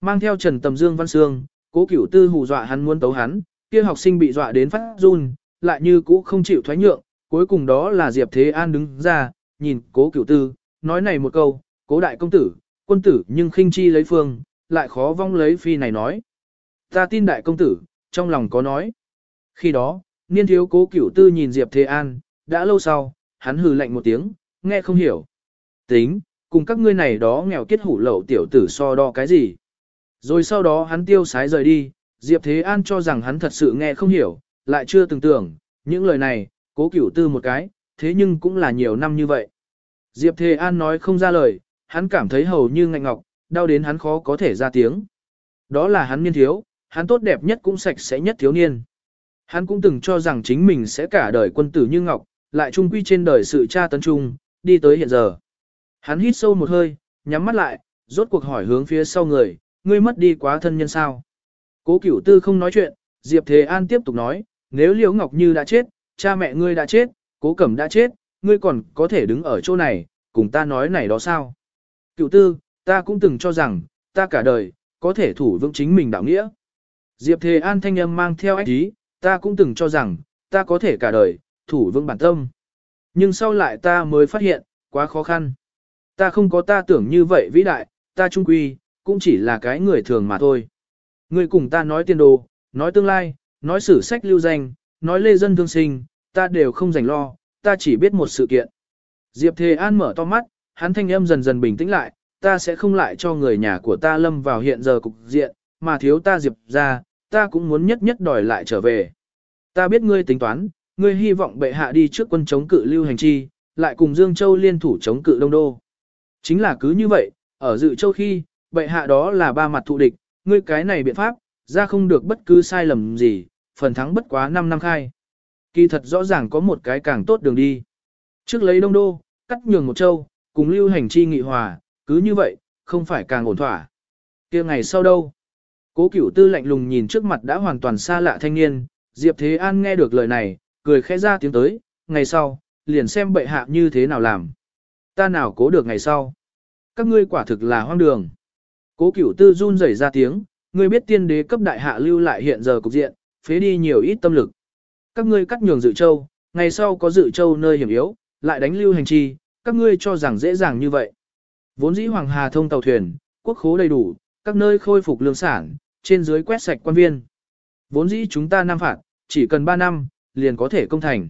mang theo Trần Tầm Dương Văn Sương, cố cửu tư hù dọa hắn muốn tấu hắn, kia học sinh bị dọa đến phát run, lại như cũ không chịu thoái nhượng, cuối cùng đó là Diệp Thế An đứng ra, nhìn cố cửu tư, nói này một câu, cố đại công tử, quân tử nhưng khinh chi lấy phương, lại khó vong lấy phi này nói. Ta tin đại công tử, trong lòng có nói. Khi đó, niên thiếu cố cửu tư nhìn Diệp Thế An, đã lâu sau, hắn hừ lạnh một tiếng, nghe không hiểu. Tính, cùng các ngươi này đó nghèo kiết hủ lậu tiểu tử so đo cái gì. Rồi sau đó hắn tiêu sái rời đi, Diệp Thế An cho rằng hắn thật sự nghe không hiểu, lại chưa từng tưởng, những lời này, cố cửu tư một cái, thế nhưng cũng là nhiều năm như vậy. Diệp Thế An nói không ra lời, hắn cảm thấy hầu như ngạnh ngọc, đau đến hắn khó có thể ra tiếng. Đó là hắn niên thiếu, hắn tốt đẹp nhất cũng sạch sẽ nhất thiếu niên. Hắn cũng từng cho rằng chính mình sẽ cả đời quân tử như ngọc, lại trung quy trên đời sự tra tấn trung, đi tới hiện giờ. Hắn hít sâu một hơi, nhắm mắt lại, rốt cuộc hỏi hướng phía sau người, ngươi mất đi quá thân nhân sao. Cố cửu tư không nói chuyện, Diệp Thế An tiếp tục nói, nếu Liễu Ngọc Như đã chết, cha mẹ ngươi đã chết, cố cẩm đã chết, ngươi còn có thể đứng ở chỗ này, cùng ta nói này đó sao. Cửu tư, ta cũng từng cho rằng, ta cả đời, có thể thủ vững chính mình đạo nghĩa. Diệp Thế An thanh âm mang theo ách ý, ta cũng từng cho rằng, ta có thể cả đời, thủ vững bản tâm. Nhưng sau lại ta mới phát hiện, quá khó khăn. Ta không có ta tưởng như vậy vĩ đại, ta trung quy, cũng chỉ là cái người thường mà thôi. Người cùng ta nói tiền đồ, nói tương lai, nói sử sách lưu danh, nói lê dân thương sinh, ta đều không dành lo, ta chỉ biết một sự kiện. Diệp Thề An mở to mắt, hắn thanh âm dần dần bình tĩnh lại, ta sẽ không lại cho người nhà của ta lâm vào hiện giờ cục diện, mà thiếu ta Diệp ra, ta cũng muốn nhất nhất đòi lại trở về. Ta biết ngươi tính toán, ngươi hy vọng bệ hạ đi trước quân chống cự lưu hành chi, lại cùng Dương Châu liên thủ chống cự Đông Đô. Chính là cứ như vậy, ở dự châu khi, bệ hạ đó là ba mặt thụ địch, ngươi cái này biện pháp, ra không được bất cứ sai lầm gì, phần thắng bất quá 5 năm khai. Kỳ thật rõ ràng có một cái càng tốt đường đi. Trước lấy Đông Đô, cắt nhường một châu, cùng lưu hành chi nghị hòa, cứ như vậy, không phải càng ổn thỏa. kia ngày sau đâu? Cố cửu tư lạnh lùng nhìn trước mặt đã hoàn toàn xa lạ thanh niên, Diệp Thế An nghe được lời này, cười khẽ ra tiếng tới, ngày sau, liền xem bệ hạ như thế nào làm. Ta nào cố được ngày sau. Các ngươi quả thực là hoang đường. Cố cửu tư run rẩy ra tiếng, ngươi biết tiên đế cấp đại hạ lưu lại hiện giờ cục diện, phế đi nhiều ít tâm lực. Các ngươi cắt nhường dự châu, ngày sau có dự châu nơi hiểm yếu, lại đánh lưu hành chi, các ngươi cho rằng dễ dàng như vậy. Vốn dĩ Hoàng Hà thông tàu thuyền, quốc khố đầy đủ, các nơi khôi phục lương sản, trên dưới quét sạch quan viên. Vốn dĩ chúng ta nam phạt, chỉ cần 3 năm, liền có thể công thành.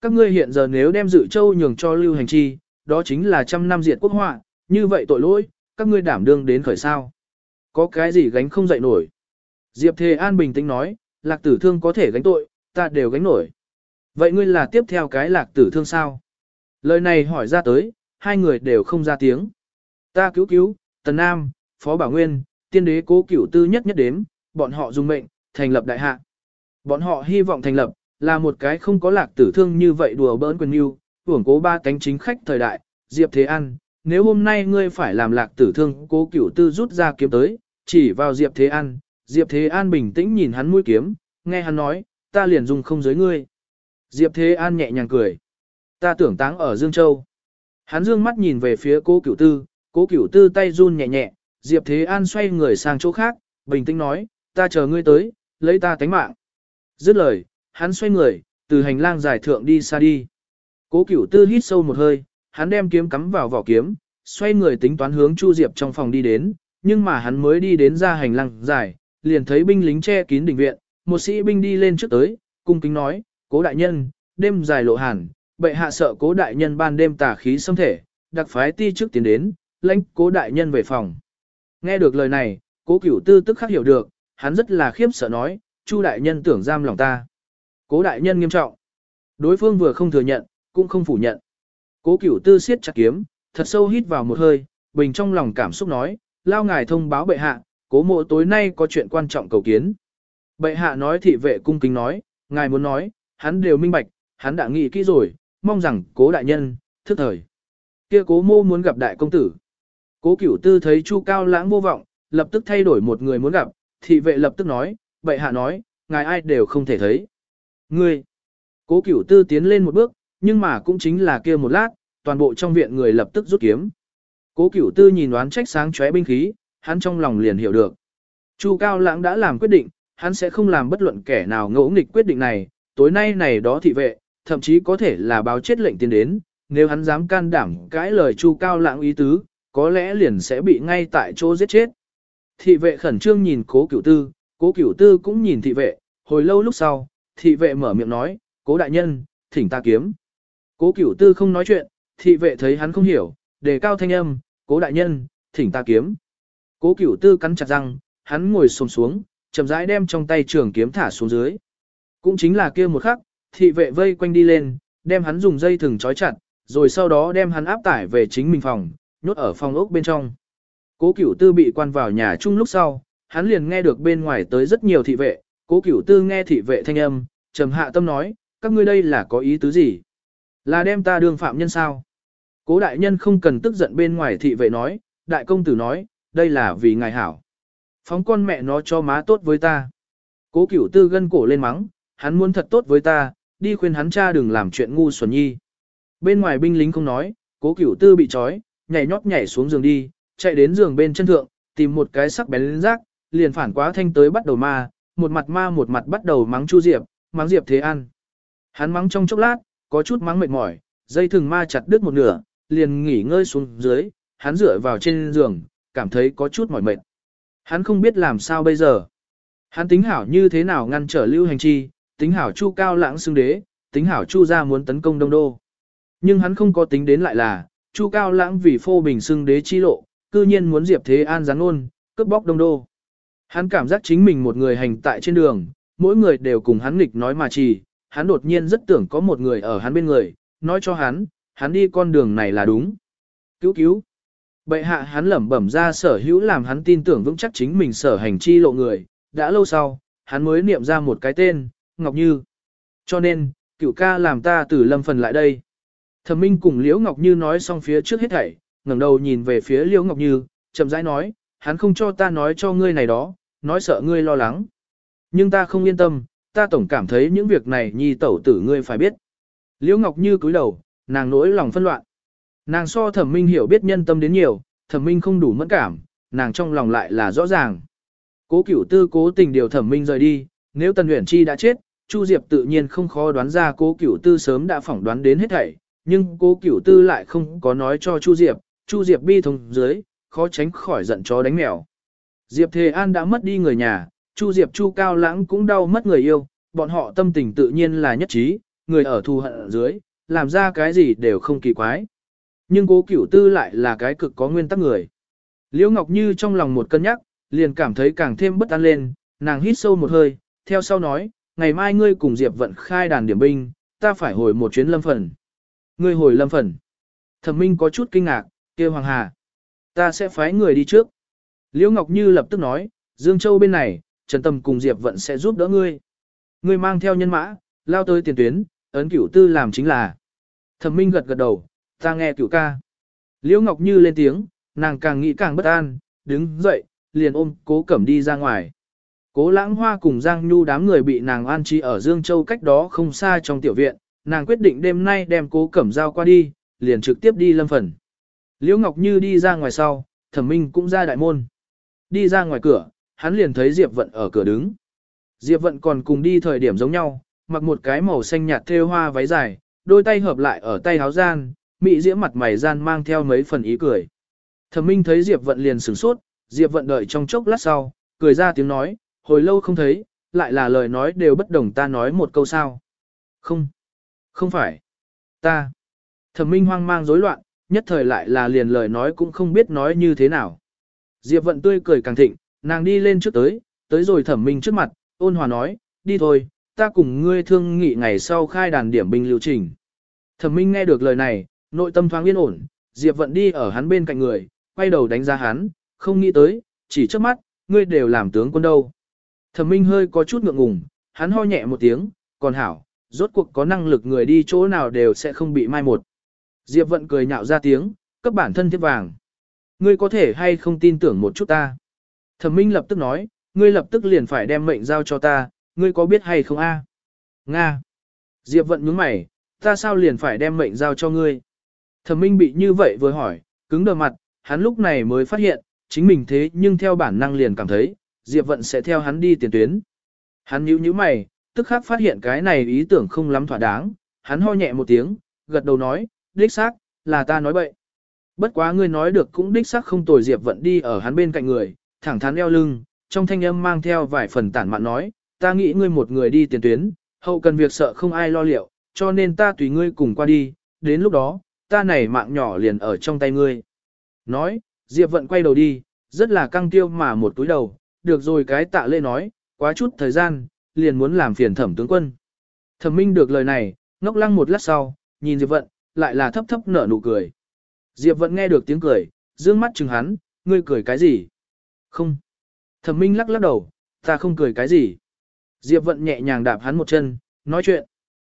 Các ngươi hiện giờ nếu đem dự châu nhường cho lưu hành chi, đó chính là trăm năm diệt quốc họa, như vậy tội lỗi, các ngươi đảm đương đến khởi sao. Có cái gì gánh không dậy nổi. Diệp Thề An bình tĩnh nói, lạc tử thương có thể gánh tội, ta đều gánh nổi. Vậy ngươi là tiếp theo cái lạc tử thương sao? Lời này hỏi ra tới, hai người đều không ra tiếng. Ta cứu cứu, Tần Nam, Phó Bảo Nguyên, tiên đế cố cửu tư nhất nhất đếm, bọn họ dùng mệnh, thành lập đại hạ. Bọn họ hy vọng thành lập, là một cái không có lạc tử thương như vậy đùa bỡn quyền yêu, hưởng cố ba cánh chính khách thời đại, Diệp Thế An, nếu hôm nay ngươi phải làm lạc tử thương cố cửu tư rút ra kiếm tới, chỉ vào Diệp Thế An, Diệp Thế An bình tĩnh nhìn hắn mũi kiếm, nghe hắn nói, ta liền dùng không giới ngươi. Diệp Thế An nhẹ nhàng cười. Ta tưởng táng ở Dương Châu. Hắn dương mắt nhìn về phía cố cửu tư, cố cửu tư tay run nhẹ nhẹ, Diệp Thế An xoay người sang chỗ khác, bình tĩnh nói, ta chờ ngươi tới, lấy ta tánh mạng. Dứt lời, hắn xoay người, từ hành lang dài thượng đi xa đi. Cố cửu tư hít sâu một hơi, hắn đem kiếm cắm vào vỏ kiếm, xoay người tính toán hướng Chu Diệp trong phòng đi đến, nhưng mà hắn mới đi đến ra hành lang dài, liền thấy binh lính che kín đỉnh viện, một sĩ binh đi lên trước tới, cung kính nói, cố đại nhân, đêm dài lộ hàn, bệ hạ sợ cố đại nhân ban đêm tà khí xâm thể, đặc phái ti trước tiến đến, lãnh cố đại nhân về phòng. Nghe được lời này, cố cửu tư tức khắc hiểu được, hắn rất là khiếp sợ nói, Chu đại nhân tưởng giam lòng ta. Cố đại nhân nghiêm trọng. Đối phương vừa không thừa nhận, cũng không phủ nhận. Cố cửu tư siết chặt kiếm, thật sâu hít vào một hơi, bình trong lòng cảm xúc nói, lao ngài thông báo bệ hạ, cố mộ tối nay có chuyện quan trọng cầu kiến. Bệ hạ nói thị vệ cung kính nói, ngài muốn nói, hắn đều minh bạch, hắn đã nghĩ kỹ rồi, mong rằng cố đại nhân, thức thời. kia cố mô muốn gặp đại công tử. Cố cửu tư thấy chu cao lãng vô vọng, lập tức thay đổi một người muốn gặp, thị vệ lập tức nói, bệ hạ nói, ngài ai đều không thể thấy. Ngươi, cố cửu tư tiến lên một bước, nhưng mà cũng chính là kia một lát, toàn bộ trong viện người lập tức rút kiếm. Cố cửu tư nhìn đoán trách sáng chóe binh khí, hắn trong lòng liền hiểu được. Chu Cao Lãng đã làm quyết định, hắn sẽ không làm bất luận kẻ nào ngỗ nghịch quyết định này, tối nay này đó thị vệ, thậm chí có thể là báo chết lệnh tiến đến, nếu hắn dám can đảm cãi lời Chu Cao Lãng ý tứ, có lẽ liền sẽ bị ngay tại chỗ giết chết. Thị vệ khẩn trương nhìn cố cửu tư, cố cửu tư cũng nhìn thị vệ, hồi lâu lúc sau, thị vệ mở miệng nói, cố đại nhân, thỉnh ta kiếm. Cố cửu tư không nói chuyện, thị vệ thấy hắn không hiểu, đề cao thanh âm, cố đại nhân, thỉnh ta kiếm. Cố cửu tư cắn chặt răng, hắn ngồi xổm xuống, chậm rãi đem trong tay trường kiếm thả xuống dưới. Cũng chính là kia một khắc, thị vệ vây quanh đi lên, đem hắn dùng dây thừng trói chặt, rồi sau đó đem hắn áp tải về chính mình phòng, nhốt ở phòng ốc bên trong. Cố cửu tư bị quan vào nhà chung lúc sau, hắn liền nghe được bên ngoài tới rất nhiều thị vệ, cố cửu tư nghe thị vệ thanh âm, trầm hạ tâm nói, các ngươi đây là có ý tứ gì? Là đem ta đương phạm nhân sao? Cố đại nhân không cần tức giận bên ngoài thị vệ nói, đại công tử nói, đây là vì ngài hảo. Phóng con mẹ nó cho má tốt với ta. Cố cửu tư gân cổ lên mắng, hắn muốn thật tốt với ta, đi khuyên hắn cha đừng làm chuyện ngu xuẩn nhi. Bên ngoài binh lính không nói, cố cửu tư bị trói, nhảy nhót nhảy xuống giường đi, chạy đến giường bên chân thượng, tìm một cái sắc bén lên rác, liền phản quá thanh tới bắt đầu ma, một mặt ma một mặt bắt đầu mắng Chu Diệp, mắng Diệp Thế An. Hắn mắng trong chốc lát, có chút mắng mệt mỏi, dây thừng ma chặt đứt một nửa, liền nghỉ ngơi xuống dưới, hắn dựa vào trên giường, cảm thấy có chút mỏi mệt. Hắn không biết làm sao bây giờ. Hắn tính hảo như thế nào ngăn trở lưu hành chi, tính hảo chu cao lãng xưng đế, tính hảo chu ra muốn tấn công đông đô. Nhưng hắn không có tính đến lại là, chu cao lãng vì phô bình xưng đế chi lộ, cư nhiên muốn diệp thế an gián ôn, cướp bóc đông đô. Hắn cảm giác chính mình một người hành tại trên đường, mỗi người đều cùng hắn nghịch nói mà chỉ, hắn đột nhiên rất tưởng có một người ở hắn bên người, nói cho hắn, hắn đi con đường này là đúng. Cứu cứu. Bệ hạ hắn lẩm bẩm ra sở hữu làm hắn tin tưởng vững chắc chính mình sở hành chi lộ người, đã lâu sau, hắn mới niệm ra một cái tên, Ngọc Như. Cho nên, cửu ca làm ta từ lâm phần lại đây. Thẩm Minh cùng Liễu Ngọc Như nói xong phía trước hết thảy, ngẩng đầu nhìn về phía Liễu Ngọc Như, chậm rãi nói, hắn không cho ta nói cho ngươi này đó, nói sợ ngươi lo lắng. Nhưng ta không yên tâm, ta tổng cảm thấy những việc này nhi tẩu tử ngươi phải biết. Liễu Ngọc Như cúi đầu, nàng nỗi lòng phân loạn. Nàng so thẩm minh hiểu biết nhân tâm đến nhiều, thẩm minh không đủ mẫn cảm, nàng trong lòng lại là rõ ràng. Cố cửu tư cố tình điều thẩm minh rời đi, nếu tần Uyển chi đã chết, Chu Diệp tự nhiên không khó đoán ra cố cửu tư sớm đã phỏng đoán đến hết thảy, nhưng cố cửu tư lại không có nói cho Chu Diệp, Chu Diệp bi thông dưới, khó tránh khỏi giận chó đánh mèo. Diệp Thề An đã mất đi người nhà, Chu Diệp Chu Cao Lãng cũng đau mất người yêu, bọn họ tâm tình tự nhiên là nhất trí, người ở thù hận ở dưới, làm ra cái gì đều không kỳ quái. Nhưng cố cửu tư lại là cái cực có nguyên tắc người. Liễu Ngọc Như trong lòng một cân nhắc, liền cảm thấy càng thêm bất an lên, nàng hít sâu một hơi, theo sau nói, ngày mai ngươi cùng Diệp vận khai đàn điểm binh, ta phải hồi một chuyến lâm phần. Ngươi hồi lâm phần. Thẩm Minh có chút kinh ngạc, kia Hoàng Hà. Ta sẽ phái người đi trước. Liễu Ngọc Như lập tức nói, Dương Châu bên này, Trần Tâm cùng Diệp vận sẽ giúp đỡ ngươi. Ngươi mang theo nhân mã, lao tới tiền tuyến, ấn cửu tư làm chính là. Thẩm Minh gật gật đầu, ta nghe cửu ca. Liễu Ngọc Như lên tiếng, nàng càng nghĩ càng bất an, đứng dậy, liền ôm cố cẩm đi ra ngoài. Cố lãng hoa cùng Giang Nhu đám người bị nàng an trí ở Dương Châu cách đó không xa trong tiểu viện, nàng quyết định đêm nay đem cố cẩm giao qua đi, liền trực tiếp đi lâm phần. Liễu Ngọc Như đi ra ngoài sau, thẩm minh cũng ra đại môn. Đi ra ngoài cửa, hắn liền thấy Diệp Vận ở cửa đứng. Diệp Vận còn cùng đi thời điểm giống nhau, mặc một cái màu xanh nhạt thêu hoa váy dài, đôi tay hợp lại ở tay háo gian, mị diễm mặt mày gian mang theo mấy phần ý cười. Thẩm Minh thấy Diệp Vận liền sửng sốt, Diệp Vận đợi trong chốc lát sau, cười ra tiếng nói, hồi lâu không thấy, lại là lời nói đều bất đồng ta nói một câu sao. Không, không phải, ta. Thẩm Minh hoang mang rối loạn, nhất thời lại là liền lời nói cũng không biết nói như thế nào. Diệp Vận tươi cười càng thịnh, nàng đi lên trước tới, tới rồi Thẩm Minh trước mặt, ôn hòa nói, đi thôi, ta cùng ngươi thương nghị ngày sau khai đàn điểm binh lưu trình. Thẩm Minh nghe được lời này, nội tâm thoáng yên ổn, Diệp Vận đi ở hắn bên cạnh người, quay đầu đánh giá hắn, không nghĩ tới, chỉ trước mắt, ngươi đều làm tướng quân đâu. Thẩm Minh hơi có chút ngượng ngùng, hắn ho nhẹ một tiếng, còn hảo, rốt cuộc có năng lực người đi chỗ nào đều sẽ không bị mai một. Diệp Vận cười nhạo ra tiếng, cấp bản thân thiết vàng. Ngươi có thể hay không tin tưởng một chút ta. Thẩm Minh lập tức nói, ngươi lập tức liền phải đem mệnh giao cho ta, ngươi có biết hay không a? Nga. Diệp Vận nhướng mày, ta sao liền phải đem mệnh giao cho ngươi? Thẩm Minh bị như vậy vừa hỏi, cứng đờ mặt, hắn lúc này mới phát hiện, chính mình thế nhưng theo bản năng liền cảm thấy, Diệp Vận sẽ theo hắn đi tiền tuyến. Hắn nhíu nhíu mày, tức khắc phát hiện cái này ý tưởng không lắm thỏa đáng, hắn ho nhẹ một tiếng, gật đầu nói, đích xác, là ta nói bậy. Bất quá ngươi nói được cũng đích xác không tồi Diệp Vận đi ở hắn bên cạnh người, thẳng thắn eo lưng, trong thanh âm mang theo vài phần tản mạn nói, ta nghĩ ngươi một người đi tiền tuyến, hậu cần việc sợ không ai lo liệu, cho nên ta tùy ngươi cùng qua đi, đến lúc đó, ta này mạng nhỏ liền ở trong tay ngươi. Nói, Diệp Vận quay đầu đi, rất là căng tiêu mà một túi đầu, được rồi cái tạ lễ nói, quá chút thời gian, liền muốn làm phiền thẩm tướng quân. Thẩm Minh được lời này, ngốc lăng một lát sau, nhìn Diệp Vận, lại là thấp thấp nở nụ cười. Diệp Vận nghe được tiếng cười, dương mắt chừng hắn, ngươi cười cái gì? Không. Thẩm Minh lắc lắc đầu, ta không cười cái gì. Diệp Vận nhẹ nhàng đạp hắn một chân, nói chuyện.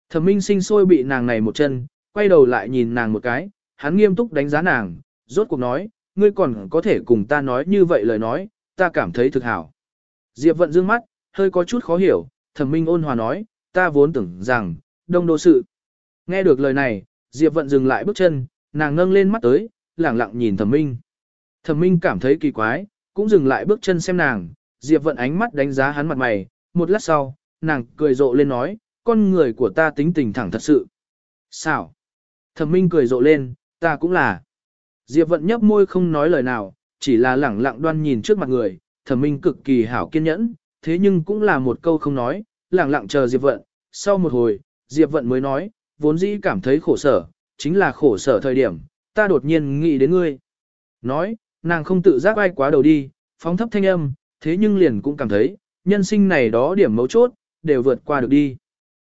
Thẩm Minh sinh sôi bị nàng này một chân, quay đầu lại nhìn nàng một cái, hắn nghiêm túc đánh giá nàng, rốt cuộc nói, ngươi còn có thể cùng ta nói như vậy lời nói, ta cảm thấy thực hảo. Diệp Vận dương mắt, hơi có chút khó hiểu, Thẩm Minh ôn hòa nói, ta vốn tưởng rằng, đông đô sự. Nghe được lời này, Diệp Vận dừng lại bước chân, nàng ngâng lên mắt tới, lẳng lặng nhìn Thẩm Minh. Thẩm Minh cảm thấy kỳ quái, cũng dừng lại bước chân xem nàng, Diệp Vận ánh mắt đánh giá hắn mặt mày, một lát sau, nàng cười rộ lên nói, con người của ta tính tình thẳng thật sự. Sao? Thẩm Minh cười rộ lên, ta cũng là. Diệp Vận nhấp môi không nói lời nào, chỉ là lẳng lặng đoan nhìn trước mặt người, Thẩm Minh cực kỳ hảo kiên nhẫn, thế nhưng cũng là một câu không nói, lẳng lặng chờ Diệp Vận. Sau một hồi, Diệp Vận mới nói, vốn dĩ cảm thấy khổ sở, chính là khổ sở thời điểm, ta đột nhiên nghĩ đến ngươi. Nói, nàng không tự giác ai quá đầu đi, phóng thấp thanh âm, thế nhưng liền cũng cảm thấy, nhân sinh này đó điểm mấu chốt, đều vượt qua được đi.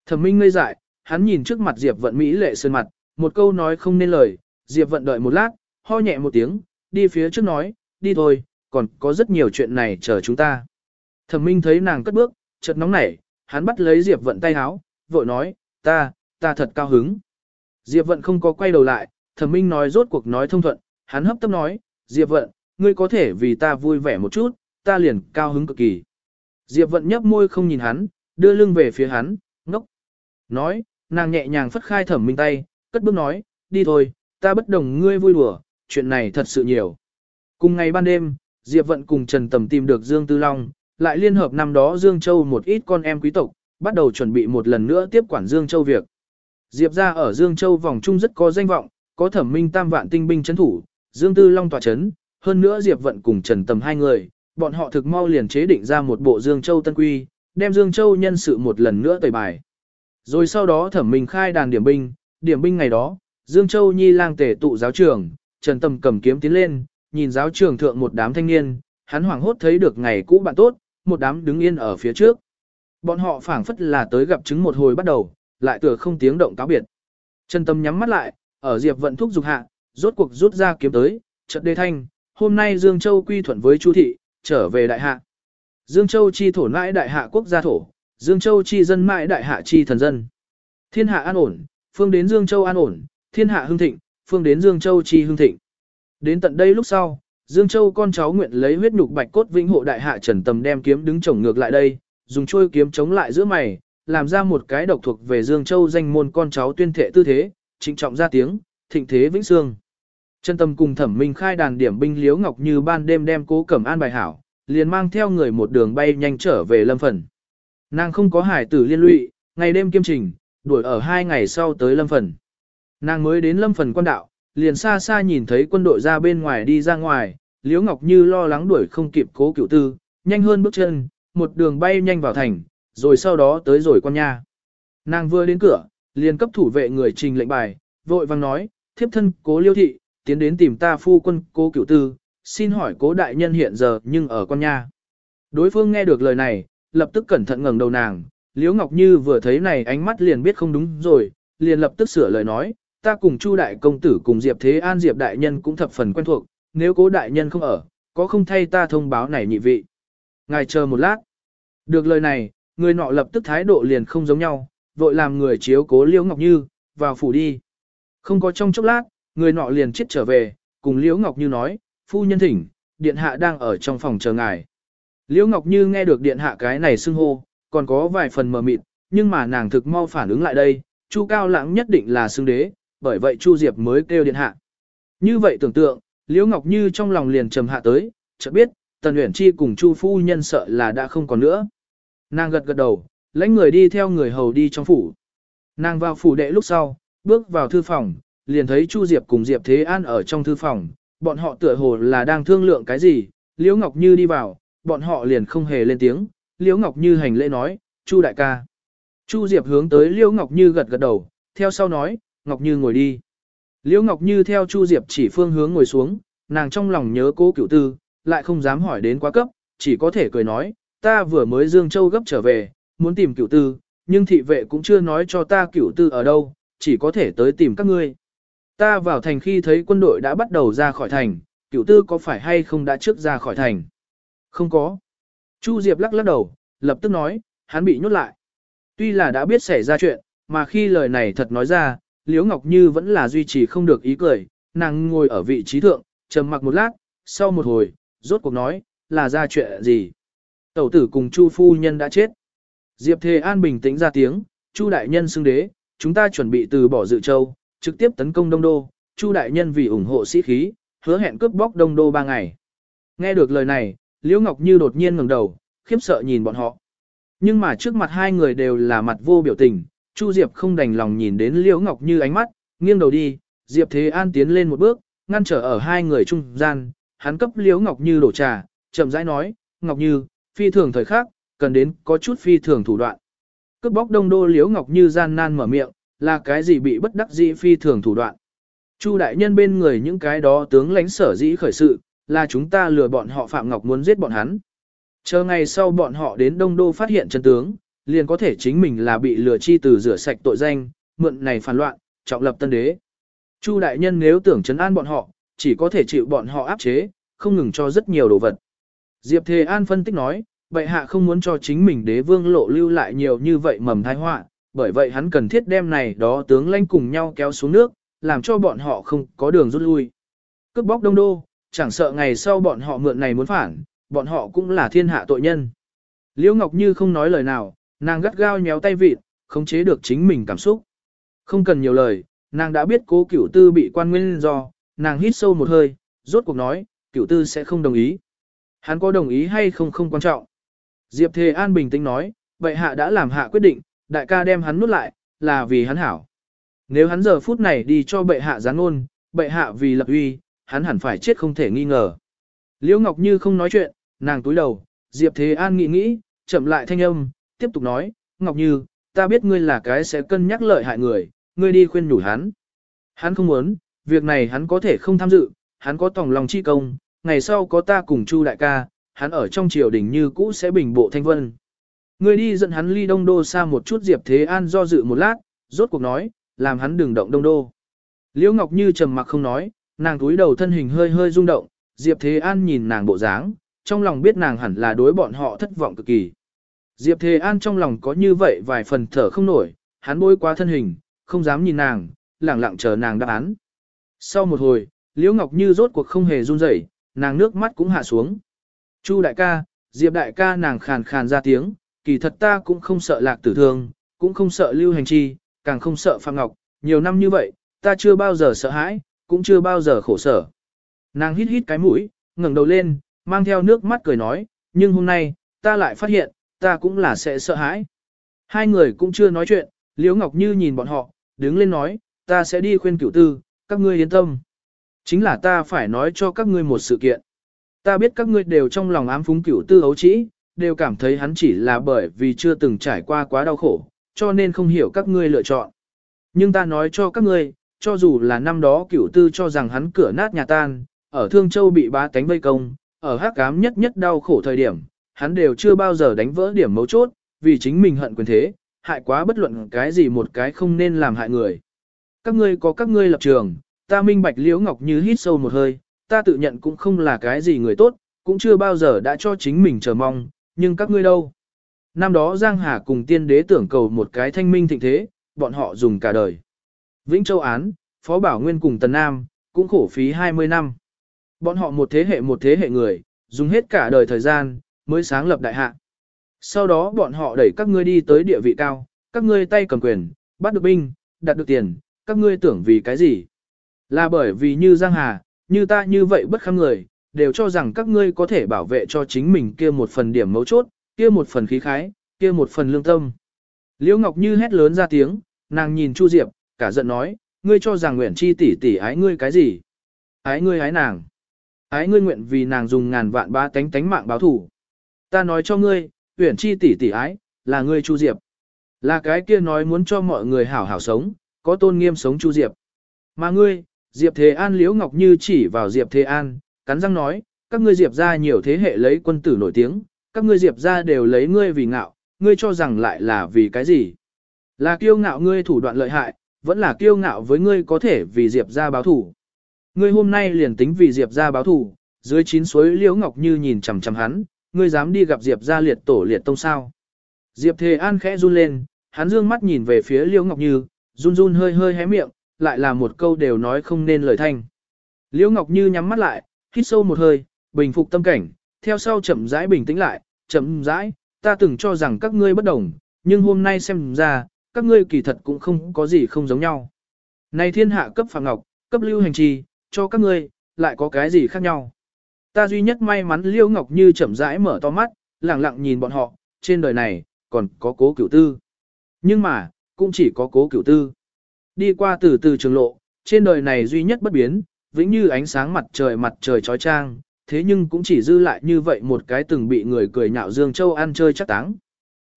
Thẩm Minh ngây dại, hắn nhìn trước mặt Diệp Vận Mỹ lệ sơn mặt, một câu nói không nên lời, Diệp Vận đợi một lát, ho nhẹ một tiếng, đi phía trước nói, đi thôi, còn có rất nhiều chuyện này chờ chúng ta. Thẩm Minh thấy nàng cất bước, chợt nóng nảy, hắn bắt lấy Diệp Vận tay áo vội nói, ta, ta thật cao hứng. Diệp Vận không có quay đầu lại, Thẩm Minh nói rốt cuộc nói thông thuận, hắn hấp tấp nói, Diệp Vận, ngươi có thể vì ta vui vẻ một chút, ta liền cao hứng cực kỳ. Diệp Vận nhấp môi không nhìn hắn, đưa lưng về phía hắn, ngốc. Nói, nàng nhẹ nhàng phất khai Thẩm Minh tay, cất bước nói, đi thôi, ta bất đồng ngươi vui đùa, chuyện này thật sự nhiều. Cùng ngày ban đêm, Diệp Vận cùng Trần Tầm tìm được Dương Tư Long, lại liên hợp năm đó Dương Châu một ít con em quý tộc, bắt đầu chuẩn bị một lần nữa tiếp quản Dương Châu việc. Diệp ra ở Dương Châu vòng trung rất có danh vọng, có thẩm minh tam vạn tinh binh chấn thủ, Dương Tư Long tòa chấn, hơn nữa Diệp Vận cùng Trần Tầm hai người, bọn họ thực mau liền chế định ra một bộ Dương Châu Tân Quy, đem Dương Châu nhân sự một lần nữa tẩy bài. Rồi sau đó thẩm minh khai đàn điểm binh, điểm binh ngày đó, Dương Châu Nhi lang tể tụ giáo trường, Trần Tầm cầm kiếm tiến lên, nhìn giáo trường thượng một đám thanh niên, hắn hoảng hốt thấy được ngày cũ bạn tốt, một đám đứng yên ở phía trước. Bọn họ phảng phất là tới gặp chứng một hồi bắt đầu, lại tựa không tiếng động cáo biệt. Trần Tâm nhắm mắt lại, ở Diệp Vận thúc dục hạ, rốt cuộc rút ra kiếm tới, trận đề thanh, hôm nay Dương Châu quy thuận với Chu thị, trở về đại hạ. Dương Châu chi thổ mãi đại hạ quốc gia thổ, Dương Châu chi dân mãi đại hạ chi thần dân. Thiên hạ an ổn, phương đến Dương Châu an ổn, thiên hạ hưng thịnh, phương đến Dương Châu chi hưng thịnh. Đến tận đây lúc sau, Dương Châu con cháu nguyện lấy huyết nhục bạch cốt vĩnh hộ đại hạ Trần Tầm đem kiếm đứng chổng ngược lại đây, dùng chuôi kiếm chống lại giữa mày, làm ra một cái độc thuộc về Dương Châu danh môn con cháu tuyên thệ tư thế, trịnh trọng ra tiếng, thịnh thế vĩnh sương Trần Tâm cùng Thẩm Minh khai đàn điểm binh liếu ngọc như ban đêm đem cố cẩm an bài hảo, liền mang theo người một đường bay nhanh trở về Lâm Phần. Nàng không có hải tử liên lụy, ngày đêm kiêm trình, đuổi ở hai ngày sau tới Lâm Phần. Nàng mới đến Lâm Phần quan đạo, liền xa xa nhìn thấy quân đội ra bên ngoài đi ra ngoài, Liễu Ngọc Như lo lắng đuổi không kịp cố cửu tư, nhanh hơn bước chân, một đường bay nhanh vào thành, rồi sau đó tới rồi quan nha. Nàng vừa đến cửa, liền cấp thủ vệ người trình lệnh bài, vội vang nói, thiếp thân cố liêu thị, tiến đến tìm ta phu quân cố cửu tư, xin hỏi cố đại nhân hiện giờ nhưng ở con nha. Đối phương nghe được lời này, lập tức cẩn thận ngẩng đầu nàng, Liễu Ngọc Như vừa thấy này ánh mắt liền biết không đúng rồi, liền lập tức sửa lời nói, ta cùng Chu đại công tử cùng Diệp Thế An Diệp đại nhân cũng thập phần quen thuộc, nếu cố đại nhân không ở, có không thay ta thông báo này nhị vị. Ngài chờ một lát. Được lời này, người nọ lập tức thái độ liền không giống nhau, vội làm người chiếu cố Liễu Ngọc Như, vào phủ đi. Không có trong chốc lát, người nọ liền chết trở về, cùng Liễu Ngọc Như nói, phu nhân thỉnh, điện hạ đang ở trong phòng chờ ngài. Liễu Ngọc Như nghe được điện hạ cái này xưng hô, còn có vài phần mờ mịt, nhưng mà nàng thực mau phản ứng lại đây, Chu Cao Lãng nhất định là xưng đế, bởi vậy Chu Diệp mới kêu điện hạ. Như vậy tưởng tượng, Liễu Ngọc Như trong lòng liền trầm hạ tới, chợt biết, Tần Uyển Chi cùng Chu phu nhân sợ là đã không còn nữa. Nàng gật gật đầu, lãnh người đi theo người hầu đi trong phủ. Nàng vào phủ đệ lúc sau, bước vào thư phòng, liền thấy Chu Diệp cùng Diệp Thế An ở trong thư phòng, bọn họ tựa hồ là đang thương lượng cái gì, Liễu Ngọc Như đi vào, bọn họ liền không hề lên tiếng, Liễu Ngọc Như hành lễ nói, Chu đại ca. Chu Diệp hướng tới Liễu Ngọc Như gật gật đầu, theo sau nói, Ngọc Như ngồi đi. Liễu Ngọc Như theo Chu Diệp chỉ phương hướng ngồi xuống, nàng trong lòng nhớ cố cửu tư, lại không dám hỏi đến quá cấp, chỉ có thể cười nói, ta vừa mới Dương Châu gấp trở về, muốn tìm cửu tư, nhưng thị vệ cũng chưa nói cho ta cửu tư ở đâu, chỉ có thể tới tìm các ngươi. Ta vào thành khi thấy quân đội đã bắt đầu ra khỏi thành, cửu tư có phải hay không đã trước ra khỏi thành? Không có. Chu Diệp lắc lắc đầu, lập tức nói, hắn bị nhốt lại. Tuy là đã biết xảy ra chuyện, mà khi lời này thật nói ra, Liễu Ngọc Như vẫn là duy trì không được ý cười, nàng ngồi ở vị trí thượng, trầm mặc một lát, sau một hồi, rốt cuộc nói, là ra chuyện gì? Tẩu tử cùng Chu phu nhân đã chết. Diệp Thề An bình tĩnh ra tiếng, Chu đại nhân xưng đế, chúng ta chuẩn bị từ bỏ dự châu, trực tiếp tấn công Đông Đô, Chu đại nhân vì ủng hộ sĩ khí, hứa hẹn cướp bóc Đông Đô ba ngày. Nghe được lời này, Liễu Ngọc Như đột nhiên ngẩng đầu, khiếp sợ nhìn bọn họ. Nhưng mà trước mặt hai người đều là mặt vô biểu tình, Chu Diệp không đành lòng nhìn đến Liễu Ngọc Như ánh mắt, nghiêng đầu đi, Diệp Thế An tiến lên một bước, ngăn trở ở hai người trung gian, hắn cấp Liễu Ngọc Như đổ trà, chậm rãi nói, Ngọc Như, phi thường thời khắc, cần đến có chút phi thường thủ đoạn. Cướp bóc đông đô Liễu Ngọc Như gian nan mở miệng, là cái gì bị bất đắc dĩ phi thường thủ đoạn. Chu đại nhân bên người những cái đó tướng lãnh sở dĩ khởi sự, là chúng ta lừa bọn họ Phạm Ngọc muốn giết bọn hắn. Chờ ngày sau bọn họ đến Đông Đô phát hiện chân tướng, liền có thể chính mình là bị lừa chi từ rửa sạch tội danh, mượn này phản loạn, trọng lập tân đế. Chu đại nhân nếu tưởng trấn an bọn họ, chỉ có thể chịu bọn họ áp chế, không ngừng cho rất nhiều đồ vật. Diệp Thề An phân tích nói, bệ hạ không muốn cho chính mình đế vương lộ lưu lại nhiều như vậy mầm thai họa, bởi vậy hắn cần thiết đem này đó tướng lãnh cùng nhau kéo xuống nước, làm cho bọn họ không có đường rút lui. Cướp bóc đông đô, chẳng sợ ngày sau bọn họ mượn này muốn phản, bọn họ cũng là thiên hạ tội nhân. Liễu Ngọc Như không nói lời nào, nàng gắt gao nhéo tay vịt, không chế được chính mình cảm xúc. Không cần nhiều lời, nàng đã biết cố cửu tư bị quan nguyên do, nàng hít sâu một hơi, rốt cuộc nói, cửu tư sẽ không đồng ý. Hắn có đồng ý hay không không quan trọng. Diệp Thề An bình tĩnh nói, vậy hạ đã làm hạ quyết định, đại ca đem hắn nuốt lại, là vì hắn hảo. Nếu hắn giờ phút này đi cho bệ hạ gián ngôn, bệ hạ vì lập uy, hắn hẳn phải chết không thể nghi ngờ. Liễu Ngọc Như không nói chuyện, nàng túi đầu, Diệp Thế An nghĩ nghĩ, chậm lại thanh âm, tiếp tục nói, Ngọc Như, ta biết ngươi là cái sẽ cân nhắc lợi hại người, ngươi đi khuyên nhủ hắn. Hắn không muốn, việc này hắn có thể không tham dự, hắn có tòng lòng chi công, ngày sau có ta cùng Chu đại ca, hắn ở trong triều đình như cũ sẽ bình bộ thanh vân. người đi dẫn hắn ly đông đô xa một chút Diệp Thế An do dự một lát, rốt cuộc nói, làm hắn đừng động đông đô. Liễu Ngọc Như trầm mặc không nói, nàng túi đầu thân hình hơi hơi rung động, Diệp Thế An nhìn nàng bộ dáng, trong lòng biết nàng hẳn là đối bọn họ thất vọng cực kỳ. Diệp Thế An trong lòng có như vậy vài phần thở không nổi, hắn bôi qua thân hình, không dám nhìn nàng, lẳng lặng chờ nàng đáp án. Sau một hồi, Liễu Ngọc Như rốt cuộc không hề run rẩy, nàng nước mắt cũng hạ xuống. Chu đại ca, Diệp đại ca nàng khàn khàn ra tiếng, kỳ thật ta cũng không sợ lạc tử thương, cũng không sợ lưu hành chi, càng không sợ Phạm Ngọc, nhiều năm như vậy, ta chưa bao giờ sợ hãi, cũng chưa bao giờ khổ sở. Nàng hít hít cái mũi, ngẩng đầu lên, mang theo nước mắt cười nói, nhưng hôm nay, ta lại phát hiện, ta cũng là sẽ sợ hãi. Hai người cũng chưa nói chuyện, Liễu Ngọc Như nhìn bọn họ, đứng lên nói, ta sẽ đi khuyên cửu tư, các ngươi yên tâm. Chính là ta phải nói cho các ngươi một sự kiện. Ta biết các ngươi đều trong lòng ám phúng cửu tư ấu trĩ, đều cảm thấy hắn chỉ là bởi vì chưa từng trải qua quá đau khổ, cho nên không hiểu các ngươi lựa chọn. Nhưng ta nói cho các ngươi, cho dù là năm đó cửu tư cho rằng hắn cửa nát nhà tan, ở Thương Châu bị bá tánh vây công, ở hắc ám nhất nhất đau khổ thời điểm, hắn đều chưa bao giờ đánh vỡ điểm mấu chốt, vì chính mình hận quyền thế, hại quá bất luận cái gì một cái không nên làm hại người. Các ngươi có các ngươi lập trường, ta minh bạch liễu ngọc như hít sâu một hơi, ta tự nhận cũng không là cái gì người tốt, cũng chưa bao giờ đã cho chính mình chờ mong, nhưng các ngươi đâu? Năm đó Giang Hà cùng tiên đế tưởng cầu một cái thanh minh thịnh thế, bọn họ dùng cả đời. Vĩnh Châu Án, Phó Bảo Nguyên cùng Tần Nam, cũng khổ phí 20 năm. Bọn họ một thế hệ một thế hệ người, dùng hết cả đời thời gian, mới sáng lập đại hạ. Sau đó bọn họ đẩy các ngươi đi tới địa vị cao, các ngươi tay cầm quyền, bắt được binh, đạt được tiền, các ngươi tưởng vì cái gì? Là bởi vì như Giang Hà, như ta như vậy bất kham người, đều cho rằng các ngươi có thể bảo vệ cho chính mình kia một phần điểm mấu chốt, kia một phần khí khái, kia một phần lương tâm. Liễu Ngọc Như hét lớn ra tiếng, nàng nhìn Chu Diệp, cả giận nói, ngươi cho rằng nguyện chi tỷ tỷ ái ngươi cái gì? Ái ngươi ái nàng. Ái ngươi nguyện vì nàng dùng ngàn vạn ba tánh tánh mạng báo thủ. Ta nói cho ngươi, uyển chi tỷ tỷ ái, là ngươi Chu Diệp. Là cái kia nói muốn cho mọi người hảo hảo sống, có tôn nghiêm sống Chu Diệp. Mà ngươi, Diệp Thế An Liễu Ngọc Như chỉ vào Diệp Thế An, cắn răng nói, các ngươi Diệp ra nhiều thế hệ lấy quân tử nổi tiếng, các ngươi Diệp ra đều lấy ngươi vì ngạo, ngươi cho rằng lại là vì cái gì? Là kiêu ngạo ngươi thủ đoạn lợi hại, vẫn là kiêu ngạo với ngươi có thể vì Diệp ra báo thủ. Ngươi hôm nay liền tính vì Diệp ra báo thủ, dưới chín suối Liễu Ngọc Như nhìn chằm chằm hắn, ngươi dám đi gặp Diệp ra liệt tổ liệt tông sao? Diệp Thế An khẽ run lên, hắn dương mắt nhìn về phía Liễu Ngọc Như, run run hơi hơi hé miệng, lại là một câu đều nói không nên lời thanh. Liễu Ngọc Như nhắm mắt lại, hít sâu một hơi, bình phục tâm cảnh, theo sau chậm rãi bình tĩnh lại, chậm rãi, ta từng cho rằng các ngươi bất đồng, nhưng hôm nay xem ra, các ngươi kỳ thật cũng không có gì không giống nhau. Này thiên hạ cấp phạm ngọc, cấp lưu hành trì, cho các ngươi, lại có cái gì khác nhau. Ta duy nhất may mắn Liễu Ngọc Như chậm rãi mở to mắt, lặng lặng nhìn bọn họ, trên đời này, còn có cố cửu tư. Nhưng mà, cũng chỉ có cố cửu tư. Đi qua từ từ trường lộ, trên đời này duy nhất bất biến, vĩnh như ánh sáng mặt trời mặt trời trói trang, thế nhưng cũng chỉ dư lại như vậy một cái từng bị người cười nhạo Dương Châu ăn chơi chắc táng.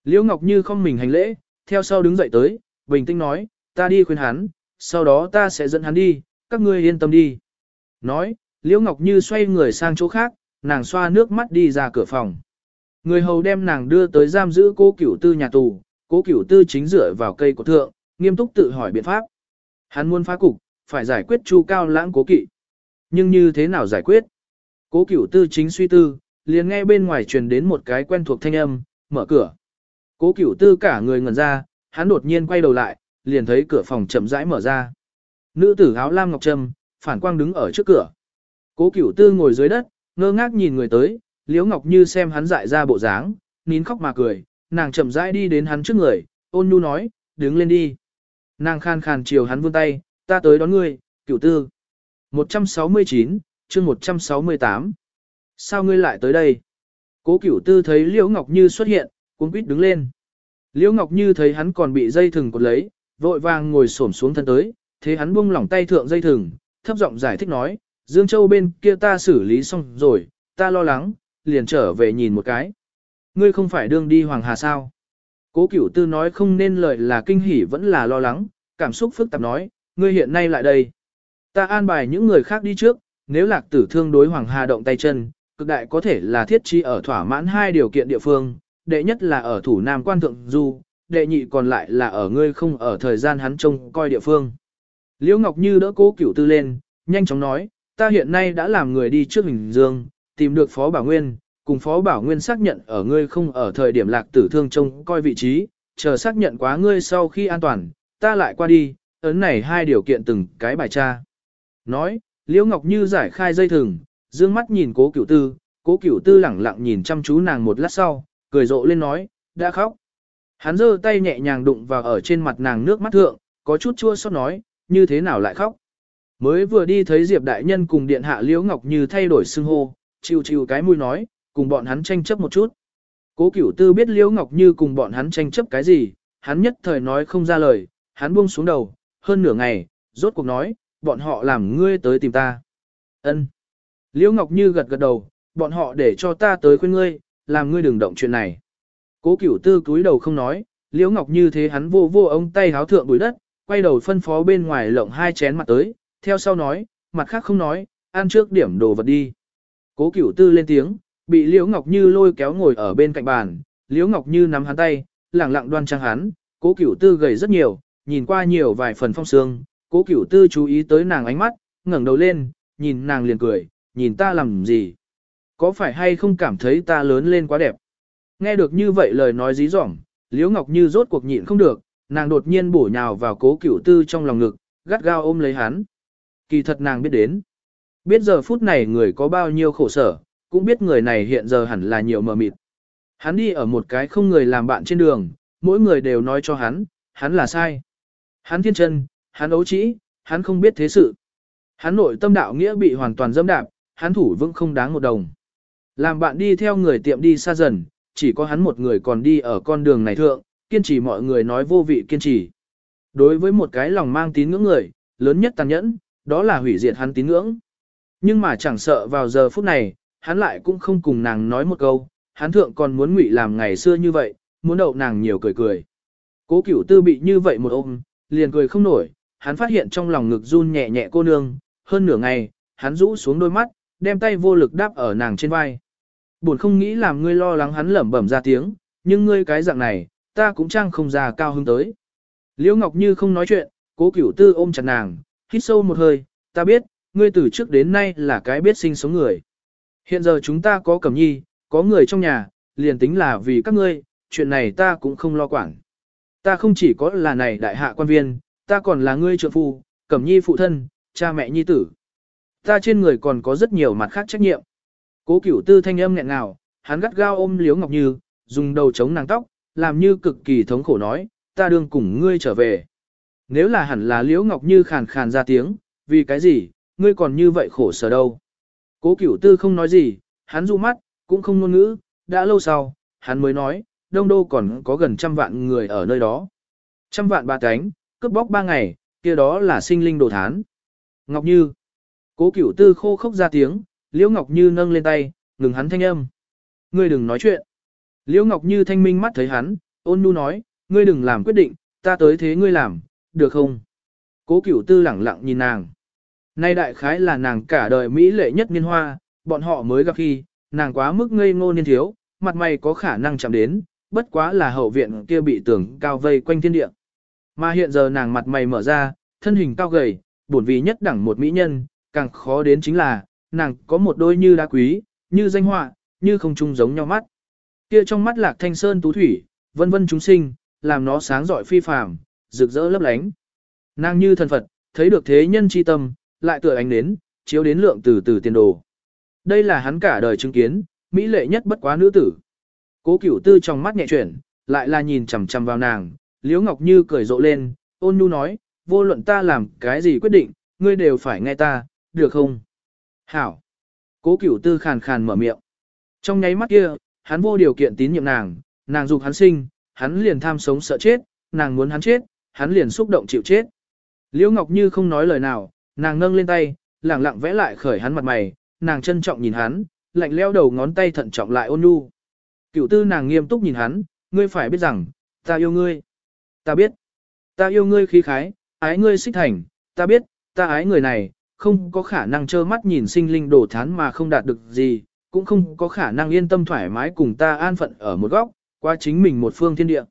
Liễu Ngọc Như không mình hành lễ, theo sau đứng dậy tới, bình tĩnh nói, ta đi khuyên hắn, sau đó ta sẽ dẫn hắn đi, các ngươi yên tâm đi. Nói, Liễu Ngọc Như xoay người sang chỗ khác, nàng xoa nước mắt đi ra cửa phòng. Người hầu đem nàng đưa tới giam giữ cô cửu tư nhà tù, cô cửu tư chính dựa vào cây của thượng, nghiêm túc tự hỏi biện pháp. Hắn muốn phá cục, phải giải quyết chu cao lãng cố kỵ. Nhưng như thế nào giải quyết? Cố cửu tư chính suy tư, liền nghe bên ngoài truyền đến một cái quen thuộc thanh âm, mở cửa. Cố cửu tư cả người ngẩn ra, hắn đột nhiên quay đầu lại, liền thấy cửa phòng chậm rãi mở ra. Nữ tử áo lam ngọc trâm, phản quang đứng ở trước cửa. Cố cửu tư ngồi dưới đất, ngơ ngác nhìn người tới, liễu ngọc như xem hắn dại ra bộ dáng, nín khóc mà cười, nàng chậm rãi đi đến hắn trước người, ôn nhu nói, đứng lên đi. Nàng khan khan chiều hắn vươn tay, ta tới đón ngươi, cửu tư. 169, chương 168. Sao ngươi lại tới đây? Cố cửu tư thấy Liễu Ngọc Như xuất hiện, cuống quýt đứng lên. Liễu Ngọc Như thấy hắn còn bị dây thừng cột lấy, vội vàng ngồi xổm xuống thân tới, thế hắn buông lỏng tay thượng dây thừng, thấp giọng giải thích nói, Dương Châu bên kia ta xử lý xong rồi, ta lo lắng, liền trở về nhìn một cái. Ngươi không phải đương đi Hoàng Hà sao? Cố cửu tư nói không nên lời là kinh hỉ vẫn là lo lắng, cảm xúc phức tạp nói, ngươi hiện nay lại đây. Ta an bài những người khác đi trước, nếu lạc tử thương đối Hoàng Hà động tay chân, cực đại có thể là thiết chi ở thỏa mãn hai điều kiện địa phương, đệ nhất là ở thủ Nam quan thượng du, đệ nhị còn lại là ở ngươi không ở thời gian hắn trông coi địa phương. Liễu Ngọc Như đỡ cố cửu tư lên, nhanh chóng nói, ta hiện nay đã làm người đi trước Bình Dương, tìm được Phó Bảo Nguyên, cùng Phó Bảo Nguyên xác nhận ở ngươi không ở thời điểm lạc tử thương trông coi vị trí, chờ xác nhận quá ngươi sau khi an toàn, ta lại qua đi, ấn này hai điều kiện từng cái bài tra. Nói, Liễu Ngọc Như giải khai dây thừng, dương mắt nhìn cố cửu tư, cố cửu tư lẳng lặng nhìn chăm chú nàng một lát sau, cười rộ lên nói, đã khóc. Hắn giơ tay nhẹ nhàng đụng vào ở trên mặt nàng nước mắt thượng, có chút chua xót nói, như thế nào lại khóc. Mới vừa đi thấy Diệp Đại Nhân cùng Điện Hạ Liễu Ngọc Như thay đổi xưng hô, chiều chiều cái mũi nói, cùng bọn hắn tranh chấp một chút. Cố Cửu Tư biết Liễu Ngọc Như cùng bọn hắn tranh chấp cái gì, hắn nhất thời nói không ra lời, hắn buông xuống đầu, hơn nửa ngày, rốt cuộc nói, bọn họ làm ngươi tới tìm ta. Ân. Liễu Ngọc Như gật gật đầu, bọn họ để cho ta tới khuyên ngươi, làm ngươi đừng động chuyện này. Cố Cửu Tư cúi đầu không nói, Liễu Ngọc Như thế hắn vô vô ông tay háo thượng bụi đất, quay đầu phân phó bên ngoài lộng hai chén mặt tới, theo sau nói, mặt khác không nói, ăn trước điểm đồ vật đi. Cố Cửu Tư lên tiếng, bị Liễu Ngọc Như lôi kéo ngồi ở bên cạnh bàn, Liễu Ngọc Như nắm hắn tay, lẳng lặng đoan trang hắn, Cố Cửu Tư gầy rất nhiều, nhìn qua nhiều vài phần phong sương, Cố Cửu Tư chú ý tới nàng ánh mắt, ngẩng đầu lên, nhìn nàng liền cười, nhìn ta làm gì? Có phải hay không cảm thấy ta lớn lên quá đẹp? Nghe được như vậy lời nói dí dỏm, Liễu Ngọc Như rốt cuộc nhịn không được, nàng đột nhiên bổ nhào vào Cố Cửu Tư trong lòng ngực, gắt gao ôm lấy hắn. Kỳ thật nàng biết đến. Biết giờ phút này người có bao nhiêu khổ sở, cũng biết người này hiện giờ hẳn là nhiều mờ mịt. Hắn đi ở một cái không người làm bạn trên đường, mỗi người đều nói cho hắn, hắn là sai. Hắn thiên chân, hắn ấu trĩ, hắn không biết thế sự. Hắn nội tâm đạo nghĩa bị hoàn toàn dâm đạp, hắn thủ vững không đáng một đồng. Làm bạn đi theo người tiệm đi xa dần, chỉ có hắn một người còn đi ở con đường này thượng, kiên trì mọi người nói vô vị kiên trì. Đối với một cái lòng mang tín ngưỡng người, lớn nhất tàn nhẫn, đó là hủy diệt hắn tín ngưỡng. Nhưng mà chẳng sợ vào giờ phút này, hắn lại cũng không cùng nàng nói một câu, hắn thượng còn muốn ngụy làm ngày xưa như vậy, muốn đậu nàng nhiều cười cười. Cố cửu tư bị như vậy một ôm, liền cười không nổi, hắn phát hiện trong lòng ngực run nhẹ nhẹ cô nương, hơn nửa ngày, hắn rũ xuống đôi mắt, đem tay vô lực đáp ở nàng trên vai. Buồn không nghĩ làm ngươi lo lắng hắn lẩm bẩm ra tiếng, nhưng ngươi cái dạng này, ta cũng trang không già cao hứng tới. Liễu Ngọc Như không nói chuyện, cố cửu tư ôm chặt nàng, hít sâu một hơi, ta biết, ngươi từ trước đến nay là cái biết sinh sống người. Hiện giờ chúng ta có cẩm nhi, có người trong nhà, liền tính là vì các ngươi, chuyện này ta cũng không lo quản. Ta không chỉ có là này đại hạ quan viên, ta còn là ngươi trợ phu, cẩm nhi phụ thân, cha mẹ nhi tử. Ta trên người còn có rất nhiều mặt khác trách nhiệm. Cố cửu tư thanh âm nghẹn ngào, hắn gắt gao ôm liếu ngọc như, dùng đầu chống nàng tóc, làm như cực kỳ thống khổ nói, ta đương cùng ngươi trở về. Nếu là hẳn là liếu ngọc như khàn khàn ra tiếng, vì cái gì, ngươi còn như vậy khổ sở đâu. Cố cửu tư không nói gì, hắn du mắt, cũng không ngôn ngữ, đã lâu sau, hắn mới nói, đông đô còn có gần trăm vạn người ở nơi đó. Trăm vạn ba cánh, cướp bóc ba ngày, kia đó là sinh linh đồ thán. Ngọc Như. Cố cửu tư khô khốc ra tiếng, Liễu Ngọc Như nâng lên tay, ngừng hắn thanh âm. Ngươi đừng nói chuyện. Liễu Ngọc Như thanh minh mắt thấy hắn, ôn nhu nói, ngươi đừng làm quyết định, ta tới thế ngươi làm, được không? Cố cửu tư lẳng lặng nhìn nàng. Nay đại khái là nàng cả đời Mỹ lệ nhất niên hoa, bọn họ mới gặp khi, nàng quá mức ngây ngô niên thiếu, mặt mày có khả năng chạm đến, bất quá là hậu viện kia bị tường cao vây quanh thiên địa. Mà hiện giờ nàng mặt mày mở ra, thân hình cao gầy, bổn vì nhất đẳng một mỹ nhân, càng khó đến chính là, nàng có một đôi như đá quý, như danh họa, như không chung giống nhau mắt. Kia trong mắt lạc thanh sơn tú thủy, vân vân chúng sinh, làm nó sáng rọi phi phàm, rực rỡ lấp lánh. Nàng như thần Phật, thấy được thế nhân chi tâm, lại tựa ánh đến, chiếu đến lượng từ từ tiền đồ. Đây là hắn cả đời chứng kiến, mỹ lệ nhất bất quá nữ tử. Cố cửu tư trong mắt nhẹ chuyển, lại là nhìn chằm chằm vào nàng, Liễu Ngọc Như cười rộ lên, ôn nhu nói, vô luận ta làm cái gì quyết định, ngươi đều phải nghe ta, được không? Hảo! Cố cửu tư khàn khàn mở miệng. Trong nháy mắt kia, hắn vô điều kiện tín nhiệm nàng, nàng dục hắn sinh, hắn liền tham sống sợ chết, nàng muốn hắn chết, hắn liền xúc động chịu chết. Liễu Ngọc Như không nói lời nào, nàng nâng lên tay, lẳng lặng vẽ lại khởi hắn mặt mày, nàng trân trọng nhìn hắn, lạnh leo đầu ngón tay thận trọng lại ôn nhu. Cửu tư nàng nghiêm túc nhìn hắn, ngươi phải biết rằng, ta yêu ngươi. Ta biết. Ta yêu ngươi khí khái, ái ngươi xích thành, ta biết, ta ái người này, không có khả năng trơ mắt nhìn sinh linh đổ thán mà không đạt được gì, cũng không có khả năng yên tâm thoải mái cùng ta an phận ở một góc, qua chính mình một phương thiên địa.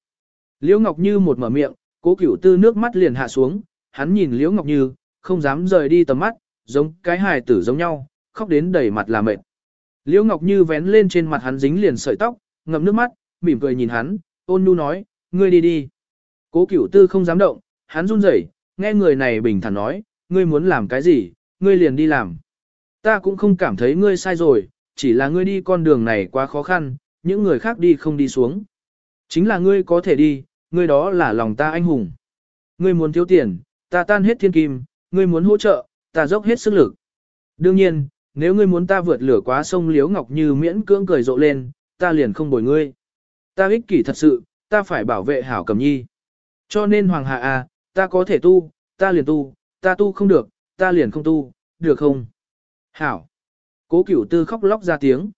Liễu Ngọc Như một mở miệng, cố cửu tư nước mắt liền hạ xuống, hắn nhìn Liễu Ngọc Như, không dám rời đi tầm mắt, giống cái hài tử giống nhau, khóc đến đầy mặt là mệt. Liễu Ngọc Như vén lên trên mặt hắn dính liền sợi tóc, ngậm nước mắt, mỉm cười nhìn hắn, ôn nhu nói, ngươi đi đi. Cố cửu tư không dám động, hắn run rẩy, nghe người này bình thản nói, ngươi muốn làm cái gì, ngươi liền đi làm. Ta cũng không cảm thấy ngươi sai rồi, chỉ là ngươi đi con đường này quá khó khăn, những người khác đi không đi xuống. Chính là ngươi có thể đi, ngươi đó là lòng ta anh hùng. Ngươi muốn thiếu tiền, ta tan hết thiên kim, ngươi muốn hỗ trợ, ta dốc hết sức lực. Đương nhiên, nếu ngươi muốn ta vượt lửa quá sông Liếu Ngọc Như miễn cưỡng cười rộ lên, ta liền không bồi ngươi. Ta ích kỷ thật sự, ta phải bảo vệ hảo cầm nhi. Cho nên Hoàng Hạ à, ta có thể tu, ta liền tu, ta tu không được, ta liền không tu, được không? Hảo. Cố cửu tư khóc lóc ra tiếng.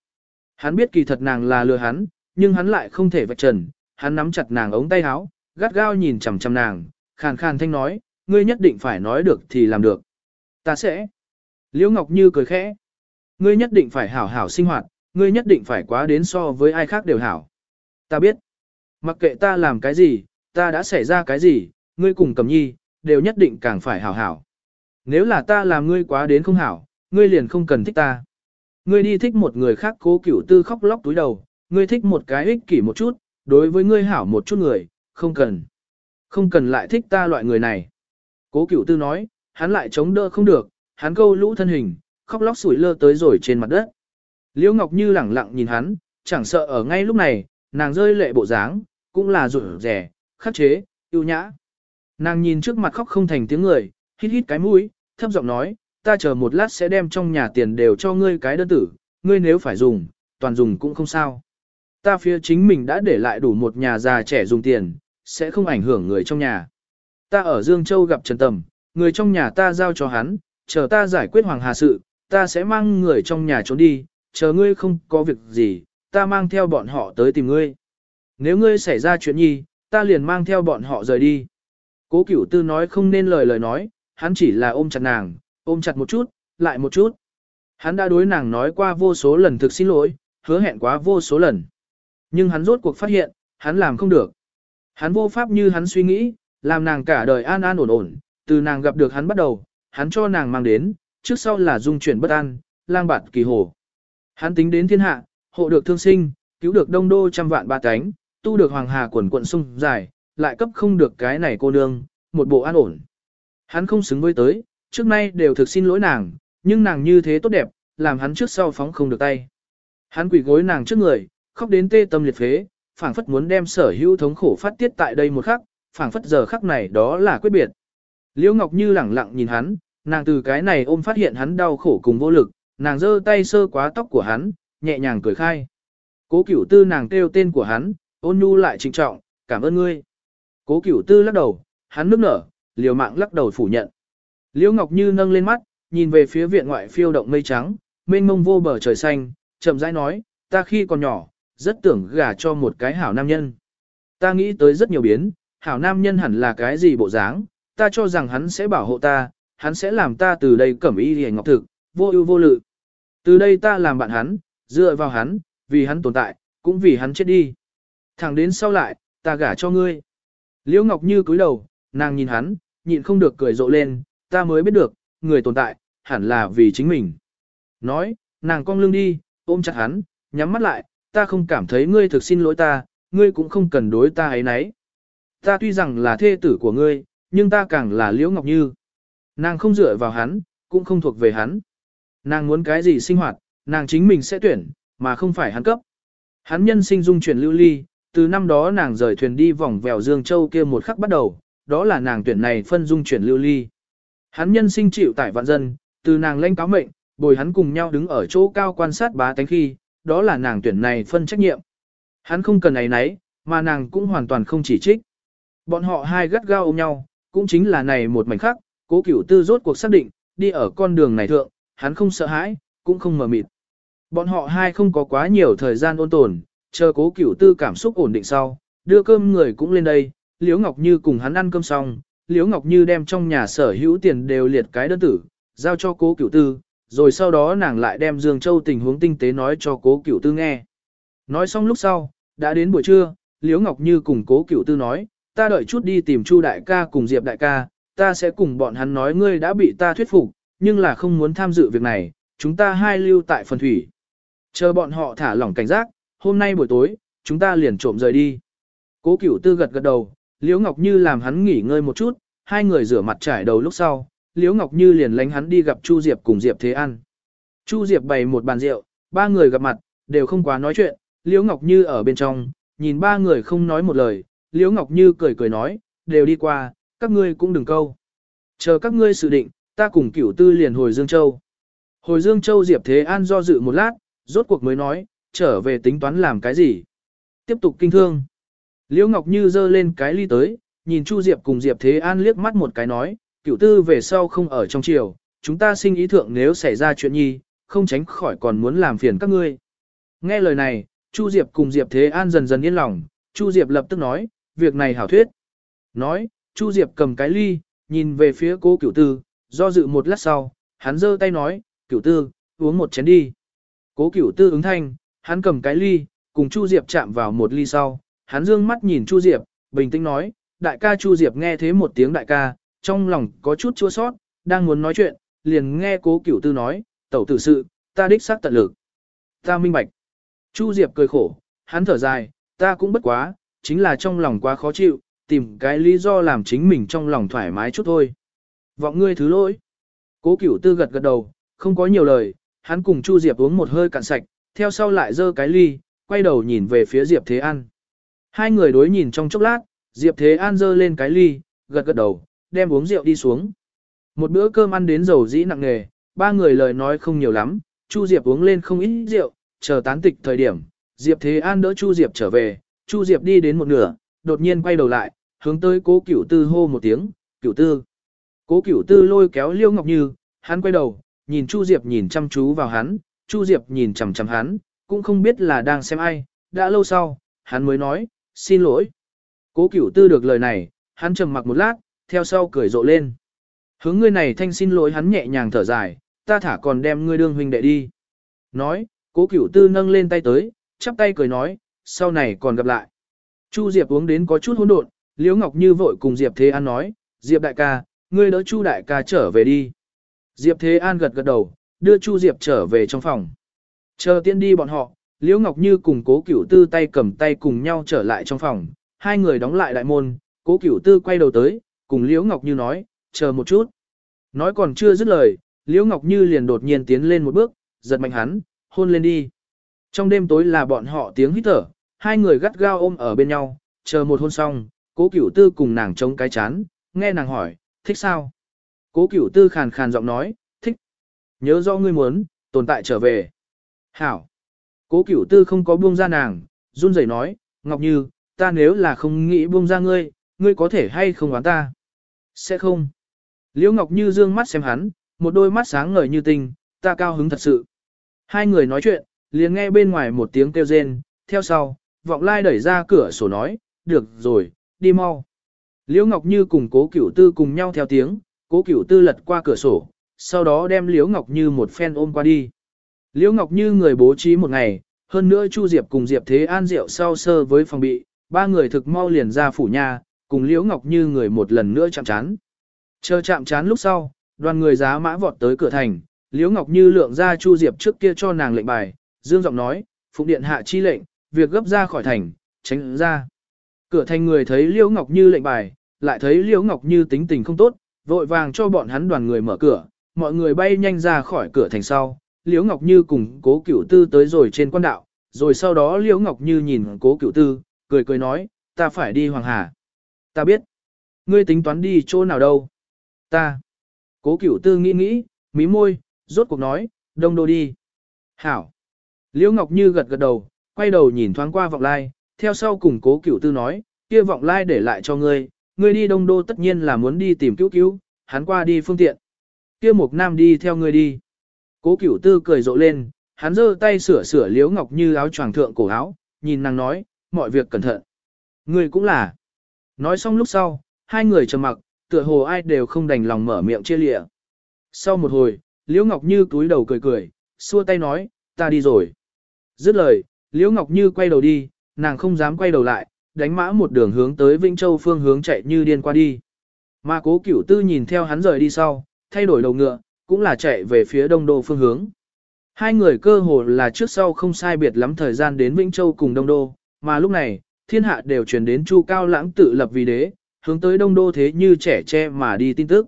Hắn biết kỳ thật nàng là lừa hắn, nhưng hắn lại không thể vạch trần, hắn nắm chặt nàng ống tay áo, gắt gao nhìn chằm chằm nàng, khàn khàn thanh nói, ngươi nhất định phải nói được thì làm được. Ta sẽ. Liễu Ngọc Như cười khẽ. Ngươi nhất định phải hảo hảo sinh hoạt, ngươi nhất định phải quá đến so với ai khác đều hảo. Ta biết. Mặc kệ ta làm cái gì, ta đã xảy ra cái gì, ngươi cùng cầm nhi, đều nhất định càng phải hảo hảo. Nếu là ta làm ngươi quá đến không hảo, ngươi liền không cần thích ta. Ngươi đi thích một người khác cố cửu tư khóc lóc túi đầu, ngươi thích một cái ích kỷ một chút, đối với ngươi hảo một chút người, không cần. Không cần lại thích ta loại người này. Cố cửu tư nói, hắn lại chống đỡ không được, hắn câu lũ thân hình, khóc lóc sủi lơ tới rồi trên mặt đất. Liễu Ngọc Như lẳng lặng nhìn hắn, chẳng sợ ở ngay lúc này, nàng rơi lệ bộ dáng, cũng là rụt rẻ, khắc chế, yêu nhã. Nàng nhìn trước mặt khóc không thành tiếng người, hít hít cái mũi, thấp giọng nói, ta chờ một lát sẽ đem trong nhà tiền đều cho ngươi cái đơn tử, ngươi nếu phải dùng, toàn dùng cũng không sao. Ta phía chính mình đã để lại đủ một nhà già trẻ dùng tiền, sẽ không ảnh hưởng người trong nhà. Ta ở Dương Châu gặp Trần Tầm, người trong nhà ta giao cho hắn, chờ ta giải quyết Hoàng Hà sự, ta sẽ mang người trong nhà trốn đi, chờ ngươi không có việc gì, ta mang theo bọn họ tới tìm ngươi. Nếu ngươi xảy ra chuyện nhi, ta liền mang theo bọn họ rời đi. Cố cửu tư nói không nên lời lời nói, hắn chỉ là ôm chặt nàng, ôm chặt một chút, lại một chút. Hắn đã đối nàng nói qua vô số lần thực xin lỗi, hứa hẹn quá vô số lần. Nhưng hắn rốt cuộc phát hiện, hắn làm không được. Hắn vô pháp như hắn suy nghĩ, làm nàng cả đời an an ổn ổn, từ nàng gặp được hắn bắt đầu, hắn cho nàng mang đến, trước sau là dung chuyển bất an, lang bạt kỳ hồ. Hắn tính đến thiên hạ, hộ được thương sinh, cứu được đông đô trăm vạn ba cánh, tu được hoàng hà quần quận sung dài, lại cấp không được cái này cô nương, một bộ an ổn. Hắn không xứng với tới, trước nay đều thực xin lỗi nàng, nhưng nàng như thế tốt đẹp, làm hắn trước sau phóng không được tay. Hắn quỷ gối nàng trước người, khóc đến tê tâm liệt phế, phảng phất muốn đem sở hữu thống khổ phát tiết tại đây một khắc, phảng phất giờ khắc này đó là quyết biệt. Liễu Ngọc Như lẳng lặng nhìn hắn, nàng từ cái này ôm phát hiện hắn đau khổ cùng vô lực, nàng giơ tay sơ quá tóc của hắn, nhẹ nhàng cười khai. Cố Cửu Tư nàng kêu tên của hắn, ôn nhu lại trịnh trọng, "Cảm ơn ngươi." Cố Cửu Tư lắc đầu, hắn nước nở, liều mạng lắc đầu phủ nhận. Liễu Ngọc Như nâng lên mắt, nhìn về phía viện ngoại phiêu động mây trắng, mênh mông vô bờ trời xanh, chậm rãi nói, "Ta khi còn nhỏ, rất tưởng gả cho một cái hảo nam nhân. Ta nghĩ tới rất nhiều biến, hảo nam nhân hẳn là cái gì bộ dáng, ta cho rằng hắn sẽ bảo hộ ta, hắn sẽ làm ta từ đây cẩm y hề ngọc thực, vô ưu vô lự. Từ đây ta làm bạn hắn, dựa vào hắn, vì hắn tồn tại, cũng vì hắn chết đi. Thẳng đến sau lại, ta gả cho ngươi. Liễu Ngọc Như cúi đầu, nàng nhìn hắn, nhịn không được cười rộ lên, ta mới biết được, người tồn tại, hẳn là vì chính mình. Nói, nàng cong lưng đi, ôm chặt hắn, nhắm mắt lại, ta không cảm thấy ngươi thực xin lỗi ta, ngươi cũng không cần đối ta ấy nấy. Ta tuy rằng là thê tử của ngươi, nhưng ta càng là Liễu Ngọc Như. Nàng không dựa vào hắn, cũng không thuộc về hắn. Nàng muốn cái gì sinh hoạt, nàng chính mình sẽ tuyển, mà không phải hắn cấp. Hắn nhân sinh dung chuyển lưu ly, từ năm đó nàng rời thuyền đi vòng vèo Dương Châu kia một khắc bắt đầu, đó là nàng tuyển này phân dung chuyển lưu ly. Hắn nhân sinh chịu tại vạn dân, từ nàng lãnh cáo mệnh, bồi hắn cùng nhau đứng ở chỗ cao quan sát bá tánh khi, đó là nàng tuyển này phân trách nhiệm. Hắn không cần ấy nấy, mà nàng cũng hoàn toàn không chỉ trích. Bọn họ hai gắt gao ôm nhau, cũng chính là này một mảnh khắc, cố cửu tư rốt cuộc xác định, đi ở con đường này thượng, hắn không sợ hãi, cũng không mờ mịt. Bọn họ hai không có quá nhiều thời gian ôn tồn, chờ cố cửu tư cảm xúc ổn định sau, đưa cơm người cũng lên đây, Liễu Ngọc Như cùng hắn ăn cơm xong, Liễu Ngọc Như đem trong nhà sở hữu tiền đều liệt cái đơn tử, giao cho cố cửu tư, rồi sau đó nàng lại đem Dương Châu tình huống tinh tế nói cho cố cửu tư nghe. Nói xong lúc sau, đã đến buổi trưa, Liễu Ngọc Như cùng cố cửu tư nói, ta đợi chút đi tìm Chu đại ca cùng Diệp đại ca, ta sẽ cùng bọn hắn nói ngươi đã bị ta thuyết phục, nhưng là không muốn tham dự việc này, chúng ta hai lưu tại phần thủy. Chờ bọn họ thả lỏng cảnh giác, hôm nay buổi tối, chúng ta liền trộm rời đi. Cố cửu tư gật gật đầu, Liễu Ngọc Như làm hắn nghỉ ngơi một chút, hai người rửa mặt trải đầu lúc sau, Liễu Ngọc Như liền lánh hắn đi gặp Chu Diệp cùng Diệp Thế An. Chu Diệp bày một bàn rượu, ba người gặp mặt, đều không quá nói chuyện, Liễu Ngọc Như ở bên trong, nhìn ba người không nói một lời, Liễu Ngọc Như cười cười nói, đều đi qua, các ngươi cũng đừng câu. Chờ các ngươi sự định, ta cùng cửu tư liền hồi Dương Châu. Hồi Dương Châu Diệp Thế An do dự một lát, rốt cuộc mới nói, trở về tính toán làm cái gì. Tiếp tục kinh thương. Liễu Ngọc Như dơ lên cái ly tới, nhìn Chu Diệp cùng Diệp Thế An liếc mắt một cái nói, cửu tư về sau không ở trong triều, chúng ta sinh ý thượng nếu xảy ra chuyện nhi, không tránh khỏi còn muốn làm phiền các ngươi. Nghe lời này, Chu Diệp cùng Diệp Thế An dần dần yên lòng, Chu Diệp lập tức nói, việc này hảo thuyết. Nói, Chu Diệp cầm cái ly, nhìn về phía cố cửu tư, do dự một lát sau, hắn giơ tay nói, cửu tư, uống một chén đi. Cố cửu tư ứng thanh, hắn cầm cái ly, cùng Chu Diệp chạm vào một ly sau, hắn dương mắt nhìn Chu Diệp, bình tĩnh nói, đại ca Chu Diệp nghe thế một tiếng đại ca, trong lòng có chút chua sót, đang muốn nói chuyện, liền nghe cố cửu tư nói, tẩu tử sự, ta đích xác tận lực. Ta minh bạch. Chu Diệp cười khổ, hắn thở dài, ta cũng bất quá, chính là trong lòng quá khó chịu, tìm cái lý do làm chính mình trong lòng thoải mái chút thôi. Vọng ngươi thứ lỗi. Cố cửu tư gật gật đầu, không có nhiều lời, hắn cùng Chu Diệp uống một hơi cạn sạch, theo sau lại dơ cái ly, quay đầu nhìn về phía Diệp Thế An. Hai người đối nhìn trong chốc lát, Diệp Thế An dơ lên cái ly, gật gật đầu, đem uống rượu đi xuống. Một bữa cơm ăn đến dầu dĩ nặng nghề, ba người lời nói không nhiều lắm, Chu Diệp uống lên không ít rượu, chờ tán tịch thời điểm, Diệp Thế An đỡ Chu Diệp trở về, Chu Diệp đi đến một nửa, đột nhiên quay đầu lại, hướng tới cố cửu tư hô một tiếng, cửu tư. Cố cửu tư lôi kéo Liêu Ngọc Như, hắn quay đầu, nhìn Chu Diệp nhìn chăm chú vào hắn, Chu Diệp nhìn chằm chằm hắn, cũng không biết là đang xem ai, đã lâu sau, hắn mới nói, xin lỗi. Cố cửu tư được lời này, hắn trầm mặc một lát, theo sau cười rộ lên. Hướng ngươi này thanh xin lỗi hắn nhẹ nhàng thở dài, ta thả còn đem ngươi đương huynh đệ đi. Nói, cố cửu tư nâng lên tay tới, chắp tay cười nói, sau này còn gặp lại. Chu Diệp uống đến có chút hỗn độn, Liễu Ngọc Như vội cùng Diệp Thế An nói, Diệp đại ca, ngươi đỡ Chu đại ca trở về đi. Diệp Thế An gật gật đầu, đưa Chu Diệp trở về trong phòng. Chờ tiễn đi bọn họ, Liễu Ngọc Như cùng Cố Cửu Tư tay cầm tay cùng nhau trở lại trong phòng, hai người đóng lại đại môn, Cố Cửu Tư quay đầu tới, cùng Liễu Ngọc Như nói, chờ một chút. Nói còn chưa dứt lời, Liễu Ngọc Như liền đột nhiên tiến lên một bước, giật mạnh hắn, hôn lên đi. Trong đêm tối là bọn họ tiếng hít thở, hai người gắt gao ôm ở bên nhau, chờ một hôn xong, Cố Cửu Tư cùng nàng chống cái chán, nghe nàng hỏi, thích sao? Cố Cửu Tư khàn khàn giọng nói, thích. Nhớ rõ ngươi muốn, tồn tại trở về. Hảo. Cố Cửu Tư không có buông ra nàng, run rẩy nói, Ngọc Như, ta nếu là không nghĩ buông ra ngươi, ngươi có thể hay không oán ta? Sẽ không. Liễu Ngọc Như dương mắt xem hắn, một đôi mắt sáng ngời như tinh, ta cao hứng thật sự. Hai người nói chuyện, liền nghe bên ngoài một tiếng kêu rên, theo sau, vọng lai đẩy ra cửa sổ nói, được rồi, đi mau. Liễu Ngọc Như cùng cố cửu tư cùng nhau theo tiếng, cố cửu tư lật qua cửa sổ, sau đó đem Liễu Ngọc Như một phen ôm qua đi. Liễu Ngọc Như người bố trí một ngày, hơn nữa Chu Diệp cùng Diệp Thế An rượu sau sơ với phòng bị, ba người thực mau liền ra phủ nhà, cùng Liễu Ngọc Như người một lần nữa chạm chán. Chờ chạm chán lúc sau, đoàn người giá mã vọt tới cửa thành, Liễu Ngọc Như lượng ra Chu Diệp trước kia cho nàng lệnh bài, dương giọng nói, phụng điện hạ chi lệnh, việc gấp ra khỏi thành, tránh ra. Cửa thành người thấy Liễu Ngọc Như lệnh bài, lại thấy Liễu Ngọc Như tính tình không tốt, vội vàng cho bọn hắn đoàn người mở cửa, mọi người bay nhanh ra khỏi cửa thành sau. Liễu Ngọc Như cùng Cố Cửu Tư tới rồi trên quan đạo, rồi sau đó Liễu Ngọc Như nhìn Cố Cửu Tư, cười cười nói, ta phải đi Hoàng Hà. Ta biết. Ngươi tính toán đi chỗ nào đâu? Ta. Cố Cửu Tư nghĩ nghĩ, mí môi, rốt cuộc nói, đông đô đi. Hảo. Liễu Ngọc Như gật gật đầu, quay đầu nhìn thoáng qua vọng lai, theo sau cùng cố cửu tư nói, kia vọng lai để lại cho ngươi, ngươi đi đông đô tất nhiên là muốn đi tìm cứu cứu, hắn qua đi phương tiện. Kia mục nam đi theo ngươi đi. Cố cửu tư cười rộ lên, hắn giơ tay sửa sửa liễu ngọc như áo choàng thượng cổ áo, nhìn nàng nói, mọi việc cẩn thận. Ngươi cũng là. Nói xong lúc sau, hai người trầm mặc, tựa hồ ai đều không đành lòng mở miệng chia lịa. Sau một hồi, liễu ngọc như túi đầu cười cười, xua tay nói, ta đi rồi. Dứt lời, liễu ngọc như quay đầu đi, nàng không dám quay đầu lại, đánh mã một đường hướng tới Vĩnh Châu phương hướng chạy như điên qua đi. Mà cố cửu tư nhìn theo hắn rời đi sau, thay đổi đầu ngựa, cũng là chạy về phía đông đô phương hướng. Hai người cơ hồ là trước sau không sai biệt lắm thời gian đến Vĩnh Châu cùng đông đô, mà lúc này, thiên hạ đều truyền đến Chu Cao Lãng tự lập vì đế, hướng tới đông đô thế như trẻ tre mà đi tin tức.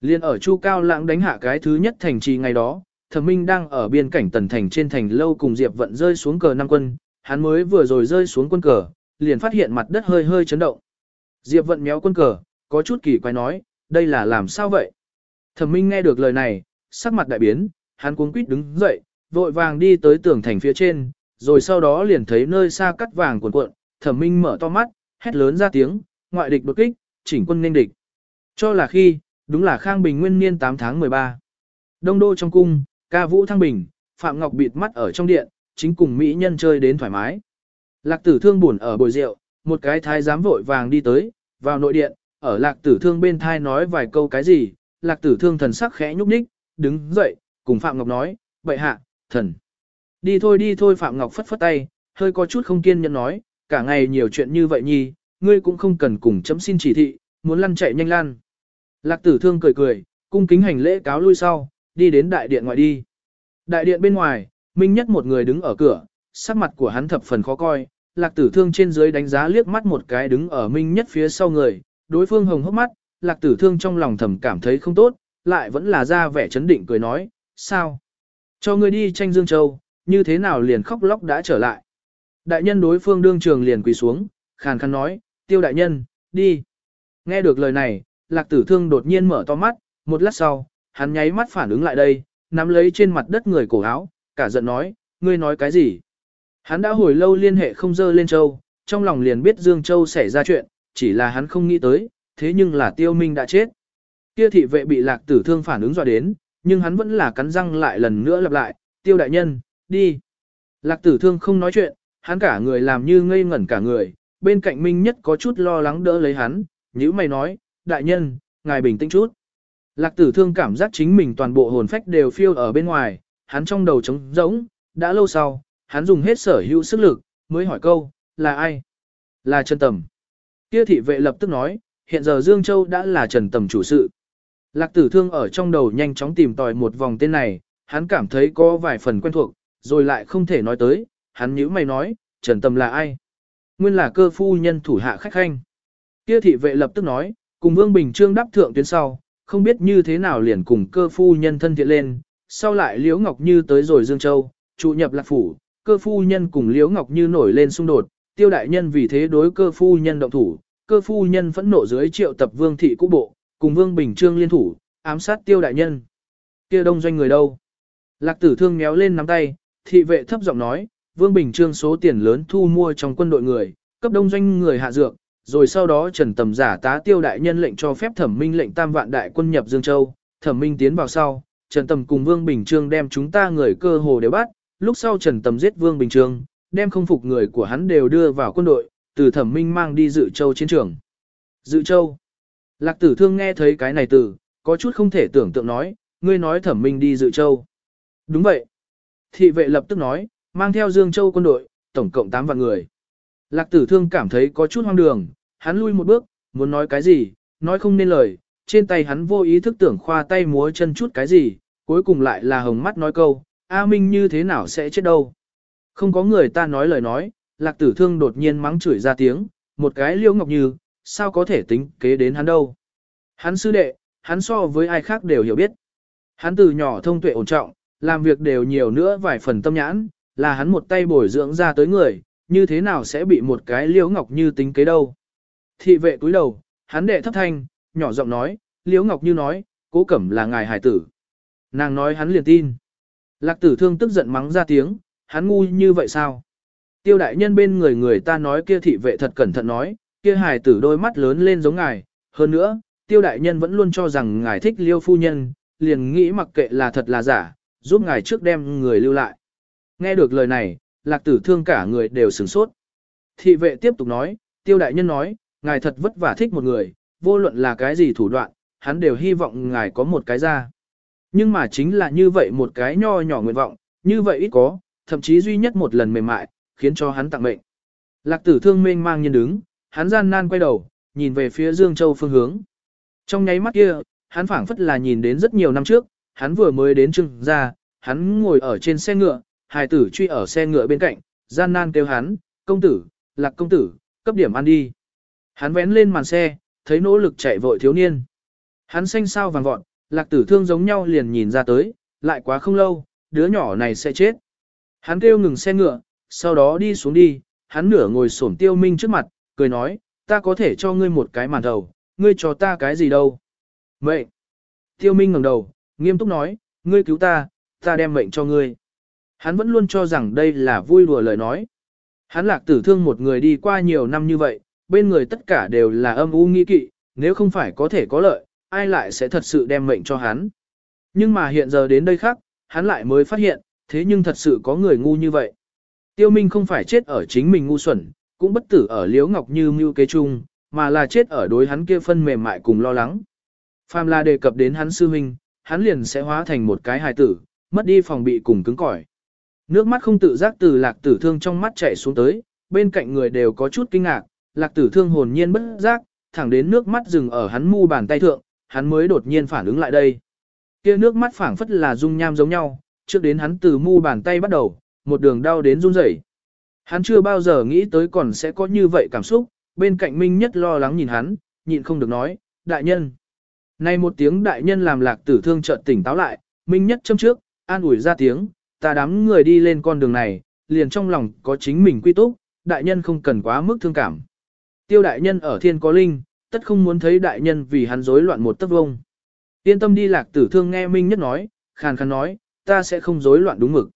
Liên ở Chu Cao Lãng đánh hạ cái thứ nhất thành trì ngày đó, Thẩm Minh đang ở biên cảnh tần thành trên thành lâu cùng Diệp Vận rơi xuống cờ năm quân, hắn mới vừa rồi rơi xuống quân cờ, liền phát hiện mặt đất hơi hơi chấn động. Diệp vận méo quân cờ, có chút kỳ quái nói, đây là làm sao vậy? Thẩm Minh nghe được lời này, sắc mặt đại biến, hắn cuống quýt đứng dậy, vội vàng đi tới tường thành phía trên, rồi sau đó liền thấy nơi xa cắt vàng cuộn cuộn, Thẩm Minh mở to mắt, hét lớn ra tiếng, ngoại địch đột kích, chỉnh quân nên địch. Cho là khi, đúng là Khang Bình nguyên niên 8 tháng 13. Đông đô trong cung, ca vũ thăng bình, Phạm Ngọc bịt mắt ở trong điện, chính cùng mỹ nhân chơi đến thoải mái. Lạc tử thương buồn ở bồi rượu, một cái thái giám vội vàng đi tới, vào nội điện, ở lạc tử thương bên thai nói vài câu cái gì, lạc tử thương thần sắc khẽ nhúc nhích, đứng dậy, cùng Phạm Ngọc nói, bệ hạ, thần. Đi thôi đi thôi Phạm Ngọc phất phất tay, hơi có chút không kiên nhẫn nói, cả ngày nhiều chuyện như vậy nhi, ngươi cũng không cần cùng chấm xin chỉ thị, muốn lăn chạy nhanh lăn. Lạc tử thương cười cười, cung kính hành lễ cáo lui sau, đi đến đại điện ngoài đi. Đại điện bên ngoài, Minh Nhất một người đứng ở cửa, sắc mặt của hắn thập phần khó coi, lạc tử thương trên dưới đánh giá liếc mắt một cái đứng ở Minh Nhất phía sau người, đối phương hồng hốc mắt, lạc tử thương trong lòng thầm cảm thấy không tốt, lại vẫn là ra vẻ chấn định cười nói, sao? Cho ngươi đi tranh Dương Châu, như thế nào liền khóc lóc đã trở lại. Đại nhân đối phương đương trường liền quỳ xuống, khàn khàn nói, tiêu đại nhân, đi. Nghe được lời này, lạc tử thương đột nhiên mở to mắt, một lát sau, hắn nháy mắt phản ứng lại đây, nắm lấy trên mặt đất người cổ áo, cả giận nói, ngươi nói cái gì? Hắn đã hồi lâu liên hệ không dơ lên châu, trong lòng liền biết Dương Châu xảy ra chuyện, chỉ là hắn không nghĩ tới, thế nhưng là tiêu minh đã chết. Kia thị vệ bị lạc tử thương phản ứng dọa đến, nhưng hắn vẫn là cắn răng lại lần nữa lặp lại, tiêu đại nhân, đi. Lạc tử thương không nói chuyện, hắn cả người làm như ngây ngẩn cả người, bên cạnh Minh Nhất có chút lo lắng đỡ lấy hắn, nhữ mày nói, đại nhân, ngài bình tĩnh chút. Lạc tử thương cảm giác chính mình toàn bộ hồn phách đều phiêu ở bên ngoài, hắn trong đầu trống rỗng, đã lâu sau, hắn dùng hết sở hữu sức lực, mới hỏi câu, là ai? Là Trần Tầm. Kia thị vệ lập tức nói, hiện giờ Dương Châu đã là Trần Tầm chủ sự. Lạc tử thương ở trong đầu nhanh chóng tìm tòi một vòng tên này, hắn cảm thấy có vài phần quen thuộc, rồi lại không thể nói tới, hắn nhíu mày nói, Trần Tầm là ai? Nguyên là cơ phu nhân thủ hạ khách khanh. Kia thị vệ lập tức nói, cùng Vương Bình Trương đáp thượng tuyến sau, không biết như thế nào liền cùng cơ phu nhân thân thiện lên, sau lại Liễu Ngọc Như tới rồi Dương Châu, trụ nhập lạc phủ, cơ phu nhân cùng Liễu Ngọc Như nổi lên xung đột, tiêu đại nhân vì thế đối cơ phu nhân động thủ, cơ phu nhân phẫn nộ dưới triệu tập Vương thị cũ bộ, cùng Vương Bình Trương liên thủ, ám sát tiêu đại nhân. Kia đông doanh người đâu? Lạc tử thương méo lên nắm tay, thị vệ thấp giọng nói, Vương Bình Trương số tiền lớn thu mua trong quân đội người, cấp đông doanh người hạ dược, rồi sau đó Trần Tầm giả tá tiêu đại nhân lệnh cho phép thẩm minh lệnh tam vạn đại quân nhập Dương Châu, thẩm minh tiến vào sau, Trần Tầm cùng Vương Bình Trương đem chúng ta người cơ hồ đều bắt, lúc sau Trần Tầm giết Vương Bình Trương, đem không phục người của hắn đều đưa vào quân đội, từ thẩm minh mang đi dự châu chiến trường. Dự châu. Lạc tử thương nghe thấy cái này từ, có chút không thể tưởng tượng nói, ngươi nói thẩm minh đi dự châu. Đúng vậy. Thị vệ lập tức nói, mang theo Dương Châu quân đội, tổng cộng 8 vạn người. Lạc tử thương cảm thấy có chút hoang đường, hắn lui một bước, muốn nói cái gì, nói không nên lời, trên tay hắn vô ý thức tưởng khoa tay múa chân chút cái gì, cuối cùng lại là hồng mắt nói câu, A Minh như thế nào sẽ chết đâu. Không có người ta nói lời nói, lạc tử thương đột nhiên mắng chửi ra tiếng, một cái liêu ngọc như, sao có thể tính kế đến hắn đâu. Hắn sư đệ, hắn so với ai khác đều hiểu biết. Hắn từ nhỏ thông tuệ ổn trọng, làm việc đều nhiều nữa vài phần tâm nhãn, là hắn một tay bồi dưỡng ra tới người, như thế nào sẽ bị một cái liễu ngọc như tính kế đâu. Thị vệ cúi đầu, hắn đệ thấp thanh, nhỏ giọng nói, liễu ngọc như nói, cố cẩm là ngài hải tử. Nàng nói hắn liền tin. Lạc tử thương tức giận mắng ra tiếng, hắn ngu như vậy sao? Tiêu đại nhân bên người người ta nói kia thị vệ thật cẩn thận nói, kia hải tử đôi mắt lớn lên giống ngài. Hơn nữa, tiêu đại nhân vẫn luôn cho rằng ngài thích liêu phu nhân, liền nghĩ mặc kệ là thật là giả, giúp ngài trước đem người lưu lại. Nghe được lời này, lạc tử thương cả người đều sửng sốt. Thị vệ tiếp tục nói, tiêu đại nhân nói, ngài thật vất vả thích một người, vô luận là cái gì thủ đoạn, hắn đều hy vọng ngài có một cái ra. Nhưng mà chính là như vậy một cái nho nhỏ nguyện vọng, như vậy ít có, thậm chí duy nhất một lần mềm mại, khiến cho hắn tặng mệnh. Lạc tử thương mênh mang nhân đứng, hắn gian nan quay đầu, nhìn về phía Dương Châu phương hướng. Trong nháy mắt kia, hắn phảng phất là nhìn đến rất nhiều năm trước, hắn vừa mới đến trưng ra, hắn ngồi ở trên xe ngựa, hài tử truy ở xe ngựa bên cạnh, gian nan kêu hắn, công tử, lạc công tử, cấp điểm ăn đi. Hắn vén lên màn xe, thấy nỗ lực chạy vội thiếu niên. Hắn xanh sao vàng vọt, lạc tử thương giống nhau liền nhìn ra tới, lại quá không lâu, đứa nhỏ này sẽ chết. Hắn kêu ngừng xe ngựa, sau đó đi xuống đi, hắn nửa ngồi xổm tiêu minh trước mặt, cười nói, ta có thể cho ngươi một cái màn đầu, ngươi cho ta cái gì đâu. Mệnh. Tiêu minh ngẩng đầu, nghiêm túc nói, ngươi cứu ta, ta đem mệnh cho ngươi. Hắn vẫn luôn cho rằng đây là vui đùa lời nói. Hắn lạc tử thương một người đi qua nhiều năm như vậy, bên người tất cả đều là âm u nghi kỵ, nếu không phải có thể có lợi, ai lại sẽ thật sự đem mệnh cho hắn. Nhưng mà hiện giờ đến đây khác, hắn lại mới phát hiện, thế nhưng thật sự có người ngu như vậy. Tiêu Minh không phải chết ở chính mình ngu xuẩn, cũng bất tử ở Liễu Ngọc Như mưu kế chung, mà là chết ở đối hắn kia phân mềm mại cùng lo lắng. Phàm là đề cập đến hắn sư huynh, hắn liền sẽ hóa thành một cái hài tử, mất đi phòng bị cùng cứng cỏi. Nước mắt không tự giác từ lạc tử thương trong mắt chảy xuống tới, bên cạnh người đều có chút kinh ngạc, lạc tử thương hồn nhiên bất giác, thẳng đến nước mắt dừng ở hắn mu bàn tay thượng, hắn mới đột nhiên phản ứng lại đây. Kia nước mắt phảng phất là dung nham giống nhau, trước đến hắn từ mu bàn tay bắt đầu, một đường đau đến run rẩy. Hắn chưa bao giờ nghĩ tới còn sẽ có như vậy cảm xúc, bên cạnh Minh Nhất lo lắng nhìn hắn, nhịn không được nói, đại nhân. nay một tiếng đại nhân làm lạc tử thương chợt tỉnh táo lại, Minh Nhất châm trước, an ủi ra tiếng, ta đám người đi lên con đường này, liền trong lòng có chính mình quy túc, đại nhân không cần quá mức thương cảm. Tiêu đại nhân ở thiên có linh, tất không muốn thấy đại nhân vì hắn rối loạn một tấc vông. Yên tâm đi lạc tử thương nghe Minh Nhất nói, khàn khàn nói, ta sẽ không rối loạn đúng mực.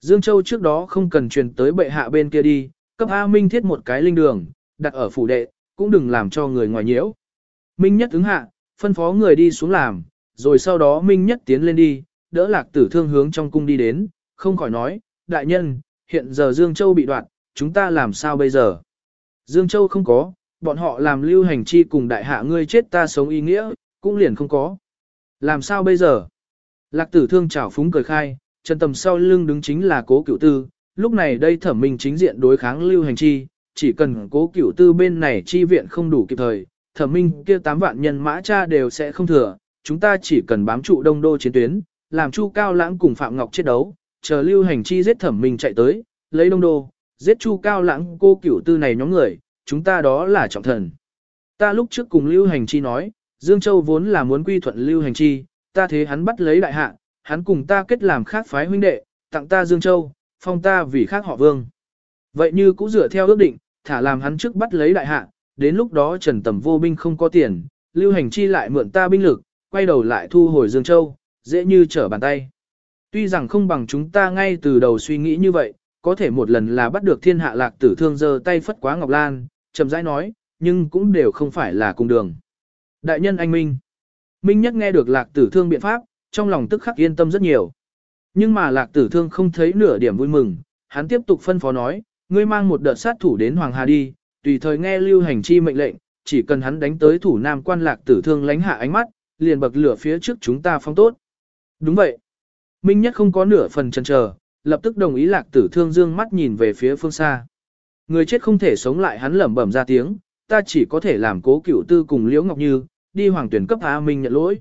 Dương Châu trước đó không cần truyền tới bệ hạ bên kia đi, cấp A Minh thiết một cái linh đường, đặt ở phủ đệ, cũng đừng làm cho người ngoài nhiễu. Minh nhất ứng hạ, phân phó người đi xuống làm, rồi sau đó Minh nhất tiến lên đi, đỡ lạc tử thương hướng trong cung đi đến, không khỏi nói, đại nhân, hiện giờ Dương Châu bị đoạn, chúng ta làm sao bây giờ? Dương Châu không có, bọn họ làm lưu hành chi cùng đại hạ ngươi chết ta sống ý nghĩa, cũng liền không có. Làm sao bây giờ? Lạc tử thương chảo phúng cười khai, chân tầm sau lưng đứng chính là cố cửu tư, lúc này đây thẩm minh chính diện đối kháng lưu hành chi, chỉ cần cố cửu tư bên này chi viện không đủ kịp thời, thẩm minh kia 8 vạn nhân mã cha đều sẽ không thừa, chúng ta chỉ cần bám trụ đông đô chiến tuyến, làm chu cao lãng cùng Phạm Ngọc chiến đấu, chờ lưu hành chi giết thẩm minh chạy tới, lấy đông đô, giết chu cao lãng cô cửu tư này nhóm người, chúng ta đó là trọng thần. Ta lúc trước cùng lưu hành chi nói, Dương Châu vốn là muốn quy thuận lưu hành chi, ta thế hắn bắt lấy đại hạ, hắn cùng ta kết làm khác phái huynh đệ, tặng ta Dương Châu, phong ta vì khác họ vương. Vậy như cũng dựa theo ước định, thả làm hắn trước bắt lấy đại hạ, đến lúc đó trần tầm vô binh không có tiền, lưu hành chi lại mượn ta binh lực, quay đầu lại thu hồi Dương Châu, dễ như trở bàn tay. Tuy rằng không bằng chúng ta ngay từ đầu suy nghĩ như vậy, có thể một lần là bắt được thiên hạ lạc tử thương giơ tay phất quá Ngọc Lan, chậm rãi nói, nhưng cũng đều không phải là cùng đường. Đại nhân anh Minh. Minh nhất nghe được lạc tử thương biện pháp, trong lòng tức khắc yên tâm rất nhiều. Nhưng mà lạc tử thương không thấy nửa điểm vui mừng, hắn tiếp tục phân phó nói, ngươi mang một đợt sát thủ đến Hoàng Hà đi, tùy thời nghe lưu hành chi mệnh lệnh, chỉ cần hắn đánh tới thủ nam quan lạc tử thương lánh hạ ánh mắt, liền bậc lửa phía trước chúng ta phong tốt. Đúng vậy. Minh nhất không có nửa phần chần chờ, lập tức đồng ý lạc tử thương dương mắt nhìn về phía phương xa. Người chết không thể sống lại hắn lẩm bẩm ra tiếng, ta chỉ có thể làm cố cửu tư cùng Liễu Ngọc Như, đi hoàng tuyển cấp A Minh nhận lỗi.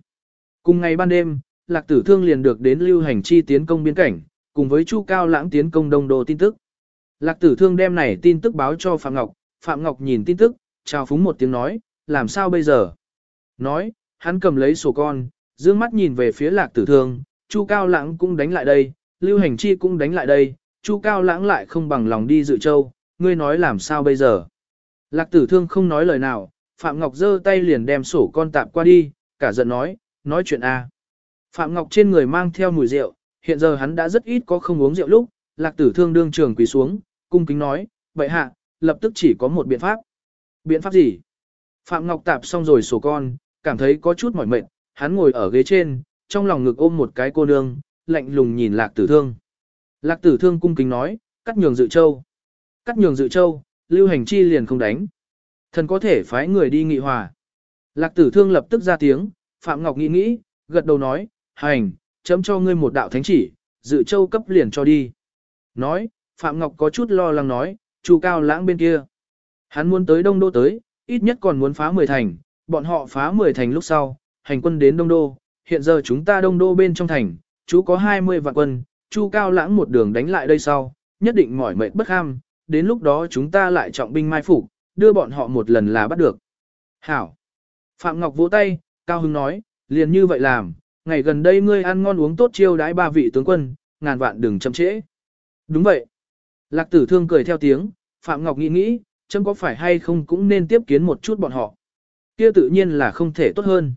Cùng ngày ban đêm, lạc tử thương liền được đến lưu hành chi tiến công biên cảnh, cùng với Chu Cao Lãng tiến công đông đô tin tức. Lạc tử thương đem này tin tức báo cho Phạm Ngọc, Phạm Ngọc nhìn tin tức, chào phúng một tiếng nói, làm sao bây giờ? Nói, hắn cầm lấy sổ con, dương mắt nhìn về phía lạc tử thương, Chu Cao Lãng cũng đánh lại đây, Lưu Hành Chi cũng đánh lại đây, Chu Cao Lãng lại không bằng lòng đi dự châu, ngươi nói làm sao bây giờ? Lạc tử thương không nói lời nào, Phạm Ngọc giơ tay liền đem sổ con tạp qua đi, cả giận nói, nói chuyện A. Phạm Ngọc trên người mang theo mùi rượu, hiện giờ hắn đã rất ít có không uống rượu lúc, lạc tử thương đương trường quỳ xuống, cung kính nói, vậy hạ, lập tức chỉ có một biện pháp. Biện pháp gì? Phạm Ngọc tạp xong rồi sổ con, cảm thấy có chút mỏi mệt, hắn ngồi ở ghế trên, trong lòng ngực ôm một cái cô nương, lạnh lùng nhìn lạc tử thương. Lạc tử thương cung kính nói, cắt nhường dự châu. Cắt nhường dự châu, lưu hành chi liền không đánh. Thần có thể phái người đi nghị hòa. Lạc tử thương lập tức ra tiếng, Phạm Ngọc nghĩ nghĩ, gật đầu nói, hành, chấm cho ngươi một đạo thánh chỉ, dự châu cấp liền cho đi. Nói, Phạm Ngọc có chút lo lắng nói, Chu Cao Lãng bên kia. Hắn muốn tới Đông Đô tới, ít nhất còn muốn phá 10 thành, bọn họ phá 10 thành lúc sau, hành quân đến Đông Đô, hiện giờ chúng ta Đông Đô bên trong thành, chú có 20 vạn quân, Chu Cao Lãng một đường đánh lại đây sau, nhất định mỏi mệt bất ham, đến lúc đó chúng ta lại trọng binh mai phục, đưa bọn họ một lần là bắt được. Hảo. Phạm Ngọc vỗ tay, Cao Hưng nói, liền như vậy làm, ngày gần đây ngươi ăn ngon uống tốt chiêu đãi ba vị tướng quân, ngàn vạn đừng chậm trễ. Đúng vậy. Lạc tử thương cười theo tiếng, Phạm Ngọc nghĩ nghĩ, chấm có phải hay không cũng nên tiếp kiến một chút bọn họ. Kia tự nhiên là không thể tốt hơn.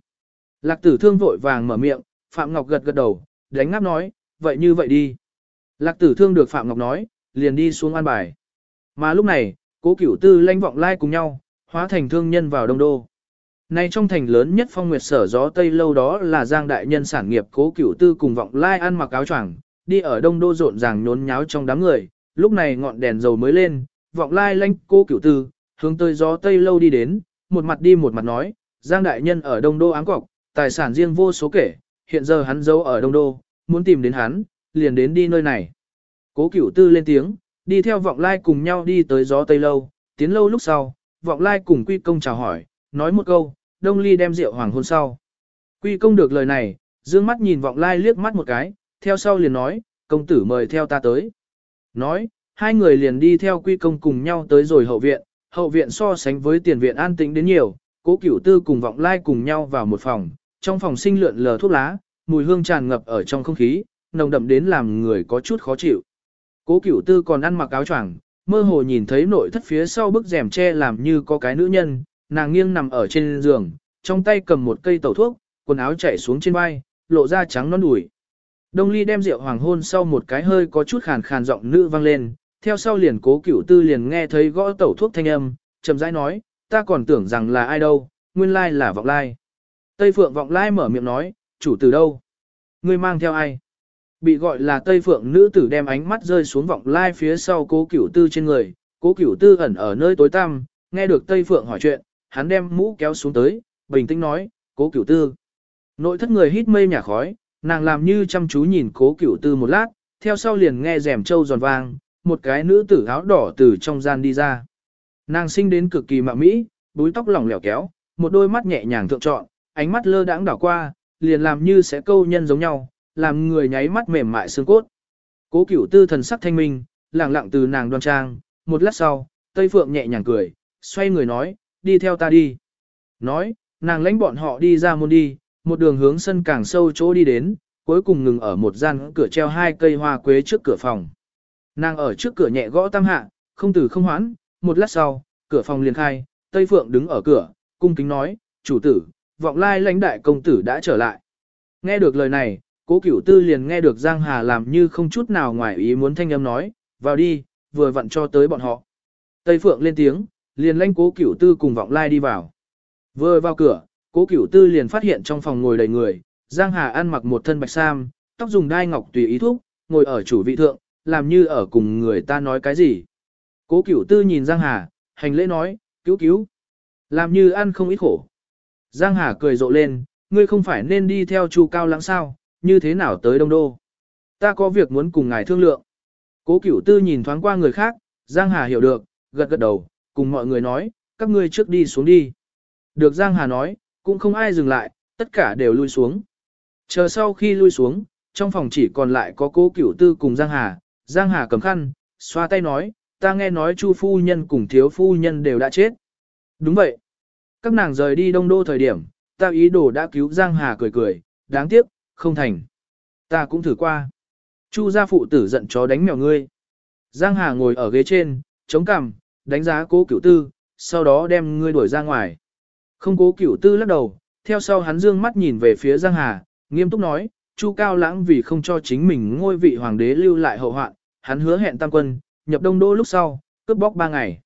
Lạc tử thương vội vàng mở miệng, Phạm Ngọc gật gật đầu, đánh ngáp nói, vậy như vậy đi. Lạc tử thương được Phạm Ngọc nói, liền đi xuống an bài. Mà lúc này, cố cửu tư lanh vọng lai cùng nhau, hóa thành thương nhân vào đông đô. Nay trong thành lớn nhất phong nguyệt sở gió Tây lâu đó là giang đại nhân sản nghiệp cố cửu tư cùng vọng lai ăn mặc áo choàng đi ở đông đô rộn ràng nhốn nháo trong đám người, lúc này ngọn đèn dầu mới lên, vọng lai lanh cố cửu tư, hướng tới gió Tây lâu đi đến, một mặt đi một mặt nói, giang đại nhân ở đông đô áng cọc, tài sản riêng vô số kể, hiện giờ hắn giấu ở đông đô, muốn tìm đến hắn, liền đến đi nơi này. Cố cửu tư lên tiếng, đi theo vọng lai cùng nhau đi tới gió Tây lâu, tiến lâu lúc sau, vọng lai cùng quy công chào hỏi, nói một câu, đông ly đem rượu hoàng hôn sau. Quy công được lời này, dương mắt nhìn vọng lai liếc mắt một cái, theo sau liền nói, công tử mời theo ta tới. Nói, hai người liền đi theo quy công cùng nhau tới rồi hậu viện, hậu viện so sánh với tiền viện an tĩnh đến nhiều, cố cửu tư cùng vọng lai cùng nhau vào một phòng, trong phòng sinh lượn lờ thuốc lá, mùi hương tràn ngập ở trong không khí, nồng đậm đến làm người có chút khó chịu. Cố cửu tư còn ăn mặc áo choàng, mơ hồ nhìn thấy nội thất phía sau bức rèm che làm như có cái nữ nhân, nàng nghiêng nằm ở trên giường, trong tay cầm một cây tẩu thuốc, quần áo chảy xuống trên vai, lộ ra trắng non đùi. Đông ly đem rượu hoàng hôn sau một cái hơi có chút khàn khàn giọng nữ vang lên, theo sau liền cố cửu tư liền nghe thấy gõ tẩu thuốc thanh âm, chậm rãi nói, ta còn tưởng rằng là ai đâu, nguyên lai là vọng lai. Tây Phượng vọng lai mở miệng nói, chủ từ đâu? Ngươi mang theo ai? Bị gọi là Tây Phượng nữ tử đem ánh mắt rơi xuống vọng lai phía sau cố cửu tư trên người, cố cửu tư ẩn ở nơi tối tăm, nghe được Tây Phượng hỏi chuyện, hắn đem mũ kéo xuống tới, bình tĩnh nói, cố cửu tư. Nội thất người hít mây nhà khói, nàng làm như chăm chú nhìn cố cửu tư một lát, theo sau liền nghe rèm trâu giòn vang, một cái nữ tử áo đỏ từ trong gian đi ra. Nàng sinh đến cực kỳ mạ mỹ, búi tóc lỏng lẻo kéo, một đôi mắt nhẹ nhàng thượng trọn, ánh mắt lơ đãng đảo qua, liền làm như sẽ câu nhân giống nhau, làm người nháy mắt mềm mại xương cốt. Cố cửu tư thần sắc thanh minh, lẳng lặng từ nàng đoan trang, một lát sau, Tây Phượng nhẹ nhàng cười, xoay người nói, đi theo ta đi. Nói, nàng lãnh bọn họ đi ra môn đi, một đường hướng sân càng sâu chỗ đi đến, cuối cùng ngừng ở một gian cửa treo hai cây hoa quế trước cửa phòng. Nàng ở trước cửa nhẹ gõ tam hạ, không từ không hoãn, một lát sau, cửa phòng liền khai, Tây Phượng đứng ở cửa, cung kính nói, chủ tử, vọng lai lãnh đại công tử đã trở lại. Nghe được lời này, cố cửu tư liền nghe được Giang Hà làm như không chút nào ngoài ý muốn thanh âm nói, vào đi, vừa vặn cho tới bọn họ. Tây Phượng lên tiếng, liền lãnh cố cửu tư cùng vọng lai đi vào. Vừa vào cửa, cố cửu tư liền phát hiện trong phòng ngồi đầy người, Giang Hà ăn mặc một thân bạch sam, tóc dùng đai ngọc tùy ý thúc, ngồi ở chủ vị thượng, làm như ở cùng người ta nói cái gì. Cố cửu tư nhìn Giang Hà, hành lễ nói, cứu cứu. Làm như ăn không ít khổ. Giang Hà cười rộ lên, ngươi không phải nên đi theo Chu Cao Lãng sao, như thế nào tới Đông Đô. Ta có việc muốn cùng ngài thương lượng. Cố cửu tư nhìn thoáng qua người khác, Giang Hà hiểu được, gật gật đầu, cùng mọi người nói, các ngươi trước đi xuống đi. Được Giang Hà nói, cũng không ai dừng lại, tất cả đều lui xuống. Chờ sau khi lui xuống, trong phòng chỉ còn lại có cố cửu tư cùng Giang Hà, Giang Hà cầm khăn, xoa tay nói, ta nghe nói Chu phu nhân cùng thiếu phu nhân đều đã chết. Đúng vậy. Các nàng rời đi đông đô thời điểm, ta ý đồ đã cứu Giang Hà cười cười, đáng tiếc, không thành. Ta cũng thử qua. Chu gia phụ tử giận chó đánh mèo ngươi. Giang Hà ngồi ở ghế trên, chống cằm, đánh giá cố cửu tư, sau đó đem ngươi đuổi ra ngoài. Không cố cửu tư lắc đầu, theo sau hắn dương mắt nhìn về phía Giang Hà, nghiêm túc nói, Chu Cao Lãng vì không cho chính mình ngôi vị hoàng đế lưu lại hậu hoạn, hắn hứa hẹn tam quân, nhập đông đô lúc sau, cướp bóc ba ngày.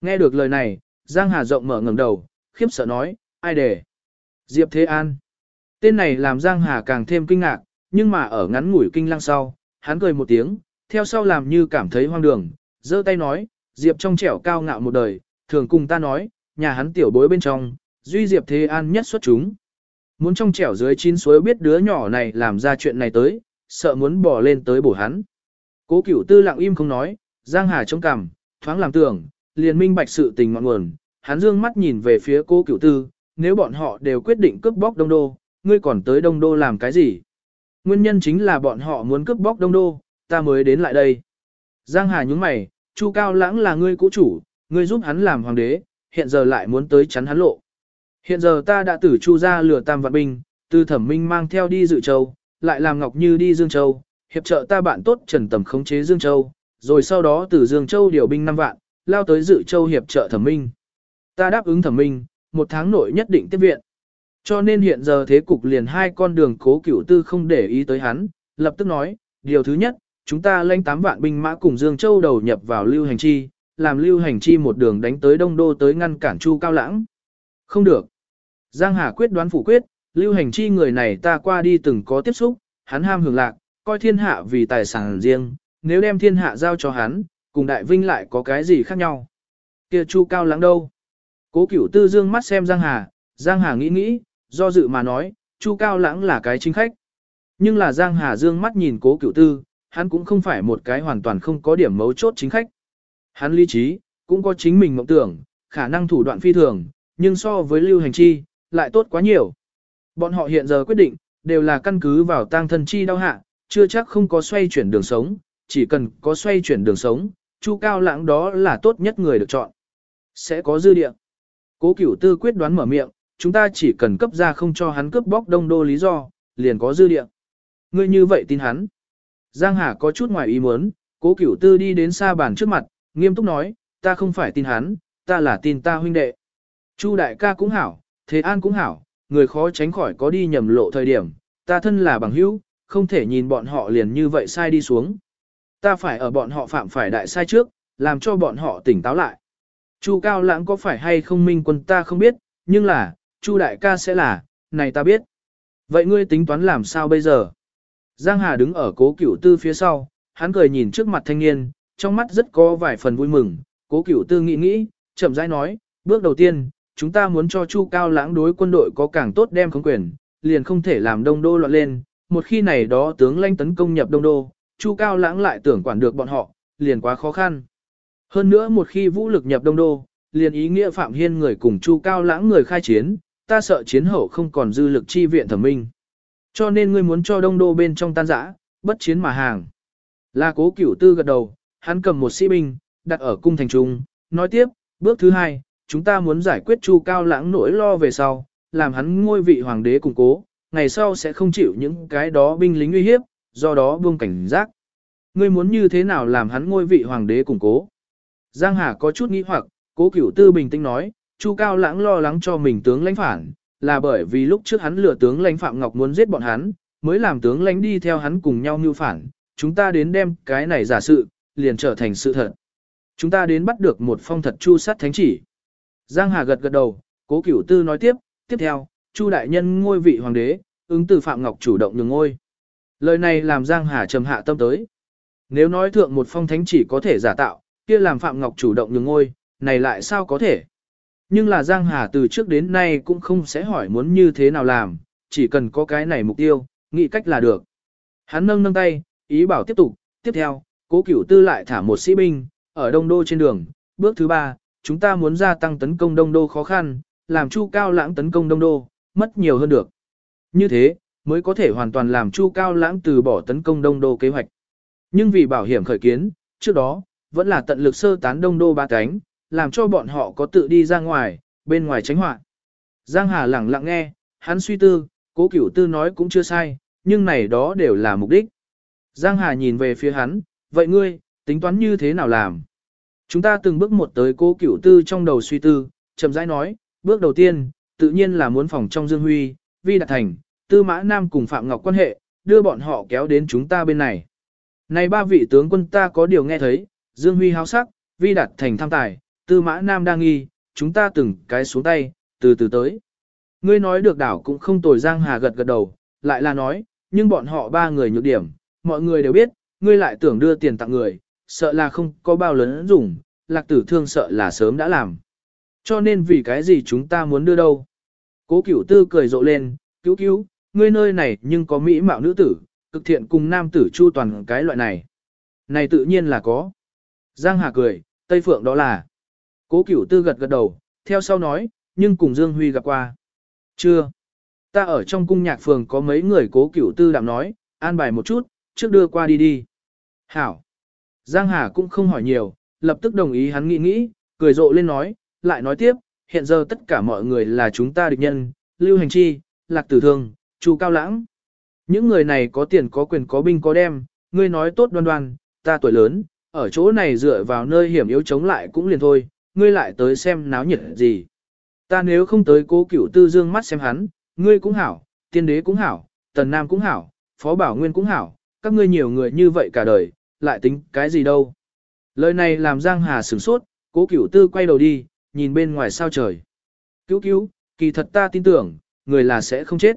Nghe được lời này, Giang Hà rộng mở ngẩng đầu, khiếp sợ nói, ai để? Diệp Thế An. Tên này làm Giang Hà càng thêm kinh ngạc, nhưng mà ở ngắn ngủi kinh lăng sau, hắn cười một tiếng, theo sau làm như cảm thấy hoang đường, giơ tay nói, Diệp trong trẻo cao ngạo một đời, thường cùng ta nói, nhà hắn tiểu bối bên trong, duy Diệp Thế An nhất xuất chúng. Muốn trong trẻo dưới chín suối biết đứa nhỏ này làm ra chuyện này tới, sợ muốn bỏ lên tới bổ hắn. Cố cửu tư lặng im không nói, Giang Hà trông cằm, thoáng làm tưởng, liền minh bạch sự tình ngọn nguồn, hắn dương mắt nhìn về phía cố cửu tư, nếu bọn họ đều quyết định cướp bóc đông đô, ngươi còn tới đông đô làm cái gì? Nguyên nhân chính là bọn họ muốn cướp bóc đông đô, ta mới đến lại đây. Giang Hà nhúng mày, Chu Cao Lãng là ngươi cũ chủ, ngươi giúp hắn làm hoàng đế, hiện giờ lại muốn tới chắn hắn lộ. Hiện giờ ta đã tử Chu ra lừa tam vạn binh, từ thẩm minh mang theo đi dự châu, lại làm Ngọc Như đi Dương Châu, hiệp trợ ta bạn tốt Trần Tầm khống chế Dương Châu, rồi sau đó từ Dương Châu điều binh 5 vạn, lao tới dự châu hiệp trợ thẩm minh. Ta đáp ứng thẩm minh, một tháng nội nhất định tiếp viện. Cho nên hiện giờ thế cục liền hai con đường cố cửu tư không để ý tới hắn, lập tức nói, điều thứ nhất, chúng ta lãnh tám vạn binh mã cùng Dương Châu đầu nhập vào lưu hành chi, làm lưu hành chi một đường đánh tới Đông Đô tới ngăn cản Chu Cao Lãng. Không được. Giang Hà quyết đoán phủ quyết, lưu hành chi người này ta qua đi từng có tiếp xúc, hắn ham hưởng lạc, coi thiên hạ vì tài sản riêng, nếu đem thiên hạ giao cho hắn, cùng đại vinh lại có cái gì khác nhau. Kia Chu Cao Lãng đâu? Cố Cửu Tư dương mắt xem Giang Hà, Giang Hà nghĩ nghĩ, do dự mà nói, Chu Cao Lãng là cái chính khách. Nhưng là Giang Hà dương mắt nhìn Cố Cựu Tư, hắn cũng không phải một cái hoàn toàn không có điểm mấu chốt chính khách. Hắn lý trí, cũng có chính mình mộng tưởng, khả năng thủ đoạn phi thường, nhưng so với lưu hành chi, lại tốt quá nhiều. Bọn họ hiện giờ quyết định, đều là căn cứ vào tang thân chi đau hạ, chưa chắc không có xoay chuyển đường sống, chỉ cần có xoay chuyển đường sống, Chu Cao Lãng đó là tốt nhất người được chọn. Sẽ có dư địa. Cố Cửu Tư quyết đoán mở miệng, chúng ta chỉ cần cấp ra không cho hắn cướp bóc đông đô lý do, liền có dư địa. Ngươi như vậy tin hắn. Giang Hà có chút ngoài ý muốn, Cố Cửu Tư đi đến xa bàn trước mặt, nghiêm túc nói, ta không phải tin hắn, ta là tin ta huynh đệ. Chu đại ca cũng hảo, Thế An cũng hảo, người khó tránh khỏi có đi nhầm lộ thời điểm, ta thân là bằng hữu, không thể nhìn bọn họ liền như vậy sai đi xuống. Ta phải ở bọn họ phạm phải đại sai trước, làm cho bọn họ tỉnh táo lại. Chu Cao Lãng có phải hay không minh quân ta không biết, nhưng là, Chu đại ca sẽ là, này ta biết. Vậy ngươi tính toán làm sao bây giờ? Giang Hà đứng ở cố cửu tư phía sau, hắn cười nhìn trước mặt thanh niên, trong mắt rất có vài phần vui mừng. Cố cửu tư nghĩ nghĩ, chậm rãi nói, bước đầu tiên, chúng ta muốn cho Chu Cao Lãng đối quân đội có càng tốt đem khống quyền, liền không thể làm đông đô loạn lên. Một khi này đó tướng lanh tấn công nhập đông đô, Chu Cao Lãng lại tưởng quản được bọn họ, liền quá khó khăn. Hơn nữa một khi vũ lực nhập đông đô, liền ý nghĩa Phạm Hiên người cùng Chu Cao Lãng người khai chiến, ta sợ chiến hậu không còn dư lực chi viện thẩm minh. Cho nên ngươi muốn cho đông đô bên trong tan rã, bất chiến mà hàng. Là cố cửu tư gật đầu, hắn cầm một sĩ binh, đặt ở cung thành trung, nói tiếp, bước thứ hai, chúng ta muốn giải quyết chu cao lãng nỗi lo về sau, làm hắn ngôi vị hoàng đế củng cố, ngày sau sẽ không chịu những cái đó binh lính uy hiếp, do đó buông cảnh giác. Ngươi muốn như thế nào làm hắn ngôi vị hoàng đế củng cố? Giang Hà có chút nghĩ hoặc, cố cửu tư bình tĩnh nói, Chu Cao Lãng lo lắng cho mình tướng lãnh phản, là bởi vì lúc trước hắn lừa tướng lãnh Phạm Ngọc muốn giết bọn hắn, mới làm tướng lãnh đi theo hắn cùng nhau mưu phản, chúng ta đến đem cái này giả sự, liền trở thành sự thật. Chúng ta đến bắt được một phong thật chu sát thánh chỉ. Giang Hà gật gật đầu, cố cửu tư nói tiếp, tiếp theo, Chu đại nhân ngôi vị hoàng đế, ứng từ Phạm Ngọc chủ động nhường ngôi. Lời này làm Giang Hà trầm hạ tâm tới. Nếu nói thượng một phong thánh chỉ có thể giả tạo, kia làm Phạm Ngọc chủ động nhường ngôi, này lại sao có thể? Nhưng là Giang Hà từ trước đến nay cũng không sẽ hỏi muốn như thế nào làm, chỉ cần có cái này mục tiêu, nghĩ cách là được. Hắn nâng nâng tay, ý bảo tiếp tục, tiếp theo, cố cửu tư lại thả một sĩ binh, ở đông đô trên đường, bước thứ ba, chúng ta muốn gia tăng tấn công đông đô khó khăn, làm chu cao lãng tấn công đông đô, mất nhiều hơn được. Như thế, mới có thể hoàn toàn làm chu cao lãng từ bỏ tấn công đông đô kế hoạch. Nhưng vì bảo hiểm khởi kiến, trước đó, vẫn là tận lực sơ tán đông đô ba cánh, làm cho bọn họ có tự đi ra ngoài, bên ngoài tránh họa. Giang Hà lẳng lặng nghe, hắn suy tư, cố cửu tư nói cũng chưa sai, nhưng này đó đều là mục đích. Giang Hà nhìn về phía hắn, vậy ngươi, tính toán như thế nào làm? Chúng ta từng bước một tới cố cửu tư trong đầu suy tư, chậm rãi nói, bước đầu tiên, tự nhiên là muốn phòng trong Dương Huy, Vi Đạt Thành, Tư Mã Nam cùng Phạm Ngọc quan hệ, đưa bọn họ kéo đến chúng ta bên này. Này ba vị tướng quân ta có điều nghe thấy, Dương Huy háo sắc, Vi Đạt Thành tham tài, Tư Mã Nam đang nghi, chúng ta từng cái xuống tay, từ từ tới. Ngươi nói được đảo cũng không tồi Giang Hà gật gật đầu, lại là nói, nhưng bọn họ ba người nhược điểm, mọi người đều biết, ngươi lại tưởng đưa tiền tặng người, sợ là không có bao lớn dùng, lạc tử thương sợ là sớm đã làm. Cho nên vì cái gì chúng ta muốn đưa đâu? Cố cửu tư cười rộ lên, cứu cứu, ngươi nơi này nhưng có mỹ mạo nữ tử, cực thiện cùng nam tử chu toàn cái loại này. Này tự nhiên là có. Giang Hà cười, Tây Phượng đó là. Cố cửu tư gật gật đầu, theo sau nói, nhưng cùng Dương Huy gặp qua. Chưa. Ta ở trong cung nhạc phường có mấy người cố cửu tư đạm nói, an bài một chút, trước đưa qua đi đi. Hảo. Giang Hà cũng không hỏi nhiều, lập tức đồng ý hắn nghĩ nghĩ, cười rộ lên nói, lại nói tiếp, hiện giờ tất cả mọi người là chúng ta địch nhân, Lưu Hành Chi, Lạc Tử Thương, Chu Cao Lãng. Những người này có tiền có quyền có binh có đem, ngươi nói tốt đoan đoan, ta tuổi lớn, ở chỗ này dựa vào nơi hiểm yếu chống lại cũng liền thôi, ngươi lại tới xem náo nhiệt gì. Ta nếu không tới cố cửu tư dương mắt xem hắn, ngươi cũng hảo, tiên đế cũng hảo, tần nam cũng hảo, phó bảo nguyên cũng hảo, các ngươi nhiều người như vậy cả đời, lại tính cái gì đâu. Lời này làm Giang Hà sửng sốt, cố cửu tư quay đầu đi, nhìn bên ngoài sao trời. Cứu cứu, kỳ thật ta tin tưởng, người là sẽ không chết.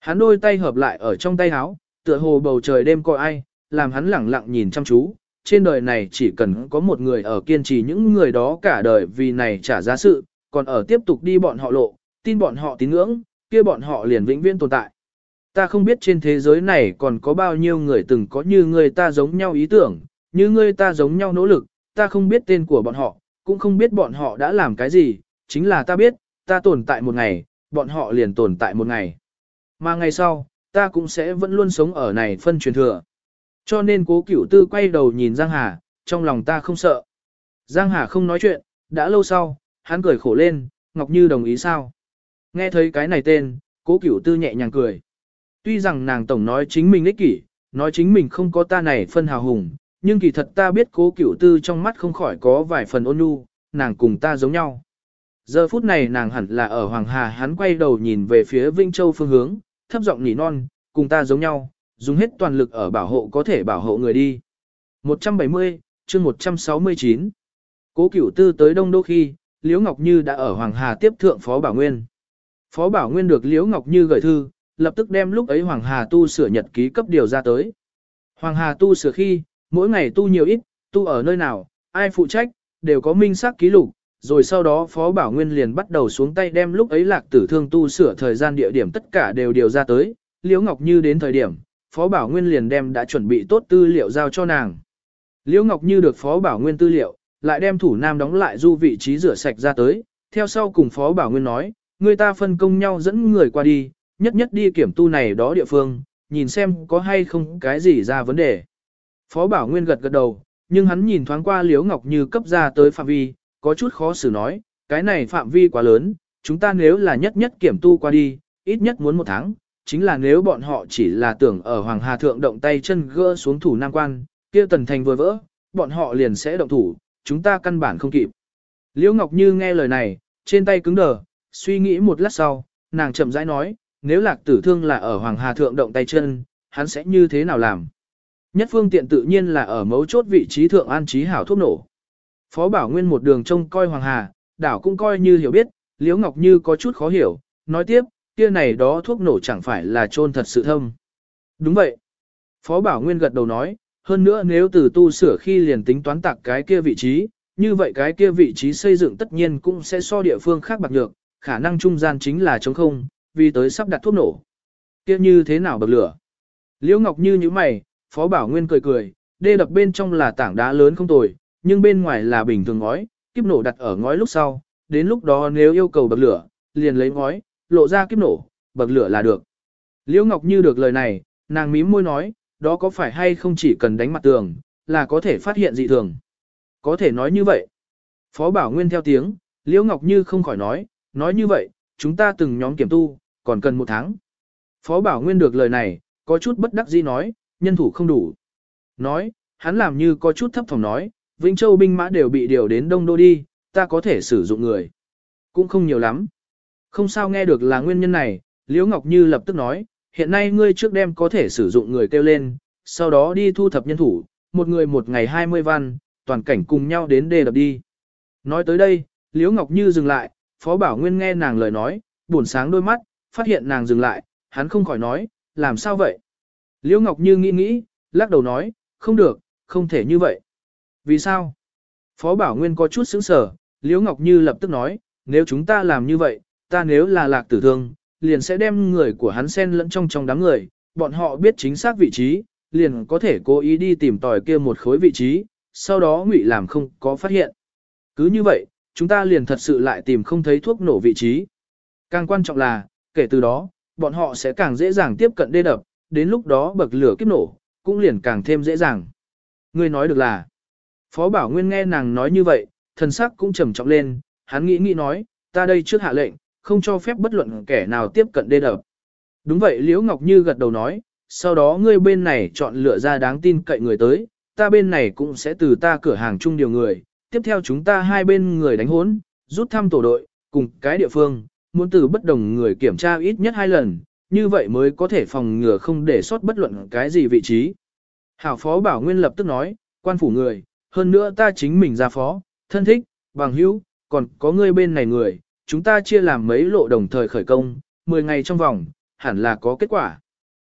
Hắn đôi tay hợp lại ở trong tay áo, tựa hồ bầu trời đêm coi ai, làm hắn lẳng lặng nhìn chăm chú, trên đời này chỉ cần có một người ở kiên trì những người đó cả đời vì này trả giá sự, còn ở tiếp tục đi bọn họ lộ, tin bọn họ tín ngưỡng, kia bọn họ liền vĩnh viễn tồn tại. Ta không biết trên thế giới này còn có bao nhiêu người từng có như người ta giống nhau ý tưởng, như người ta giống nhau nỗ lực, ta không biết tên của bọn họ, cũng không biết bọn họ đã làm cái gì, chính là ta biết, ta tồn tại một ngày, bọn họ liền tồn tại một ngày. Mà ngày sau, ta cũng sẽ vẫn luôn sống ở này phân truyền thừa. Cho nên cố cửu tư quay đầu nhìn Giang Hà, trong lòng ta không sợ. Giang Hà không nói chuyện, đã lâu sau, hắn cười khổ lên, Ngọc Như đồng ý sao? Nghe thấy cái này tên, cố cửu tư nhẹ nhàng cười. Tuy rằng nàng tổng nói chính mình ích kỷ, nói chính mình không có ta này phân hào hùng, nhưng kỳ thật ta biết cố cửu tư trong mắt không khỏi có vài phần ôn nhu, nàng cùng ta giống nhau. Giờ phút này nàng hẳn là ở Hoàng Hà hắn quay đầu nhìn về phía Vinh Châu phương hướng, thấp giọng nỉ non, cùng ta giống nhau, dùng hết toàn lực ở bảo hộ có thể bảo hộ người đi. 170, chương 169 Cố cửu tư tới Đông Đô khi, Liễu Ngọc Như đã ở Hoàng Hà tiếp thượng Phó Bảo Nguyên. Phó Bảo Nguyên được Liễu Ngọc Như gửi thư, lập tức đem lúc ấy Hoàng Hà tu sửa nhật ký cấp điều ra tới. Hoàng Hà tu sửa khi, mỗi ngày tu nhiều ít, tu ở nơi nào, ai phụ trách, đều có minh xác ký lục, rồi sau đó Phó Bảo Nguyên liền bắt đầu xuống tay đem lúc ấy lạc tử thương tu sửa thời gian địa điểm tất cả đều điều ra tới, Liễu Ngọc Như đến thời điểm, Phó Bảo Nguyên liền đem đã chuẩn bị tốt tư liệu giao cho nàng. Liễu Ngọc Như được Phó Bảo Nguyên tư liệu, lại đem thủ nam đóng lại du vị trí rửa sạch ra tới, theo sau cùng Phó Bảo Nguyên nói, người ta phân công nhau dẫn người qua đi, nhất nhất đi kiểm tu này đó địa phương, nhìn xem có hay không cái gì ra vấn đề. Phó Bảo Nguyên gật gật đầu, nhưng hắn nhìn thoáng qua Liễu Ngọc Như cấp ra tới phạm vi, có chút khó xử nói, cái này phạm vi quá lớn, chúng ta nếu là nhất nhất kiểm tu qua đi, ít nhất muốn một tháng, chính là nếu bọn họ chỉ là tưởng ở Hoàng Hà Thượng động tay chân gỡ xuống thủ Nam Quan, kia tần thành vừa vỡ, bọn họ liền sẽ động thủ, chúng ta căn bản không kịp. Liễu Ngọc Như nghe lời này, trên tay cứng đờ, suy nghĩ một lát sau, nàng chậm rãi nói, nếu lạc tử thương là ở Hoàng Hà Thượng động tay chân, hắn sẽ như thế nào làm? Nhất phương tiện tự nhiên là ở mấu chốt vị trí thượng an trí hảo thuốc nổ. Phó Bảo Nguyên một đường trông coi Hoàng Hà, đảo cũng coi như hiểu biết, Liễu Ngọc Như có chút khó hiểu, nói tiếp, kia này đó thuốc nổ chẳng phải là trôn thật sự thâm. Đúng vậy. Phó Bảo Nguyên gật đầu nói, hơn nữa nếu từ tu sửa khi liền tính toán tạc cái kia vị trí, như vậy cái kia vị trí xây dựng tất nhiên cũng sẽ so địa phương khác bạc nhược, khả năng trung gian chính là trống không, vì tới sắp đặt thuốc nổ. Kia như thế nào bậc lửa? Liễu Ngọc Như như mày, Phó Bảo Nguyên cười cười, đê đập bên trong là tảng đá lớn không tồi, nhưng bên ngoài là bình thường ngói, kiếp nổ đặt ở ngói lúc sau, đến lúc đó nếu yêu cầu bậc lửa, liền lấy ngói, lộ ra kiếp nổ, bậc lửa là được. Liễu Ngọc Như được lời này, nàng mím môi nói, đó có phải hay không chỉ cần đánh mặt tường, là có thể phát hiện dị thường. Có thể nói như vậy. Phó Bảo Nguyên theo tiếng, Liễu Ngọc Như không khỏi nói, nói như vậy, chúng ta từng nhóm kiểm tu, còn cần một tháng. Phó Bảo Nguyên được lời này, có chút bất đắc dĩ nói, nhân thủ không đủ. Nói, hắn làm như có chút thấp phòng nói, Vĩnh Châu binh mã đều bị điều đến Đông Đô đi, ta có thể sử dụng người. Cũng không nhiều lắm. Không sao nghe được là nguyên nhân này, Liễu Ngọc Như lập tức nói, hiện nay ngươi trước đêm có thể sử dụng người kêu lên, sau đó đi thu thập nhân thủ, một người một ngày 20 văn, toàn cảnh cùng nhau đến đề đập đi. Nói tới đây, Liễu Ngọc Như dừng lại, Phó Bảo Nguyên nghe nàng lời nói, buồn sáng đôi mắt, phát hiện nàng dừng lại, hắn không khỏi nói, làm sao vậy? Liễu Ngọc Như nghĩ nghĩ, lắc đầu nói, không được, không thể như vậy. Vì sao? Phó Bảo Nguyên có chút sững sờ, Liễu Ngọc Như lập tức nói, nếu chúng ta làm như vậy, ta nếu là lạc tử thương, liền sẽ đem người của hắn xen lẫn trong trong đám người, bọn họ biết chính xác vị trí, liền có thể cố ý đi tìm tòi kia một khối vị trí, sau đó ngụy làm không có phát hiện. Cứ như vậy, chúng ta liền thật sự lại tìm không thấy thuốc nổ vị trí. Càng quan trọng là, kể từ đó, bọn họ sẽ càng dễ dàng tiếp cận đê đập, đến lúc đó bậc lửa kiếp nổ, cũng liền càng thêm dễ dàng. Ngươi nói được là, Phó Bảo Nguyên nghe nàng nói như vậy, thần sắc cũng trầm trọng lên, hắn nghĩ nghĩ nói, ta đây trước hạ lệnh, không cho phép bất luận kẻ nào tiếp cận đê đập. Đúng vậy Liễu Ngọc Như gật đầu nói, sau đó ngươi bên này chọn lựa ra đáng tin cậy người tới, ta bên này cũng sẽ từ ta cửa hàng chung điều người, tiếp theo chúng ta hai bên người đánh hốn, rút thăm tổ đội, cùng cái địa phương, muốn từ bất đồng người kiểm tra ít nhất hai lần, như vậy mới có thể phòng ngừa không để sót bất luận cái gì vị trí. Hảo Phó Bảo Nguyên lập tức nói, quan phủ người, hơn nữa ta chính mình ra phó, thân thích, bằng hữu, còn có ngươi bên này người, chúng ta chia làm mấy lộ đồng thời khởi công, 10 ngày trong vòng, hẳn là có kết quả.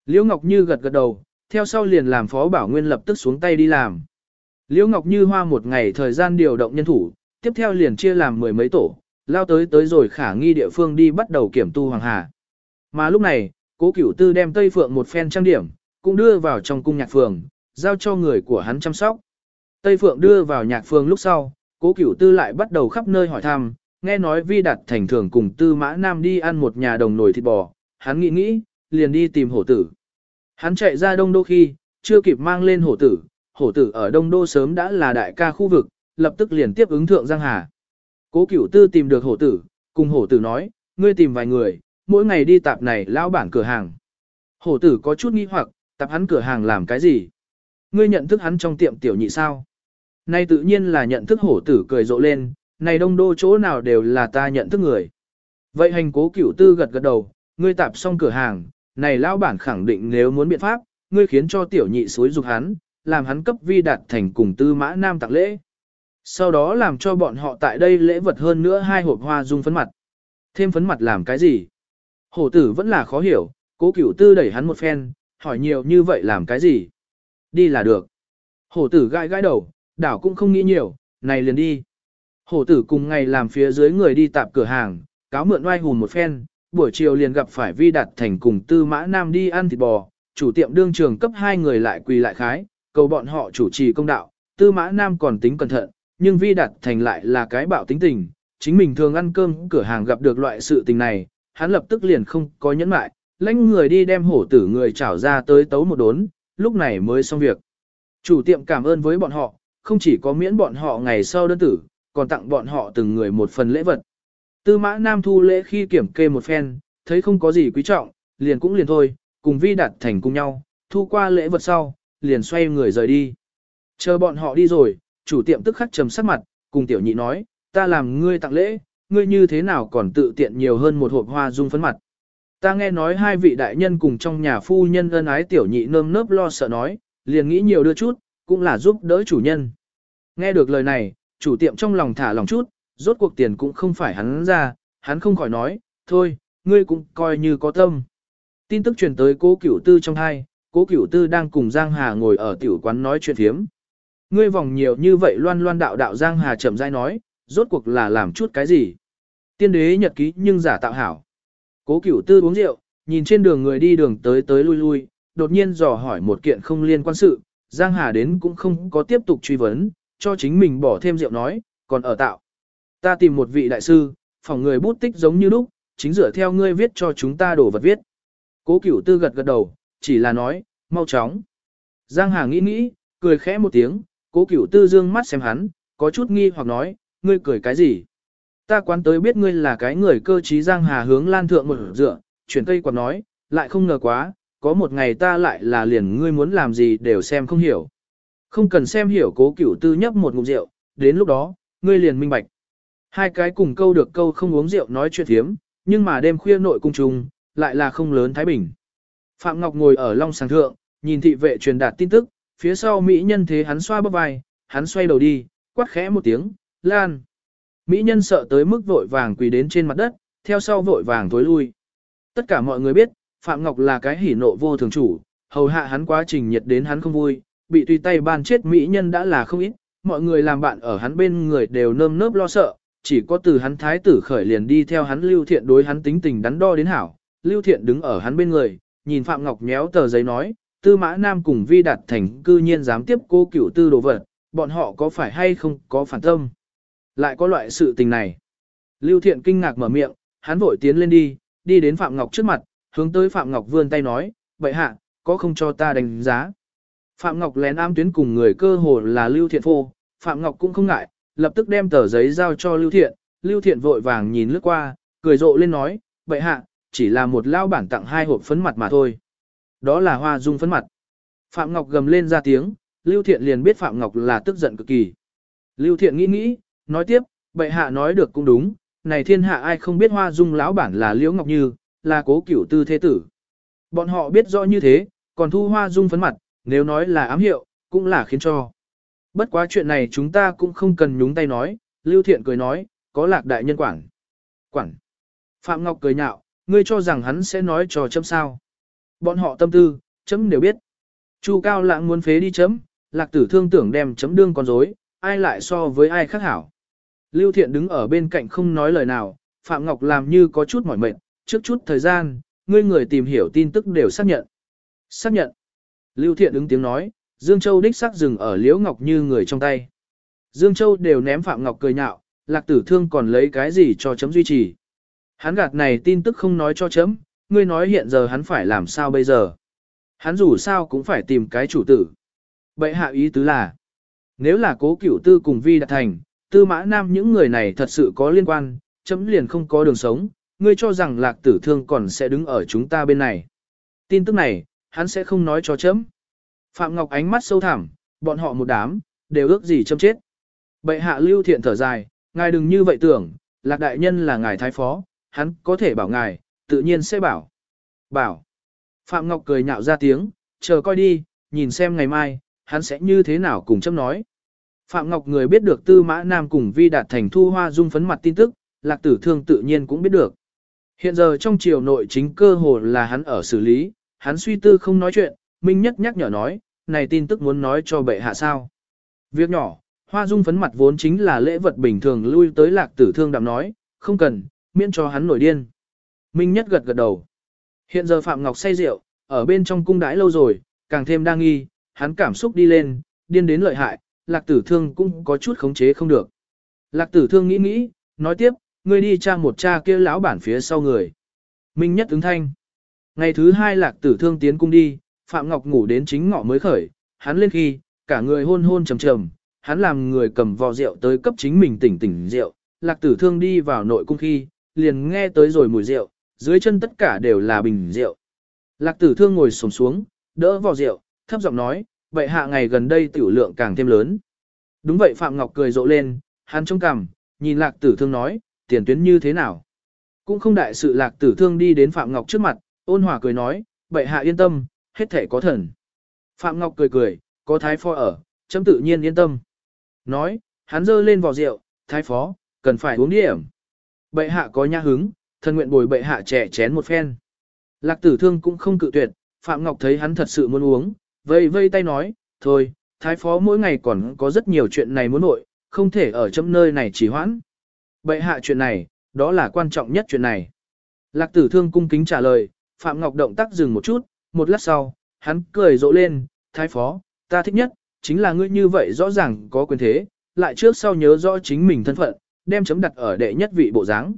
Liễu Ngọc Như gật gật đầu, theo sau liền làm Phó Bảo Nguyên lập tức xuống tay đi làm. Liễu Ngọc Như hoa một ngày thời gian điều động nhân thủ, tiếp theo liền chia làm mười mấy tổ, lao tới tới rồi khả nghi địa phương đi bắt đầu kiểm tu Hoàng Hà. Mà lúc này, cố cửu tư đem Tây Phượng một phen trang điểm, cũng đưa vào trong cung nhạc phường, giao cho người của hắn chăm sóc. Tây Phượng đưa vào nhạc phường lúc sau, cố cửu tư lại bắt đầu khắp nơi hỏi thăm, nghe nói vi đặt thành thường cùng tư mã nam đi ăn một nhà đồng nồi thịt bò, hắn nghĩ nghĩ, liền đi tìm hổ tử. Hắn chạy ra đông đô khi, chưa kịp mang lên hổ tử, hổ tử ở đông đô sớm đã là đại ca khu vực, lập tức liền tiếp ứng thượng Giang Hà. Cố cửu tư tìm được hổ tử, cùng hổ tử nói, ngươi tìm vài người, mỗi ngày đi tạp này lão bản cửa hàng. Hổ tử có chút nghi hoặc, tạp hắn cửa hàng làm cái gì? Ngươi nhận thức hắn trong tiệm tiểu nhị sao? Nay tự nhiên là nhận thức hổ tử cười rộ lên, này đông đô chỗ nào đều là ta nhận thức người. Vậy hành cố cửu tư gật gật đầu, ngươi tạp xong cửa hàng, này lão bản khẳng định nếu muốn biện pháp, ngươi khiến cho tiểu nhị suối dục hắn, làm hắn cấp vi đạt thành cùng tư mã nam tặng lễ. Sau đó làm cho bọn họ tại đây lễ vật hơn nữa hai hộp hoa dung phấn mặt. Thêm phấn mặt làm cái gì? Hổ tử vẫn là khó hiểu, cố cửu tư đẩy hắn một phen, hỏi nhiều như vậy làm cái gì? Đi là được. Hổ tử gãi gãi đầu, đảo cũng không nghĩ nhiều, này liền đi. Hổ tử cùng ngày làm phía dưới người đi tạp cửa hàng, cáo mượn oai hùn một phen, buổi chiều liền gặp phải vi đạt thành cùng tư mã nam đi ăn thịt bò, chủ tiệm đương trường cấp hai người lại quỳ lại khái, cầu bọn họ chủ trì công đạo, tư mã nam còn tính cẩn thận, nhưng vi đạt thành lại là cái bạo tính tình, chính mình thường ăn cơm cửa hàng gặp được loại sự tình này, hắn lập tức liền không có nhẫn mại, lãnh người đi đem hổ tử người trảo ra tới tấu một đốn, lúc này mới xong việc. Chủ tiệm cảm ơn với bọn họ, không chỉ có miễn bọn họ ngày sau đơn tử, còn tặng bọn họ từng người một phần lễ vật. Tư mã nam thu lễ khi kiểm kê một phen, thấy không có gì quý trọng, liền cũng liền thôi, cùng vi đạt thành cùng nhau, thu qua lễ vật sau, liền xoay người rời đi. Chờ bọn họ đi rồi, chủ tiệm tức khắc trầm sắc mặt, cùng tiểu nhị nói, ta làm ngươi tặng lễ, ngươi như thế nào còn tự tiện nhiều hơn một hộp hoa dung phấn mặt. Ta nghe nói hai vị đại nhân cùng trong nhà phu nhân ân ái tiểu nhị nơm nớp lo sợ nói, liền nghĩ nhiều đưa chút, cũng là giúp đỡ chủ nhân. Nghe được lời này, chủ tiệm trong lòng thả lòng chút, rốt cuộc tiền cũng không phải hắn ra, hắn không khỏi nói, thôi, ngươi cũng coi như có tâm. Tin tức truyền tới cố cửu tư trong hai, cố cửu tư đang cùng Giang Hà ngồi ở tiểu quán nói chuyện thiếm. Ngươi vòng nhiều như vậy loan loan đạo đạo Giang Hà chậm rãi nói, rốt cuộc là làm chút cái gì. Tiên đế nhật ký nhưng giả tạo hảo. Cố cửu tư uống rượu, nhìn trên đường người đi đường tới tới lui lui, đột nhiên dò hỏi một kiện không liên quan sự, Giang Hà đến cũng không có tiếp tục truy vấn, cho chính mình bỏ thêm rượu nói, còn ở tạo. Ta tìm một vị đại sư, phòng người bút tích giống như lúc, chính dựa theo ngươi viết cho chúng ta đổ vật viết. Cố cửu tư gật gật đầu, chỉ là nói, mau chóng. Giang Hà nghĩ nghĩ, cười khẽ một tiếng, cố cửu tư dương mắt xem hắn, có chút nghi hoặc nói, ngươi cười cái gì? Ta quán tới biết ngươi là cái người cơ trí Giang Hà hướng lan thượng một dựa, chuyển cây quạt nói, lại không ngờ quá, có một ngày ta lại là liền ngươi muốn làm gì đều xem không hiểu. Không cần xem hiểu cố cửu tư nhấp một ngụm rượu, đến lúc đó, ngươi liền minh bạch. Hai cái cùng câu được câu không uống rượu nói chuyện thiếm, nhưng mà đêm khuya nội cung trùng, lại là không lớn Thái Bình. Phạm Ngọc ngồi ở long sàng thượng, nhìn thị vệ truyền đạt tin tức, phía sau Mỹ nhân thế hắn xoa bắp vai, hắn xoay đầu đi, quát khẽ một tiếng, lan. Mỹ nhân sợ tới mức vội vàng quỳ đến trên mặt đất, theo sau vội vàng tối lui. Tất cả mọi người biết, Phạm Ngọc là cái hỉ nộ vô thường chủ, hầu hạ hắn quá trình nhiệt đến hắn không vui, bị tùy tay ban chết Mỹ nhân đã là không ít, mọi người làm bạn ở hắn bên người đều nơm nớp lo sợ, chỉ có từ hắn thái tử khởi liền đi theo hắn lưu thiện đối hắn tính tình đắn đo đến hảo. Lưu thiện đứng ở hắn bên người, nhìn Phạm Ngọc nhéo tờ giấy nói, tư mã nam cùng vi đạt thành cư nhiên dám tiếp cô cửu tư đồ vật, bọn họ có phải hay không có phản tâm. Lại có loại sự tình này. Lưu thiện kinh ngạc mở miệng, hắn vội tiến lên đi, đi đến Phạm Ngọc trước mặt, hướng tới Phạm Ngọc vươn tay nói, vậy hạ, có không cho ta đánh giá. Phạm Ngọc lén am tuyến cùng người cơ hồ là Lưu Thiện phô, Phạm Ngọc cũng không ngại, lập tức đem tờ giấy giao cho Lưu Thiện, Lưu Thiện vội vàng nhìn lướt qua, cười rộ lên nói, vậy hạ, chỉ là một lao bản tặng hai hộp phấn mặt mà thôi. Đó là hoa dung phấn mặt. Phạm Ngọc gầm lên ra tiếng, Lưu Thiện liền biết Phạm Ngọc là tức giận cực kỳ. Lưu Thiện nghĩ nghĩ, nói tiếp, bệ hạ nói được cũng đúng, này thiên hạ ai không biết hoa dung lão bản là Liễu Ngọc Như, là cố cửu tư thế tử. Bọn họ biết rõ như thế, còn thu hoa dung phấn mặt, nếu nói là ám hiệu, cũng là khiến cho. Bất quá chuyện này chúng ta cũng không cần nhúng tay nói, Lưu Thiện cười nói, có lạc đại nhân quản. Quản. Phạm Ngọc cười nhạo, ngươi cho rằng hắn sẽ nói cho chấm sao. Bọn họ tâm tư, chấm đều biết. Chu Cao Lãng muốn phế đi chấm, lạc tử thương tưởng đem chấm đương con rối, ai lại so với ai khác hảo. Lưu Thiện đứng ở bên cạnh không nói lời nào, Phạm Ngọc làm như có chút mỏi mệt, trước chút thời gian, ngươi người tìm hiểu tin tức đều xác nhận. Xác nhận. Lưu Thiện ứng tiếng nói, Dương Châu đích xác dừng ở Liễu Ngọc như người trong tay. Dương Châu đều ném Phạm Ngọc cười nhạo, Lạc Tử Thương còn lấy cái gì cho chấm duy trì. Hắn gạt này tin tức không nói cho chấm, ngươi nói hiện giờ hắn phải làm sao bây giờ. Hắn dù sao cũng phải tìm cái chủ tử. Bệ hạ ý tứ là, nếu là cố cửu tư cùng vi đạt thành, tư mã nam những người này thật sự có liên quan, chấm liền không có đường sống, ngươi cho rằng lạc tử thương còn sẽ đứng ở chúng ta bên này. Tin tức này, hắn sẽ không nói cho chấm. Phạm Ngọc ánh mắt sâu thẳm, bọn họ một đám, đều ước gì chấm chết. Bệ hạ lưu thiện thở dài, ngài đừng như vậy tưởng, lạc đại nhân là ngài thái phó, hắn có thể bảo ngài, tự nhiên sẽ bảo. Bảo. Phạm Ngọc cười nhạo ra tiếng, chờ coi đi, nhìn xem ngày mai, hắn sẽ như thế nào cùng chấm nói. Phạm Ngọc người biết được Tư Mã Nam cùng Vi đạt thành thu hoa dung phấn mặt tin tức, Lạc Tử Thương tự nhiên cũng biết được. Hiện giờ trong triều nội chính cơ hồ là hắn ở xử lý, hắn suy tư không nói chuyện, Minh Nhất nhắc nhở nói, này tin tức muốn nói cho bệ hạ sao. Việc nhỏ, hoa dung phấn mặt vốn chính là lễ vật bình thường lui tới Lạc Tử Thương đạm nói, không cần, miễn cho hắn nổi điên. Minh Nhất gật gật đầu. Hiện giờ Phạm Ngọc say rượu, ở bên trong cung đãi lâu rồi, càng thêm đang nghi, hắn cảm xúc đi lên, điên đến lợi hại, lạc tử thương cũng có chút khống chế không được. Lạc tử thương nghĩ nghĩ, nói tiếp, ngươi đi tra một cha kia lão bản phía sau người. Minh nhất ứng thanh. Ngày thứ hai lạc tử thương tiến cung đi, Phạm Ngọc ngủ đến chính ngọ mới khởi, hắn lên khi, cả người hôn hôn trầm trầm, hắn làm người cầm vò rượu tới cấp chính mình tỉnh tỉnh rượu. Lạc tử thương đi vào nội cung khi, liền nghe tới rồi mùi rượu, dưới chân tất cả đều là bình rượu. Lạc tử thương ngồi sổng xuống, đỡ vò rượu, thấp giọng nói, vậy hạ ngày gần đây tiểu lượng càng thêm lớn. Đúng vậy Phạm Ngọc cười rộ lên, hắn trông cằm, nhìn lạc tử thương nói, tiền tuyến như thế nào. Cũng không đại sự lạc tử thương đi đến Phạm Ngọc trước mặt, ôn hòa cười nói, bệ hạ yên tâm, hết thể có thần. Phạm Ngọc cười cười, có thái phó ở, chấm tự nhiên yên tâm. Nói, hắn dơ lên vò rượu, thái phó, cần phải uống điểm. Bệ hạ có nha hứng, thần nguyện bồi bệ hạ trẻ chén một phen. Lạc tử thương cũng không cự tuyệt, Phạm Ngọc thấy hắn thật sự muốn uống, vây vây tay nói, thôi, thái phó mỗi ngày còn có rất nhiều chuyện này muốn nội, không thể ở trong nơi này chỉ hoãn. Bệ hạ chuyện này, đó là quan trọng nhất chuyện này. Lạc tử thương cung kính trả lời, Phạm Ngọc động tác dừng một chút, một lát sau, hắn cười rộ lên, thái phó, ta thích nhất, chính là ngươi như vậy rõ ràng có quyền thế, lại trước sau nhớ rõ chính mình thân phận, đem chấm đặt ở đệ nhất vị bộ dáng.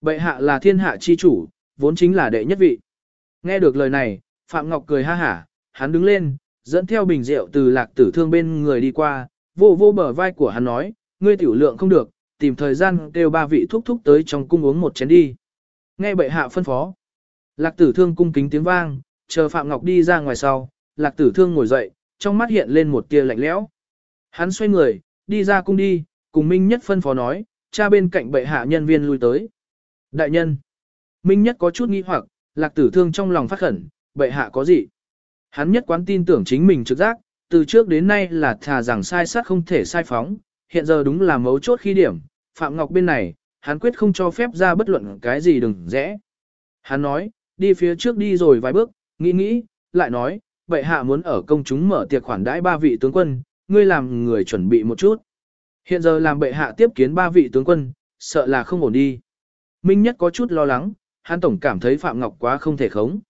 Bệ hạ là thiên hạ chi chủ, vốn chính là đệ nhất vị. Nghe được lời này, Phạm Ngọc cười ha hả, hắn đứng lên, dẫn theo bình rượu từ lạc tử thương bên người đi qua, vô vô bờ vai của hắn nói, ngươi tiểu lượng không được, tìm thời gian kêu ba vị thúc thúc tới trong cung uống một chén đi. Nghe bệ hạ phân phó. Lạc tử thương cung kính tiếng vang, chờ Phạm Ngọc đi ra ngoài sau, lạc tử thương ngồi dậy, trong mắt hiện lên một tia lạnh lẽo. Hắn xoay người, đi ra cung đi, cùng Minh Nhất phân phó nói, cha bên cạnh bệ hạ nhân viên lui tới. Đại nhân. Minh Nhất có chút nghi hoặc, lạc tử thương trong lòng phát khẩn, bệ hạ có gì? Hắn nhất quán tin tưởng chính mình trực giác, từ trước đến nay là thà rằng sai sát không thể sai phóng, hiện giờ đúng là mấu chốt khi điểm, Phạm Ngọc bên này, hắn quyết không cho phép ra bất luận cái gì đừng rẽ. Hắn nói, đi phía trước đi rồi vài bước, nghĩ nghĩ, lại nói, bệ hạ muốn ở công chúng mở tiệc khoản đãi ba vị tướng quân, ngươi làm người chuẩn bị một chút. Hiện giờ làm bệ hạ tiếp kiến ba vị tướng quân, sợ là không ổn đi. Minh Nhất có chút lo lắng, hắn tổng cảm thấy Phạm Ngọc quá không thể khống.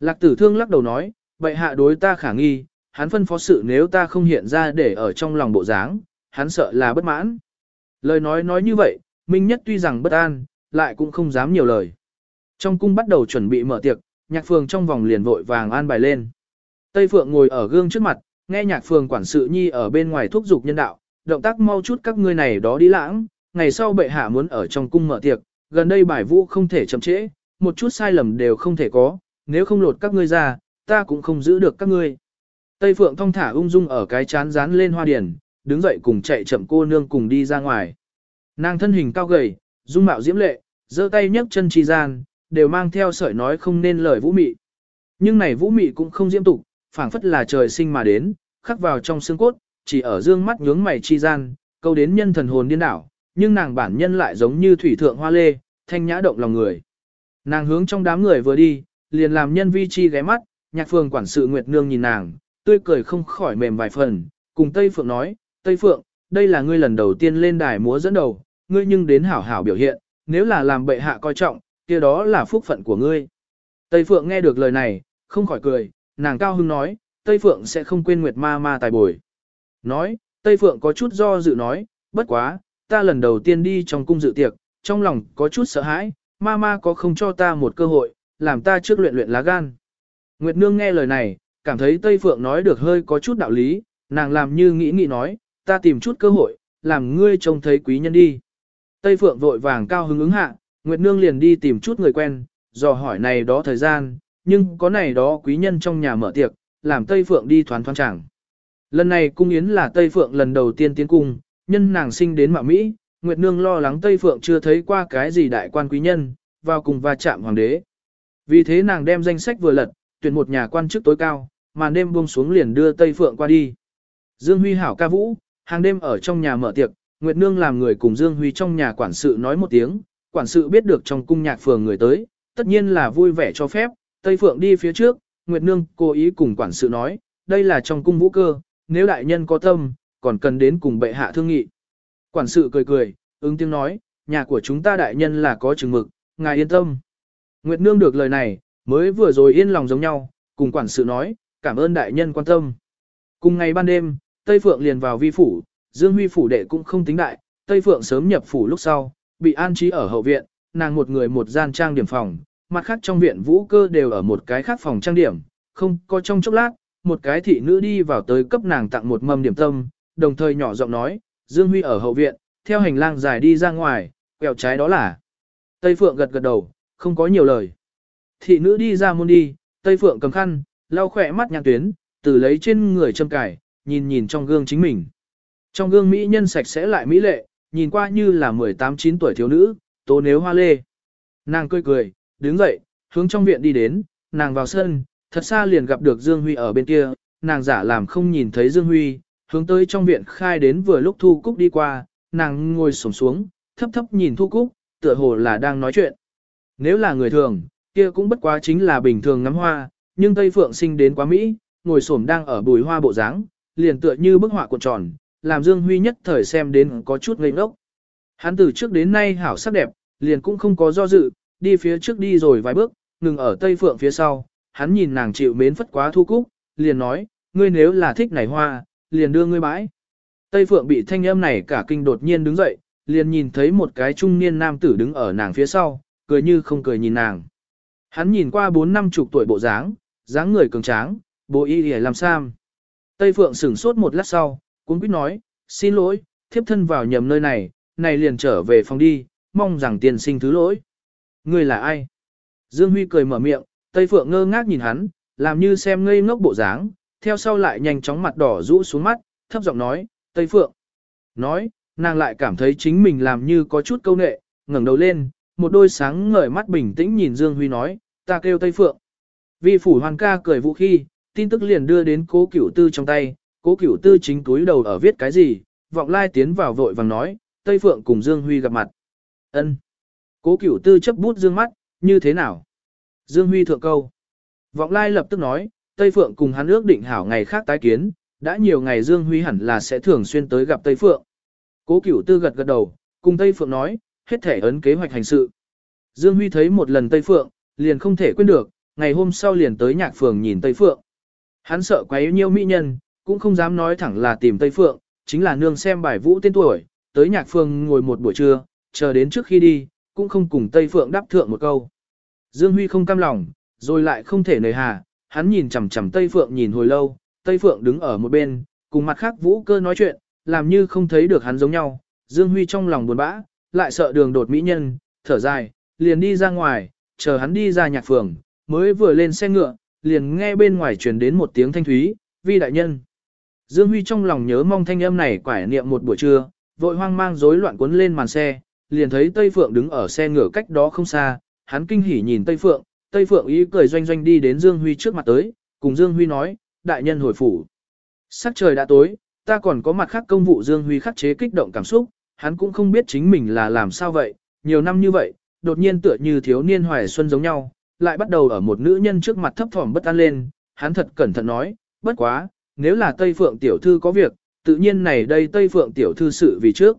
Lạc tử thương lắc đầu nói, bệ hạ đối ta khả nghi, hắn phân phó sự nếu ta không hiện ra để ở trong lòng bộ dáng, hắn sợ là bất mãn. Lời nói nói như vậy, Minh Nhất tuy rằng bất an, lại cũng không dám nhiều lời. Trong cung bắt đầu chuẩn bị mở tiệc, nhạc phường trong vòng liền vội vàng an bài lên. Tây Phượng ngồi ở gương trước mặt, nghe nhạc phường quản sự nhi ở bên ngoài thúc giục nhân đạo, động tác mau chút các ngươi này đó đi lãng, ngày sau bệ hạ muốn ở trong cung mở tiệc, gần đây bài vũ không thể chậm trễ, một chút sai lầm đều không thể có, nếu không lột các ngươi ra, ta cũng không giữ được các ngươi. Tây Phượng thong thả ung dung ở cái chán dán lên hoa điển, đứng dậy cùng chạy chậm cô nương cùng đi ra ngoài. Nàng thân hình cao gầy, dung mạo diễm lệ, giơ tay nhấc chân chi gian, đều mang theo sợi nói không nên lời vũ mị. Nhưng này vũ mị cũng không diễm tục, phảng phất là trời sinh mà đến, khắc vào trong xương cốt, chỉ ở dương mắt nhướng mày chi gian, câu đến nhân thần hồn điên đảo, nhưng nàng bản nhân lại giống như thủy thượng hoa lê, thanh nhã động lòng người. Nàng hướng trong đám người vừa đi, liền làm nhân vi chi ghé mắt, nhạc phường quản sự Nguyệt Nương nhìn nàng, tươi cười không khỏi mềm vài phần, cùng Tây Phượng nói, Tây Phượng, đây là ngươi lần đầu tiên lên đài múa dẫn đầu, ngươi nhưng đến hảo hảo biểu hiện, nếu là làm bệ hạ coi trọng, kia đó là phúc phận của ngươi. Tây Phượng nghe được lời này, không khỏi cười, nàng cao hưng nói, Tây Phượng sẽ không quên Nguyệt ma ma tài bồi. Nói, Tây Phượng có chút do dự nói, bất quá, ta lần đầu tiên đi trong cung dự tiệc, trong lòng có chút sợ hãi, ma ma có không cho ta một cơ hội, làm ta trước luyện luyện lá gan. Nguyệt Nương nghe lời này, cảm thấy Tây Phượng nói được hơi có chút đạo lý, nàng làm như nghĩ nghĩ nói, ta tìm chút cơ hội, làm ngươi trông thấy quý nhân đi. Tây Phượng vội vàng cao hứng ứng hạ, Nguyệt Nương liền đi tìm chút người quen, dò hỏi này đó thời gian, nhưng có này đó quý nhân trong nhà mở tiệc, làm Tây Phượng đi thoán thoán chẳng. Lần này cung yến là Tây Phượng lần đầu tiên tiến cung, nhân nàng sinh đến mạo Mỹ, Nguyệt Nương lo lắng Tây Phượng chưa thấy qua cái gì đại quan quý nhân, vào cùng va chạm hoàng đế. Vì thế nàng đem danh sách vừa lật, tuyển một nhà quan chức tối cao, màn đêm buông xuống liền đưa Tây Phượng qua đi. Dương Huy hảo ca vũ, hàng đêm ở trong nhà mở tiệc, Nguyệt Nương làm người cùng Dương Huy trong nhà quản sự nói một tiếng, quản sự biết được trong cung nhạc phường người tới, tất nhiên là vui vẻ cho phép, Tây Phượng đi phía trước, Nguyệt Nương cố ý cùng quản sự nói, đây là trong cung vũ cơ, nếu đại nhân có tâm, còn cần đến cùng bệ hạ thương nghị. Quản sự cười cười, ứng tiếng nói, nhà của chúng ta đại nhân là có chừng mực, ngài yên tâm. Nguyệt Nương được lời này, mới vừa rồi yên lòng giống nhau, cùng quản sự nói, cảm ơn đại nhân quan tâm. Cùng ngày ban đêm, Tây Phượng liền vào vi phủ, Dương Huy phủ đệ cũng không tính đại, Tây Phượng sớm nhập phủ lúc sau, bị an trí ở hậu viện, nàng một người một gian trang điểm phòng, mặt khác trong viện vũ cơ đều ở một cái khác phòng trang điểm, không có trong chốc lát, một cái thị nữ đi vào tới cấp nàng tặng một mâm điểm tâm, đồng thời nhỏ giọng nói, Dương Huy ở hậu viện, theo hành lang dài đi ra ngoài, quẹo trái đó là. Tây Phượng gật gật đầu, không có nhiều lời. Thị nữ đi ra môn đi, Tây Phượng cầm khăn, lau khỏe mắt nhạc tuyến, từ lấy trên người châm cải, nhìn nhìn trong gương chính mình. Trong gương mỹ nhân sạch sẽ lại mỹ lệ, nhìn qua như là 18-9 tuổi thiếu nữ, tố nếu hoa lê. Nàng cười cười, đứng dậy, hướng trong viện đi đến, nàng vào sân, thật xa liền gặp được Dương Huy ở bên kia, nàng giả làm không nhìn thấy Dương Huy, hướng tới trong viện khai đến vừa lúc Thu Cúc đi qua, nàng ngồi xổm xuống, thấp thấp nhìn Thu Cúc, tựa hồ là đang nói chuyện. Nếu là người thường, kia cũng bất quá chính là bình thường ngắm hoa, nhưng Tây Phượng sinh đến quá Mỹ, ngồi xổm đang ở bùi hoa bộ dáng, liền tựa như bức họa cuộn tròn, làm Dương Huy nhất thời xem đến có chút ngây ngốc. Hắn từ trước đến nay hảo sắc đẹp, liền cũng không có do dự, đi phía trước đi rồi vài bước, ngừng ở Tây Phượng phía sau, hắn nhìn nàng chịu mến phất quá thu cúc, liền nói, ngươi nếu là thích này hoa, liền đưa ngươi bãi. Tây Phượng bị thanh âm này cả kinh đột nhiên đứng dậy, liền nhìn thấy một cái trung niên nam tử đứng ở nàng phía sau, cười như không cười nhìn nàng. Hắn nhìn qua bốn năm chục tuổi bộ dáng, dáng người cường tráng, bộ y hề làm sam. Tây Phượng sửng sốt một lát sau, cũng biết nói, xin lỗi, thiếp thân vào nhầm nơi này, này liền trở về phòng đi, mong rằng tiền sinh thứ lỗi. Người là ai? Dương Huy cười mở miệng, Tây Phượng ngơ ngác nhìn hắn, làm như xem ngây ngốc bộ dáng, theo sau lại nhanh chóng mặt đỏ rũ xuống mắt, thấp giọng nói, Tây Phượng. Nói, nàng lại cảm thấy chính mình làm như có chút câu nệ, ngẩng đầu lên, một đôi sáng ngời mắt bình tĩnh nhìn Dương Huy nói, ta kêu Tây Phượng. Vi phủ hoàn ca cười vũ khi, tin tức liền đưa đến cố cửu tư trong tay, cố cửu tư chính túi đầu ở viết cái gì, vọng lai tiến vào vội vàng nói, Tây Phượng cùng Dương Huy gặp mặt. ân Cố cửu tư chấp bút dương mắt, như thế nào? Dương Huy thượng câu. Vọng lai lập tức nói, Tây Phượng cùng hắn ước định hảo ngày khác tái kiến, đã nhiều ngày Dương Huy hẳn là sẽ thường xuyên tới gặp Tây Phượng. Cố cửu tư gật gật đầu, cùng Tây Phượng nói, hết thể ấn kế hoạch hành sự. Dương Huy thấy một lần Tây Phượng, liền không thể quên được, ngày hôm sau liền tới nhạc phường nhìn Tây Phượng. Hắn sợ quá yếu nhiêu mỹ nhân, cũng không dám nói thẳng là tìm Tây Phượng, chính là nương xem bài vũ tên tuổi, tới nhạc phương ngồi một buổi trưa, chờ đến trước khi đi, cũng không cùng Tây Phượng đáp thượng một câu. Dương Huy không cam lòng, rồi lại không thể nời hà, hắn nhìn chằm chằm Tây Phượng nhìn hồi lâu, Tây Phượng đứng ở một bên, cùng mặt khác vũ cơ nói chuyện, làm như không thấy được hắn giống nhau. Dương Huy trong lòng buồn bã, lại sợ đường đột mỹ nhân, thở dài, liền đi ra ngoài, chờ hắn đi ra nhạc phường, mới vừa lên xe ngựa, liền nghe bên ngoài truyền đến một tiếng thanh thúy, vi đại nhân. Dương Huy trong lòng nhớ mong thanh âm này quải niệm một buổi trưa, vội hoang mang rối loạn cuốn lên màn xe, liền thấy Tây Phượng đứng ở xe ngửa cách đó không xa, hắn kinh hỉ nhìn Tây Phượng, Tây Phượng ý cười doanh doanh đi đến Dương Huy trước mặt tới, cùng Dương Huy nói, đại nhân hồi phủ. Sắc trời đã tối, ta còn có mặt khác công vụ Dương Huy khắc chế kích động cảm xúc, hắn cũng không biết chính mình là làm sao vậy, nhiều năm như vậy, đột nhiên tựa như thiếu niên hoài xuân giống nhau, lại bắt đầu ở một nữ nhân trước mặt thấp thỏm bất an lên, hắn thật cẩn thận nói, bất quá, nếu là Tây Phượng tiểu thư có việc, tự nhiên này đây Tây Phượng tiểu thư sự vì trước.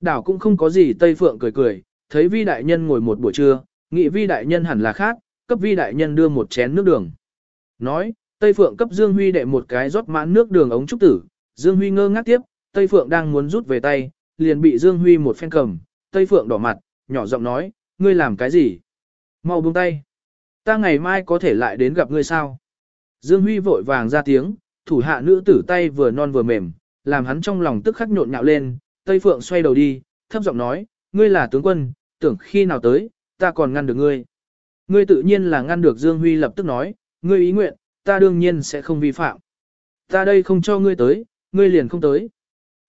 Đảo cũng không có gì Tây Phượng cười cười, thấy vi đại nhân ngồi một buổi trưa, nghĩ vi đại nhân hẳn là khác, cấp vi đại nhân đưa một chén nước đường. Nói, Tây Phượng cấp Dương Huy đệ một cái rót mãn nước đường ống trúc tử, Dương Huy ngơ ngác tiếp, Tây Phượng đang muốn rút về tay, liền bị Dương Huy một phen cầm, Tây Phượng đỏ mặt, nhỏ giọng nói, ngươi làm cái gì? Mau buông tay. Ta ngày mai có thể lại đến gặp ngươi sao? Dương Huy vội vàng ra tiếng, thủ hạ nữ tử tay vừa non vừa mềm, làm hắn trong lòng tức khắc nhộn nhạo lên, Tây Phượng xoay đầu đi, thấp giọng nói, ngươi là tướng quân, tưởng khi nào tới, ta còn ngăn được ngươi. Ngươi tự nhiên là ngăn được Dương Huy lập tức nói, ngươi ý nguyện, ta đương nhiên sẽ không vi phạm. Ta đây không cho ngươi tới, ngươi liền không tới.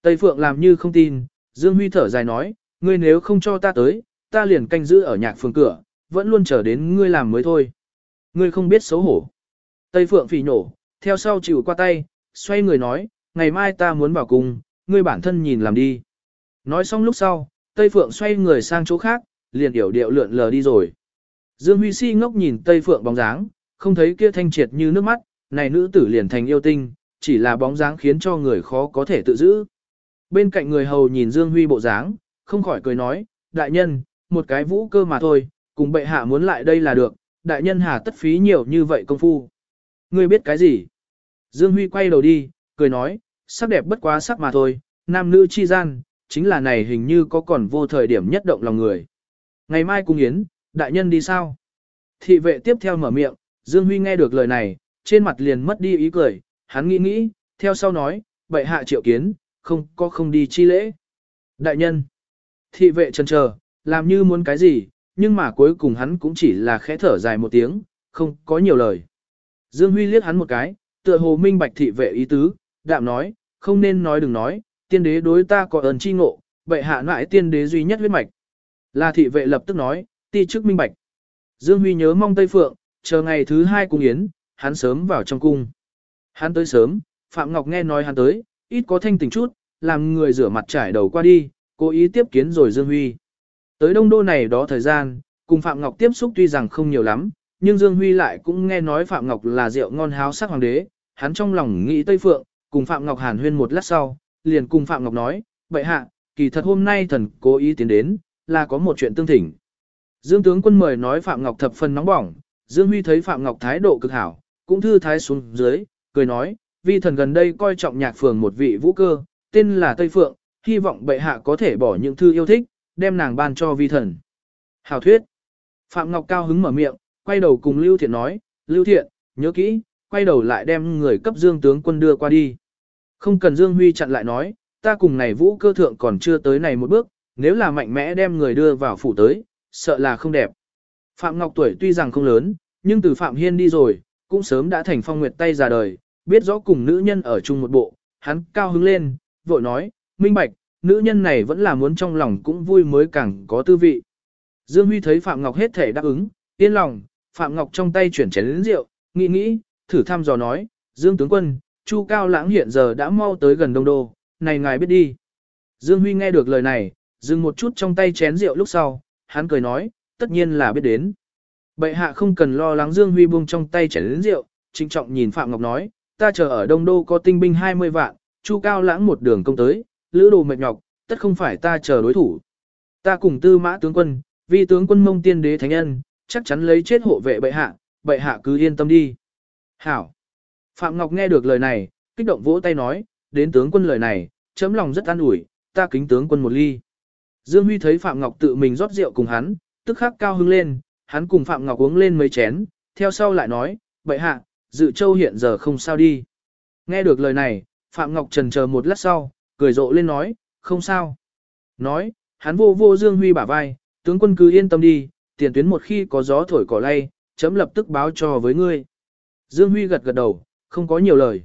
Tây Phượng làm như không tin, Dương Huy thở dài nói, ngươi nếu không cho ta tới, ta liền canh giữ ở nhạc phường cửa, vẫn luôn chờ đến ngươi làm mới thôi. Ngươi không biết xấu hổ. Tây Phượng phỉ nổ, theo sau chịu qua tay, xoay người nói, ngày mai ta muốn vào cùng, ngươi bản thân nhìn làm đi. Nói xong lúc sau, Tây Phượng xoay người sang chỗ khác, liền điểu điệu lượn lờ đi rồi. Dương Huy si ngốc nhìn Tây Phượng bóng dáng, không thấy kia thanh triệt như nước mắt, này nữ tử liền thành yêu tinh, chỉ là bóng dáng khiến cho người khó có thể tự giữ. Bên cạnh người hầu nhìn Dương Huy bộ dáng, không khỏi cười nói, đại nhân, một cái vũ cơ mà thôi, cùng bệ hạ muốn lại đây là được, đại nhân hà tất phí nhiều như vậy công phu. Ngươi biết cái gì? Dương Huy quay đầu đi, cười nói, sắc đẹp bất quá sắc mà thôi, nam nữ chi gian, chính là này hình như có còn vô thời điểm nhất động lòng người. Ngày mai cung yến, đại nhân đi sao? Thị vệ tiếp theo mở miệng, Dương Huy nghe được lời này, trên mặt liền mất đi ý cười, hắn nghĩ nghĩ, theo sau nói, bệ hạ triệu kiến, không có không đi chi lễ. Đại nhân, thị vệ chần chờ, làm như muốn cái gì, nhưng mà cuối cùng hắn cũng chỉ là khẽ thở dài một tiếng, không có nhiều lời. Dương Huy liếc hắn một cái, tựa hồ minh bạch thị vệ ý tứ, đạm nói, không nên nói đừng nói, tiên đế đối ta có ơn chi ngộ, bệ hạ lại tiên đế duy nhất huyết mạch. Là thị vệ lập tức nói, ti chức minh bạch. Dương Huy nhớ mong Tây Phượng, chờ ngày thứ hai cung yến, hắn sớm vào trong cung. Hắn tới sớm, Phạm Ngọc nghe nói hắn tới, ít có thanh tỉnh chút, làm người rửa mặt trải đầu qua đi, cố ý tiếp kiến rồi Dương Huy. Tới đông đô này đó thời gian, cùng Phạm Ngọc tiếp xúc tuy rằng không nhiều lắm, nhưng Dương Huy lại cũng nghe nói Phạm Ngọc là rượu ngon háo sắc hoàng đế, hắn trong lòng nghĩ Tây Phượng, cùng Phạm Ngọc hàn huyên một lát sau, liền cùng Phạm Ngọc nói, vậy hạ, kỳ thật hôm nay thần cố ý tiến đến, là có một chuyện tương thỉnh. Dương tướng quân mời nói Phạm Ngọc thập phần nóng bỏng, Dương Huy thấy Phạm Ngọc thái độ cực hảo, cũng thư thái xuống dưới, cười nói, vi thần gần đây coi trọng nhạc phường một vị vũ cơ, tên là Tây Phượng, hy vọng bệ hạ có thể bỏ những thư yêu thích, đem nàng ban cho vi thần. Hảo thuyết. Phạm Ngọc cao hứng mở miệng, quay đầu cùng Lưu Thiện nói, Lưu Thiện, nhớ kỹ, quay đầu lại đem người cấp Dương tướng quân đưa qua đi. Không cần Dương Huy chặn lại nói, ta cùng này vũ cơ thượng còn chưa tới này một bước, nếu là mạnh mẽ đem người đưa vào phủ tới, sợ là không đẹp. Phạm Ngọc tuổi tuy rằng không lớn, nhưng từ Phạm Hiên đi rồi, cũng sớm đã thành phong nguyệt tay già đời, biết rõ cùng nữ nhân ở chung một bộ, hắn cao hứng lên, vội nói, minh bạch, nữ nhân này vẫn là muốn trong lòng cũng vui mới càng có tư vị. Dương Huy thấy Phạm Ngọc hết thể đáp ứng, yên lòng, Phạm Ngọc trong tay chuyển chén lĩnh rượu, nghĩ nghĩ, thử thăm dò nói, Dương tướng quân, Chu Cao Lãng hiện giờ đã mau tới gần Đông Đô, này ngài biết đi. Dương Huy nghe được lời này, dừng một chút trong tay chén rượu lúc sau, hắn cười nói, tất nhiên là biết đến. Bệ hạ không cần lo lắng Dương Huy buông trong tay chén rượu, trinh trọng nhìn Phạm Ngọc nói, ta chờ ở Đông Đô có tinh binh 20 vạn, Chu Cao Lãng một đường công tới, lữ đồ mệt nhọc, tất không phải ta chờ đối thủ. Ta cùng tư mã tướng quân, vì tướng quân mông tiên đế thánh nhân, chắc chắn lấy chết hộ vệ bệ hạ, bệ hạ cứ yên tâm đi. Hảo. Phạm Ngọc nghe được lời này, kích động vỗ tay nói, đến tướng quân lời này, chấm lòng rất an ủi, ta kính tướng quân một ly. Dương Huy thấy Phạm Ngọc tự mình rót rượu cùng hắn, tức khắc cao hứng lên, hắn cùng Phạm Ngọc uống lên mấy chén, theo sau lại nói, bệ hạ, dự châu hiện giờ không sao đi. Nghe được lời này, Phạm Ngọc trần chờ một lát sau, cười rộ lên nói, không sao. Nói, hắn vô vô Dương Huy bả vai, tướng quân cứ yên tâm đi, tiền tuyến một khi có gió thổi cỏ lay, chấm lập tức báo cho với ngươi. Dương Huy gật gật đầu, không có nhiều lời.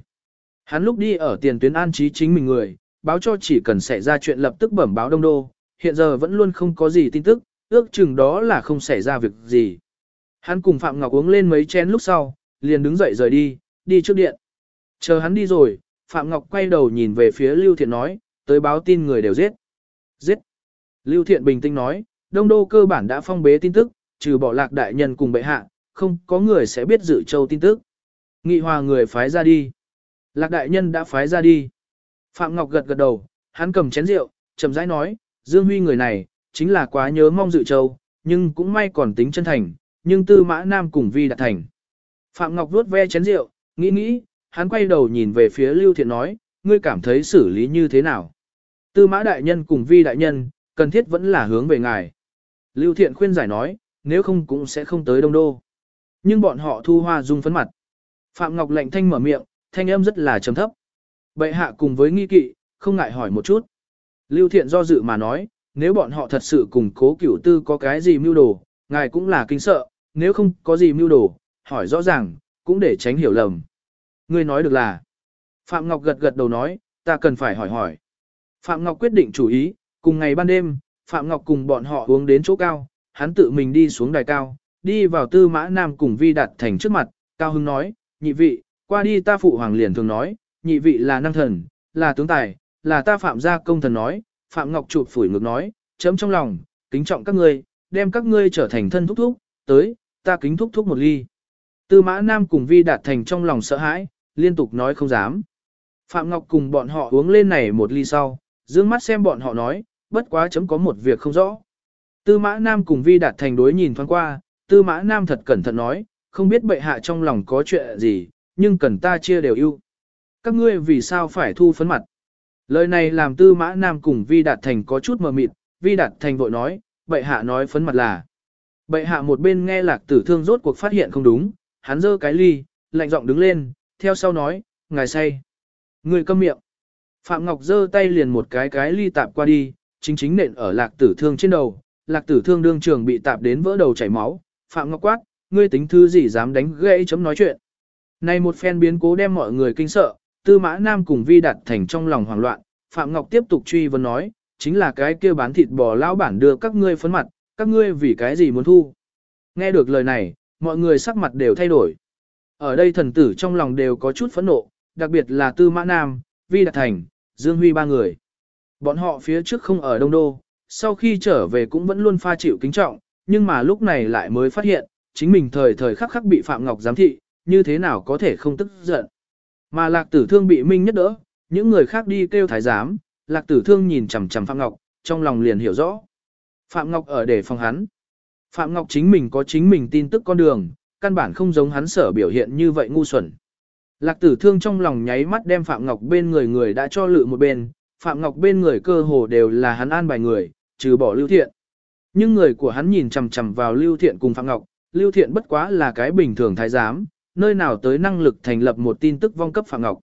Hắn lúc đi ở tiền tuyến an trí chính mình người, báo cho chỉ cần xảy ra chuyện lập tức bẩm báo đông đô, hiện giờ vẫn luôn không có gì tin tức, ước chừng đó là không xảy ra việc gì. Hắn cùng Phạm Ngọc uống lên mấy chén lúc sau, liền đứng dậy rời đi, đi trước điện. Chờ hắn đi rồi, Phạm Ngọc quay đầu nhìn về phía Lưu Thiện nói, tới báo tin người đều giết. Giết. Lưu Thiện bình tĩnh nói, đông đô cơ bản đã phong bế tin tức, trừ bỏ lạc đại nhân cùng bệ hạ, không có người sẽ biết dự châu tin tức. Nghị hòa người phái ra đi. Lạc đại nhân đã phái ra đi. Phạm Ngọc gật gật đầu, hắn cầm chén rượu, chậm rãi nói, Dương Huy người này, chính là quá nhớ mong dự châu, nhưng cũng may còn tính chân thành, nhưng tư mã nam cùng vi đạt thành. Phạm Ngọc vuốt ve chén rượu, nghĩ nghĩ, hắn quay đầu nhìn về phía Lưu Thiện nói, ngươi cảm thấy xử lý như thế nào? Tư mã đại nhân cùng vi đại nhân, cần thiết vẫn là hướng về ngài. Lưu Thiện khuyên giải nói, nếu không cũng sẽ không tới Đông Đô. Nhưng bọn họ thu hoa dung phấn mặt. Phạm Ngọc lệnh thanh mở miệng, thanh âm rất là trầm thấp. Bệ hạ cùng với nghi kỵ, không ngại hỏi một chút. Lưu Thiện do dự mà nói, nếu bọn họ thật sự cùng cố cửu tư có cái gì mưu đồ, ngài cũng là kinh sợ, nếu không có gì mưu đồ, hỏi rõ ràng, cũng để tránh hiểu lầm. Ngươi nói được là. Phạm Ngọc gật gật đầu nói, ta cần phải hỏi hỏi. Phạm Ngọc quyết định chủ ý, cùng ngày ban đêm, Phạm Ngọc cùng bọn họ uống đến chỗ cao, hắn tự mình đi xuống đài cao, đi vào tư mã nam cùng vi đặt thành trước mặt, cao hưng nói, nhị vị, Qua đi ta phụ hoàng liền thường nói, nhị vị là năng thần, là tướng tài, là ta phạm gia công thần nói, phạm ngọc chụp phủi ngược nói, chấm trong lòng, kính trọng các ngươi, đem các ngươi trở thành thân thúc thúc, tới, ta kính thúc thúc một ly. Tư mã nam cùng vi đạt thành trong lòng sợ hãi, liên tục nói không dám. Phạm Ngọc cùng bọn họ uống lên này một ly sau, dương mắt xem bọn họ nói, bất quá chấm có một việc không rõ. Tư mã nam cùng vi đạt thành đối nhìn thoáng qua, tư mã nam thật cẩn thận nói, không biết bệ hạ trong lòng có chuyện gì, nhưng cần ta chia đều ưu. Các ngươi vì sao phải thu phấn mặt? Lời này làm tư mã nam cùng vi đạt thành có chút mờ mịt, vi đạt thành vội nói, bệ hạ nói phấn mặt là. Bệ hạ một bên nghe lạc tử thương rốt cuộc phát hiện không đúng, hắn giơ cái ly, lạnh giọng đứng lên, theo sau nói, ngài say. Người câm miệng. Phạm Ngọc giơ tay liền một cái cái ly tạp qua đi, chính chính nện ở lạc tử thương trên đầu, lạc tử thương đương trường bị tạp đến vỡ đầu chảy máu. Phạm Ngọc quát, ngươi tính thư gì dám đánh gãy chấm nói chuyện. Này một phen biến cố đem mọi người kinh sợ, tư mã nam cùng vi đặt thành trong lòng hoảng loạn, Phạm Ngọc tiếp tục truy vấn nói, chính là cái kia bán thịt bò lão bản đưa các ngươi phấn mặt, các ngươi vì cái gì muốn thu. Nghe được lời này, mọi người sắc mặt đều thay đổi. Ở đây thần tử trong lòng đều có chút phẫn nộ, đặc biệt là Tư Mã Nam, Vi Đạt Thành, Dương Huy ba người. Bọn họ phía trước không ở Đông Đô, sau khi trở về cũng vẫn luôn pha chịu kính trọng, nhưng mà lúc này lại mới phát hiện, chính mình thời thời khắc khắc bị Phạm Ngọc giám thị, như thế nào có thể không tức giận. Mà lạc tử thương bị minh nhất đỡ, những người khác đi kêu thái giám, lạc tử thương nhìn chằm chằm Phạm Ngọc, trong lòng liền hiểu rõ. Phạm Ngọc ở để phòng hắn. Phạm Ngọc chính mình có chính mình tin tức con đường, căn bản không giống hắn sở biểu hiện như vậy ngu xuẩn. Lạc tử thương trong lòng nháy mắt đem Phạm Ngọc bên người người đã cho lự một bên, Phạm Ngọc bên người cơ hồ đều là hắn an bài người, trừ bỏ Lưu Thiện. Nhưng người của hắn nhìn chằm chằm vào Lưu Thiện cùng Phạm Ngọc, Lưu Thiện bất quá là cái bình thường thái giám, nơi nào tới năng lực thành lập một tin tức vong cấp Phạm Ngọc.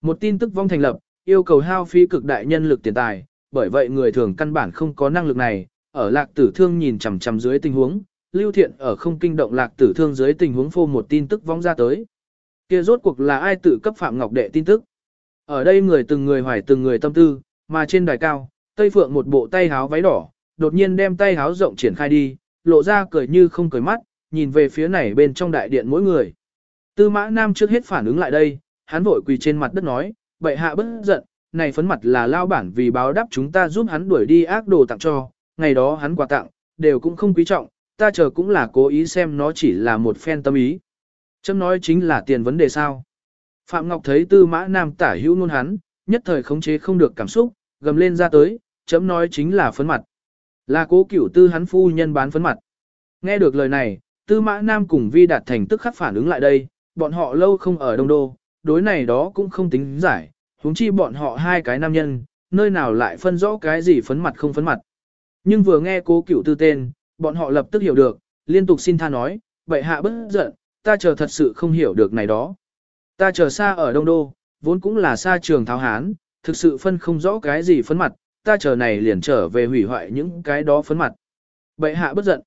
Một tin tức vong thành lập, yêu cầu hao phí cực đại nhân lực tiền tài, bởi vậy người thường căn bản không có năng lực này, ở lạc tử thương nhìn chằm chằm dưới tình huống, Lưu Thiện ở không kinh động lạc tử thương dưới tình huống phô một tin tức vong ra tới. Kia rốt cuộc là ai tự cấp Phạm Ngọc Đệ tin tức? Ở đây người từng người hoài từng người tâm tư, mà trên đài cao, Tây Phượng một bộ tay háo váy đỏ, đột nhiên đem tay háo rộng triển khai đi, lộ ra cười như không cười mắt, nhìn về phía này bên trong đại điện mỗi người. Tư mã nam trước hết phản ứng lại đây, hắn vội quỳ trên mặt đất nói, bệ hạ bất giận, này phấn mặt là lao bản vì báo đáp chúng ta giúp hắn đuổi đi ác đồ tặng cho, ngày đó hắn quà tặng, đều cũng không quý trọng, ta chờ cũng là cố ý xem nó chỉ là một phen tâm ý. Chấm nói chính là tiền vấn đề sao. Phạm Ngọc thấy tư mã nam tả hữu luôn hắn, nhất thời khống chế không được cảm xúc, gầm lên ra tới, chấm nói chính là phấn mặt. Là cố cửu tư hắn phu nhân bán phấn mặt. Nghe được lời này, tư mã nam cùng vi đạt thành tức khắc phản ứng lại đây, bọn họ lâu không ở đông đô, đối này đó cũng không tính giải, huống chi bọn họ hai cái nam nhân, nơi nào lại phân rõ cái gì phấn mặt không phấn mặt. Nhưng vừa nghe cố cửu tư tên, bọn họ lập tức hiểu được, liên tục xin tha nói, vậy hạ bất giận, ta chờ thật sự không hiểu được này đó. Ta chờ xa ở Đông Đô, vốn cũng là xa trường tháo hán, thực sự phân không rõ cái gì phấn mặt, ta chờ này liền trở về hủy hoại những cái đó phấn mặt. Bệ hạ bất giận.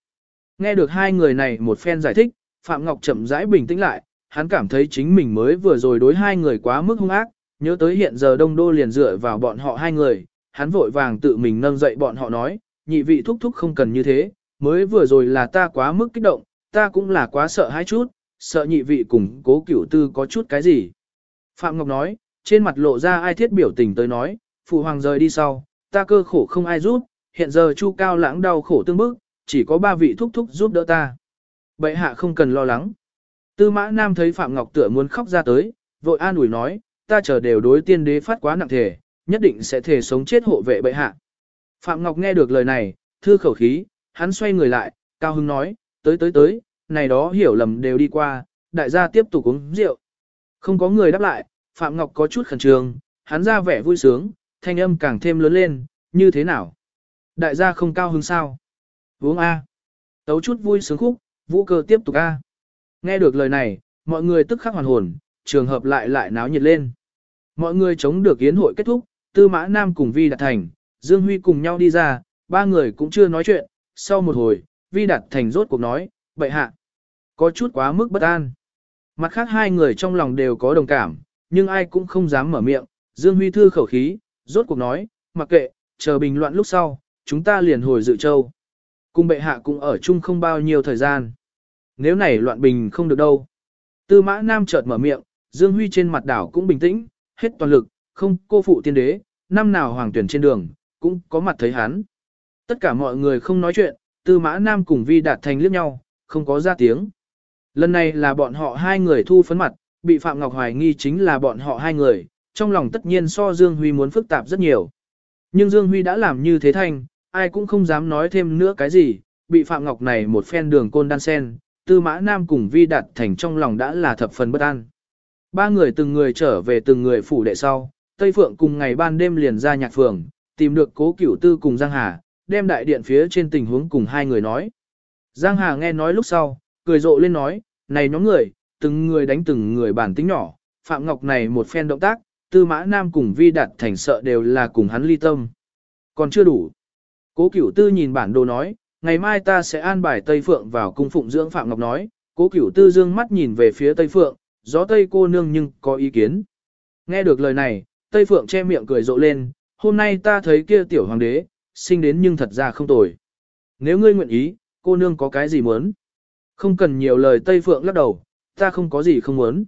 Nghe được hai người này một phen giải thích, Phạm Ngọc chậm rãi bình tĩnh lại, hắn cảm thấy chính mình mới vừa rồi đối hai người quá mức hung ác, nhớ tới hiện giờ Đông Đô liền dựa vào bọn họ hai người, hắn vội vàng tự mình nâng dậy bọn họ nói, nhị vị thúc thúc không cần như thế, mới vừa rồi là ta quá mức kích động, ta cũng là quá sợ hai chút, sợ nhị vị cùng cố cửu tư có chút cái gì. Phạm Ngọc nói, trên mặt lộ ra ai thiết biểu tình tới nói, phụ hoàng rời đi sau, ta cơ khổ không ai giúp, hiện giờ chu cao lãng đau khổ tương bức, chỉ có ba vị thúc thúc giúp đỡ ta. Bệ hạ không cần lo lắng. Tư mã nam thấy Phạm Ngọc tựa muốn khóc ra tới, vội an ủi nói, ta chờ đều đối tiên đế phát quá nặng thể, nhất định sẽ thể sống chết hộ vệ bệ hạ. Phạm Ngọc nghe được lời này, thư khẩu khí, hắn xoay người lại, cao hưng nói, tới tới tới, này đó hiểu lầm đều đi qua, đại gia tiếp tục uống rượu. Không có người đáp lại, Phạm Ngọc có chút khẩn trương, hắn ra vẻ vui sướng, thanh âm càng thêm lớn lên, như thế nào? Đại gia không cao hứng sao? Uống A. Tấu chút vui sướng khúc, vũ cơ tiếp tục A. Nghe được lời này, mọi người tức khắc hoàn hồn, trường hợp lại lại náo nhiệt lên. Mọi người chống được yến hội kết thúc, Tư Mã Nam cùng Vi Đạt Thành, Dương Huy cùng nhau đi ra, ba người cũng chưa nói chuyện, sau một hồi, Vi Đạt Thành rốt cuộc nói, bậy hạ. Có chút quá mức bất an. Mặt khác hai người trong lòng đều có đồng cảm, nhưng ai cũng không dám mở miệng, Dương Huy thư khẩu khí, rốt cuộc nói, mặc kệ, chờ bình loạn lúc sau, chúng ta liền hồi dự châu. Cùng bệ hạ cũng ở chung không bao nhiêu thời gian. Nếu này loạn bình không được đâu. Tư mã nam chợt mở miệng, Dương Huy trên mặt đảo cũng bình tĩnh, hết toàn lực, không cô phụ tiên đế, năm nào hoàng tuyển trên đường, cũng có mặt thấy hắn. Tất cả mọi người không nói chuyện, tư mã nam cùng vi đạt thành liếc nhau, không có ra tiếng. Lần này là bọn họ hai người thu phấn mặt, bị Phạm Ngọc hoài nghi chính là bọn họ hai người, trong lòng tất nhiên so Dương Huy muốn phức tạp rất nhiều. Nhưng Dương Huy đã làm như thế thành, ai cũng không dám nói thêm nữa cái gì, bị Phạm Ngọc này một phen đường côn đan sen, tư mã nam cùng vi đạt thành trong lòng đã là thập phần bất an. Ba người từng người trở về từng người phủ đệ sau, Tây Phượng cùng ngày ban đêm liền ra nhạc phường, tìm được cố cửu tư cùng Giang Hà, đem đại điện phía trên tình huống cùng hai người nói. Giang Hà nghe nói lúc sau, cười rộ lên nói, này nhóm người, từng người đánh từng người bản tính nhỏ, Phạm Ngọc này một phen động tác, tư mã nam cùng vi đạt thành sợ đều là cùng hắn ly tâm. Còn chưa đủ. Cố cửu tư nhìn bản đồ nói, ngày mai ta sẽ an bài Tây Phượng vào cung phụng dưỡng Phạm Ngọc nói, cố cửu tư dương mắt nhìn về phía Tây Phượng, gió Tây cô nương nhưng có ý kiến. Nghe được lời này, Tây Phượng che miệng cười rộ lên, hôm nay ta thấy kia tiểu hoàng đế, sinh đến nhưng thật ra không tồi. Nếu ngươi nguyện ý, cô nương có cái gì muốn? Không cần nhiều lời Tây Phượng lắc đầu, ta không có gì không muốn.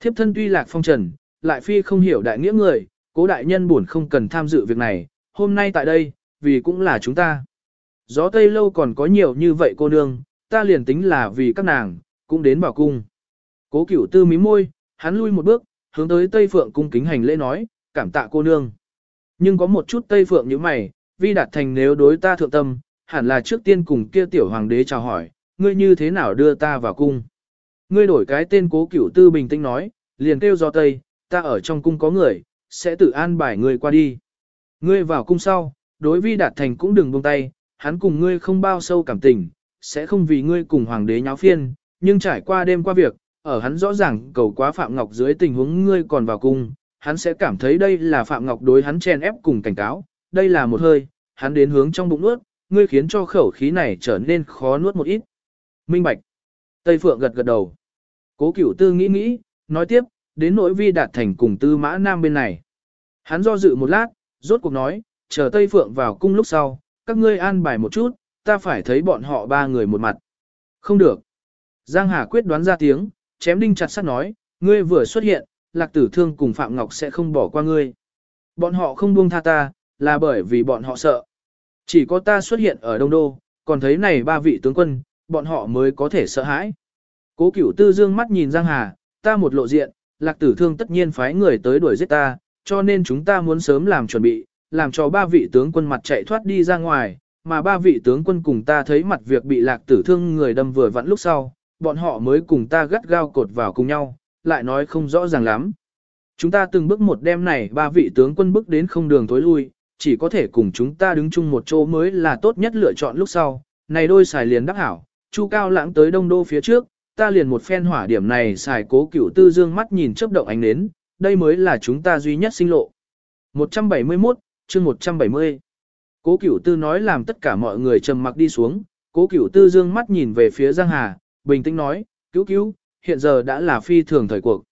Thiếp thân tuy lạc phong trần, lại phi không hiểu đại nghĩa người, cố đại nhân buồn không cần tham dự việc này, hôm nay tại đây, vì cũng là chúng ta. Gió Tây lâu còn có nhiều như vậy cô nương, ta liền tính là vì các nàng, cũng đến bảo cung. Cố cửu tư mí môi, hắn lui một bước, hướng tới Tây Phượng cung kính hành lễ nói, cảm tạ cô nương. Nhưng có một chút Tây Phượng như mày, vi đạt thành nếu đối ta thượng tâm, hẳn là trước tiên cùng kia tiểu hoàng đế chào hỏi, ngươi như thế nào đưa ta vào cung. Ngươi đổi cái tên cố cửu tư bình tĩnh nói, liền kêu do Tây, ta ở trong cung có người, sẽ tự an bài ngươi qua đi. Ngươi vào cung sau, đối vi đạt thành cũng đừng buông tay, hắn cùng ngươi không bao sâu cảm tình, sẽ không vì ngươi cùng hoàng đế nháo phiên, nhưng trải qua đêm qua việc, ở hắn rõ ràng cầu quá Phạm Ngọc dưới tình huống ngươi còn vào cung, hắn sẽ cảm thấy đây là Phạm Ngọc đối hắn chen ép cùng cảnh cáo, đây là một hơi, hắn đến hướng trong bụng nuốt, ngươi khiến cho khẩu khí này trở nên khó nuốt một ít. Minh Bạch. Tây Phượng gật gật đầu. Cố cửu tư nghĩ nghĩ, nói tiếp, đến nỗi vi đạt thành cùng tư mã nam bên này. Hắn do dự một lát, rốt cuộc nói, chờ Tây Phượng vào cung lúc sau, các ngươi an bài một chút, ta phải thấy bọn họ ba người một mặt. Không được. Giang Hà quyết đoán ra tiếng, chém đinh chặt sắt nói, ngươi vừa xuất hiện, lạc tử thương cùng Phạm Ngọc sẽ không bỏ qua ngươi. Bọn họ không buông tha ta, là bởi vì bọn họ sợ. Chỉ có ta xuất hiện ở Đông Đô, còn thấy này ba vị tướng quân, bọn họ mới có thể sợ hãi. Cố cửu tư dương mắt nhìn Giang Hà, ta một lộ diện, lạc tử thương tất nhiên phái người tới đuổi giết ta, cho nên chúng ta muốn sớm làm chuẩn bị, làm cho ba vị tướng quân mặt chạy thoát đi ra ngoài, mà ba vị tướng quân cùng ta thấy mặt việc bị lạc tử thương người đâm vừa vặn lúc sau, bọn họ mới cùng ta gắt gao cột vào cùng nhau, lại nói không rõ ràng lắm. Chúng ta từng bước một đêm này ba vị tướng quân bước đến không đường tối lui, chỉ có thể cùng chúng ta đứng chung một chỗ mới là tốt nhất lựa chọn lúc sau. Này đôi xài liền đắc hảo, Chu Cao lãng tới đông đô phía trước, ta liền một phen hỏa điểm này xài cố cửu tư dương mắt nhìn chớp động ánh nến, đây mới là chúng ta duy nhất sinh lộ. 171, chương 170. Cố cửu tư nói làm tất cả mọi người trầm mặc đi xuống, cố cửu tư dương mắt nhìn về phía Giang Hà, bình tĩnh nói, cứu cứu, hiện giờ đã là phi thường thời cuộc.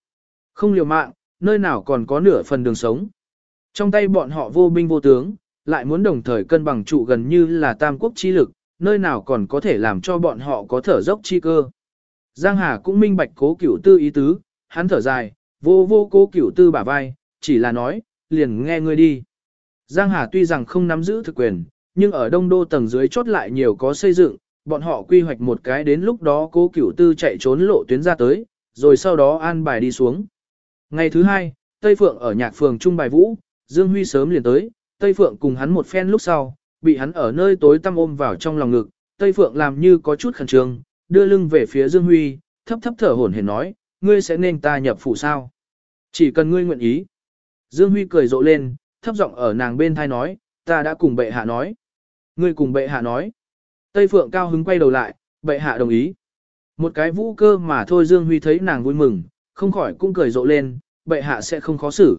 Không liều mạng, nơi nào còn có nửa phần đường sống. Trong tay bọn họ vô binh vô tướng, lại muốn đồng thời cân bằng trụ gần như là tam quốc chi lực, nơi nào còn có thể làm cho bọn họ có thở dốc chi cơ. Giang Hà cũng minh bạch cố cửu tư ý tứ, hắn thở dài, vô vô cố cửu tư bả vai, chỉ là nói, liền nghe ngươi đi. Giang Hà tuy rằng không nắm giữ thực quyền, nhưng ở đông đô tầng dưới chốt lại nhiều có xây dựng, bọn họ quy hoạch một cái đến lúc đó cố cửu tư chạy trốn lộ tuyến ra tới, rồi sau đó an bài đi xuống. Ngày thứ hai, Tây Phượng ở nhạc phường trung bài vũ, Dương Huy sớm liền tới, Tây Phượng cùng hắn một phen lúc sau, bị hắn ở nơi tối tăm ôm vào trong lòng ngực, Tây Phượng làm như có chút khẩn trương, đưa lưng về phía Dương Huy, thấp thấp thở hổn hển nói, ngươi sẽ nên ta nhập phủ sao? Chỉ cần ngươi nguyện ý. Dương Huy cười rộ lên, thấp giọng ở nàng bên thai nói, ta đã cùng bệ hạ nói. Ngươi cùng bệ hạ nói. Tây Phượng cao hứng quay đầu lại, bệ hạ đồng ý. Một cái vũ cơ mà thôi Dương Huy thấy nàng vui mừng, không khỏi cũng cười rộ lên, bệ hạ sẽ không khó xử.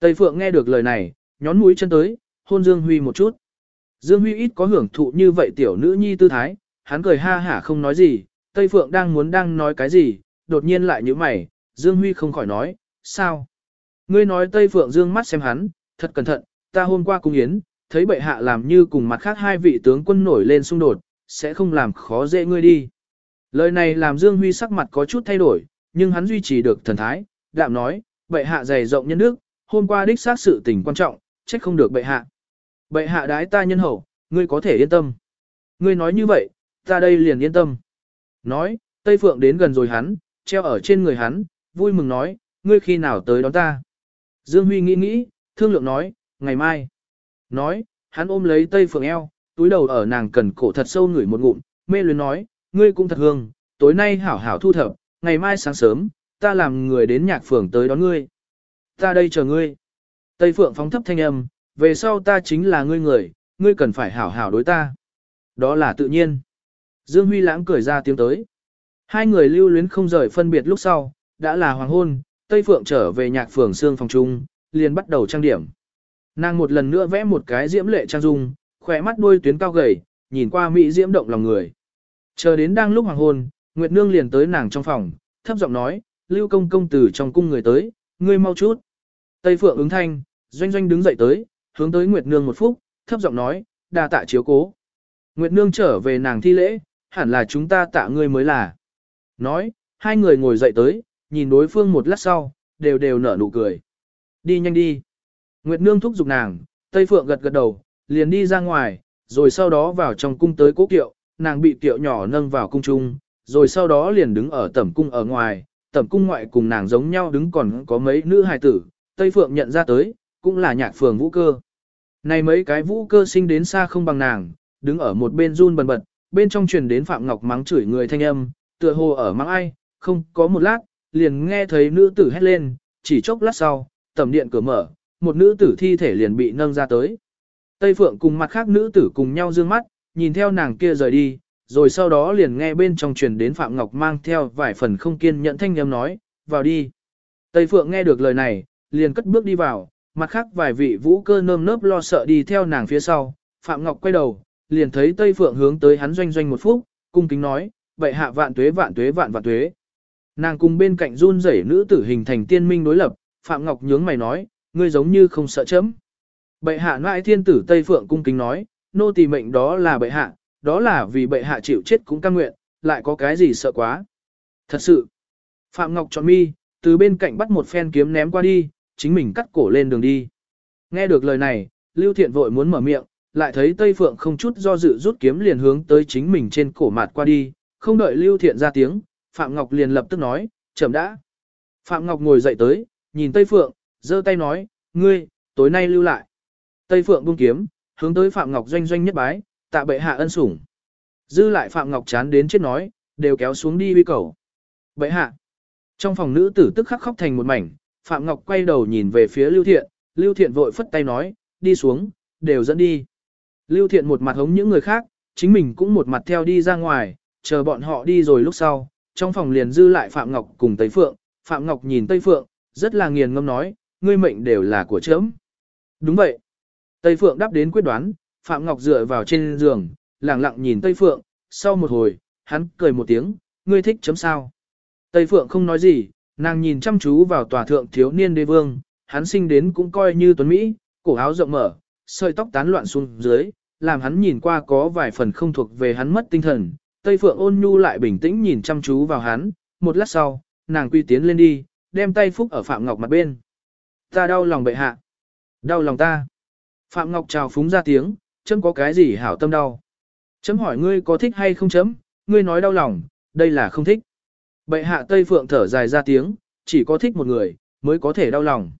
Tây Phượng nghe được lời này, nhón mũi chân tới, hôn Dương Huy một chút. Dương Huy ít có hưởng thụ như vậy tiểu nữ nhi tư thái, hắn cười ha hả không nói gì, Tây Phượng đang muốn đang nói cái gì, đột nhiên lại như mày, Dương Huy không khỏi nói, sao? Ngươi nói Tây Phượng Dương mắt xem hắn, thật cẩn thận, ta hôm qua cung yến, thấy bệ hạ làm như cùng mặt khác hai vị tướng quân nổi lên xung đột, sẽ không làm khó dễ ngươi đi. Lời này làm Dương Huy sắc mặt có chút thay đổi, nhưng hắn duy trì được thần thái, đạm nói, bệ hạ dày rộng nhân đức, hôm qua đích xác sự tình quan trọng, trách không được bệ hạ. Bệ hạ đái ta nhân hậu, ngươi có thể yên tâm. Ngươi nói như vậy, ta đây liền yên tâm. Nói, Tây Phượng đến gần rồi hắn, treo ở trên người hắn, vui mừng nói, ngươi khi nào tới đón ta. Dương Huy nghĩ nghĩ, thương lượng nói, ngày mai. Nói, hắn ôm lấy Tây Phượng eo, túi đầu ở nàng cần cổ thật sâu ngửi một ngụm, mê luyến nói, ngươi cũng thật hương, tối nay hảo hảo thu thập, ngày mai sáng sớm, ta làm người đến nhạc phường tới đón ngươi. Ta đây chờ ngươi. Tây Phượng phóng thấp thanh âm, về sau ta chính là ngươi người, ngươi cần phải hảo hảo đối ta. Đó là tự nhiên. Dương Huy lãng cười ra tiếng tới. Hai người lưu luyến không rời phân biệt lúc sau, đã là hoàng hôn, Tây Phượng trở về nhạc phường xương phòng trung, liền bắt đầu trang điểm. Nàng một lần nữa vẽ một cái diễm lệ trang dung, khỏe mắt đuôi tuyến cao gầy, nhìn qua mỹ diễm động lòng người. Chờ đến đang lúc hoàng hôn, Nguyệt Nương liền tới nàng trong phòng, thấp giọng nói, Lưu công công tử trong cung người tới, ngươi mau chút. Tây Phượng ứng thanh, doanh doanh đứng dậy tới, hướng tới Nguyệt Nương một phút, thấp giọng nói, đa tạ chiếu cố. Nguyệt Nương trở về nàng thi lễ, hẳn là chúng ta tạ ngươi mới là. Nói, hai người ngồi dậy tới, nhìn đối phương một lát sau, đều đều nở nụ cười. Đi nhanh đi. Nguyệt Nương thúc giục nàng, Tây Phượng gật gật đầu, liền đi ra ngoài, rồi sau đó vào trong cung tới cố kiệu, nàng bị kiệu nhỏ nâng vào cung trung, rồi sau đó liền đứng ở tẩm cung ở ngoài, tẩm cung ngoại cùng nàng giống nhau đứng còn có mấy nữ hài tử, Tây Phượng nhận ra tới, cũng là nhạc phường vũ cơ. Này mấy cái vũ cơ sinh đến xa không bằng nàng, đứng ở một bên run bần bật, bên trong truyền đến Phạm Ngọc mắng chửi người thanh âm, tựa hồ ở mắng ai, không có một lát, liền nghe thấy nữ tử hét lên, chỉ chốc lát sau, tẩm điện cửa mở, một nữ tử thi thể liền bị nâng ra tới. Tây Phượng cùng mặt khác nữ tử cùng nhau dương mắt, nhìn theo nàng kia rời đi, rồi sau đó liền nghe bên trong truyền đến Phạm Ngọc mang theo vài phần không kiên nhẫn thanh âm nói, vào đi. Tây Phượng nghe được lời này, liền cất bước đi vào, mặt khác vài vị vũ cơ nơm nớp lo sợ đi theo nàng phía sau, Phạm Ngọc quay đầu, liền thấy Tây Phượng hướng tới hắn doanh doanh một phút, cung kính nói, vậy hạ vạn tuế vạn tuế vạn vạn tuế. Nàng cùng bên cạnh run rẩy nữ tử hình thành tiên minh đối lập, Phạm Ngọc nhướng mày nói, ngươi giống như không sợ chấm. Bệ hạ ngoại thiên tử Tây Phượng cung kính nói, nô tỳ mệnh đó là bệ hạ, đó là vì bệ hạ chịu chết cũng cam nguyện, lại có cái gì sợ quá. Thật sự, Phạm Ngọc chọn mi, từ bên cạnh bắt một phen kiếm ném qua đi, chính mình cắt cổ lên đường đi. Nghe được lời này, Lưu Thiện vội muốn mở miệng, lại thấy Tây Phượng không chút do dự rút kiếm liền hướng tới chính mình trên cổ mạt qua đi, không đợi Lưu Thiện ra tiếng, Phạm Ngọc liền lập tức nói, chậm đã. Phạm Ngọc ngồi dậy tới, nhìn Tây Phượng, giơ tay nói, ngươi, tối nay lưu lại. Tây Phượng buông kiếm, hướng tới Phạm Ngọc doanh doanh nhất bái, tạ bệ hạ ân sủng. Dư lại Phạm Ngọc chán đến chết nói, đều kéo xuống đi uy cầu. Bệ hạ. Trong phòng nữ tử tức khắc khóc thành một mảnh, Phạm Ngọc quay đầu nhìn về phía Lưu Thiện, Lưu Thiện vội phất tay nói, đi xuống, đều dẫn đi. Lưu Thiện một mặt hống những người khác, chính mình cũng một mặt theo đi ra ngoài, chờ bọn họ đi rồi lúc sau, trong phòng liền dư lại Phạm Ngọc cùng Tây Phượng, Phạm Ngọc nhìn Tây Phượng, rất là nghiền ngâm nói, ngươi mệnh đều là của chấm. Đúng vậy. Tây Phượng đáp đến quyết đoán, Phạm Ngọc dựa vào trên giường, lặng lặng nhìn Tây Phượng, sau một hồi, hắn cười một tiếng, ngươi thích chấm sao. Tây Phượng không nói gì, nàng nhìn chăm chú vào tòa thượng thiếu niên đế vương, hắn sinh đến cũng coi như tuấn Mỹ, cổ áo rộng mở, sợi tóc tán loạn xuống dưới, làm hắn nhìn qua có vài phần không thuộc về hắn mất tinh thần. Tây Phượng ôn nhu lại bình tĩnh nhìn chăm chú vào hắn, một lát sau, nàng quy tiến lên đi, đem tay phúc ở Phạm Ngọc mặt bên. Ta đau lòng bệ hạ. Đau lòng ta. Phạm Ngọc trào phúng ra tiếng, chấm có cái gì hảo tâm đau. Chấm hỏi ngươi có thích hay không chấm, ngươi nói đau lòng, đây là không thích. Bệ hạ Tây Phượng thở dài ra tiếng, chỉ có thích một người, mới có thể đau lòng.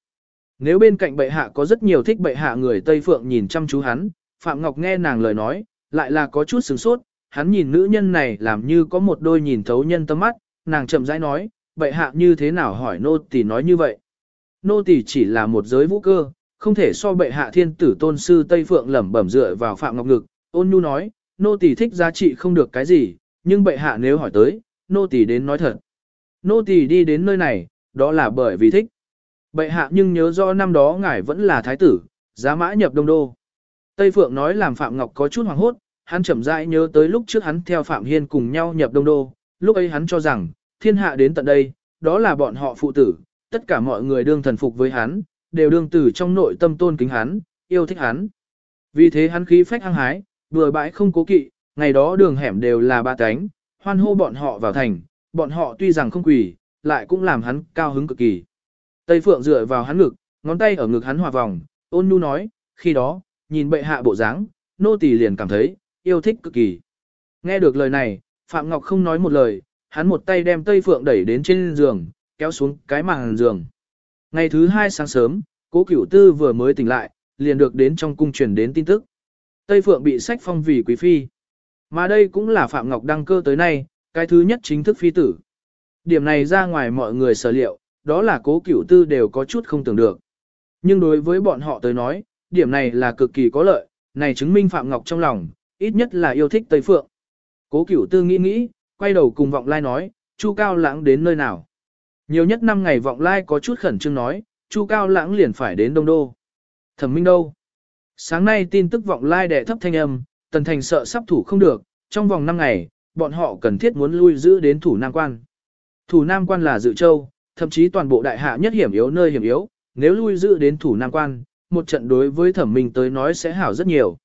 Nếu bên cạnh bệ hạ có rất nhiều thích bệ hạ người Tây Phượng nhìn chăm chú hắn, Phạm Ngọc nghe nàng lời nói, lại là có chút sửng sốt, hắn nhìn nữ nhân này làm như có một đôi nhìn thấu nhân tâm mắt, nàng chậm rãi nói, bệ hạ như thế nào hỏi nô tỳ nói như vậy. Nô tỳ chỉ là một giới vũ cơ, không thể so bệ hạ thiên tử tôn sư Tây Phượng lẩm bẩm dựa vào Phạm Ngọc ngực, ôn nhu nói, nô tỳ thích giá trị không được cái gì, nhưng bệ hạ nếu hỏi tới, nô tỳ đến nói thật. Nô tỳ đi đến nơi này, đó là bởi vì thích. Bệ hạ nhưng nhớ do năm đó ngài vẫn là thái tử, giá mã nhập đông đô. Tây Phượng nói làm Phạm Ngọc có chút hoảng hốt, hắn chậm rãi nhớ tới lúc trước hắn theo Phạm Hiên cùng nhau nhập đông đô, lúc ấy hắn cho rằng, thiên hạ đến tận đây, đó là bọn họ phụ tử, tất cả mọi người đương thần phục với hắn, đều đương tử trong nội tâm tôn kính hắn, yêu thích hắn. Vì thế hắn khí phách hăng hái, vừa bãi không cố kỵ, ngày đó đường hẻm đều là ba cánh, hoan hô bọn họ vào thành, bọn họ tuy rằng không quỷ, lại cũng làm hắn cao hứng cực kỳ. Tây Phượng dựa vào hắn ngực, ngón tay ở ngực hắn hòa vòng, ôn nhu nói, khi đó, nhìn bệ hạ bộ dáng, nô tỳ liền cảm thấy, yêu thích cực kỳ. Nghe được lời này, Phạm Ngọc không nói một lời, hắn một tay đem Tây Phượng đẩy đến trên giường, kéo xuống cái màn giường. Ngày thứ hai sáng sớm, cố cửu tư vừa mới tỉnh lại, liền được đến trong cung truyền đến tin tức. Tây Phượng bị sách phong vì quý phi. Mà đây cũng là Phạm Ngọc đăng cơ tới nay, cái thứ nhất chính thức phi tử. Điểm này ra ngoài mọi người sở liệu, đó là cố cửu tư đều có chút không tưởng được. Nhưng đối với bọn họ tới nói, điểm này là cực kỳ có lợi, này chứng minh Phạm Ngọc trong lòng, ít nhất là yêu thích Tây Phượng. Cố cửu tư nghĩ nghĩ, quay đầu cùng vọng lai nói, Chu Cao Lãng đến nơi nào. Nhiều nhất 5 ngày vọng lai có chút khẩn trương nói, Chu Cao Lãng liền phải đến Đông Đô. Thẩm Minh đâu? Sáng nay tin tức vọng lai đệ thấp thanh âm, Tần Thành sợ sắp thủ không được, trong vòng 5 ngày, bọn họ cần thiết muốn lui giữ đến thủ Nam Quan. Thủ Nam Quan là dự châu, thậm chí toàn bộ đại hạ nhất hiểm yếu nơi hiểm yếu, nếu lui giữ đến thủ Nam Quan, một trận đối với thẩm minh tới nói sẽ hảo rất nhiều.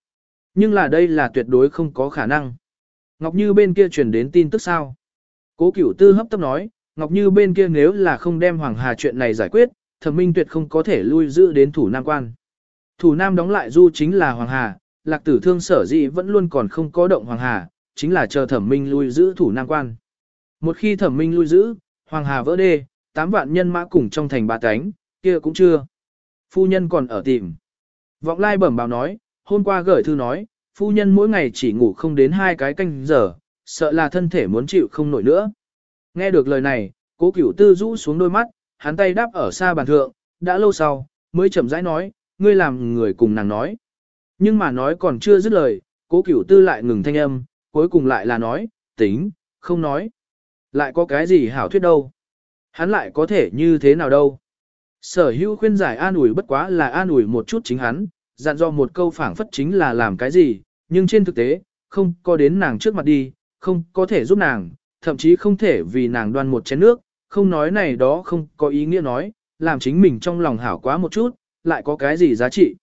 Nhưng là đây là tuyệt đối không có khả năng. Ngọc Như bên kia truyền đến tin tức sao? Cố cửu tư hấp tấp nói, Ngọc Như bên kia nếu là không đem Hoàng Hà chuyện này giải quyết, thẩm minh tuyệt không có thể lui giữ đến thủ Nam Quan. Thủ Nam đóng lại du chính là Hoàng Hà, lạc tử thương sở dĩ vẫn luôn còn không có động Hoàng Hà, chính là chờ thẩm minh lui giữ thủ Nam Quan. Một khi thẩm minh lui giữ, Hoàng Hà vỡ đê, tám vạn nhân mã cùng trong thành ba cánh, kia cũng chưa. Phu nhân còn ở tìm. Vọng lai bẩm báo nói, hôm qua gửi thư nói, phu nhân mỗi ngày chỉ ngủ không đến hai cái canh giờ, sợ là thân thể muốn chịu không nổi nữa. Nghe được lời này, cố cửu tư rũ xuống đôi mắt, hắn tay đáp ở xa bàn thượng, đã lâu sau, mới chậm rãi nói, ngươi làm người cùng nàng nói. Nhưng mà nói còn chưa dứt lời, cố cửu tư lại ngừng thanh âm, cuối cùng lại là nói, tính, không nói. Lại có cái gì hảo thuyết đâu. Hắn lại có thể như thế nào đâu. Sở hữu khuyên giải an ủi bất quá là an ủi một chút chính hắn, dặn dò một câu phảng phất chính là làm cái gì, nhưng trên thực tế, không có đến nàng trước mặt đi, không có thể giúp nàng, thậm chí không thể vì nàng đoan một chén nước, không nói này đó không có ý nghĩa nói, làm chính mình trong lòng hảo quá một chút, lại có cái gì giá trị.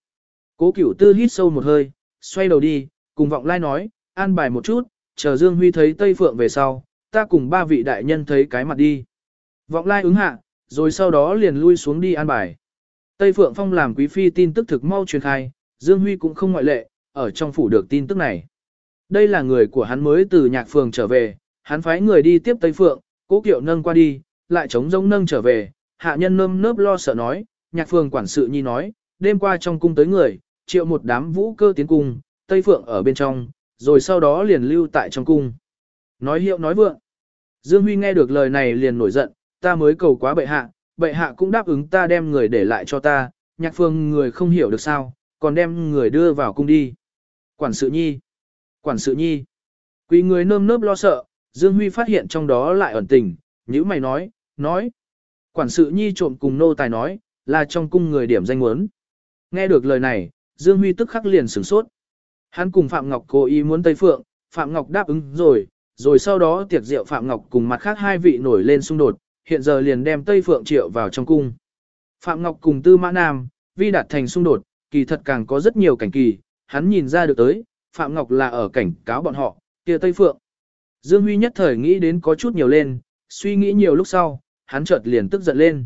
Cố cửu tư hít sâu một hơi, xoay đầu đi, cùng vọng lai nói, an bài một chút, chờ Dương Huy thấy Tây Phượng về sau, ta cùng ba vị đại nhân thấy cái mặt đi. Vọng lai ứng hạ, rồi sau đó liền lui xuống đi an bài. Tây Phượng Phong làm quý phi tin tức thực mau truyền khai, Dương Huy cũng không ngoại lệ, ở trong phủ được tin tức này. Đây là người của hắn mới từ nhạc phường trở về, hắn phái người đi tiếp Tây Phượng, cố kiệu nâng qua đi, lại chống giống nâng trở về, hạ nhân nơm nớp lo sợ nói, nhạc phường quản sự nhi nói, đêm qua trong cung tới người, triệu một đám vũ cơ tiến cung, Tây Phượng ở bên trong, rồi sau đó liền lưu tại trong cung. Nói hiệu nói vượng. Dương Huy nghe được lời này liền nổi giận, ta mới cầu quá bệ hạ, bệ hạ cũng đáp ứng ta đem người để lại cho ta, nhạc phương người không hiểu được sao, còn đem người đưa vào cung đi. Quản sự nhi, quản sự nhi, quý người nơm nớp lo sợ, Dương Huy phát hiện trong đó lại ẩn tình, như mày nói, nói. Quản sự nhi trộm cùng nô tài nói, là trong cung người điểm danh muốn. Nghe được lời này, Dương Huy tức khắc liền sửng sốt. Hắn cùng Phạm Ngọc cố ý muốn Tây Phượng, Phạm Ngọc đáp ứng rồi, rồi sau đó tiệc rượu Phạm Ngọc cùng mặt khác hai vị nổi lên xung đột, hiện giờ liền đem Tây Phượng Triệu vào trong cung. Phạm Ngọc cùng Tư Mã Nam, vi đạt thành xung đột, kỳ thật càng có rất nhiều cảnh kỳ, hắn nhìn ra được tới, Phạm Ngọc là ở cảnh cáo bọn họ, kia Tây Phượng. Dương Huy nhất thời nghĩ đến có chút nhiều lên, suy nghĩ nhiều lúc sau, hắn chợt liền tức giận lên.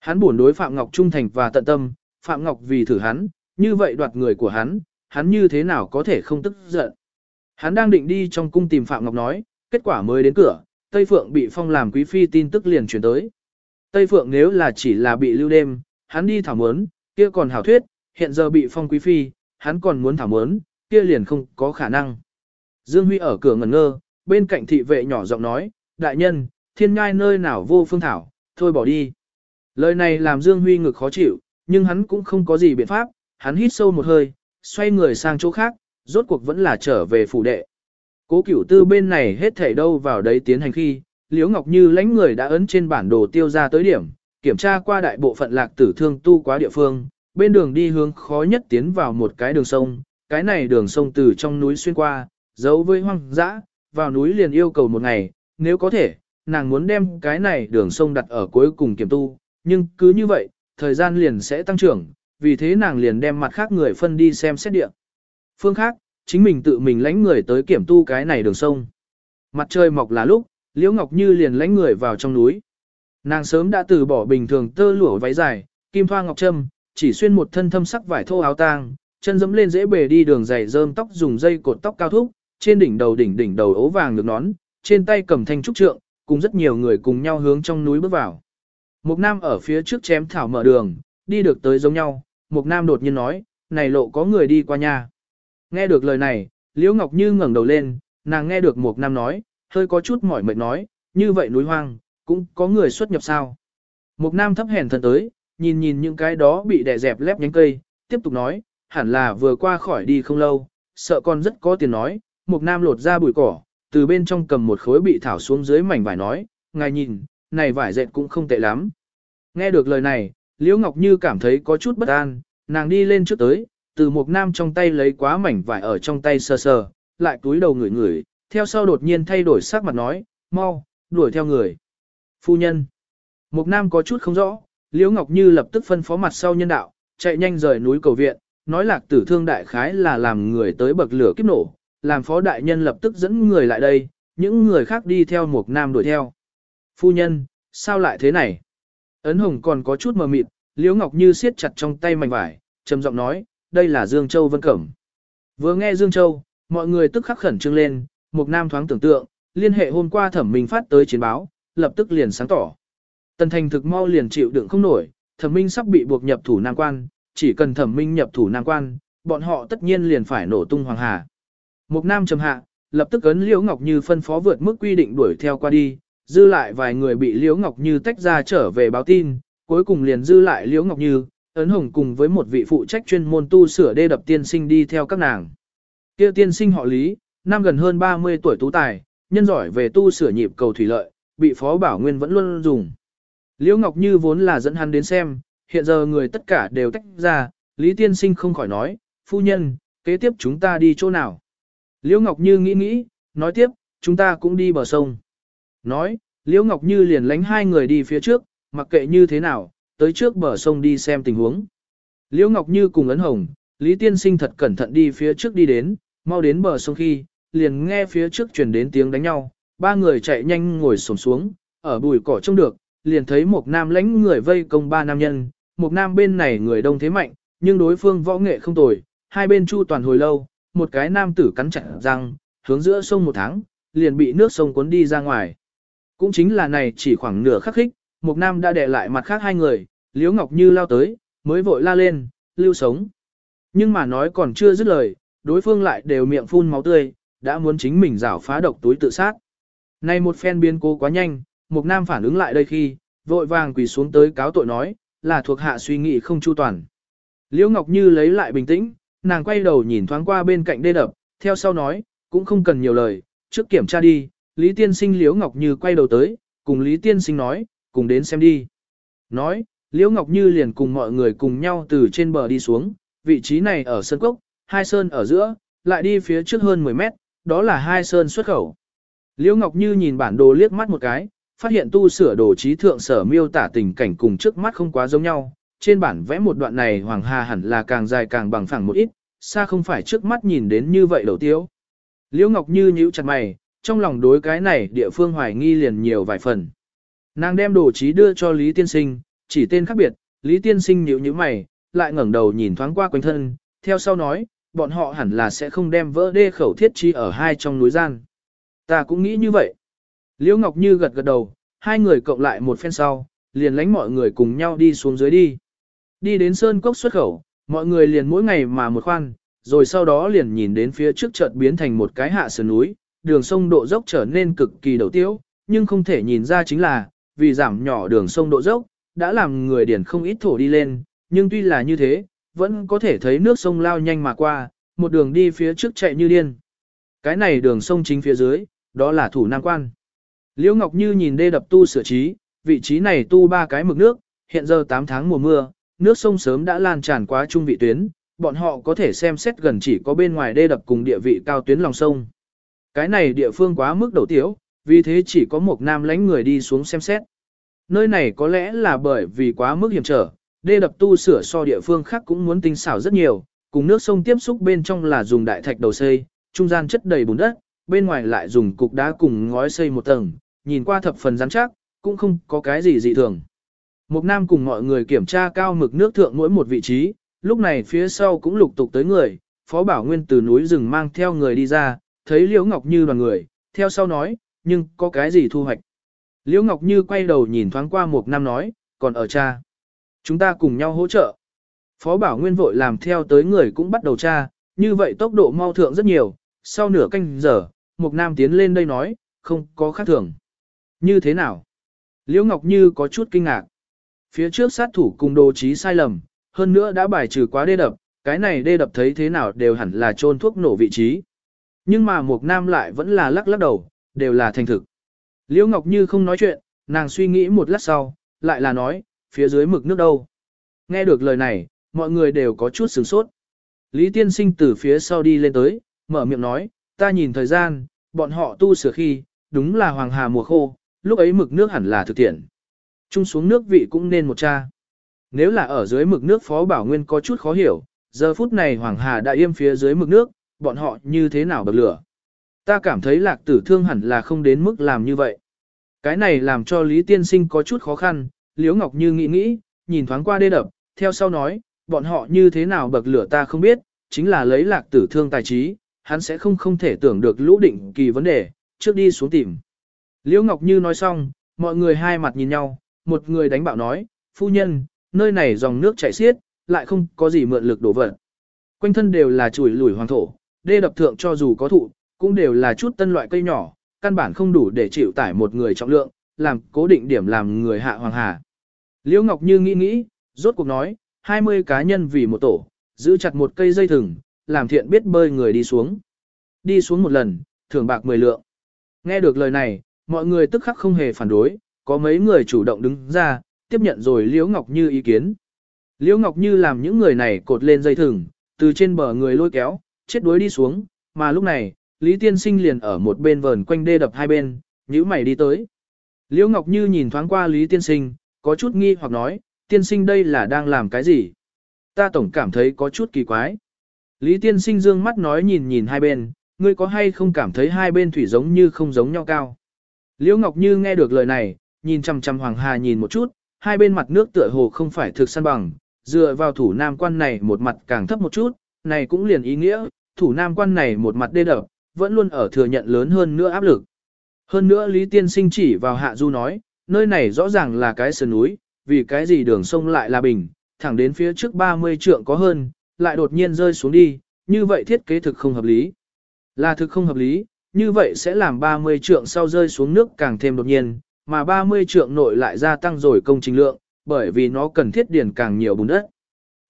Hắn buồn đối Phạm Ngọc trung thành và tận tâm, Phạm Ngọc vì thử hắn, như vậy đoạt người của hắn, hắn như thế nào có thể không tức giận. Hắn đang định đi trong cung tìm Phạm Ngọc nói, kết quả mới đến cửa, Tây Phượng bị phong làm quý phi tin tức liền truyền tới. Tây Phượng nếu là chỉ là bị lưu đêm, hắn đi thảo mớn, kia còn hảo thuyết, hiện giờ bị phong quý phi, hắn còn muốn thảo mớn, kia liền không có khả năng. Dương Huy ở cửa ngẩn ngơ, bên cạnh thị vệ nhỏ giọng nói, đại nhân, thiên ngai nơi nào vô phương thảo, thôi bỏ đi. Lời này làm Dương Huy ngực khó chịu, nhưng hắn cũng không có gì biện pháp, hắn hít sâu một hơi, xoay người sang chỗ khác, rốt cuộc vẫn là trở về phủ đệ. Cố cửu tư bên này hết thảy đâu vào đấy tiến hành khi, Liễu Ngọc Như lãnh người đã ấn trên bản đồ tiêu ra tới điểm, kiểm tra qua đại bộ phận lạc tử thương tu quá địa phương, bên đường đi hướng khó nhất tiến vào một cái đường sông, cái này đường sông từ trong núi xuyên qua, giấu với hoang dã, vào núi liền yêu cầu một ngày, nếu có thể, nàng muốn đem cái này đường sông đặt ở cuối cùng kiểm tu, nhưng cứ như vậy, thời gian liền sẽ tăng trưởng, vì thế nàng liền đem mặt khác người phân đi xem xét địa. Phương khác, chính mình tự mình lãnh người tới kiểm tu cái này đường sông. Mặt trời mọc là lúc, Liễu Ngọc Như liền lãnh người vào trong núi. Nàng sớm đã từ bỏ bình thường tơ lụa váy dài, kim thoa ngọc trâm, chỉ xuyên một thân thâm sắc vải thô áo tang, chân dẫm lên dễ bề đi đường dày rơm tóc dùng dây cột tóc cao thúc, trên đỉnh đầu đỉnh đỉnh đầu ố vàng được nón, trên tay cầm thanh trúc trượng, cùng rất nhiều người cùng nhau hướng trong núi bước vào. Mục Nam ở phía trước chém thảo mở đường, đi được tới giống nhau, Mục Nam đột nhiên nói, này lộ có người đi qua nhà. Nghe được lời này, Liễu Ngọc Như ngẩng đầu lên, nàng nghe được Mục Nam nói, hơi có chút mỏi mệt nói, như vậy núi hoang, cũng có người xuất nhập sao. Mục Nam thấp hèn thân tới, nhìn nhìn những cái đó bị đè dẹp lép nhánh cây, tiếp tục nói, hẳn là vừa qua khỏi đi không lâu, sợ con rất có tiền nói, Mục Nam lột ra bụi cỏ, từ bên trong cầm một khối bị thảo xuống dưới mảnh vải nói, ngài nhìn, này vải dệt cũng không tệ lắm. Nghe được lời này, Liễu Ngọc Như cảm thấy có chút bất an, nàng đi lên trước tới, từ một Nam trong tay lấy quá mảnh vải ở trong tay sờ sờ, lại túi đầu ngửi ngửi, theo sau đột nhiên thay đổi sắc mặt nói, mau, đuổi theo người. Phu nhân. một Nam có chút không rõ, Liễu Ngọc Như lập tức phân phó mặt sau nhân đạo, chạy nhanh rời núi cầu viện, nói lạc tử thương đại khái là làm người tới bậc lửa kiếp nổ, làm phó đại nhân lập tức dẫn người lại đây, những người khác đi theo một Nam đuổi theo. Phu nhân, sao lại thế này? Ấn Hồng còn có chút mờ mịt, Liễu Ngọc Như siết chặt trong tay mảnh vải, trầm giọng nói, đây là Dương Châu Vân Cẩm. Vừa nghe Dương Châu, mọi người tức khắc khẩn trương lên, Mục Nam thoáng tưởng tượng, liên hệ hôm qua thẩm minh phát tới chiến báo, lập tức liền sáng tỏ. Tần thành thực mau liền chịu đựng không nổi, thẩm minh sắp bị buộc nhập thủ nam quan, chỉ cần thẩm minh nhập thủ nam quan, bọn họ tất nhiên liền phải nổ tung hoàng hà. Mục nam trầm hạ, lập tức ấn Liễu Ngọc Như phân phó vượt mức quy định đuổi theo qua đi, dư lại vài người bị Liễu Ngọc Như tách ra trở về báo tin, cuối cùng liền dư lại Liễu Ngọc Như, ấn hồng cùng với một vị phụ trách chuyên môn tu sửa đê đập tiên sinh đi theo các nàng. Kia tiên sinh họ Lý, năm gần hơn 30 tuổi tú tài, nhân giỏi về tu sửa nhịp cầu thủy lợi, bị Phó Bảo Nguyên vẫn luôn dùng. Liễu Ngọc Như vốn là dẫn hắn đến xem, hiện giờ người tất cả đều tách ra, Lý Tiên Sinh không khỏi nói, phu nhân, kế tiếp chúng ta đi chỗ nào. Liễu Ngọc Như nghĩ nghĩ, nói tiếp, chúng ta cũng đi bờ sông. Nói, Liễu Ngọc Như liền lánh hai người đi phía trước, mặc kệ như thế nào, tới trước bờ sông đi xem tình huống. Liễu Ngọc Như cùng ấn hồng, Lý Tiên Sinh thật cẩn thận đi phía trước đi đến, mau đến bờ sông khi, liền nghe phía trước truyền đến tiếng đánh nhau, ba người chạy nhanh ngồi xổm xuống, ở bụi cỏ trông được, liền thấy một nam lãnh người vây công ba nam nhân, một nam bên này người đông thế mạnh, nhưng đối phương võ nghệ không tồi, hai bên chu toàn hồi lâu, một cái nam tử cắn chặt răng, hướng giữa sông một tháng, liền bị nước sông cuốn đi ra ngoài. Cũng chính là này chỉ khoảng nửa khắc khích, một nam đã để lại mặt khác hai người, Liễu Ngọc Như lao tới, mới vội la lên, lưu sống. Nhưng mà nói còn chưa dứt lời, đối phương lại đều miệng phun máu tươi, đã muốn chính mình rảo phá độc túi tự sát. Này một phen biến cố quá nhanh, một nam phản ứng lại đây khi, vội vàng quỳ xuống tới cáo tội nói, là thuộc hạ suy nghĩ không chu toàn. Liễu Ngọc Như lấy lại bình tĩnh, nàng quay đầu nhìn thoáng qua bên cạnh đê đập, theo sau nói, cũng không cần nhiều lời, trước kiểm tra đi, Lý Tiên Sinh Liễu Ngọc Như quay đầu tới, cùng Lý Tiên Sinh nói, cùng đến xem đi. Nói, Liễu Ngọc Như liền cùng mọi người cùng nhau từ trên bờ đi xuống, vị trí này ở sơn cốc, hai sơn ở giữa, lại đi phía trước hơn 10 mét, đó là hai sơn xuất khẩu. Liễu Ngọc Như nhìn bản đồ liếc mắt một cái, phát hiện tu sửa đồ trí thượng sở miêu tả tình cảnh cùng trước mắt không quá giống nhau. Trên bản vẽ một đoạn này Hoàng Hà hẳn là càng dài càng bằng phẳng một ít, xa không phải trước mắt nhìn đến như vậy đầu tiêu. Liễu Ngọc Như nhíu chặt mày, trong lòng đối cái này địa phương hoài nghi liền nhiều vài phần. Nàng đem đồ trí đưa cho Lý Tiên Sinh, chỉ tên khác biệt, Lý Tiên Sinh nhíu nhíu mày, lại ngẩng đầu nhìn thoáng qua quanh thân, theo sau nói, bọn họ hẳn là sẽ không đem vỡ đê khẩu thiết chi ở hai trong núi gian. Ta cũng nghĩ như vậy. Liễu Ngọc Như gật gật đầu, hai người cộng lại một phen sau, liền lánh mọi người cùng nhau đi xuống dưới đi. Đi đến sơn cốc xuất khẩu, mọi người liền mỗi ngày mà một khoan, rồi sau đó liền nhìn đến phía trước chợt biến thành một cái hạ sườn núi, đường sông độ dốc trở nên cực kỳ đầu tiếu, nhưng không thể nhìn ra chính là, vì giảm nhỏ đường sông độ dốc, đã làm người điển không ít thổ đi lên, nhưng tuy là như thế, vẫn có thể thấy nước sông lao nhanh mà qua, một đường đi phía trước chạy như điên. Cái này đường sông chính phía dưới, đó là thủ nam quan. Liễu Ngọc Như nhìn đê đập tu sửa trí, vị trí này tu ba cái mực nước, hiện giờ 8 tháng mùa mưa, nước sông sớm đã lan tràn quá trung vị tuyến, bọn họ có thể xem xét gần chỉ có bên ngoài đê đập cùng địa vị cao tuyến lòng sông. Cái này địa phương quá mức đầu tiểu vì thế chỉ có một nam lãnh người đi xuống xem xét. Nơi này có lẽ là bởi vì quá mức hiểm trở, đê đập tu sửa so địa phương khác cũng muốn tinh xảo rất nhiều, cùng nước sông tiếp xúc bên trong là dùng đại thạch đầu xây, trung gian chất đầy bùn đất, bên ngoài lại dùng cục đá cùng ngói xây một tầng, nhìn qua thập phần rắn chắc, cũng không có cái gì dị thường. Mục Nam cùng mọi người kiểm tra cao mực nước thượng mỗi một vị trí, lúc này phía sau cũng lục tục tới người, Phó Bảo Nguyên từ núi rừng mang theo người đi ra, thấy Liễu Ngọc Như đoàn người, theo sau nói, nhưng có cái gì thu hoạch. Liễu Ngọc Như quay đầu nhìn thoáng qua Mục Nam nói, còn ở cha. Chúng ta cùng nhau hỗ trợ. Phó Bảo Nguyên vội làm theo tới người cũng bắt đầu tra, như vậy tốc độ mau thượng rất nhiều, sau nửa canh giờ, Mục Nam tiến lên đây nói, không có khác thường. Như thế nào? Liễu Ngọc Như có chút kinh ngạc. Phía trước sát thủ cùng đồ trí sai lầm, hơn nữa đã bài trừ quá đê đập, cái này đê đập thấy thế nào đều hẳn là trôn thuốc nổ vị trí. Nhưng mà Mục Nam lại vẫn là lắc lắc đầu, đều là thành thực. Liễu Ngọc Như không nói chuyện, nàng suy nghĩ một lát sau, lại là nói, phía dưới mực nước đâu. Nghe được lời này, mọi người đều có chút sửng sốt. Lý tiên sinh từ phía sau đi lên tới, mở miệng nói, ta nhìn thời gian, bọn họ tu sửa khi, đúng là hoàng hà mùa khô, lúc ấy mực nước hẳn là thực tiện. Trung xuống nước vị cũng nên một cha. Nếu là ở dưới mực nước Phó Bảo Nguyên có chút khó hiểu, giờ phút này Hoàng Hà đã yêm phía dưới mực nước, bọn họ như thế nào bậc lửa. Ta cảm thấy lạc tử thương hẳn là không đến mức làm như vậy. Cái này làm cho Lý Tiên Sinh có chút khó khăn, Liễu Ngọc Như nghĩ nghĩ, nhìn thoáng qua đê đập, theo sau nói, bọn họ như thế nào bậc lửa ta không biết, chính là lấy lạc tử thương tài trí, hắn sẽ không không thể tưởng được lũ định kỳ vấn đề, trước đi xuống tìm. Liễu Ngọc Như nói xong, mọi người hai mặt nhìn nhau, một người đánh bạo nói, phu nhân, nơi này dòng nước chảy xiết, lại không có gì mượn lực đổ vật. Quanh thân đều là chuỗi lủi hoàng thổ, đê đập thượng cho dù có thụ, cũng đều là chút tân loại cây nhỏ, căn bản không đủ để chịu tải một người trọng lượng, làm cố định điểm làm người hạ hoàng hà. Liễu Ngọc Như nghĩ nghĩ, rốt cuộc nói, 20 cá nhân vì một tổ, giữ chặt một cây dây thừng, làm thiện biết bơi người đi xuống. Đi xuống một lần, thưởng bạc 10 lượng. Nghe được lời này, mọi người tức khắc không hề phản đối, có mấy người chủ động đứng ra, tiếp nhận rồi Liễu Ngọc Như ý kiến. Liễu Ngọc Như làm những người này cột lên dây thừng, từ trên bờ người lôi kéo, chết đuối đi xuống, mà lúc này, Lý Tiên Sinh liền ở một bên vờn quanh đê đập hai bên, nhíu mày đi tới. Liễu Ngọc Như nhìn thoáng qua Lý Tiên Sinh, có chút nghi hoặc nói, Tiên Sinh đây là đang làm cái gì? Ta tổng cảm thấy có chút kỳ quái. Lý Tiên Sinh dương mắt nói nhìn nhìn hai bên, ngươi có hay không cảm thấy hai bên thủy giống như không giống nhau cao? Liễu Ngọc Như nghe được lời này, nhìn chăm chăm Hoàng Hà nhìn một chút, hai bên mặt nước tựa hồ không phải thực săn bằng, dựa vào thủ nam quan này một mặt càng thấp một chút, này cũng liền ý nghĩa, thủ nam quan này một mặt đê đập, vẫn luôn ở thừa nhận lớn hơn nữa áp lực. Hơn nữa Lý Tiên Sinh chỉ vào hạ du nói, nơi này rõ ràng là cái sườn núi, vì cái gì đường sông lại là bình, thẳng đến phía trước 30 trượng có hơn, lại đột nhiên rơi xuống đi, như vậy thiết kế thực không hợp lý. Là thực không hợp lý, như vậy sẽ làm 30 trượng sau rơi xuống nước càng thêm đột nhiên, mà 30 trượng nội lại gia tăng rồi công trình lượng, bởi vì nó cần thiết điển càng nhiều bùn đất.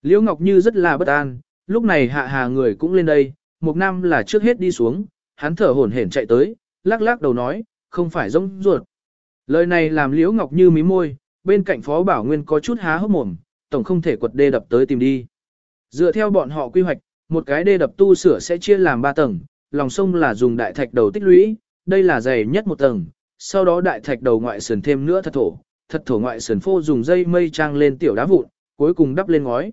Liễu Ngọc Như rất là bất an, lúc này hạ hà người cũng lên đây, một năm là trước hết đi xuống, hắn thở hổn hển chạy tới, lắc lắc đầu nói, không phải rỗng ruột. Lời này làm Liễu Ngọc Như mí môi, bên cạnh Phó Bảo Nguyên có chút há hốc mồm, tổng không thể quật đê đập tới tìm đi. Dựa theo bọn họ quy hoạch, một cái đê đập tu sửa sẽ chia làm 3 tầng, lòng sông là dùng đại thạch đầu tích lũy, đây là dày nhất một tầng, sau đó đại thạch đầu ngoại sườn thêm nữa thật thổ, thật thổ ngoại sườn phô dùng dây mây trang lên tiểu đá vụn, cuối cùng đắp lên ngói.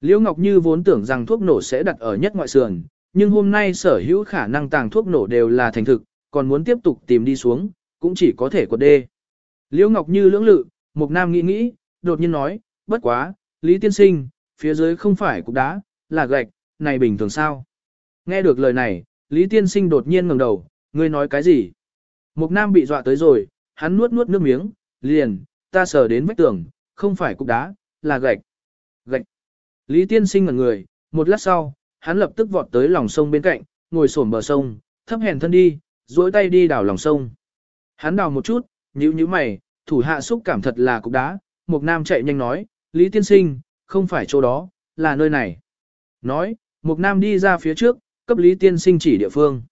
Liễu Ngọc Như vốn tưởng rằng thuốc nổ sẽ đặt ở nhất ngoại sườn, nhưng hôm nay sở hữu khả năng tàng thuốc nổ đều là thành thực, còn muốn tiếp tục tìm đi xuống, cũng chỉ có thể quật đê. Liễu Ngọc Như lưỡng lự, Mục Nam nghĩ nghĩ, đột nhiên nói, bất quá, Lý Tiên Sinh, phía dưới không phải cục đá, là gạch, này bình thường sao? Nghe được lời này, Lý Tiên Sinh đột nhiên ngẩng đầu, ngươi nói cái gì? Mục Nam bị dọa tới rồi, hắn nuốt nuốt nước miếng, liền, ta sờ đến vách tường, không phải cục đá, là gạch. Gạch. Lý Tiên Sinh ngẩn người, một lát sau, hắn lập tức vọt tới lòng sông bên cạnh, ngồi xổm bờ sông, thấp hèn thân đi, duỗi tay đi đào lòng sông. Hắn đào một chút, nhíu nhíu mày, thủ hạ xúc cảm thật là cục đá, Một Nam chạy nhanh nói, Lý Tiên Sinh, không phải chỗ đó, là nơi này. Nói, một Nam đi ra phía trước, cấp Lý Tiên Sinh chỉ địa phương.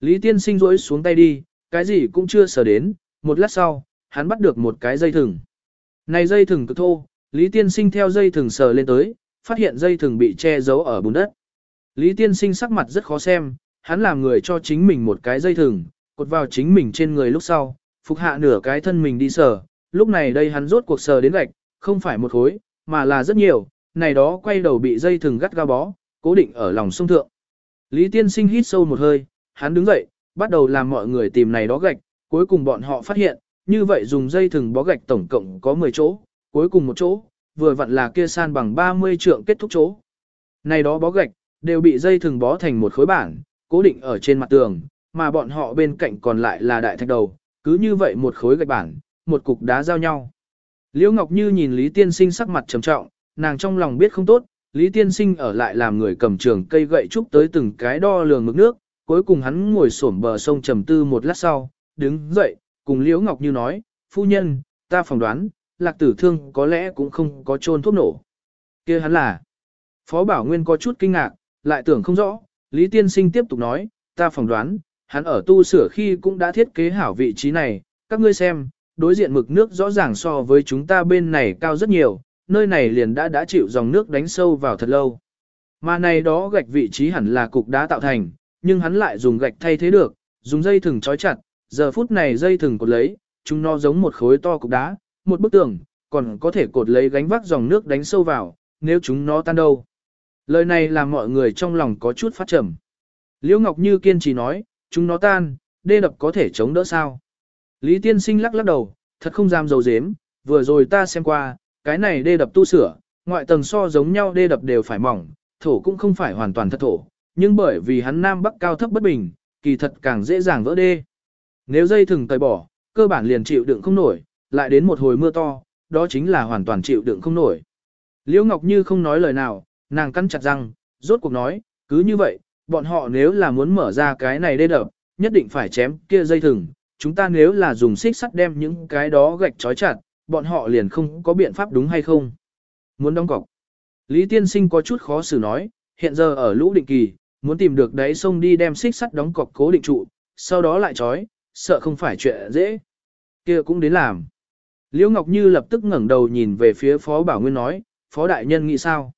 Lý Tiên Sinh rỗi xuống tay đi, cái gì cũng chưa sờ đến, một lát sau, hắn bắt được một cái dây thừng. Này dây thừng cực thô, Lý Tiên Sinh theo dây thừng sờ lên tới, phát hiện dây thừng bị che giấu ở bùn đất. Lý Tiên Sinh sắc mặt rất khó xem, hắn làm người cho chính mình một cái dây thừng, cột vào chính mình trên người lúc sau, phục hạ nửa cái thân mình đi sờ, lúc này đây hắn rốt cuộc sờ đến gạch, không phải một khối, mà là rất nhiều, này đó quay đầu bị dây thừng gắt gao bó, cố định ở lòng sông thượng. Lý Tiên Sinh hít sâu một hơi, hắn đứng dậy, bắt đầu làm mọi người tìm này đó gạch, cuối cùng bọn họ phát hiện, như vậy dùng dây thừng bó gạch tổng cộng có 10 chỗ, cuối cùng một chỗ, vừa vặn là kia san bằng 30 trượng kết thúc chỗ. Này đó bó gạch, đều bị dây thừng bó thành một khối bản, cố định ở trên mặt tường, mà bọn họ bên cạnh còn lại là đại thạch đầu, cứ như vậy một khối gạch bản, một cục đá giao nhau. Liễu Ngọc Như nhìn Lý Tiên Sinh sắc mặt trầm trọng, nàng trong lòng biết không tốt, Lý Tiên Sinh ở lại làm người cầm trường cây gậy trúc tới từng cái đo lường mực nước, cuối cùng hắn ngồi xổm bờ sông trầm tư một lát sau, đứng dậy, cùng Liễu Ngọc Như nói, phu nhân, ta phỏng đoán, lạc tử thương có lẽ cũng không có trôn thuốc nổ. kia hắn là, Phó Bảo Nguyên có chút kinh ngạc, lại tưởng không rõ, Lý Tiên Sinh tiếp tục nói, ta phỏng đoán, hắn ở tu sửa khi cũng đã thiết kế hảo vị trí này, các ngươi xem, đối diện mực nước rõ ràng so với chúng ta bên này cao rất nhiều, nơi này liền đã đã chịu dòng nước đánh sâu vào thật lâu. Mà này đó gạch vị trí hẳn là cục đá tạo thành, nhưng hắn lại dùng gạch thay thế được, dùng dây thừng trói chặt, giờ phút này dây thừng cột lấy, chúng nó giống một khối to cục đá, một bức tường, còn có thể cột lấy gánh vác dòng nước đánh sâu vào, nếu chúng nó tan đâu. Lời này làm mọi người trong lòng có chút phát trầm. Liễu Ngọc Như kiên trì nói, chúng nó tan, đê đập có thể chống đỡ sao. Lý Tiên Sinh lắc lắc đầu, thật không dám dầu dếm, vừa rồi ta xem qua, cái này đê đập tu sửa, ngoại tầng so giống nhau đê đập đều phải mỏng, thổ cũng không phải hoàn toàn thật thổ, nhưng bởi vì hắn nam bắc cao thấp bất bình, kỳ thật càng dễ dàng vỡ đê. Nếu dây thừng tơi bỏ, cơ bản liền chịu đựng không nổi, lại đến một hồi mưa to, đó chính là hoàn toàn chịu đựng không nổi. Liễu Ngọc Như không nói lời nào, nàng cắn chặt răng, rốt cuộc nói, cứ như vậy, bọn họ nếu là muốn mở ra cái này đê đập, nhất định phải chém kia dây thừng, chúng ta nếu là dùng xích sắt đem những cái đó gạch trói chặt, bọn họ liền không có biện pháp đúng hay không. Muốn đóng cọc. Lý Tiên Sinh có chút khó xử nói, hiện giờ ở lũ định kỳ, muốn tìm được đáy sông đi đem xích sắt đóng cọc cố định trụ, sau đó lại trói, sợ không phải chuyện dễ. kia cũng đến làm. Liễu Ngọc Như lập tức ngẩng đầu nhìn về phía Phó Bảo Nguyên nói, Phó Đại Nhân nghĩ sao?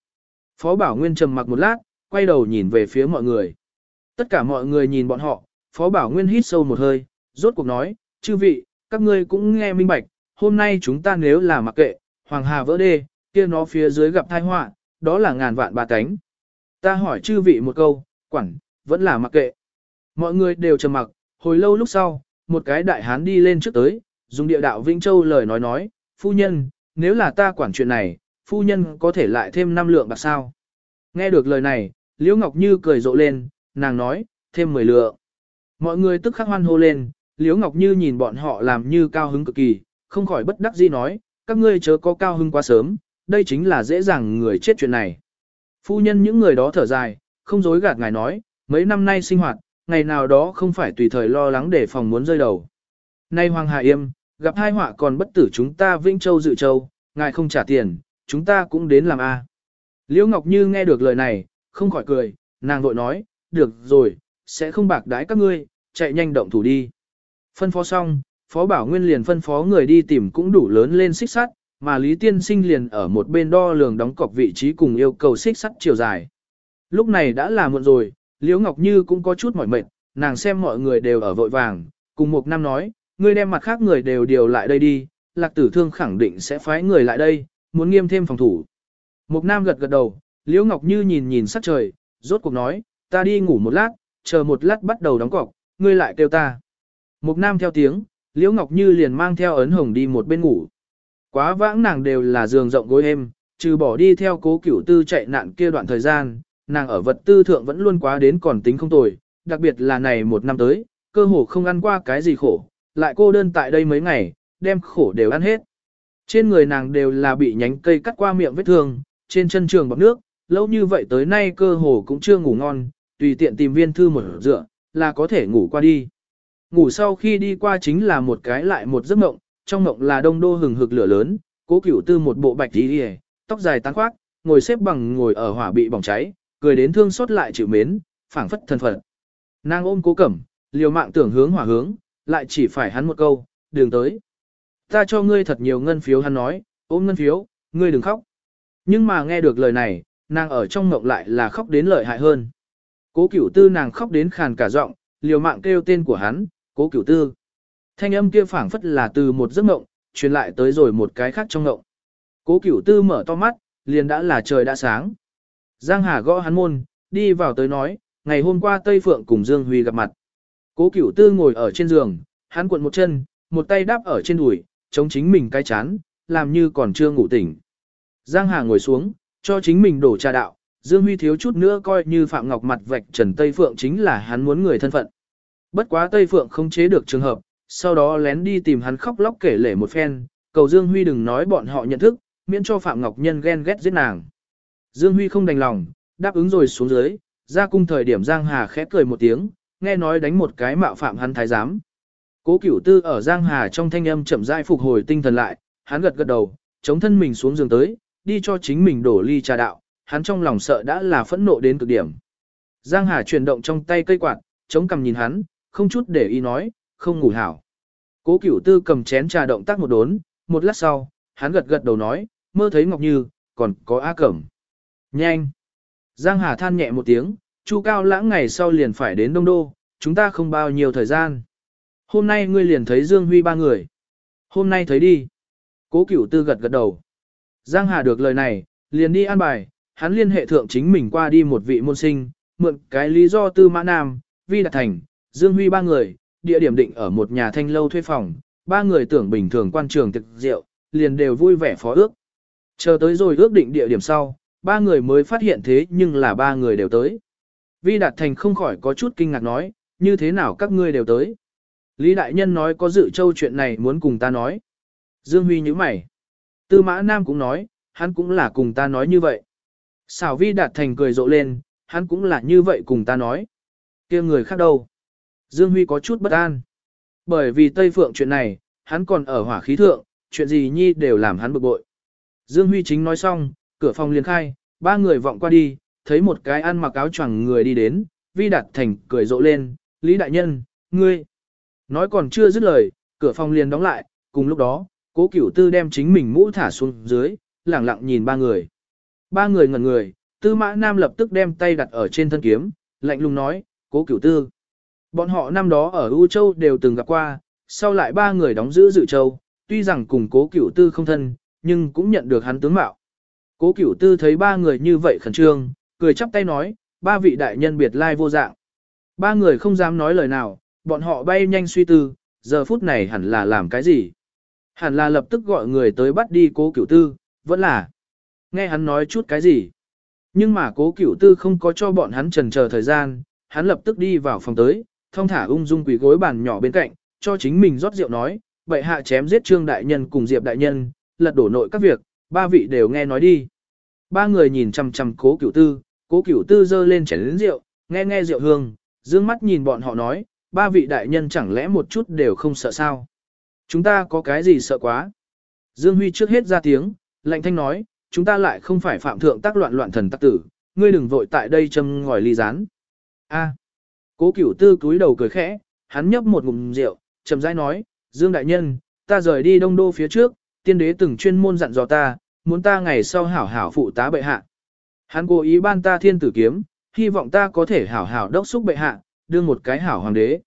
Phó Bảo Nguyên trầm mặc một lát, quay đầu nhìn về phía mọi người. Tất cả mọi người nhìn bọn họ, Phó Bảo Nguyên hít sâu một hơi, rốt cuộc nói, chư vị, các ngươi cũng nghe minh bạch, hôm nay chúng ta nếu là mặc kệ, Hoàng Hà vỡ đê, kia nó phía dưới gặp tai họa, đó là ngàn vạn bà cánh. Ta hỏi chư vị một câu, quản, vẫn là mặc kệ. Mọi người đều trầm mặc, hồi lâu lúc sau, một cái đại hán đi lên trước tới, dùng địa đạo Vĩnh Châu lời nói nói, phu nhân, nếu là ta quản chuyện này, phu nhân có thể lại thêm năm lượng bạc sao. Nghe được lời này, Liễu Ngọc Như cười rộ lên, nàng nói, thêm 10 lượng. Mọi người tức khắc hoan hô lên, Liễu Ngọc Như nhìn bọn họ làm như cao hứng cực kỳ, không khỏi bất đắc dĩ nói, các ngươi chớ có cao hứng quá sớm, đây chính là dễ dàng người chết chuyện này. Phu nhân những người đó thở dài, không dối gạt ngài nói, mấy năm nay sinh hoạt, ngày nào đó không phải tùy thời lo lắng để phòng muốn rơi đầu. Nay Hoàng Hà Yêm, gặp hai họa còn bất tử chúng ta Vĩnh Châu dự châu, ngài không trả tiền, chúng ta cũng đến làm A. Liễu Ngọc Như nghe được lời này, không khỏi cười, nàng vội nói, được rồi, sẽ không bạc đái các ngươi, chạy nhanh động thủ đi. Phân phó xong, Phó Bảo Nguyên liền phân phó người đi tìm cũng đủ lớn lên xích sắt, mà Lý Tiên Sinh liền ở một bên đo lường đóng cọc vị trí cùng yêu cầu xích sắt chiều dài. Lúc này đã là muộn rồi, Liễu Ngọc Như cũng có chút mỏi mệt, nàng xem mọi người đều ở vội vàng, cùng một năm nói, ngươi đem mặt khác người đều điều lại đây đi, lạc tử thương khẳng định sẽ phái người lại đây, muốn nghiêm thêm phòng thủ. Mục Nam gật gật đầu, Liễu Ngọc Như nhìn nhìn sắc trời, rốt cuộc nói, ta đi ngủ một lát, chờ một lát bắt đầu đóng cọc, ngươi lại kêu ta. Mục Nam theo tiếng, Liễu Ngọc Như liền mang theo ấn hồng đi một bên ngủ. Quá vãng nàng đều là giường rộng gối êm, trừ bỏ đi theo cố cửu tư chạy nạn kia đoạn thời gian, nàng ở vật tư thượng vẫn luôn quá đến còn tính không tồi, đặc biệt là này một năm tới, cơ hồ không ăn qua cái gì khổ, lại cô đơn tại đây mấy ngày, đem khổ đều ăn hết. Trên người nàng đều là bị nhánh cây cắt qua miệng vết thương, trên chân trường bọc nước, lâu như vậy tới nay cơ hồ cũng chưa ngủ ngon, tùy tiện tìm viên thư một dựa, là có thể ngủ qua đi. Ngủ sau khi đi qua chính là một cái lại một giấc mộng, trong mộng là đông đô hừng hực lửa lớn, cố cửu tư một bộ bạch tí đi tóc dài tán khoác, ngồi xếp bằng ngồi ở hỏa bị bỏng cháy, cười đến thương xót lại chịu mến, phảng phất thân phận. Nàng ôm cố cẩm, liều mạng tưởng hướng hỏa hướng, lại chỉ phải hắn một câu, đường tới. Ta cho ngươi thật nhiều ngân phiếu hắn nói, ôm ngân phiếu, ngươi đừng khóc. Nhưng mà nghe được lời này, nàng ở trong mộng lại là khóc đến lợi hại hơn. Cố cửu tư nàng khóc đến khàn cả giọng, liều mạng kêu tên của hắn, cố cửu tư. Thanh âm kia phảng phất là từ một giấc mộng, truyền lại tới rồi một cái khác trong mộng. Cố cửu tư mở to mắt, liền đã là trời đã sáng. Giang Hà gõ hắn môn, đi vào tới nói, ngày hôm qua Tây Phượng cùng Dương Huy gặp mặt. Cố cửu tư ngồi ở trên giường, hắn cuộn một chân, một tay đáp ở trên đùi, chống chính mình cái chán, làm như còn chưa ngủ tỉnh. Giang Hà ngồi xuống, cho chính mình đổ trà đạo, Dương Huy thiếu chút nữa coi như Phạm Ngọc mặt vạch Trần Tây Phượng chính là hắn muốn người thân phận. Bất quá Tây Phượng không chế được trường hợp, sau đó lén đi tìm hắn khóc lóc kể lể một phen, cầu Dương Huy đừng nói bọn họ nhận thức, miễn cho Phạm Ngọc Nhân ghen ghét giết nàng. Dương Huy không đành lòng, đáp ứng rồi xuống dưới, ra cung thời điểm Giang Hà khẽ cười một tiếng, nghe nói đánh một cái mạo phạm hắn thái giám. Cố Cửu Tư ở Giang Hà trong thanh âm chậm rãi phục hồi tinh thần lại, hắn gật gật đầu, chống thân mình xuống giường tới, đi cho chính mình đổ ly trà đạo, hắn trong lòng sợ đã là phẫn nộ đến cực điểm. Giang Hà chuyển động trong tay cây quạt, chống cằm nhìn hắn, không chút để ý nói, không ngủ hảo. Cố Cửu Tư cầm chén trà động tác một đốn, một lát sau, hắn gật gật đầu nói, mơ thấy Ngọc Như, còn có A Cẩm. Nhanh! Giang Hà than nhẹ một tiếng, Chu Cao lãng ngày sau liền phải đến Đông Đô, chúng ta không bao nhiêu thời gian. Hôm nay ngươi liền thấy Dương Huy ba người. Hôm nay thấy đi. Cố Cửu Tư gật gật đầu. Giang Hà được lời này, liền đi an bài, hắn liên hệ thượng chính mình qua đi một vị môn sinh, mượn cái lý do tư mã nam, vi đạt thành, Dương Huy ba người, địa điểm định ở một nhà thanh lâu thuê phòng, ba người tưởng bình thường quan trường thực rượu, liền đều vui vẻ phó ước. Chờ tới rồi ước định địa điểm sau, ba người mới phát hiện thế nhưng là ba người đều tới. Vi Đạt Thành không khỏi có chút kinh ngạc nói, như thế nào các ngươi đều tới. Lý Đại Nhân nói có dự châu chuyện này muốn cùng ta nói. Dương Huy nhíu mày. Tư Mã Nam cũng nói, hắn cũng là cùng ta nói như vậy. Xảo Vi Đạt Thành cười rộ lên, hắn cũng là như vậy cùng ta nói. kia người khác đâu? Dương Huy có chút bất an. Bởi vì Tây Phượng chuyện này, hắn còn ở hỏa khí thượng, chuyện gì nhi đều làm hắn bực bội. Dương Huy chính nói xong, cửa phòng liền khai, ba người vọng qua đi, thấy một cái ăn mặc áo choàng người đi đến, Vi Đạt Thành cười rộ lên, Lý Đại Nhân, ngươi. Nói còn chưa dứt lời, cửa phòng liền đóng lại, cùng lúc đó, cố cửu tư đem chính mình mũ thả xuống dưới, lẳng lặng nhìn ba người. Ba người ngẩn người, tư mã nam lập tức đem tay đặt ở trên thân kiếm, lạnh lùng nói, cố cửu tư. Bọn họ năm đó ở U Châu đều từng gặp qua, sau lại ba người đóng giữ dự châu, tuy rằng cùng cố cửu tư không thân, nhưng cũng nhận được hắn tướng mạo. Cố cửu tư thấy ba người như vậy khẩn trương, cười chắp tay nói, ba vị đại nhân biệt lai vô dạng. Ba người không dám nói lời nào, bọn họ bay nhanh suy tư, giờ phút này hẳn là làm cái gì. Hẳn là lập tức gọi người tới bắt đi cố cửu tư, vẫn là. Nghe hắn nói chút cái gì. Nhưng mà cố cửu tư không có cho bọn hắn trần chờ thời gian, hắn lập tức đi vào phòng tới, thông thả ung dung quỷ gối bàn nhỏ bên cạnh, cho chính mình rót rượu nói, bệ hạ chém giết trương đại nhân cùng diệp đại nhân, lật đổ nội các việc, ba vị đều nghe nói đi. Ba người nhìn chằm chằm cố cửu tư, cố cửu tư dơ lên chén lớn rượu, nghe nghe rượu hương, dương mắt nhìn bọn họ nói, ba vị đại nhân chẳng lẽ một chút đều không sợ sao. Chúng ta có cái gì sợ quá. Dương Huy trước hết ra tiếng, lạnh thanh nói, chúng ta lại không phải phạm thượng tác loạn loạn thần tác tử, ngươi đừng vội tại đây châm ngòi ly rán. A. Cố cửu tư cúi đầu cười khẽ, hắn nhấp một ngụm rượu, chậm rãi nói, Dương đại nhân, ta rời đi đông đô phía trước, tiên đế từng chuyên môn dặn dò ta, muốn ta ngày sau hảo hảo phụ tá bệ hạ. Hắn cố ý ban ta thiên tử kiếm, hy vọng ta có thể hảo hảo đốc xúc bệ hạ, đương một cái hảo hoàng đế.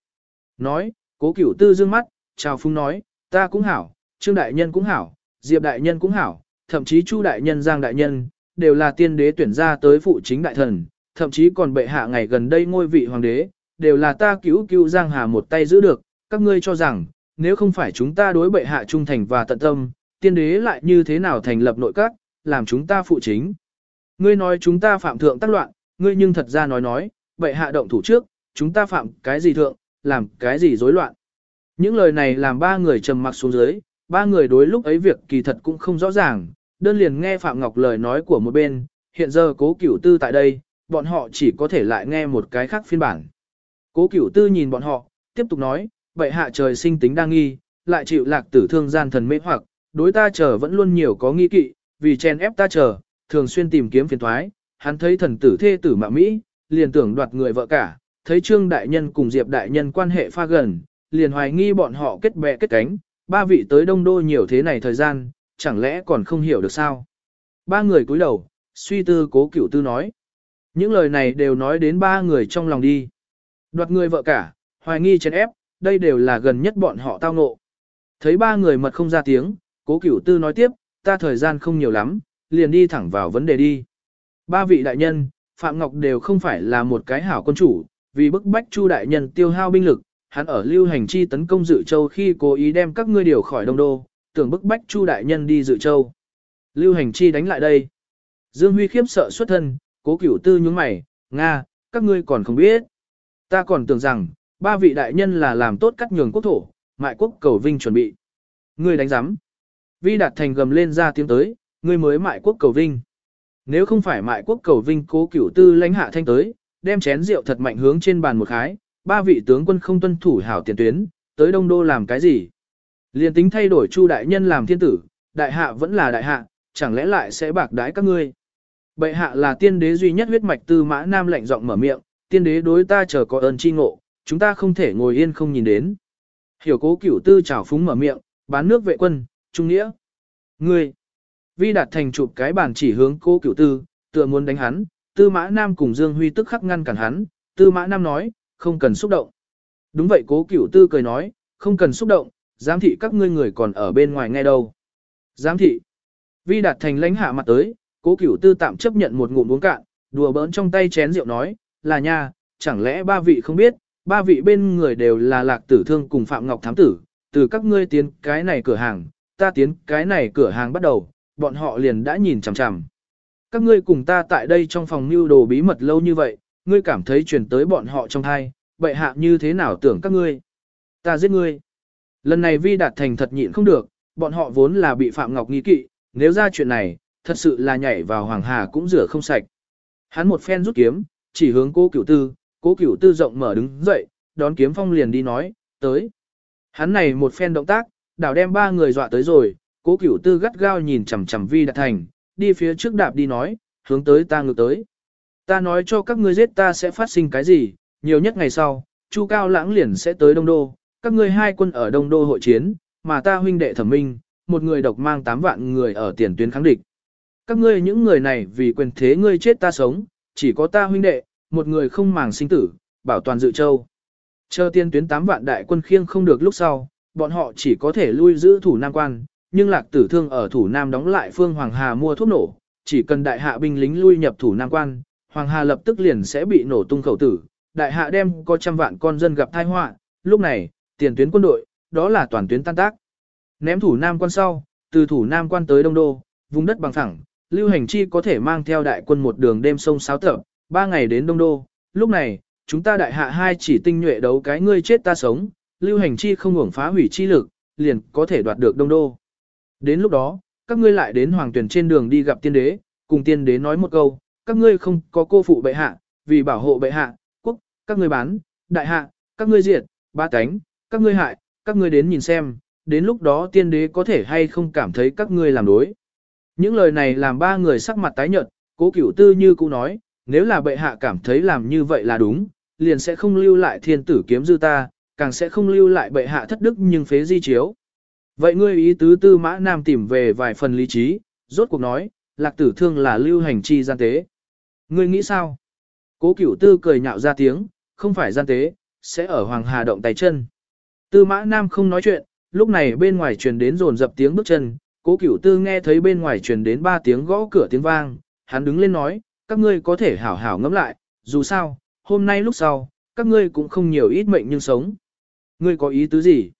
Nói, cố cửu tư dương mắt, chào phung nói, ta cũng hảo, trương đại nhân cũng hảo, diệp đại nhân cũng hảo, thậm chí chu đại nhân giang đại nhân, đều là tiên đế tuyển ra tới phụ chính đại thần, thậm chí còn bệ hạ ngày gần đây ngôi vị hoàng đế, đều là ta cứu cứu giang hà một tay giữ được, các ngươi cho rằng, nếu không phải chúng ta đối bệ hạ trung thành và tận tâm, tiên đế lại như thế nào thành lập nội các, làm chúng ta phụ chính. Ngươi nói chúng ta phạm thượng tác loạn, ngươi nhưng thật ra nói nói, bệ hạ động thủ trước, chúng ta phạm cái gì thượng, làm cái gì rối loạn. Những lời này làm ba người trầm mặc xuống dưới, ba người đối lúc ấy việc kỳ thật cũng không rõ ràng, đơn liền nghe Phạm Ngọc lời nói của một bên, hiện giờ cố cửu tư tại đây, bọn họ chỉ có thể lại nghe một cái khác phiên bản. Cố cửu tư nhìn bọn họ, tiếp tục nói, vậy hạ trời sinh tính đang nghi, lại chịu lạc tử thương gian thần mê hoặc, đối ta chờ vẫn luôn nhiều có nghi kỵ, vì chen ép ta chờ, thường xuyên tìm kiếm phiền thoái, hắn thấy thần tử thê tử mạ Mỹ, liền tưởng đoạt người vợ cả, thấy Trương Đại Nhân cùng Diệp Đại Nhân quan hệ pha gần, liền hoài nghi bọn họ kết bè kết cánh, ba vị tới đông đô nhiều thế này thời gian, chẳng lẽ còn không hiểu được sao. Ba người cúi đầu, suy tư cố cửu tư nói. Những lời này đều nói đến ba người trong lòng đi. Đoạt người vợ cả, hoài nghi chèn ép, đây đều là gần nhất bọn họ tao ngộ. Thấy ba người mật không ra tiếng, cố cửu tư nói tiếp, ta thời gian không nhiều lắm, liền đi thẳng vào vấn đề đi. Ba vị đại nhân, Phạm Ngọc đều không phải là một cái hảo quân chủ, vì bức bách Chu đại nhân tiêu hao binh lực, hắn ở lưu hành chi tấn công dự châu khi cố ý đem các ngươi điều khỏi đông đô, tưởng bức bách Chu đại nhân đi dự châu. Lưu hành chi đánh lại đây. Dương Huy khiếp sợ xuất thân, cố cửu tư nhướng mày, Nga, các ngươi còn không biết. Ta còn tưởng rằng, ba vị đại nhân là làm tốt cắt nhường quốc thổ, mại quốc cầu vinh chuẩn bị. Ngươi đánh giám. Vi đạt thành gầm lên ra tiếng tới, ngươi mới mại quốc cầu vinh. Nếu không phải mại quốc cầu vinh cố cửu tư lãnh hạ thanh tới, đem chén rượu thật mạnh hướng trên bàn một khái, ba vị tướng quân không tuân thủ hảo tiền tuyến, tới đông đô làm cái gì? Liên tính thay đổi chu đại nhân làm thiên tử, đại hạ vẫn là đại hạ, chẳng lẽ lại sẽ bạc đái các ngươi? Bệ hạ là tiên đế duy nhất huyết mạch tư mã nam lạnh giọng mở miệng, tiên đế đối ta chờ có ơn chi ngộ, chúng ta không thể ngồi yên không nhìn đến. Hiểu cố cửu tư trào phúng mở miệng, bán nước vệ quân, trung nghĩa. Ngươi, vi đạt thành chụp cái bàn chỉ hướng cố cửu tư, tựa muốn đánh hắn, tư mã nam cùng Dương Huy tức khắc ngăn cản hắn, tư mã nam nói, không cần xúc động. Đúng vậy cố cửu tư cười nói, không cần xúc động, giám thị các ngươi người còn ở bên ngoài nghe đâu. Giám thị, vi đạt thành lãnh hạ mặt tới, cố cửu tư tạm chấp nhận một ngụm uống cạn, đùa bỡn trong tay chén rượu nói, là nha, chẳng lẽ ba vị không biết, ba vị bên người đều là lạc tử thương cùng Phạm Ngọc Thám Tử, từ các ngươi tiến cái này cửa hàng, ta tiến cái này cửa hàng bắt đầu, bọn họ liền đã nhìn chằm chằm. Các ngươi cùng ta tại đây trong phòng mưu đồ bí mật lâu như vậy, ngươi cảm thấy truyền tới bọn họ trong thai, bệ hạ như thế nào tưởng các ngươi? Ta giết ngươi. Lần này Vi Đạt Thành thật nhịn không được, bọn họ vốn là bị Phạm Ngọc nghi kỵ, nếu ra chuyện này, thật sự là nhảy vào Hoàng Hà cũng rửa không sạch. Hắn một phen rút kiếm, chỉ hướng cố cửu tư, cố cửu tư rộng mở đứng dậy, đón kiếm phong liền đi nói, tới. Hắn này một phen động tác, đảo đem ba người dọa tới rồi, cố cửu tư gắt gao nhìn chằm chằm vi đạt thành, đi phía trước đạp đi nói, hướng tới ta ngược tới. Ta nói cho các ngươi giết ta sẽ phát sinh cái gì, nhiều nhất ngày sau, Chu Cao Lãng liền sẽ tới Đông Đô, các ngươi hai quân ở Đông Đô hội chiến, mà ta huynh đệ thẩm minh, một người độc mang 8 vạn người ở tiền tuyến kháng địch. Các ngươi những người này vì quyền thế ngươi chết ta sống, chỉ có ta huynh đệ, một người không màng sinh tử, bảo toàn dự châu. Chờ tiên tuyến 8 vạn đại quân khiêng không được lúc sau, bọn họ chỉ có thể lui giữ thủ Nam quan, nhưng lạc tử thương ở thủ Nam đóng lại phương Hoàng Hà mua thuốc nổ, chỉ cần đại hạ binh lính lui nhập thủ Nam quan, Hoàng Hà lập tức liền sẽ bị nổ tung khẩu tử, đại hạ đem có trăm vạn con dân gặp tai họa, lúc này, tiền tuyến quân đội, đó là toàn tuyến tan tác. Ném thủ Nam quan sau, từ thủ Nam quan tới Đông Đô, vùng đất bằng phẳng, Lưu Hành Chi có thể mang theo đại quân một đường đêm sông sáo tập, ba ngày đến Đông Đô, lúc này, chúng ta đại hạ hai chỉ tinh nhuệ đấu cái ngươi chết ta sống, Lưu Hành Chi không hưởng phá hủy chi lực, liền có thể đoạt được Đông Đô. Đến lúc đó, các ngươi lại đến hoàng tuyển trên đường đi gặp tiên đế, cùng tiên đế nói một câu, các ngươi không có cô phụ bệ hạ, vì bảo hộ bệ hạ, quốc, các ngươi bán, đại hạ, các ngươi diệt, ba cánh, các ngươi hại, các ngươi đến nhìn xem, đến lúc đó tiên đế có thể hay không cảm thấy các ngươi làm đối. Những lời này làm ba người sắc mặt tái nhợt, cố cửu tư như cũ nói, nếu là bệ hạ cảm thấy làm như vậy là đúng, liền sẽ không lưu lại thiên tử kiếm dư ta, càng sẽ không lưu lại bệ hạ thất đức nhưng phế di chiếu. Vậy ngươi ý tứ tư mã nam tìm về vài phần lý trí, rốt cuộc nói, lạc tử thương là lưu hành chi gian tế. Ngươi nghĩ sao? Cố cửu tư cười nhạo ra tiếng, không phải gian tế, sẽ ở hoàng hà động tay chân. Tư mã nam không nói chuyện, lúc này bên ngoài truyền đến rồn dập tiếng bước chân, cố cửu tư nghe thấy bên ngoài truyền đến ba tiếng gõ cửa tiếng vang, hắn đứng lên nói, các ngươi có thể hảo hảo ngẫm lại, dù sao, hôm nay lúc sau, các ngươi cũng không nhiều ít mệnh nhưng sống. Ngươi có ý tứ gì?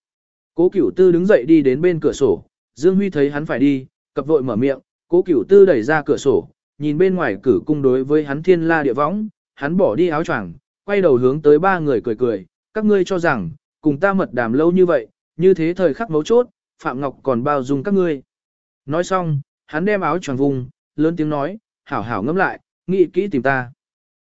Cố cửu tư đứng dậy đi đến bên cửa sổ, Dương Huy thấy hắn phải đi, cập vội mở miệng, cố cửu tư đẩy ra cửa sổ, nhìn bên ngoài cử cung đối với hắn thiên la địa võng, hắn bỏ đi áo choàng, quay đầu hướng tới ba người cười cười, các ngươi cho rằng, cùng ta mật đàm lâu như vậy, như thế thời khắc mấu chốt, Phạm Ngọc còn bao dung các ngươi. Nói xong, hắn đem áo choàng vùng, lớn tiếng nói, hảo hảo ngẫm lại, nghĩ kỹ tìm ta.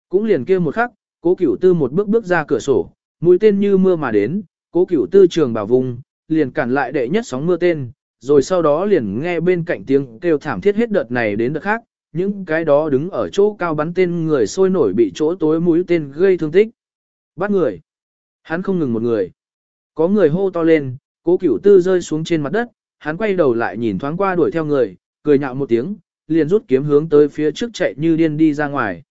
Cũng liền kia một khắc, cố cửu tư một bước bước ra cửa sổ, mũi tên như mưa mà đến, cố cửu tư trường bảo vùng, liền cản lại đệ nhất sóng mưa tên, rồi sau đó liền nghe bên cạnh tiếng kêu thảm thiết hết đợt này đến đợt khác, những cái đó đứng ở chỗ cao bắn tên người sôi nổi bị chỗ tối mũi tên gây thương tích. Bắt người. Hắn không ngừng một người. Có người hô to lên, cố cửu tư rơi xuống trên mặt đất, hắn quay đầu lại nhìn thoáng qua đuổi theo người, cười nhạo một tiếng, liền rút kiếm hướng tới phía trước chạy như điên đi ra ngoài.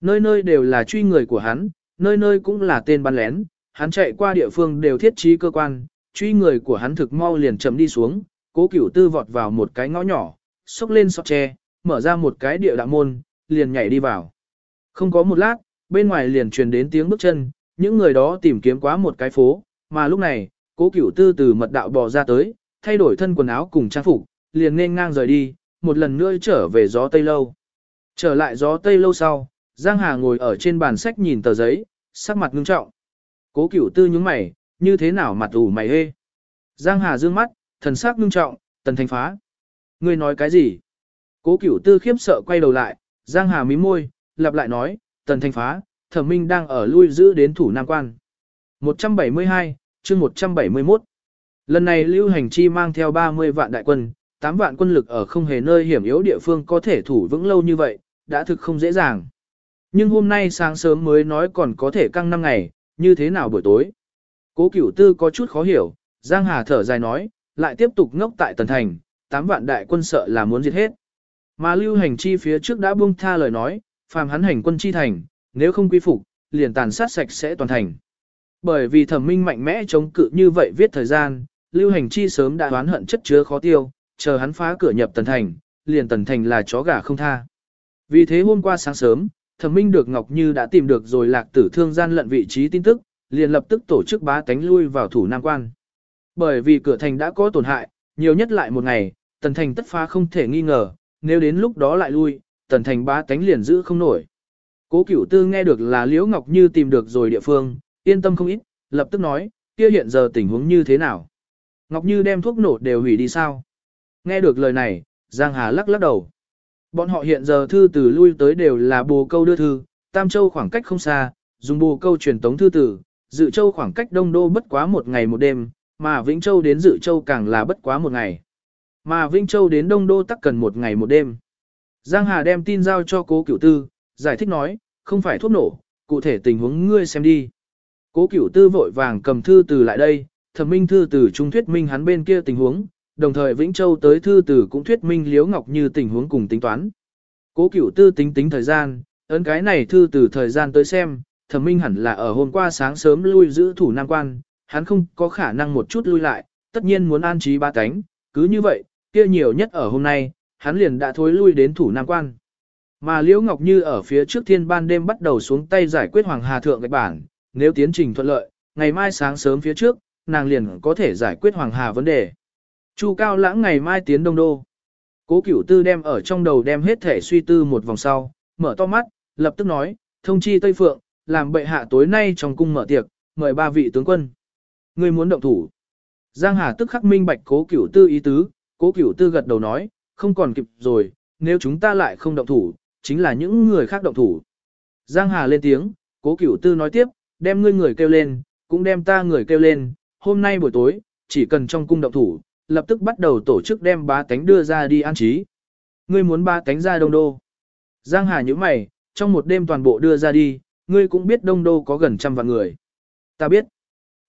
Nơi nơi đều là truy người của hắn, nơi nơi cũng là tên bắn lén, hắn chạy qua địa phương đều thiết trí cơ quan, truy người của hắn thực mau liền chậm đi xuống, cố cửu tư vọt vào một cái ngõ nhỏ, xốc lên sọt tre, mở ra một cái địa đạo môn, liền nhảy đi vào. Không có một lát, bên ngoài liền truyền đến tiếng bước chân, những người đó tìm kiếm quá một cái phố, mà lúc này, cố cửu tư từ mật đạo bò ra tới, thay đổi thân quần áo cùng trang phục, liền nên ngang rời đi, một lần nữa trở về gió Tây Lâu. Trở lại gió Tây Lâu sau, Giang Hà ngồi ở trên bàn sách nhìn tờ giấy, sắc mặt ngưng trọng. Cố cửu tư nhướng mày, như thế nào mặt ủ mày hê. Giang Hà dương mắt, thần sắc ngưng trọng, tần thành phá. Ngươi nói cái gì? Cố cửu tư khiếp sợ quay đầu lại, Giang Hà mím môi, lặp lại nói, tần thành phá, thẩm minh đang ở lui giữ đến thủ Nam Quan. 172, chương 171. Lần này Lưu Hành Chi mang theo 30 vạn đại quân, 8 vạn quân lực ở không hề nơi hiểm yếu địa phương có thể thủ vững lâu như vậy, đã thực không dễ dàng. Nhưng hôm nay sáng sớm mới nói còn có thể căng 5 ngày, như thế nào buổi tối. Cố cửu tư có chút khó hiểu, Giang Hà thở dài nói, lại tiếp tục ngốc tại Tần Thành, tám vạn đại quân sợ là muốn diệt hết. Mà lưu hành chi phía trước đã buông tha lời nói, phàm hắn hành quân chi thành, nếu không quy phục, liền tàn sát sạch sẽ toàn thành. Bởi vì thẩm minh mạnh mẽ chống cự như vậy viết thời gian, lưu hành chi sớm đã đoán hận chất chứa khó tiêu, chờ hắn phá cửa nhập tần thành, liền tần thành là chó gà không tha. Vì thế hôm qua sáng sớm, thẩm minh được Ngọc Như đã tìm được rồi lạc tử thương gian lận vị trí tin tức, liền lập tức tổ chức bá tánh lui vào thủ Nam Quan. Bởi vì cửa thành đã có tổn hại, nhiều nhất lại một ngày, tần thành tất phá không thể nghi ngờ, nếu đến lúc đó lại lui, tần thành bá tánh liền giữ không nổi. Cố cửu tư nghe được là Liễu Ngọc Như tìm được rồi địa phương, yên tâm không ít, lập tức nói, kia hiện giờ tình huống như thế nào. Ngọc Như đem thuốc nổ đều hủy đi sao. Nghe được lời này, Giang Hà lắc lắc đầu. Bọn họ hiện giờ thư từ lui tới đều là bồ câu đưa thư, Tam Châu khoảng cách không xa, dùng bồ câu truyền tống thư tử, Dự Châu khoảng cách Đông Đô bất quá một ngày một đêm, mà Vĩnh Châu đến Dự Châu càng là bất quá một ngày. Mà Vĩnh Châu đến Đông Đô tắc cần một ngày một đêm. Giang Hà đem tin giao cho cố cửu tư, giải thích nói, không phải thuốc nổ, cụ thể tình huống ngươi xem đi. Cố cửu tư vội vàng cầm thư từ lại đây, thẩm minh thư từ trung thuyết minh hắn bên kia tình huống, đồng thời Vĩnh Châu tới thư từ cũng thuyết minh Liễu Ngọc như tình huống cùng tính toán. Cố cửu tư tính tính thời gian, ấn cái này thư từ thời gian tới xem, thẩm minh hẳn là ở hôm qua sáng sớm lui giữ thủ Nam Quan, hắn không có khả năng một chút lui lại, tất nhiên muốn an trí ba cánh, cứ như vậy, kia nhiều nhất ở hôm nay, hắn liền đã thối lui đến thủ Nam Quan. Mà Liễu Ngọc Như ở phía trước thiên ban đêm bắt đầu xuống tay giải quyết Hoàng Hà Thượng gạch bản, nếu tiến trình thuận lợi, ngày mai sáng sớm phía trước, nàng liền có thể giải quyết Hoàng Hà vấn đề. Chu Cao Lãng ngày mai tiến Đông Đô. Cố Cửu Tư đem ở trong đầu đem hết thể suy tư một vòng sau, mở to mắt, lập tức nói, thông chi Tây Phượng, làm bệ hạ tối nay trong cung mở tiệc, mời ba vị tướng quân. Ngươi muốn động thủ. Giang Hà tức khắc minh bạch Cố Cửu Tư ý tứ, Cố Cửu Tư gật đầu nói, không còn kịp rồi, nếu chúng ta lại không động thủ, chính là những người khác động thủ. Giang Hà lên tiếng, Cố Cửu Tư nói tiếp, đem ngươi người kêu lên, cũng đem ta người kêu lên, hôm nay buổi tối, chỉ cần trong cung động thủ, lập tức bắt đầu tổ chức đem ba tánh đưa ra đi an trí. Ngươi muốn ba tánh ra đông đô. Giang Hà nhíu mày, trong một đêm toàn bộ đưa ra đi, ngươi cũng biết đông đô có gần trăm vạn người. Ta biết.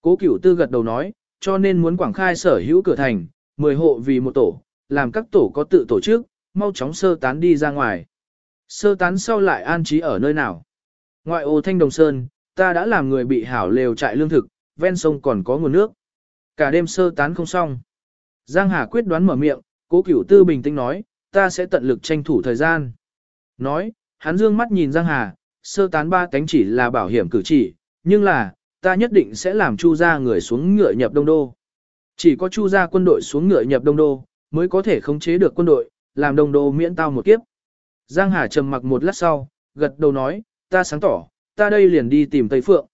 Cố cửu tư gật đầu nói, cho nên muốn quảng khai sở hữu cửa thành, 10 hộ vì một tổ, làm các tổ có tự tổ chức, mau chóng sơ tán đi ra ngoài. Sơ tán sau lại an trí ở nơi nào? Ngoại ô Thanh Đồng Sơn, ta đã làm người bị hảo lều trại lương thực, ven sông còn có nguồn nước. Cả đêm sơ tán không xong. Giang Hà quyết đoán mở miệng, cố cửu tư bình tĩnh nói, ta sẽ tận lực tranh thủ thời gian. Nói, hắn dương mắt nhìn Giang Hà, sơ tán ba cánh chỉ là bảo hiểm cử chỉ, nhưng là, ta nhất định sẽ làm chu gia người xuống ngựa nhập đông đô. Chỉ có chu gia quân đội xuống ngựa nhập đông đô, mới có thể khống chế được quân đội, làm đông đô miễn tao một kiếp. Giang Hà trầm mặc một lát sau, gật đầu nói, ta sáng tỏ, ta đây liền đi tìm Tây Phượng.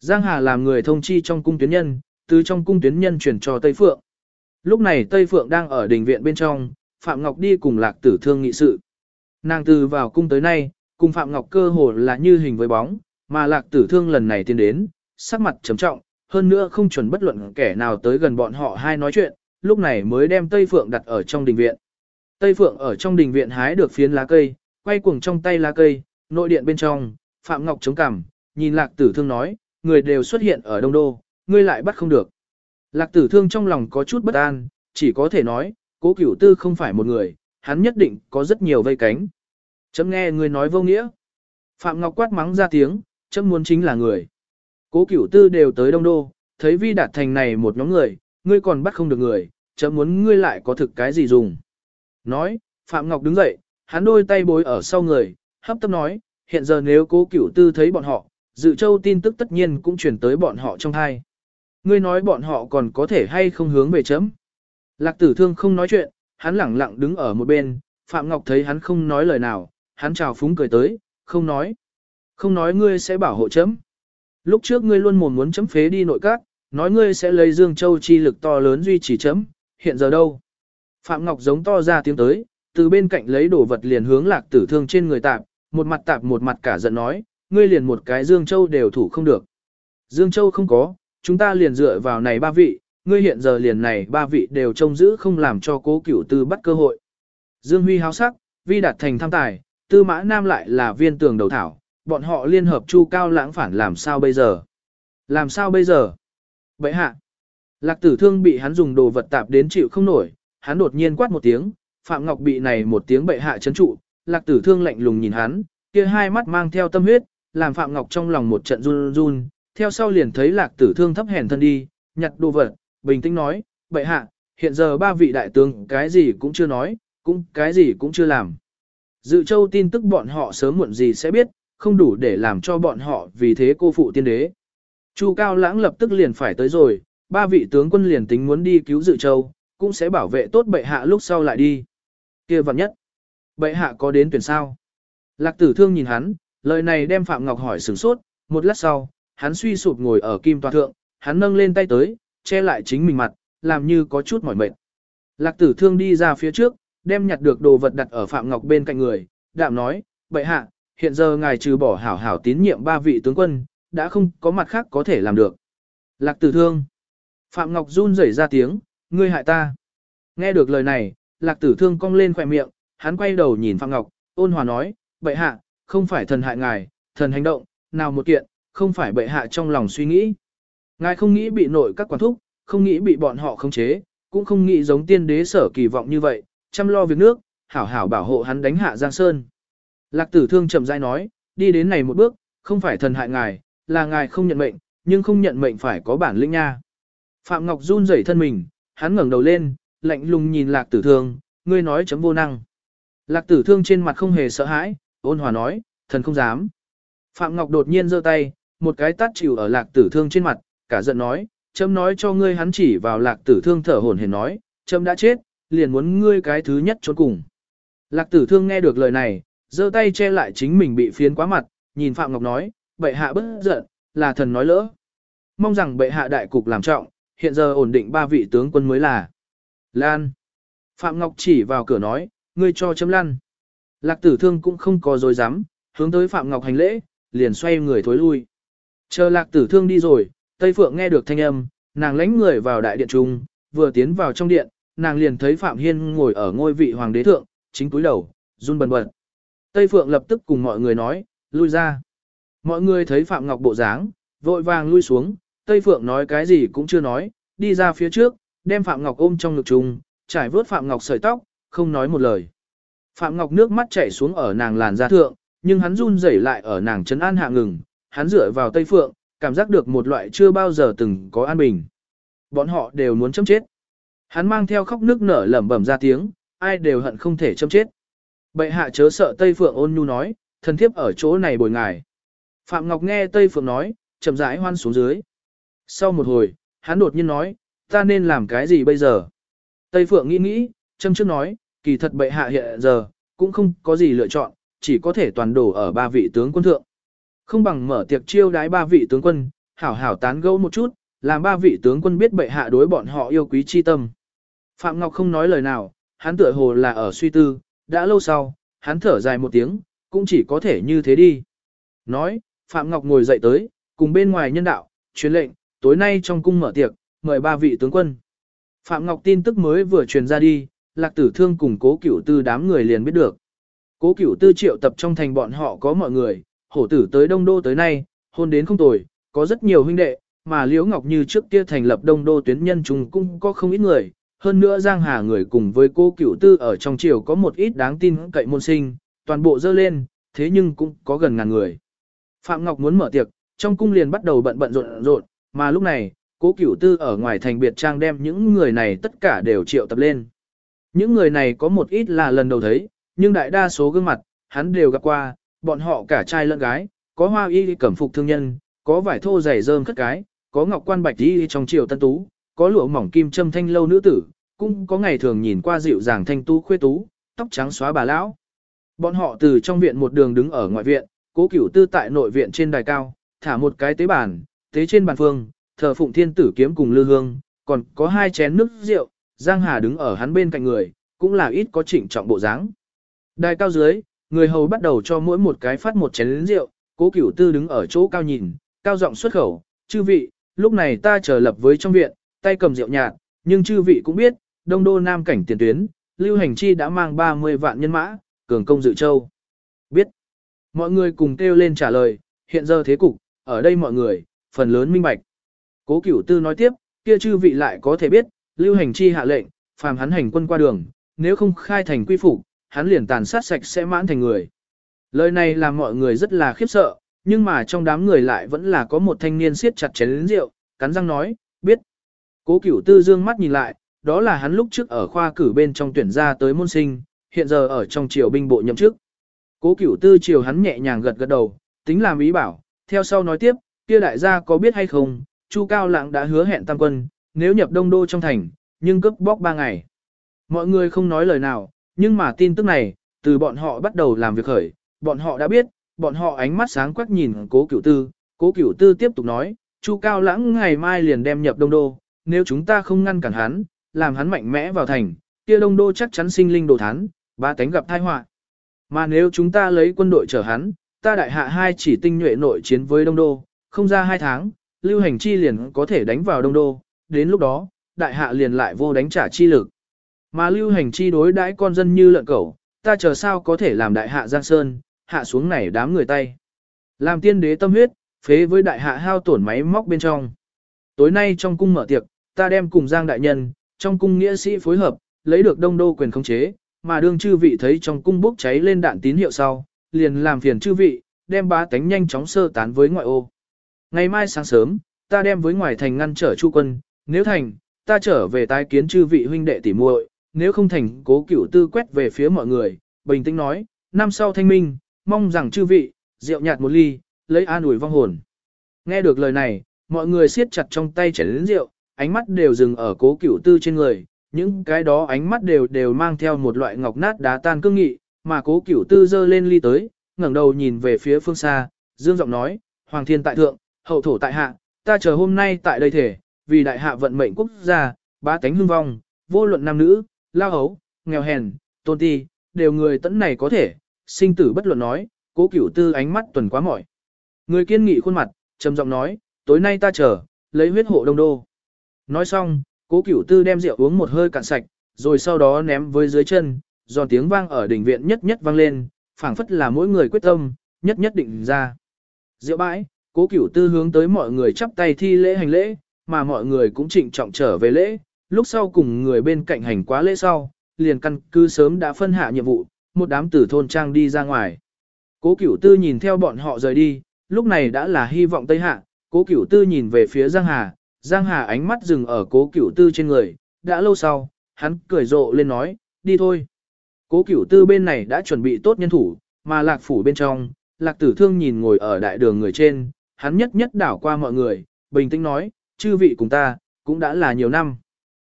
Giang Hà làm người thông chi trong cung tuyến nhân, từ trong cung tuyến nhân chuyển cho Tây Phượng. Lúc này Tây Phượng đang ở đình viện bên trong, Phạm Ngọc đi cùng lạc tử thương nghị sự. Nàng từ vào cung tới nay, cùng Phạm Ngọc cơ hồ là như hình với bóng, mà lạc tử thương lần này tiến đến, sắc mặt trầm trọng, hơn nữa không chuẩn bất luận kẻ nào tới gần bọn họ hai nói chuyện, lúc này mới đem Tây Phượng đặt ở trong đình viện. Tây Phượng ở trong đình viện hái được phiến lá cây, quay cuồng trong tay lá cây, nội điện bên trong, Phạm Ngọc chống cằm, nhìn lạc tử thương nói, người đều xuất hiện ở Đông Đô, ngươi lại bắt không được. Lạc tử thương trong lòng có chút bất an, chỉ có thể nói, cố cửu tư không phải một người, hắn nhất định có rất nhiều vây cánh. Chấm nghe người nói vô nghĩa. Phạm Ngọc quát mắng ra tiếng, chấm muốn chính là người. Cố cửu tư đều tới Đông Đô, thấy vi đạt thành này một nhóm người, ngươi còn bắt không được người, chấm muốn ngươi lại có thực cái gì dùng. Nói, Phạm Ngọc đứng dậy, hắn đôi tay bối ở sau người, hấp tấp nói, hiện giờ nếu cố cửu tư thấy bọn họ, dự châu tin tức tất nhiên cũng chuyển tới bọn họ trong thai. Ngươi nói bọn họ còn có thể hay không hướng về chấm. Lạc tử thương không nói chuyện, hắn lẳng lặng đứng ở một bên, Phạm Ngọc thấy hắn không nói lời nào, hắn chào phúng cười tới, không nói. Không nói ngươi sẽ bảo hộ chấm. Lúc trước ngươi luôn mồm muốn chấm phế đi nội các, nói ngươi sẽ lấy Dương Châu chi lực to lớn duy trì chấm, hiện giờ đâu? Phạm Ngọc giống to ra tiếng tới, từ bên cạnh lấy đồ vật liền hướng lạc tử thương trên người tạp, một mặt tạp một mặt cả giận nói, ngươi liền một cái Dương Châu đều thủ không được. Dương Châu không có, chúng ta liền dựa vào này ba vị, ngươi hiện giờ liền này ba vị đều trông giữ không làm cho cố cửu tư bắt cơ hội. Dương Huy háo sắc, vi đạt thành tham tài, tư mã nam lại là viên tường đầu thảo, bọn họ liên hợp chu cao lãng phản làm sao bây giờ? Làm sao bây giờ? Vậy hạ, lạc tử thương bị hắn dùng đồ vật tạp đến chịu không nổi, hắn đột nhiên quát một tiếng, Phạm Ngọc bị này một tiếng bệ hạ chấn trụ, lạc tử thương lạnh lùng nhìn hắn, kia hai mắt mang theo tâm huyết, làm Phạm Ngọc trong lòng một trận run run, theo sau liền thấy lạc tử thương thấp hèn thân đi, nhặt đồ vật, bình tĩnh nói, bệ hạ, hiện giờ ba vị đại tướng cái gì cũng chưa nói, cũng cái gì cũng chưa làm. Dự châu tin tức bọn họ sớm muộn gì sẽ biết, không đủ để làm cho bọn họ vì thế cô phụ tiên đế. Chu Cao Lãng lập tức liền phải tới rồi, ba vị tướng quân liền tính muốn đi cứu Dự Châu, cũng sẽ bảo vệ tốt bệ hạ lúc sau lại đi. kia vặn nhất. Bệ hạ có đến tuyển sao? Lạc tử thương nhìn hắn, lời này đem Phạm Ngọc hỏi sửng sốt, một lát sau, hắn suy sụp ngồi ở kim tòa thượng, hắn nâng lên tay tới, che lại chính mình mặt, làm như có chút mỏi mệt. Lạc tử thương đi ra phía trước, đem nhặt được đồ vật đặt ở Phạm Ngọc bên cạnh người, đạm nói, bệ hạ, hiện giờ ngài trừ bỏ hảo hảo tín nhiệm ba vị tướng quân, đã không có mặt khác có thể làm được. Lạc tử thương. Phạm Ngọc run rẩy ra tiếng, ngươi hại ta. Nghe được lời này, lạc tử thương cong lên khỏe miệng, hắn quay đầu nhìn Phạm Ngọc, ôn hòa nói, bệ hạ, không phải thần hại ngài, thần hành động, nào một kiện, không phải bệ hạ trong lòng suy nghĩ. Ngài không nghĩ bị nội các quản thúc, không nghĩ bị bọn họ khống chế, cũng không nghĩ giống tiên đế sở kỳ vọng như vậy, chăm lo việc nước, hảo hảo bảo hộ hắn đánh hạ Giang Sơn. Lạc tử thương chậm rãi nói, đi đến này một bước, không phải thần hại ngài, là ngài không nhận mệnh, nhưng không nhận mệnh phải có bản lĩnh nha. Phạm Ngọc run rẩy thân mình, hắn ngẩng đầu lên, lạnh lùng nhìn lạc tử thương, ngươi nói chấm vô năng. Lạc tử thương trên mặt không hề sợ hãi, ôn hòa nói, thần không dám. Phạm Ngọc đột nhiên giơ tay, một cái tát chịu ở lạc tử thương trên mặt, cả giận nói, chấm nói cho ngươi hắn chỉ vào lạc tử thương thở hổn hển nói, chấm đã chết, liền muốn ngươi cái thứ nhất trốn cùng. Lạc tử thương nghe được lời này, giơ tay che lại chính mình bị phiến quá mặt, nhìn Phạm Ngọc nói, bệ hạ bất giận, là thần nói lỡ. Mong rằng bệ hạ đại cục làm trọng, hiện giờ ổn định ba vị tướng quân mới là. Lan. Phạm Ngọc chỉ vào cửa nói, ngươi cho chấm lăn. Lạc tử thương cũng không có dối dám, hướng tới Phạm Ngọc hành lễ, liền xoay người thối lui. Chờ lạc tử thương đi rồi, Tây Phượng nghe được thanh âm, nàng lánh người vào đại điện trung, vừa tiến vào trong điện, nàng liền thấy Phạm Hiên ngồi ở ngôi vị hoàng đế thượng, chính túi đầu, run bần bật. Tây Phượng lập tức cùng mọi người nói, lui ra. Mọi người thấy Phạm Ngọc bộ dáng, vội vàng lui xuống, Tây Phượng nói cái gì cũng chưa nói, đi ra phía trước, đem Phạm Ngọc ôm trong ngực trùng, trải vớt Phạm Ngọc sợi tóc, không nói một lời. Phạm Ngọc nước mắt chảy xuống ở nàng làn da thượng, nhưng hắn run rẩy lại ở nàng trấn an hạ ngừng, hắn dựa vào Tây Phượng, cảm giác được một loại chưa bao giờ từng có an bình. Bọn họ đều muốn chấm chết. Hắn mang theo khóc nước nở lẩm bẩm ra tiếng, ai đều hận không thể châm chết. Bệ hạ chớ sợ Tây Phượng ôn nhu nói, thần thiếp ở chỗ này bồi ngài. Phạm Ngọc nghe Tây Phượng nói, chậm rãi hoan xuống dưới. Sau một hồi, hắn đột nhiên nói, ta nên làm cái gì bây giờ? Tây Phượng nghĩ nghĩ, châm trước nói, kỳ thật bệ hạ hiện giờ, cũng không có gì lựa chọn, chỉ có thể toàn đổ ở ba vị tướng quân thượng. Không bằng mở tiệc chiêu đái ba vị tướng quân, hảo hảo tán gẫu một chút, làm ba vị tướng quân biết bệ hạ đối bọn họ yêu quý chi tâm. Phạm Ngọc không nói lời nào, hắn tựa hồ là ở suy tư, đã lâu sau, hắn thở dài một tiếng, cũng chỉ có thể như thế đi. Nói, Phạm Ngọc ngồi dậy tới, cùng bên ngoài nhân đạo, truyền lệnh, tối nay trong cung mở tiệc, mời ba vị tướng quân. Phạm Ngọc tin tức mới vừa truyền ra đi, lạc tử thương cùng cố cửu tư đám người liền biết được. Cố cửu tư triệu tập trong thành bọn họ có mọi người, hổ tử tới đông đô tới nay, hôn đến không tồi, có rất nhiều huynh đệ, mà Liễu Ngọc như trước kia thành lập đông đô tuyến nhân trùng cũng có không ít người, hơn nữa Giang Hà người cùng với cô cửu tư ở trong triều có một ít đáng tin cậy môn sinh, toàn bộ dơ lên, thế nhưng cũng có gần ngàn người. Phạm Ngọc muốn mở tiệc, trong cung liền bắt đầu bận bận rộn rộn, mà lúc này, cố cửu tư ở ngoài thành biệt trang đem những người này tất cả đều triệu tập lên. Những người này có một ít là lần đầu thấy, nhưng đại đa số gương mặt, hắn đều gặp qua, bọn họ cả trai lẫn gái, có hoa y cẩm phục thương nhân, có vải thô dày rơm khất cái, có ngọc quan bạch y trong triều tân tú, có lụa mỏng kim châm thanh lâu nữ tử, cũng có ngày thường nhìn qua dịu dàng thanh tú khuê tú, tóc trắng xóa bà lão. Bọn họ từ trong viện một đường đứng ở ngoại viện, cố cửu tư tại nội viện trên đài cao, thả một cái tế bàn, tế trên bàn phương, thờ phụng thiên tử kiếm cùng lư hương, còn có hai chén nước rượu, Giang Hà đứng ở hắn bên cạnh người, cũng là ít có chỉnh trọng bộ dáng. Đài cao dưới, người hầu bắt đầu cho mỗi một cái phát một chén rượu, cố cửu tư đứng ở chỗ cao nhìn, cao giọng xuất khẩu, chư vị, lúc này ta trở lập với trong viện, tay cầm rượu nhạt, nhưng chư vị cũng biết, đông đô nam cảnh tiền tuyến, lưu hành chi đã mang 30 vạn nhân mã, cường công dự châu. Biết. Mọi người cùng kêu lên trả lời, hiện giờ thế cục, ở đây mọi người, phần lớn minh bạch. Cố cửu tư nói tiếp, kia chư vị lại có thể biết, lưu hành chi hạ lệnh, phàm hắn hành quân qua đường, nếu không khai thành quy phục, hắn liền tàn sát sạch sẽ mãn thành người. Lời này làm mọi người rất là khiếp sợ, nhưng mà trong đám người lại vẫn là có một thanh niên siết chặt chén rượu, cắn răng nói, biết. Cố cửu tư dương mắt nhìn lại, đó là hắn lúc trước ở khoa cử bên trong tuyển ra tới môn sinh, hiện giờ ở trong triều binh bộ nhậm chức. Cố cửu tư triều hắn nhẹ nhàng gật gật đầu, tính làm ý bảo, theo sau nói tiếp, kia đại gia có biết hay không, Chu Cao Lãng đã hứa hẹn tam quân, nếu nhập đông đô trong thành, nhưng cướp bóc ba ngày. Mọi người không nói lời nào, nhưng mà tin tức này, từ bọn họ bắt đầu làm việc khởi, bọn họ đã biết, bọn họ ánh mắt sáng quắc nhìn cố cửu tư, cố cửu tư tiếp tục nói, Chu Cao Lãng ngày mai liền đem nhập đông đô, nếu chúng ta không ngăn cản hắn, làm hắn mạnh mẽ vào thành, kia đông đô chắc chắn sinh linh đồ thán, ba cánh gặp tai họa. Mà nếu chúng ta lấy quân đội chở hắn, ta đại hạ hai chỉ tinh nhuệ nội chiến với đông đô, không ra hai tháng, lưu hành chi liền có thể đánh vào đông đô, đến lúc đó, đại hạ liền lại vô đánh trả chi lực. Mà lưu hành chi đối đãi con dân như lợn cẩu, ta chờ sao có thể làm đại hạ giang sơn, hạ xuống này đám người tay. Làm tiên đế tâm huyết, phế với đại hạ hao tổn máy móc bên trong. Tối nay trong cung mở tiệc, ta đem cùng giang đại nhân, trong cung nghĩa sĩ phối hợp, lấy được đông đô quyền khống chế, mà đương chư vị thấy trong cung bốc cháy lên đạn tín hiệu sau, liền làm phiền chư vị, đem bá tánh nhanh chóng sơ tán với ngoại ô. Ngày mai sáng sớm, ta đem với ngoài thành ngăn trở chu quân, nếu thành, ta trở về tái kiến chư vị huynh đệ tỉ muội, nếu không thành cố cửu tư quét về phía mọi người, bình tĩnh nói, năm sau thanh minh, mong rằng chư vị, rượu nhạt một ly, lấy an ủi vong hồn. Nghe được lời này, mọi người siết chặt trong tay chảy lớn rượu, ánh mắt đều dừng ở cố cửu tư trên người, những cái đó ánh mắt đều đều mang theo một loại ngọc nát đá tan cương nghị, mà cố cửu tư dơ lên ly tới, ngẩng đầu nhìn về phía phương xa, dương giọng nói, Hoàng thiên tại thượng, hậu thổ tại hạ, ta chờ hôm nay tại đây thể, vì đại hạ vận mệnh quốc gia, bá tánh hưng vong, vô luận nam nữ, lao hấu, nghèo hèn, tôn ti, đều người tẫn này có thể, sinh tử bất luận nói, cố cửu tư ánh mắt tuần quá mỏi. Người kiên nghị khuôn mặt, trầm giọng nói, tối nay ta chờ, lấy huyết hộ đông đô. Nói xong, cố cửu tư đem rượu uống một hơi cạn sạch, rồi sau đó ném với dưới chân, giòn tiếng vang ở đỉnh viện nhất nhất vang lên, phảng phất là mỗi người quyết tâm, nhất nhất định ra. Rượu bãi, cố cửu tư hướng tới mọi người chắp tay thi lễ hành lễ, mà mọi người cũng trịnh trọng trở về lễ, lúc sau cùng người bên cạnh hành quá lễ sau, liền căn cứ sớm đã phân hạ nhiệm vụ, một đám tử thôn trang đi ra ngoài. Cố cửu tư nhìn theo bọn họ rời đi, lúc này đã là hy vọng Tây Hạ, cố cửu tư nhìn về phía Giang Hà, Giang Hà ánh mắt dừng ở cố cửu tư trên người, đã lâu sau, hắn cười rộ lên nói, đi thôi. Cố cửu tư bên này đã chuẩn bị tốt nhân thủ, mà lạc phủ bên trong, lạc tử thương nhìn ngồi ở đại đường người trên, hắn nhất nhất đảo qua mọi người, bình tĩnh nói, chư vị cùng ta, cũng đã là nhiều năm.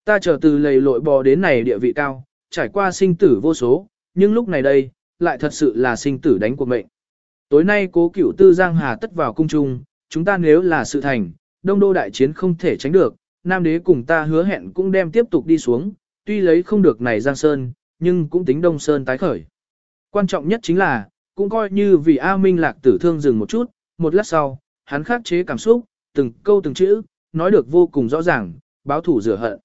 Ta trở từ lầy lội bò đến này địa vị cao, trải qua sinh tử vô số, nhưng lúc này đây, lại thật sự là sinh tử đánh cuộc mệnh. Tối nay cố cửu tư Giang Hà tất vào cung trung, chúng ta nếu là sự thành, đông đô đại chiến không thể tránh được, Nam đế cùng ta hứa hẹn cũng đem tiếp tục đi xuống, tuy lấy không được này Giang Sơn, nhưng cũng tính Đông Sơn tái khởi. Quan trọng nhất chính là, cũng coi như vì A Minh lạc tử thương dừng một chút, một lát sau, hắn khắc chế cảm xúc, từng câu từng chữ, nói được vô cùng rõ ràng, báo thủ rửa hận.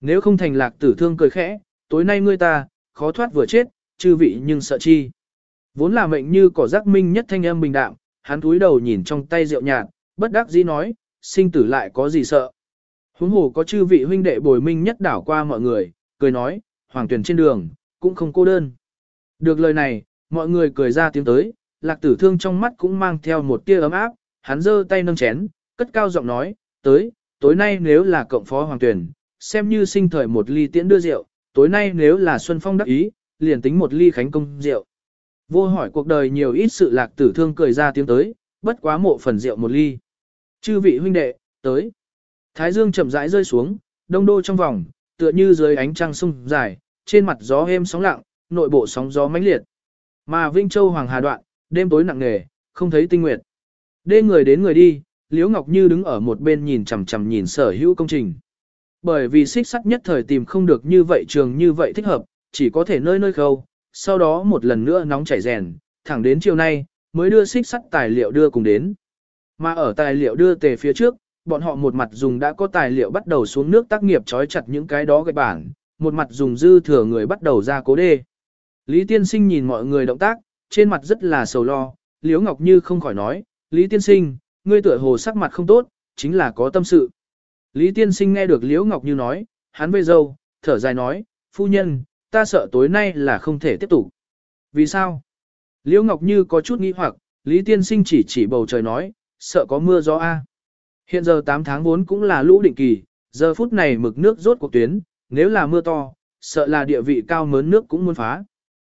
Nếu không thành lạc tử thương cười khẽ, tối nay ngươi ta, khó thoát vừa chết, chư vị nhưng sợ chi. Vốn là mệnh như cỏ giác minh nhất thanh âm bình đạm, hắn túi đầu nhìn trong tay rượu nhạt, bất đắc dĩ nói, sinh tử lại có gì sợ. Huống hồ có chư vị huynh đệ bồi minh nhất đảo qua mọi người, cười nói, hoàng tuyển trên đường, cũng không cô đơn. Được lời này, mọi người cười ra tiếng tới, lạc tử thương trong mắt cũng mang theo một tia ấm áp, hắn giơ tay nâng chén, cất cao giọng nói, tới, tối nay nếu là cộng phó hoàng tuyển, xem như sinh thời một ly tiễn đưa rượu, tối nay nếu là Xuân Phong đắc ý, liền tính một ly khánh công rượu. Vô hỏi cuộc đời nhiều ít sự lạc tử thương cười ra tiếng tới, bất quá mộ phần rượu một ly. Chư vị huynh đệ, tới. Thái dương chậm rãi rơi xuống, đông đô trong vòng, tựa như dưới ánh trăng sung dài, trên mặt gió êm sóng lặng, nội bộ sóng gió mãnh liệt. Mà Vinh Châu Hoàng Hà đoạn, đêm tối nặng nề, không thấy tinh nguyệt. Đê người đến người đi, Liễu Ngọc Như đứng ở một bên nhìn chằm chằm nhìn sở hữu công trình. Bởi vì xích sắt nhất thời tìm không được như vậy trường như vậy thích hợp, chỉ có thể nơi nơi khâu, sau đó một lần nữa nóng chảy rèn, thẳng đến chiều nay, mới đưa xích sắt tài liệu đưa cùng đến. Mà ở tài liệu đưa tề phía trước, bọn họ một mặt dùng đã có tài liệu bắt đầu xuống nước tác nghiệp trói chặt những cái đó gạch bản, một mặt dùng dư thừa người bắt đầu ra cố đê. Lý Tiên Sinh nhìn mọi người động tác, trên mặt rất là sầu lo, Liễu Ngọc Như không khỏi nói, Lý Tiên Sinh, ngươi tuổi hồ sắc mặt không tốt, chính là có tâm sự. Lý Tiên Sinh nghe được Liễu Ngọc Như nói, hắn về dâu, thở dài nói, phu nhân, ta sợ tối nay là không thể tiếp tục. Vì sao? Liễu Ngọc Như có chút nghi hoặc, Lý Tiên Sinh chỉ chỉ bầu trời nói, sợ có mưa gió A. Hiện giờ 8 tháng 4 cũng là lũ định kỳ, giờ phút này mực nước rốt cuộc tuyến, nếu là mưa to, sợ là địa vị cao mớn nước cũng muốn phá.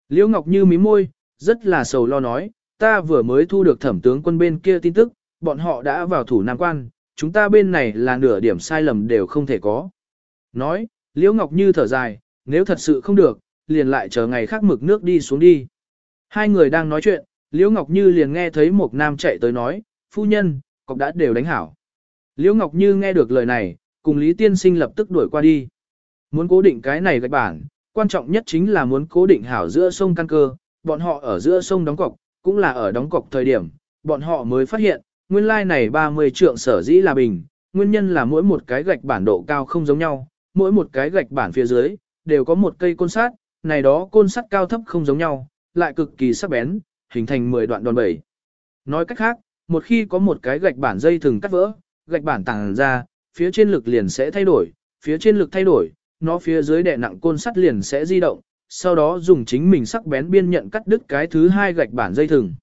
Liễu Ngọc Như mím môi, rất là sầu lo nói, ta vừa mới thu được thẩm tướng quân bên kia tin tức, bọn họ đã vào thủ Nam Quan, chúng ta bên này là nửa điểm sai lầm đều không thể có. Nói, Liễu Ngọc Như thở dài, nếu thật sự không được, liền lại chờ ngày khác mực nước đi xuống đi. Hai người đang nói chuyện, Liễu Ngọc Như liền nghe thấy một nam chạy tới nói, phu nhân, cọc đã đều đánh hảo. Liễu Ngọc Như nghe được lời này, cùng Lý Tiên Sinh lập tức đuổi qua đi. Muốn cố định cái này gạch bản, quan trọng nhất chính là muốn cố định hảo giữa sông căn cơ, bọn họ ở giữa sông đóng cọc, cũng là ở đóng cọc thời điểm, bọn họ mới phát hiện, nguyên lai này 30 trượng sở dĩ là bình, nguyên nhân là mỗi một cái gạch bản độ cao không giống nhau, mỗi một cái gạch bản phía dưới, đều có một cây côn sắt, này đó côn sắt cao thấp không giống nhau, lại cực kỳ sắc bén, hình thành 10 đoạn đòn bẩy. Nói cách khác, một khi có một cái gạch bản dây thừng cắt vỡ, gạch bản tàng ra, phía trên lực liền sẽ thay đổi, phía trên lực thay đổi, nó phía dưới đè nặng côn sắt liền sẽ di động, sau đó dùng chính mình sắc bén biên nhận cắt đứt cái thứ hai gạch bản dây thừng.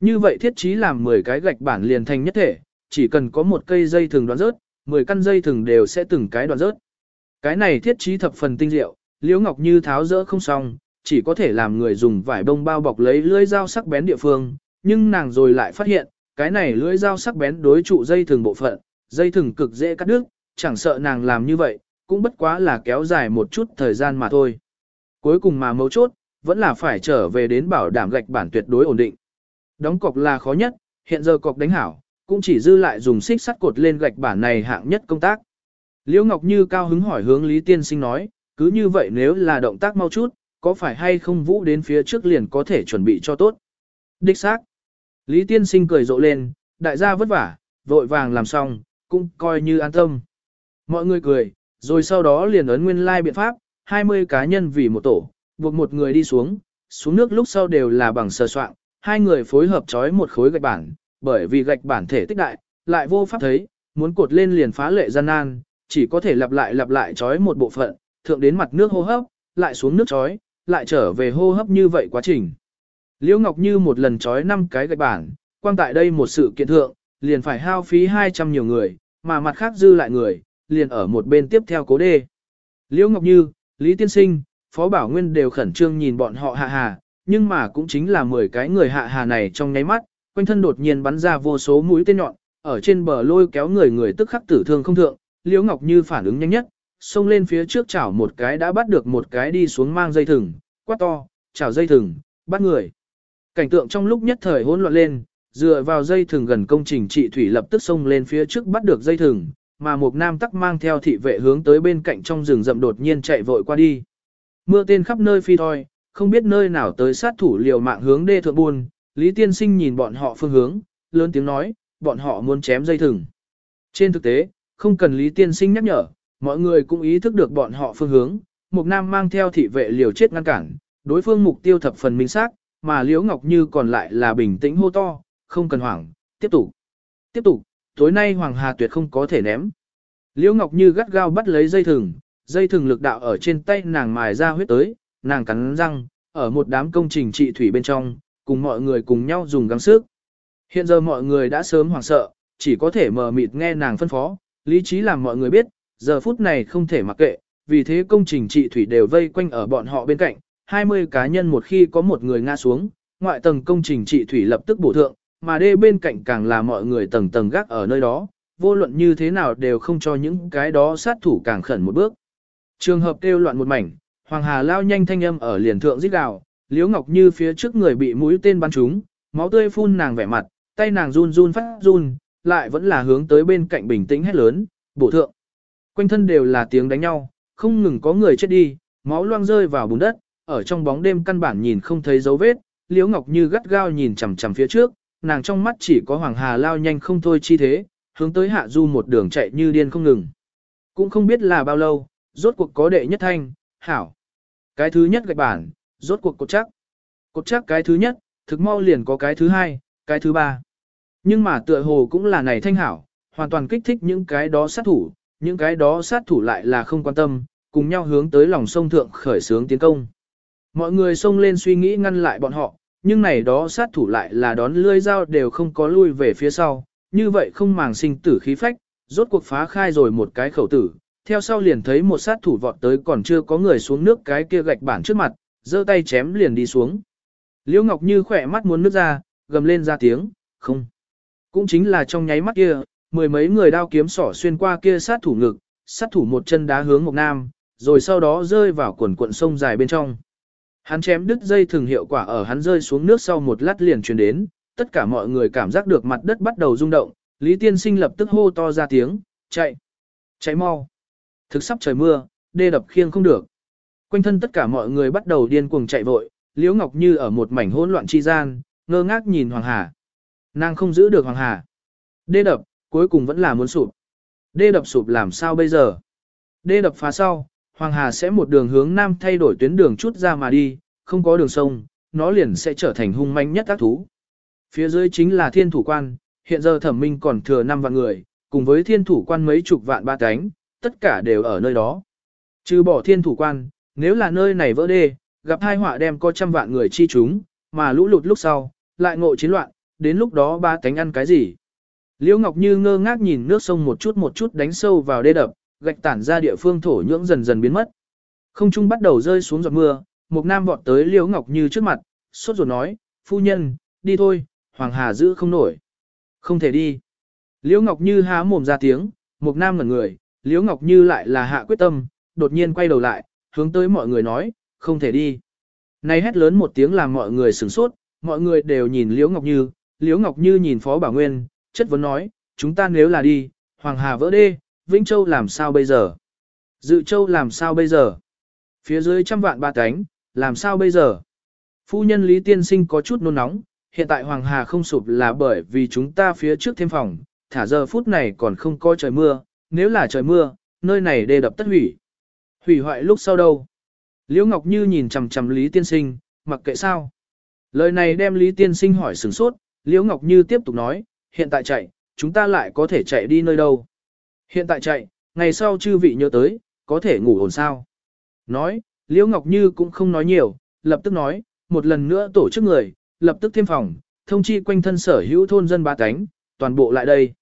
Như vậy thiết trí làm 10 cái gạch bản liền thành nhất thể, chỉ cần có một cây dây thừng đoạn rớt, 10 căn dây thừng đều sẽ từng cái đoạn rớt. Cái này thiết trí thập phần tinh diệu, Liễu Ngọc Như tháo rỡ không xong, chỉ có thể làm người dùng vải bông bao bọc lấy lưỡi dao sắc bén địa phương, nhưng nàng rồi lại phát hiện, cái này lưỡi dao sắc bén đối trụ dây thừng bộ phận, dây thừng cực dễ cắt đứt, chẳng sợ nàng làm như vậy, cũng bất quá là kéo dài một chút thời gian mà thôi. Cuối cùng mà mấu chốt, vẫn là phải trở về đến bảo đảm gạch bản tuyệt đối ổn định. Đóng cọc là khó nhất, hiện giờ cọc đánh hảo, cũng chỉ dư lại dùng xích sắt cột lên gạch bản này hạng nhất công tác. Liễu Ngọc Như cao hứng hỏi hướng Lý Tiên Sinh nói, cứ như vậy nếu là động tác mau chút, có phải hay không vũ đến phía trước liền có thể chuẩn bị cho tốt. Đích xác. Lý Tiên Sinh cười rộ lên, đại gia vất vả, vội vàng làm xong, cũng coi như an tâm. Mọi người cười, rồi sau đó liền ấn nguyên lai like biện pháp, 20 cá nhân vì một tổ, buộc một người đi xuống, xuống nước lúc sau đều là bằng sờ soạn, hai người phối hợp trói một khối gạch bản, bởi vì gạch bản thể tích đại, lại vô pháp thấy, muốn cột lên liền phá lệ gian nan, chỉ có thể lặp lại lặp lại trói một bộ phận, thượng đến mặt nước hô hấp, lại xuống nước trói, lại trở về hô hấp như vậy quá trình. Liễu Ngọc Như một lần trói 5 cái gạch bản, quang tại đây một sự kiện thượng, liền phải hao phí 200 nhiều người, mà mặt khác dư lại người, liền ở một bên tiếp theo cố đê. Liễu Ngọc Như, Lý Tiên Sinh, Phó Bảo Nguyên đều khẩn trương nhìn bọn họ hạ hà, nhưng mà cũng chính là 10 cái người hạ hà này trong nháy mắt, quanh thân đột nhiên bắn ra vô số mũi tên nhọn, ở trên bờ lôi kéo người người tức khắc tử thương không thượng, Liễu Ngọc Như phản ứng nhanh nhất, xông lên phía trước chảo một cái đã bắt được một cái đi xuống mang dây thừng, quát to, chảo dây thừng, bắt người. Cảnh tượng trong lúc nhất thời hỗn loạn lên, dựa vào dây thừng gần công trình trị thủy lập tức xông lên phía trước bắt được dây thừng, mà một nam tắc mang theo thị vệ hướng tới bên cạnh trong rừng rậm đột nhiên chạy vội qua đi. Mưa tên khắp nơi phi thoi, không biết nơi nào tới sát thủ liều mạng hướng đê thượng buôn, Lý Tiên Sinh nhìn bọn họ phương hướng, lớn tiếng nói, bọn họ muốn chém dây thừng. Trên thực tế, không cần Lý Tiên Sinh nhắc nhở, mọi người cũng ý thức được bọn họ phương hướng, một nam mang theo thị vệ liều chết ngăn cản, đối phương mục tiêu thập phần minh xác, mà Liễu Ngọc Như còn lại là bình tĩnh hô to, không cần hoảng, tiếp tục. Tiếp tục, tối nay Hoàng Hà tuyệt không có thể ném. Liễu Ngọc Như gắt gao bắt lấy dây thừng, dây thừng lực đạo ở trên tay nàng mài ra huyết tới, nàng cắn răng, ở một đám công trình trị thủy bên trong, cùng mọi người cùng nhau dùng gắng sức. Hiện giờ mọi người đã sớm hoảng sợ, chỉ có thể mờ mịt nghe nàng phân phó, lý trí làm mọi người biết, giờ phút này không thể mặc kệ, vì thế công trình trị thủy đều vây quanh ở bọn họ bên cạnh, 20 cá nhân một khi có một người ngã xuống, ngoại tầng công trình trị thủy lập tức bổ thượng, mà đê bên cạnh càng là mọi người tầng tầng gác ở nơi đó, vô luận như thế nào đều không cho những cái đó sát thủ càng khẩn một bước. Trường hợp kêu loạn một mảnh, Hoàng Hà lao nhanh thanh âm ở liền thượng rít gào, Liễu Ngọc Như phía trước người bị mũi tên bắn trúng, máu tươi phun nàng vẻ mặt, tay nàng run run phát run, lại vẫn là hướng tới bên cạnh bình tĩnh hét lớn, bổ thượng. Quanh thân đều là tiếng đánh nhau, không ngừng có người chết đi, máu loang rơi vào bùn đất, ở trong bóng đêm căn bản nhìn không thấy dấu vết, Liễu Ngọc Như gắt gao nhìn chằm chằm phía trước, nàng trong mắt chỉ có Hoàng Hà lao nhanh không thôi chi thế, hướng tới Hạ Du một đường chạy như điên không ngừng. Cũng không biết là bao lâu, rốt cuộc có đệ nhất thanh, hảo. Cái thứ nhất gạch bản, rốt cuộc cột chắc. Cột chắc cái thứ nhất, thực mau liền có cái thứ hai, cái thứ ba. Nhưng mà tựa hồ cũng là này thanh hảo, hoàn toàn kích thích những cái đó sát thủ, những cái đó sát thủ lại là không quan tâm, cùng nhau hướng tới lòng sông thượng khởi sướng tiến công. Mọi người xông lên suy nghĩ ngăn lại bọn họ, nhưng này đó sát thủ lại là đón lưỡi dao đều không có lui về phía sau, như vậy không màng sinh tử khí phách, rốt cuộc phá khai rồi một cái khẩu tử, theo sau liền thấy một sát thủ vọt tới còn chưa có người xuống nước cái kia gạch bản trước mặt, giơ tay chém liền đi xuống. Liễu Ngọc Như khỏe mắt muốn nước ra, gầm lên ra tiếng, không. Cũng chính là trong nháy mắt kia, mười mấy người đao kiếm sỏ xuyên qua kia sát thủ ngực, sát thủ một chân đá hướng Mộc Nam, rồi sau đó rơi vào quần cuộn sông dài bên trong. Hắn chém đứt dây thường hiệu quả ở hắn rơi xuống nước sau một lát liền truyền đến, tất cả mọi người cảm giác được mặt đất bắt đầu rung động, Lý Tiên Sinh lập tức hô to ra tiếng, chạy, chạy mau. Thực sắp trời mưa, đê đập khiêng không được. Quanh thân tất cả mọi người bắt đầu điên cuồng chạy vội, Liễu Ngọc Như ở một mảnh hỗn loạn chi gian, ngơ ngác nhìn Hoàng Hà. Nàng không giữ được Hoàng Hà. Đê đập, cuối cùng vẫn là muốn sụp. Đê đập sụp làm sao bây giờ? Đê đập phá sau, Hoàng Hà sẽ một đường hướng nam thay đổi tuyến đường chút ra mà đi, không có đường sông, nó liền sẽ trở thành hung manh nhất các thú. Phía dưới chính là thiên thủ quan, hiện giờ thẩm minh còn thừa 5 vạn người, cùng với thiên thủ quan mấy chục vạn ba cánh, tất cả đều ở nơi đó. Trừ bỏ thiên thủ quan, nếu là nơi này vỡ đê, gặp hai họa đem có trăm vạn người chi chúng, mà lũ lụt lúc sau, lại ngộ chiến loạn, đến lúc đó ba tánh ăn cái gì? Liễu Ngọc Như ngơ ngác nhìn nước sông một chút một chút đánh sâu vào đê đập, gạch tản ra địa phương thổ nhưỡng dần dần biến mất. Không trung bắt đầu rơi xuống giọt mưa, một nam vọt tới Liễu Ngọc Như trước mặt, sốt ruột nói, phu nhân, đi thôi, Hoàng Hà giữ không nổi. Không thể đi. Liễu Ngọc Như há mồm ra tiếng, một nam ngẩn người, Liễu Ngọc Như lại là hạ quyết tâm, đột nhiên quay đầu lại, hướng tới mọi người nói, không thể đi. Này hét lớn một tiếng làm mọi người sửng sốt, mọi người đều nhìn Liễu Ngọc Như, Liễu Ngọc Như nhìn Phó Bảo Nguyên, chất vấn nói, chúng ta nếu là đi, Hoàng Hà vỡ đê, Vĩnh Châu làm sao bây giờ? Dự Châu làm sao bây giờ? Phía dưới trăm vạn ba cánh, làm sao bây giờ? Phu nhân Lý Tiên Sinh có chút nôn nóng, hiện tại Hoàng Hà không sụp là bởi vì chúng ta phía trước thêm phòng, thả giờ phút này còn không có trời mưa, nếu là trời mưa, nơi này đê đập tất hủy. Hủy hoại lúc sau đâu? Liễu Ngọc Như nhìn chằm chằm Lý Tiên Sinh, mặc kệ sao? Lời này đem Lý Tiên Sinh hỏi sửng sốt, Liễu Ngọc Như tiếp tục nói, hiện tại chạy, chúng ta lại có thể chạy đi nơi đâu? Hiện tại chạy, ngày sau chư vị nhớ tới, có thể ngủ ổn sao? Nói, Liễu Ngọc Như cũng không nói nhiều, lập tức nói, một lần nữa tổ chức người, lập tức thêm phòng, thông chi quanh thân sở hữu thôn dân ba cánh, toàn bộ lại đây.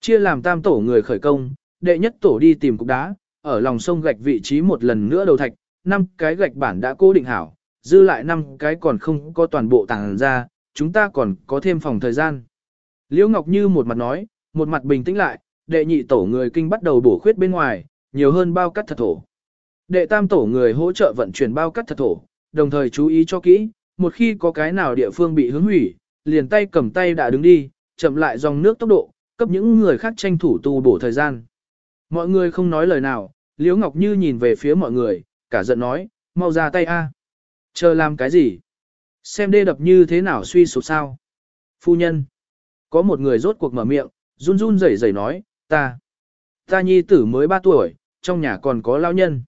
Chia làm tam tổ người khởi công, đệ nhất tổ đi tìm cục đá, ở lòng sông gạch vị trí một lần nữa đầu thạch, năm cái gạch bản đã cố định hảo, dư lại năm cái còn không có toàn bộ tàng ra, chúng ta còn có thêm phòng thời gian. Liễu Ngọc Như một mặt nói, một mặt bình tĩnh lại, đệ nhị tổ người kinh bắt đầu bổ khuyết bên ngoài, nhiều hơn bao cắt thật thổ. Đệ tam tổ người hỗ trợ vận chuyển bao cắt thật thổ, đồng thời chú ý cho kỹ, một khi có cái nào địa phương bị hướng hủy, liền tay cầm tay đã đứng đi, chậm lại dòng nước tốc độ, cấp những người khác tranh thủ tu bổ thời gian. Mọi người không nói lời nào, Liễu Ngọc Như nhìn về phía mọi người, cả giận nói, mau ra tay a. Chờ làm cái gì? Xem đê đập như thế nào suy sụp sao? Phu nhân. Có một người rốt cuộc mở miệng, run run rẩy rẩy nói, ta. Ta nhi tử mới 3 tuổi, trong nhà còn có lao nhân.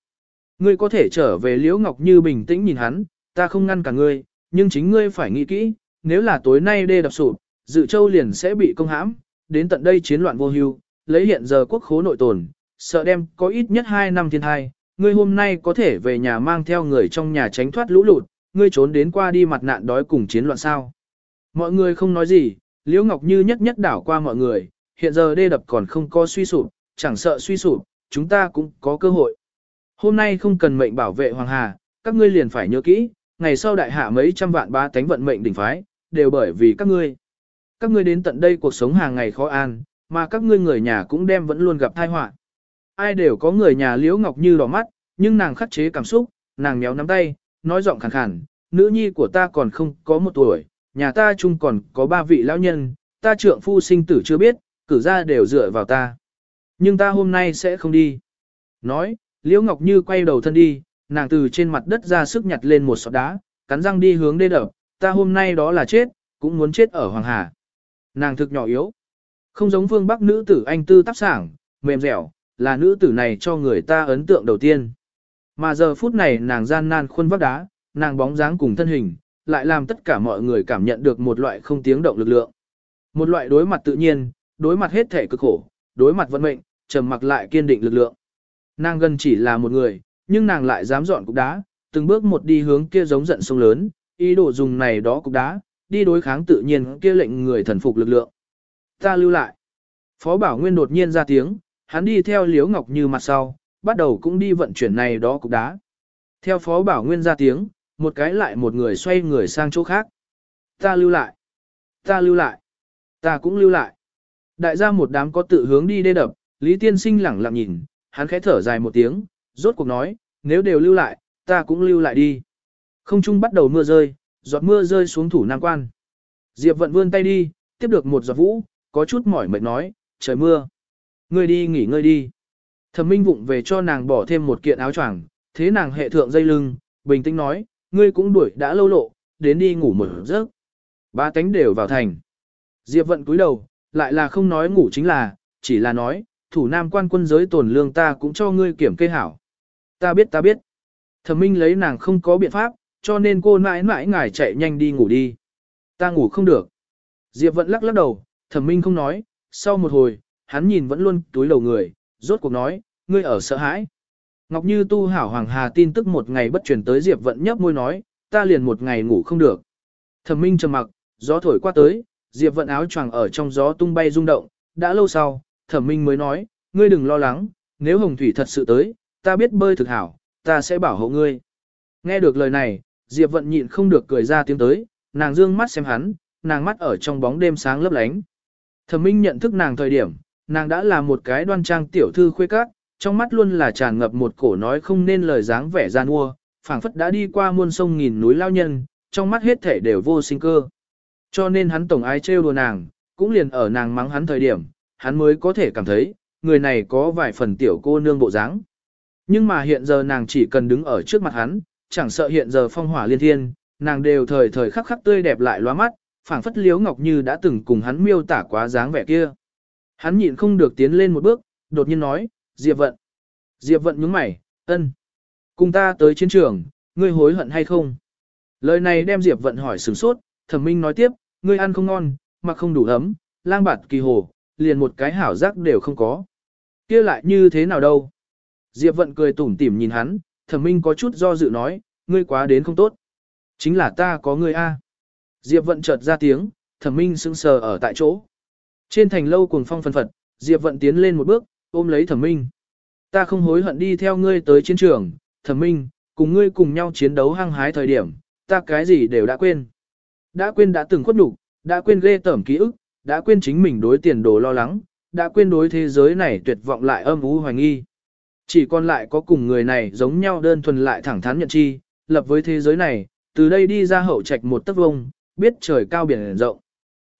Ngươi có thể trở về Liễu Ngọc Như bình tĩnh nhìn hắn, ta không ngăn cả ngươi, nhưng chính ngươi phải nghĩ kỹ, nếu là tối nay đê đập sụp, dự châu liền sẽ bị công hãm, đến tận đây chiến loạn vô hưu, lấy hiện giờ quốc khố nội tồn, sợ đem có ít nhất 2 năm thiên thai, ngươi hôm nay có thể về nhà mang theo người trong nhà tránh thoát lũ lụt, ngươi trốn đến qua đi mặt nạn đói cùng chiến loạn sao. Mọi người không nói gì, Liễu Ngọc Như nhất nhất đảo qua mọi người, hiện giờ đê đập còn không có suy sụp, chẳng sợ suy sụp, chúng ta cũng có cơ hội. Hôm nay không cần mệnh bảo vệ Hoàng Hà, các ngươi liền phải nhớ kỹ, ngày sau đại hạ mấy trăm vạn ba tánh vận mệnh đỉnh phái, đều bởi vì các ngươi. Các ngươi đến tận đây cuộc sống hàng ngày khó an, mà các ngươi người nhà cũng đem vẫn luôn gặp tai họa. Ai đều có người nhà Liễu Ngọc Như đỏ mắt, nhưng nàng khắc chế cảm xúc, nàng méo nắm tay, nói giọng khàn khàn, nữ nhi của ta còn không có một tuổi, nhà ta chung còn có ba vị lão nhân, ta trượng phu sinh tử chưa biết, cử ra đều dựa vào ta. Nhưng ta hôm nay sẽ không đi. Nói, Liễu Ngọc Như quay đầu thân đi, nàng từ trên mặt đất ra sức nhặt lên một sọt đá, cắn răng đi hướng đê đập, ta hôm nay đó là chết, cũng muốn chết ở Hoàng Hà. Nàng thực nhỏ yếu, không giống phương Bắc nữ tử anh tư tác sảng, mềm dẻo, là nữ tử này cho người ta ấn tượng đầu tiên. Mà giờ phút này nàng gian nan khuôn vác đá, nàng bóng dáng cùng thân hình, lại làm tất cả mọi người cảm nhận được một loại không tiếng động lực lượng. Một loại đối mặt tự nhiên, đối mặt hết thể cực khổ, đối mặt vận mệnh, trầm mặc lại kiên định lực lượng. Nàng gần chỉ là một người, nhưng nàng lại dám dọn cục đá, từng bước một đi hướng kia giống giận sông lớn, ý đồ dùng này đó cục đá, đi đối kháng tự nhiên kia lệnh người thần phục lực lượng. Ta lưu lại. Phó Bảo Nguyên đột nhiên ra tiếng, hắn đi theo Liễu Ngọc Như mặt sau, bắt đầu cũng đi vận chuyển này đó cục đá. Theo Phó Bảo Nguyên ra tiếng, một cái lại một người xoay người sang chỗ khác. Ta lưu lại. Ta lưu lại. Ta cũng lưu lại. Đại gia một đám có tự hướng đi đê đập, Lý Tiên Sinh lẳng lặng nhìn, hắn khẽ thở dài một tiếng, rốt cuộc nói, nếu đều lưu lại, ta cũng lưu lại đi. Không trung bắt đầu mưa rơi, giọt mưa rơi xuống thủ nam quan. Diệp vận vươn tay đi, tiếp được một giọt vũ, có chút mỏi mệt nói, trời mưa. Ngươi đi nghỉ ngơi đi. Thẩm minh vụng về cho nàng bỏ thêm một kiện áo choàng, thế nàng hệ thượng dây lưng, bình tĩnh nói, ngươi cũng đuổi đã lâu lộ, đến đi ngủ một giấc. Ba cánh đều vào thành. Diệp vận cúi đầu, lại là không nói ngủ chính là, chỉ là nói, thủ nam quan quân giới tổn lương ta cũng cho ngươi kiểm kê hảo. Ta biết ta biết. Thẩm minh lấy nàng không có biện pháp, cho nên cô mãi mãi ngài chạy nhanh đi ngủ đi. Ta ngủ không được. Diệp vận lắc lắc đầu, thẩm minh không nói, sau một hồi, hắn nhìn vẫn luôn túi đầu người, rốt cuộc nói, ngươi ở sợ hãi. Ngọc Như tu hảo hoàng hà tin tức một ngày bất truyền tới Diệp vận nhấp môi nói, ta liền một ngày ngủ không được. Thẩm minh trầm mặc, gió thổi qua tới, Diệp vận áo choàng ở trong gió tung bay rung động, đã lâu sau, thẩm minh mới nói, ngươi đừng lo lắng, nếu hồng thủy thật sự tới, ta biết bơi thực hảo, ta sẽ bảo hộ ngươi. Nghe được lời này, Diệp vận nhịn không được cười ra tiếng tới, nàng dương mắt xem hắn, nàng mắt ở trong bóng đêm sáng lấp lánh. Thẩm minh nhận thức nàng thời điểm, nàng đã là một cái đoan trang tiểu thư khuê các, trong mắt luôn là tràn ngập một cổ nói không nên lời dáng vẻ gian ua, phảng phất đã đi qua muôn sông nghìn núi lao nhân, trong mắt hết thể đều vô sinh cơ. Cho nên hắn tổng ái trêu đùa nàng, cũng liền ở nàng mắng hắn thời điểm, hắn mới có thể cảm thấy, người này có vài phần tiểu cô nương bộ dáng. Nhưng mà hiện giờ nàng chỉ cần đứng ở trước mặt hắn, chẳng sợ hiện giờ phong hỏa liên thiên, nàng đều thời thời khắc khắc tươi đẹp lại loa mắt, phảng phất liếu ngọc như đã từng cùng hắn miêu tả quá dáng vẻ kia. Hắn nhịn không được tiến lên một bước, đột nhiên nói, Diệp Vận. Diệp Vận nhướng mày, ân. Cùng ta tới chiến trường, ngươi hối hận hay không? Lời này đem Diệp Vận hỏi sửng sốt, thẩm minh nói tiếp, ngươi ăn không ngon, mặc không đủ ấm, lang bạt kỳ hồ, liền một cái hảo giác đều không có. kia lại như thế nào đâu? Diệp Vận cười tủm tỉm nhìn hắn, thẩm minh có chút do dự nói, ngươi quá đến không tốt. Chính là ta có ngươi a. Diệp Vận chợt ra tiếng, thẩm minh sững sờ ở tại chỗ. Trên thành lâu cuồng phong phân phật, Diệp Vận tiến lên một bước, ôm lấy thẩm minh. Ta không hối hận đi theo ngươi tới chiến trường, thẩm minh, cùng ngươi cùng nhau chiến đấu hăng hái thời điểm, ta cái gì đều đã quên. Đã quên đã từng khuất nhục, đã quên ghê tởm ký ức, đã quên chính mình đối tiền đồ lo lắng, đã quên đối thế giới này tuyệt vọng lại âm u hoài nghi. Chỉ còn lại có cùng người này giống nhau đơn thuần lại thẳng thắn nhận chi, lập với thế giới này, từ đây đi ra hậu trạch một tấc vông, biết trời cao biển rộng.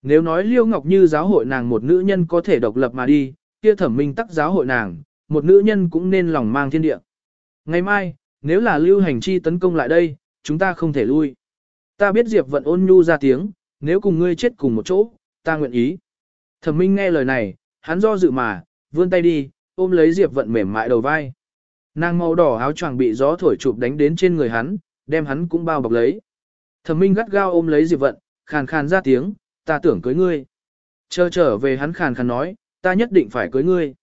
Nếu nói Liêu Ngọc Như giáo hội nàng một nữ nhân có thể độc lập mà đi, kia thẩm minh tắc giáo hội nàng, một nữ nhân cũng nên lòng mang thiên địa. Ngày mai, nếu là lưu hành chi tấn công lại đây, chúng ta không thể lui. Ta biết Diệp vận ôn nhu ra tiếng, nếu cùng ngươi chết cùng một chỗ, ta nguyện ý. Thẩm minh nghe lời này, hắn do dự mà, vươn tay đi, ôm lấy Diệp vận mềm mại đầu vai. Nàng màu đỏ áo choàng bị gió thổi chụp đánh đến trên người hắn, đem hắn cũng bao bọc lấy. Thẩm minh gắt gao ôm lấy Diệp vận, khàn khàn ra tiếng, ta tưởng cưới ngươi. Chờ trở về hắn khàn khàn nói, ta nhất định phải cưới ngươi.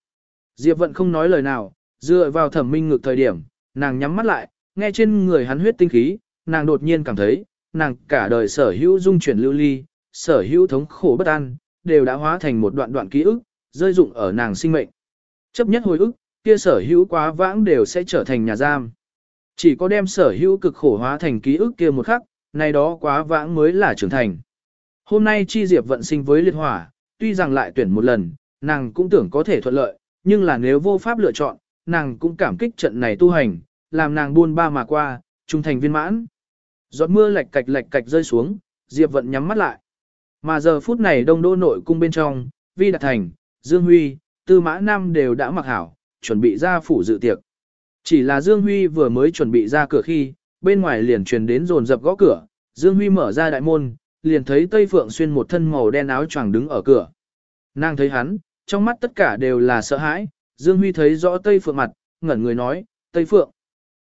Diệp vận không nói lời nào, dựa vào thẩm minh ngược thời điểm, nàng nhắm mắt lại, nghe trên người hắn huyết tinh khí, nàng đột nhiên cảm thấy, nàng cả đời sở hữu dung chuyển lưu ly, sở hữu thống khổ bất an, đều đã hóa thành một đoạn đoạn ký ức, rơi dụng ở nàng sinh mệnh. Chấp nhất hồi ức, kia sở hữu quá vãng đều sẽ trở thành nhà giam. Chỉ có đem sở hữu cực khổ hóa thành ký ức kia một khắc, nay đó quá vãng mới là trưởng thành. Hôm nay chi diệp vận sinh với liệt hỏa, tuy rằng lại tuyển một lần, nàng cũng tưởng có thể thuận lợi, nhưng là nếu vô pháp lựa chọn, nàng cũng cảm kích trận này tu hành, làm nàng buôn ba mà qua, trung thành viên mãn. Giọt mưa lạch cạch lạch cạch rơi xuống, Diệp Vận nhắm mắt lại. Mà giờ phút này đông đô nội cung bên trong, Vi Đạt Thành, Dương Huy, Tư Mã Nam đều đã mặc hảo, chuẩn bị ra phủ dự tiệc. Chỉ là Dương Huy vừa mới chuẩn bị ra cửa khi, bên ngoài liền truyền đến rồn dập gõ cửa, Dương Huy mở ra đại môn, liền thấy Tây Phượng xuyên một thân màu đen áo choàng đứng ở cửa. Nàng thấy hắn, trong mắt tất cả đều là sợ hãi, Dương Huy thấy rõ Tây Phượng mặt, ngẩn người nói, Tây Phượng.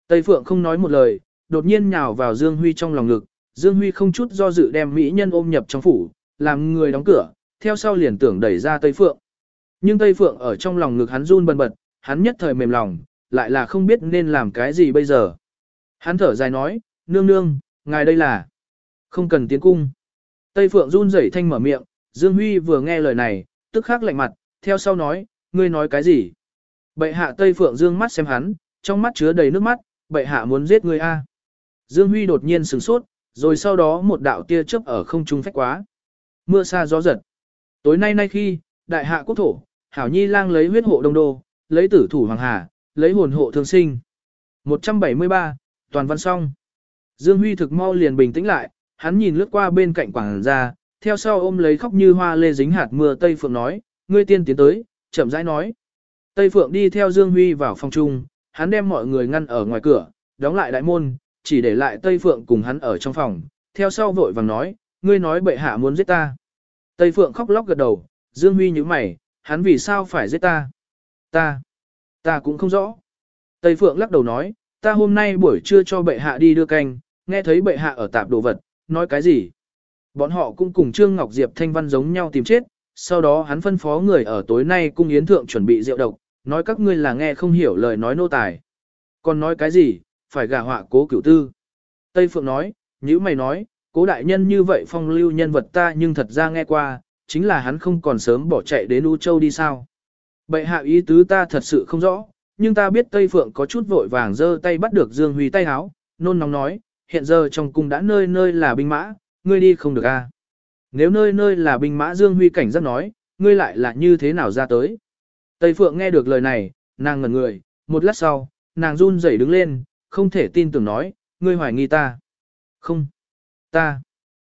Tây Phượng không nói một lời, đột nhiên nhào vào Dương Huy trong lòng ngực, Dương Huy không chút do dự đem mỹ nhân ôm nhập trong phủ, làm người đóng cửa, theo sau liền tưởng đẩy ra Tây Phượng. Nhưng Tây Phượng ở trong lòng ngực hắn run bần bật, hắn nhất thời mềm lòng, lại là không biết nên làm cái gì bây giờ. Hắn thở dài nói, nương nương, ngài đây là không cần tiến cung. Tây Phượng run rẩy thanh mở miệng, Dương Huy vừa nghe lời này, tức khắc lạnh mặt, theo sau nói, ngươi nói cái gì? Bệ hạ Tây Phượng dương mắt xem hắn, trong mắt chứa đầy nước mắt, bệ hạ muốn giết ngươi a. Dương Huy đột nhiên sửng sốt, rồi sau đó một đạo tia chớp ở không trung phách quá. Mưa xa gió giật. Tối nay nay khi, đại hạ quốc thổ, Hảo Nhi lang lấy huyết hộ đông đô, lấy tử thủ hoàng hà, lấy hồn hộ thương sinh. 173, toàn văn xong. Dương Huy thực mau liền bình tĩnh lại, hắn nhìn lướt qua bên cạnh quảng ra, theo sau ôm lấy khóc như hoa lê dính hạt mưa Tây Phượng nói, ngươi tiên tiến tới, chậm rãi nói. Tây Phượng đi theo Dương Huy vào phòng chung, hắn đem mọi người ngăn ở ngoài cửa, đóng lại đại môn, chỉ để lại Tây Phượng cùng hắn ở trong phòng, theo sau vội vàng nói, ngươi nói bệ hạ muốn giết ta. Tây Phượng khóc lóc gật đầu, Dương Huy nhíu mày, hắn vì sao phải giết ta? Ta, ta cũng không rõ. Tây Phượng lắc đầu nói, ta hôm nay buổi trưa cho bệ hạ đi đưa canh, nghe thấy bệ hạ ở tạp đồ vật, nói cái gì? Bọn họ cũng cùng Trương Ngọc Diệp Thanh Văn giống nhau tìm chết, sau đó hắn phân phó người ở tối nay cung yến thượng chuẩn bị rượu độc, nói các ngươi là nghe không hiểu lời nói nô tài. Còn nói cái gì, phải gả họa cố cửu tư. Tây Phượng nói, như mày nói, cố đại nhân như vậy phong lưu nhân vật ta nhưng thật ra nghe qua, chính là hắn không còn sớm bỏ chạy đến U Châu đi sao. Bệ hạ ý tứ ta thật sự không rõ, nhưng ta biết Tây Phượng có chút vội vàng giơ tay bắt được Dương Huy tay háo, nôn nóng nói, hiện giờ trong cung đã nơi nơi là binh mã, ngươi đi không được a. À? Nếu nơi nơi là binh mã Dương Huy cảnh giác nói, ngươi lại là như thế nào ra tới. Tây Phượng nghe được lời này, nàng ngẩn người, một lát sau, nàng run rẩy đứng lên, không thể tin tưởng nói, ngươi hoài nghi ta. Không, ta.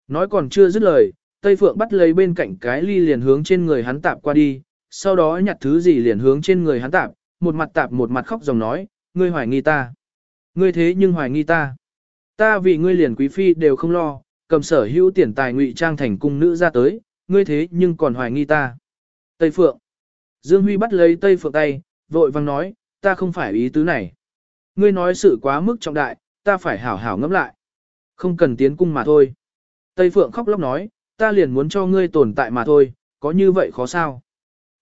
Nói còn chưa dứt lời, Tây Phượng bắt lấy bên cạnh cái ly liền hướng trên người hắn tạp qua đi, sau đó nhặt thứ gì liền hướng trên người hắn tạp, một mặt tạp một mặt khóc dòng nói, ngươi hoài nghi ta. Ngươi thế nhưng hoài nghi ta. Ta vì ngươi liền quý phi đều không lo, cầm sở hữu tiền tài ngụy trang thành cung nữ ra tới, ngươi thế nhưng còn hoài nghi ta. Tây Phượng. Dương Huy bắt lấy Tây Phượng tay, vội vang nói, ta không phải ý tứ này. Ngươi nói sự quá mức trọng đại, ta phải hảo hảo ngẫm lại. Không cần tiến cung mà thôi. Tây Phượng khóc lóc nói, ta liền muốn cho ngươi tồn tại mà thôi, có như vậy khó sao?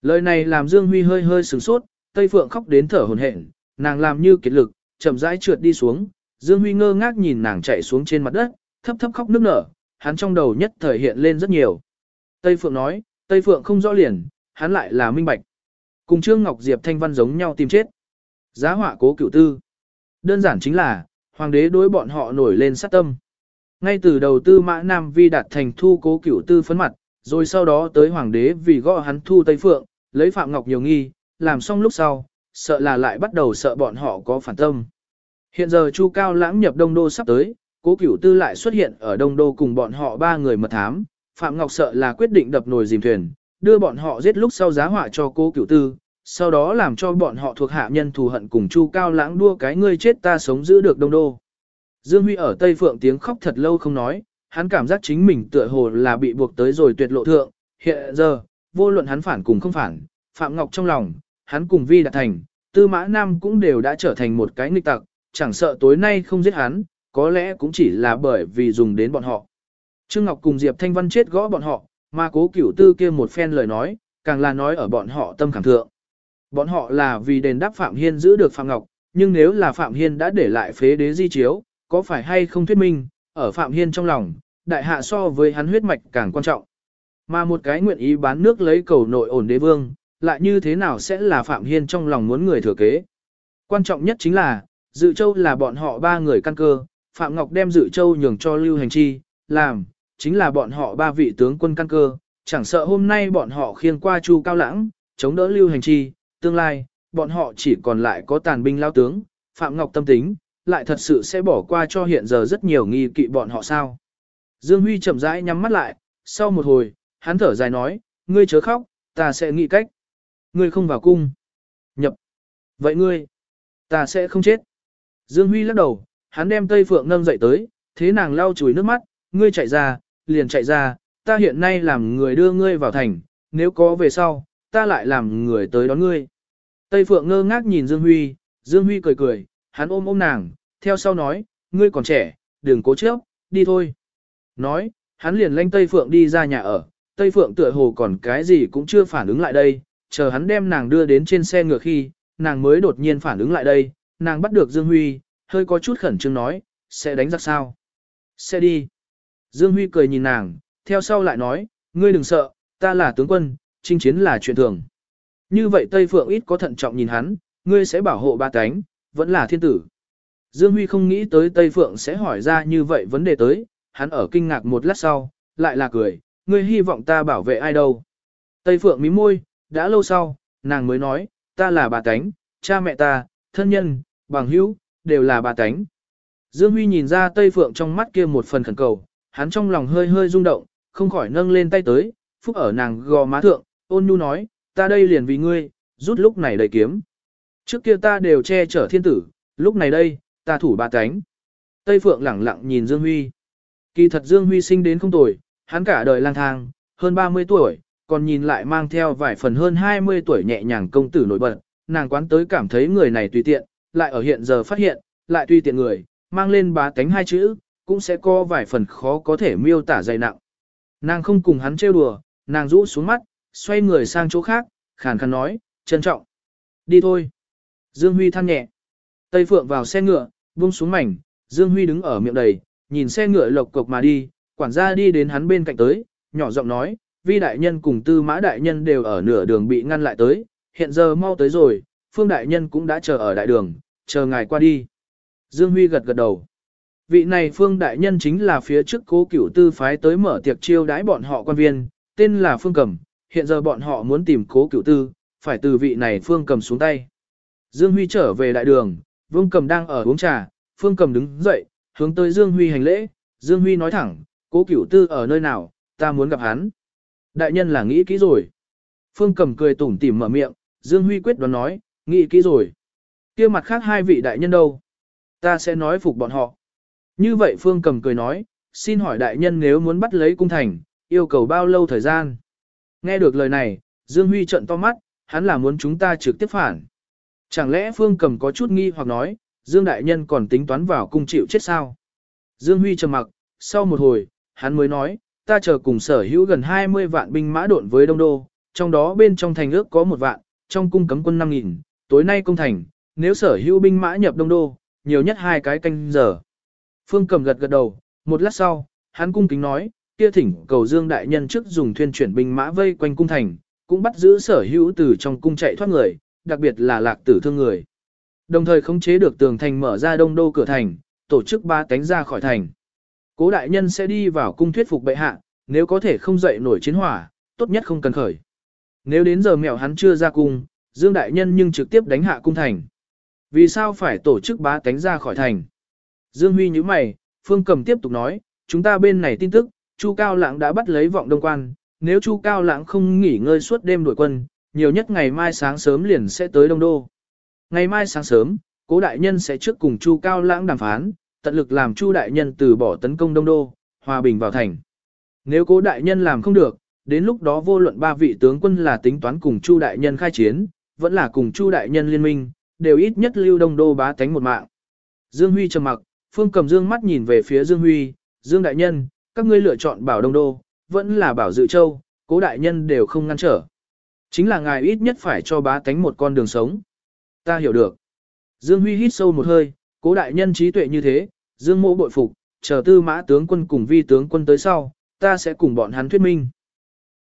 Lời này làm Dương Huy hơi hơi sửng sốt, Tây Phượng khóc đến thở hổn hển, nàng làm như kiệt lực, chậm rãi trượt đi xuống, Dương Huy ngơ ngác nhìn nàng chạy xuống trên mặt đất, thấp thấp khóc nức nở, hắn trong đầu nhất thời hiện lên rất nhiều. Tây Phượng nói, Tây Phượng không rõ liền, hắn lại là minh bạch. Cùng Trương Ngọc Diệp Thanh Văn giống nhau tìm chết. Giá họa cố cửu tư. Đơn giản chính là, hoàng đế đối bọn họ nổi lên sát tâm. Ngay từ đầu tư mã Nam Vi đạt thành thu cố cửu tư phấn mặt, rồi sau đó tới hoàng đế vì gõ hắn thu Tây Phượng, lấy Phạm Ngọc nhiều nghi, làm xong lúc sau, sợ là lại bắt đầu sợ bọn họ có phản tâm. Hiện giờ Chu Cao lãng nhập Đông Đô sắp tới, cố cửu tư lại xuất hiện ở Đông Đô cùng bọn họ ba người mật thám, Phạm Ngọc sợ là quyết định đập nồi dìm thuyền, đưa bọn họ giết lúc sau giá họa cho cố cửu tư, sau đó làm cho bọn họ thuộc hạ nhân thù hận cùng Chu Cao lãng đua cái ngươi chết ta sống giữ được Đông Đô. Dương Huy ở Tây Phượng tiếng khóc thật lâu không nói, hắn cảm giác chính mình tựa hồ là bị buộc tới rồi tuyệt lộ thượng, hiện giờ, vô luận hắn phản cùng không phản, Phạm Ngọc trong lòng, hắn cùng Vi Đạt Thành, Tư Mã Nam cũng đều đã trở thành một cái nghịch tặc, chẳng sợ tối nay không giết hắn, có lẽ cũng chỉ là bởi vì dùng đến bọn họ. Trương Ngọc cùng Diệp Thanh Văn chết gõ bọn họ, mà cố cửu tư kia một phen lời nói, càng là nói ở bọn họ tâm khảm thượng. Bọn họ là vì đền đáp Phạm Hiên giữ được Phạm Ngọc, nhưng nếu là Phạm Hiên đã để lại phế đế di chiếu, có phải hay không thuyết minh, ở Phạm Hiên trong lòng, đại hạ so với hắn huyết mạch càng quan trọng. Mà một cái nguyện ý bán nước lấy cầu nội ổn đế vương, lại như thế nào sẽ là Phạm Hiên trong lòng muốn người thừa kế. Quan trọng nhất chính là, Dự Châu là bọn họ ba người căn cơ, Phạm Ngọc đem Dự Châu nhường cho Lưu Hành Chi, làm, chính là bọn họ ba vị tướng quân căn cơ, chẳng sợ hôm nay bọn họ khiêng qua Chu Cao Lãng, chống đỡ lưu hành chi, tương lai, bọn họ chỉ còn lại có tàn binh lao tướng, Phạm Ngọc tâm tính, lại thật sự sẽ bỏ qua cho hiện giờ rất nhiều nghi kỵ bọn họ sao. Dương Huy chậm rãi nhắm mắt lại, sau một hồi, hắn thở dài nói, ngươi chớ khóc, ta sẽ nghĩ cách. Ngươi không vào cung. Nhập. Vậy ngươi, ta sẽ không chết. Dương Huy lắc đầu, hắn đem Tây Phượng nâng dậy tới, thế nàng lau chùi nước mắt, ngươi chạy ra, liền chạy ra, ta hiện nay làm người đưa ngươi vào thành, nếu có về sau, ta lại làm người tới đón ngươi. Tây Phượng ngơ ngác nhìn Dương Huy, Dương Huy cười cười, hắn ôm ôm nàng, theo sau nói, ngươi còn trẻ, đừng cố chấp, đi thôi. Nói, hắn liền lanh Tây Phượng đi ra nhà ở, Tây Phượng tựa hồ còn cái gì cũng chưa phản ứng lại đây, chờ hắn đem nàng đưa đến trên xe ngựa khi, nàng mới đột nhiên phản ứng lại đây, nàng bắt được Dương Huy, hơi có chút khẩn trương nói, sẽ đánh giặc sao? Sẽ đi. Dương Huy cười nhìn nàng, theo sau lại nói, ngươi đừng sợ, ta là tướng quân, chinh chiến là chuyện thường. Như vậy Tây Phượng ít có thận trọng nhìn hắn, ngươi sẽ bảo hộ ba cánh, vẫn là thiên tử. Dương Huy không nghĩ tới Tây Phượng sẽ hỏi ra như vậy vấn đề tới, hắn ở kinh ngạc một lát sau, lại là cười, ngươi hy vọng ta bảo vệ ai đâu. Tây Phượng mí môi, đã lâu sau, nàng mới nói, ta là bà tánh, cha mẹ ta, thân nhân, bằng hữu, đều là bà tánh. Dương Huy nhìn ra Tây Phượng trong mắt kia một phần khẩn cầu, hắn trong lòng hơi hơi rung động, không khỏi nâng lên tay tới, phúc ở nàng gò má thượng, ôn nhu nói, ta đây liền vì ngươi, rút lúc này đầy kiếm. Trước kia ta đều che chở thiên tử, lúc này đây, ta thủ ba cánh. Tây Phượng lẳng lặng nhìn Dương Huy. Kỳ thật Dương Huy sinh đến không tuổi, hắn cả đời lang thang, hơn 30 tuổi, còn nhìn lại mang theo vài phần hơn 20 tuổi nhẹ nhàng công tử nổi bật, nàng quán tới cảm thấy người này tùy tiện, lại ở hiện giờ phát hiện, lại tuy tiện người, mang lên bá tánh hai chữ, cũng sẽ có vài phần khó có thể miêu tả dày nặng. Nàng không cùng hắn trêu đùa, nàng rũ xuống mắt, xoay người sang chỗ khác, khàn khàn nói, trân trọng. Đi thôi. Dương Huy than nhẹ. Tây Phượng vào xe ngựa, buông xuống mảnh, Dương Huy đứng ở miệng đầy, nhìn xe ngựa lộc cộc mà đi, quản gia đi đến hắn bên cạnh tới, nhỏ giọng nói, vi đại nhân cùng tư mã đại nhân đều ở nửa đường bị ngăn lại tới, hiện giờ mau tới rồi, phương đại nhân cũng đã chờ ở đại đường, chờ ngài qua đi. Dương Huy gật gật đầu. Vị này phương đại nhân chính là phía trước cố cửu tư phái tới mở tiệc chiêu đãi bọn họ quan viên, tên là phương Cẩm hiện giờ bọn họ muốn tìm cố cửu tư, phải từ vị này phương Cẩm xuống tay. Dương Huy trở về đại đường, Vương Cẩm đang ở uống trà, Phương Cẩm đứng dậy, hướng tới Dương Huy hành lễ, Dương Huy nói thẳng, cố cửu tư ở nơi nào, ta muốn gặp hắn. Đại nhân là nghĩ kỹ rồi. Phương Cẩm cười tủm tỉm mở miệng, Dương Huy quyết đoán nói, nghĩ kỹ rồi kia mặt khác hai vị đại nhân đâu? Ta sẽ nói phục bọn họ. Như vậy Phương Cầm cười nói, xin hỏi đại nhân nếu muốn bắt lấy cung thành, yêu cầu bao lâu thời gian? Nghe được lời này, Dương Huy trận to mắt, hắn là muốn chúng ta trực tiếp phản. Chẳng lẽ Phương Cầm có chút nghi hoặc nói, Dương Đại Nhân còn tính toán vào cung chịu chết sao? Dương Huy trầm mặc, sau một hồi, hắn mới nói, ta chờ cùng sở hữu gần 20 vạn binh mã độn với Đông Đô, trong đó bên trong thành ước có một vạn, trong cung cấm quân 5.000, tối nay công thành, nếu sở hữu binh mã nhập Đông Đô, nhiều nhất hai cái canh giờ. Phương Cầm gật gật đầu, một lát sau, hắn cung kính nói, kia thỉnh cầu Dương Đại Nhân trước dùng thuyền chuyển binh mã vây quanh cung thành, cũng bắt giữ sở hữu từ trong cung chạy thoát người, đặc biệt là lạc tử thương người. Đồng thời khống chế được tường thành mở ra đông đô cửa thành, tổ chức ba cánh ra khỏi thành. Cố đại nhân sẽ đi vào cung thuyết phục bệ hạ, nếu có thể không dậy nổi chiến hỏa, tốt nhất không cần khởi. Nếu đến giờ mèo hắn chưa ra cung, Dương đại nhân nhưng trực tiếp đánh hạ cung thành. Vì sao phải tổ chức bá cánh ra khỏi thành? Dương Huy như mày, Phương Cầm tiếp tục nói, chúng ta bên này tin tức, Chu Cao Lãng đã bắt lấy vọng đông quan, nếu Chu Cao Lãng không nghỉ ngơi suốt đêm đuổi quân, nhiều nhất ngày mai sáng sớm liền sẽ tới Đông Đô. Ngày mai sáng sớm, cố đại nhân sẽ trước cùng Chu Cao Lãng đàm phán, tận lực làm Chu đại nhân từ bỏ tấn công Đông Đô, hòa bình vào thành. Nếu cố đại nhân làm không được, đến lúc đó vô luận ba vị tướng quân là tính toán cùng Chu đại nhân khai chiến, vẫn là cùng Chu đại nhân liên minh, đều ít nhất lưu Đông Đô bá tánh một mạng. Dương Huy trầm mặc, Phương Cầm Dương mắt nhìn về phía Dương Huy, Dương đại nhân, các ngươi lựa chọn bảo Đông Đô, vẫn là bảo Dự Châu, cố đại nhân đều không ngăn trở. Chính là ngài ít nhất phải cho bá tánh một con đường sống. Ta hiểu được. Dương Huy hít sâu một hơi, cố đại nhân trí tuệ như thế, Dương mộ bội phục, chờ tư mã tướng quân cùng vi tướng quân tới sau, ta sẽ cùng bọn hắn thuyết minh.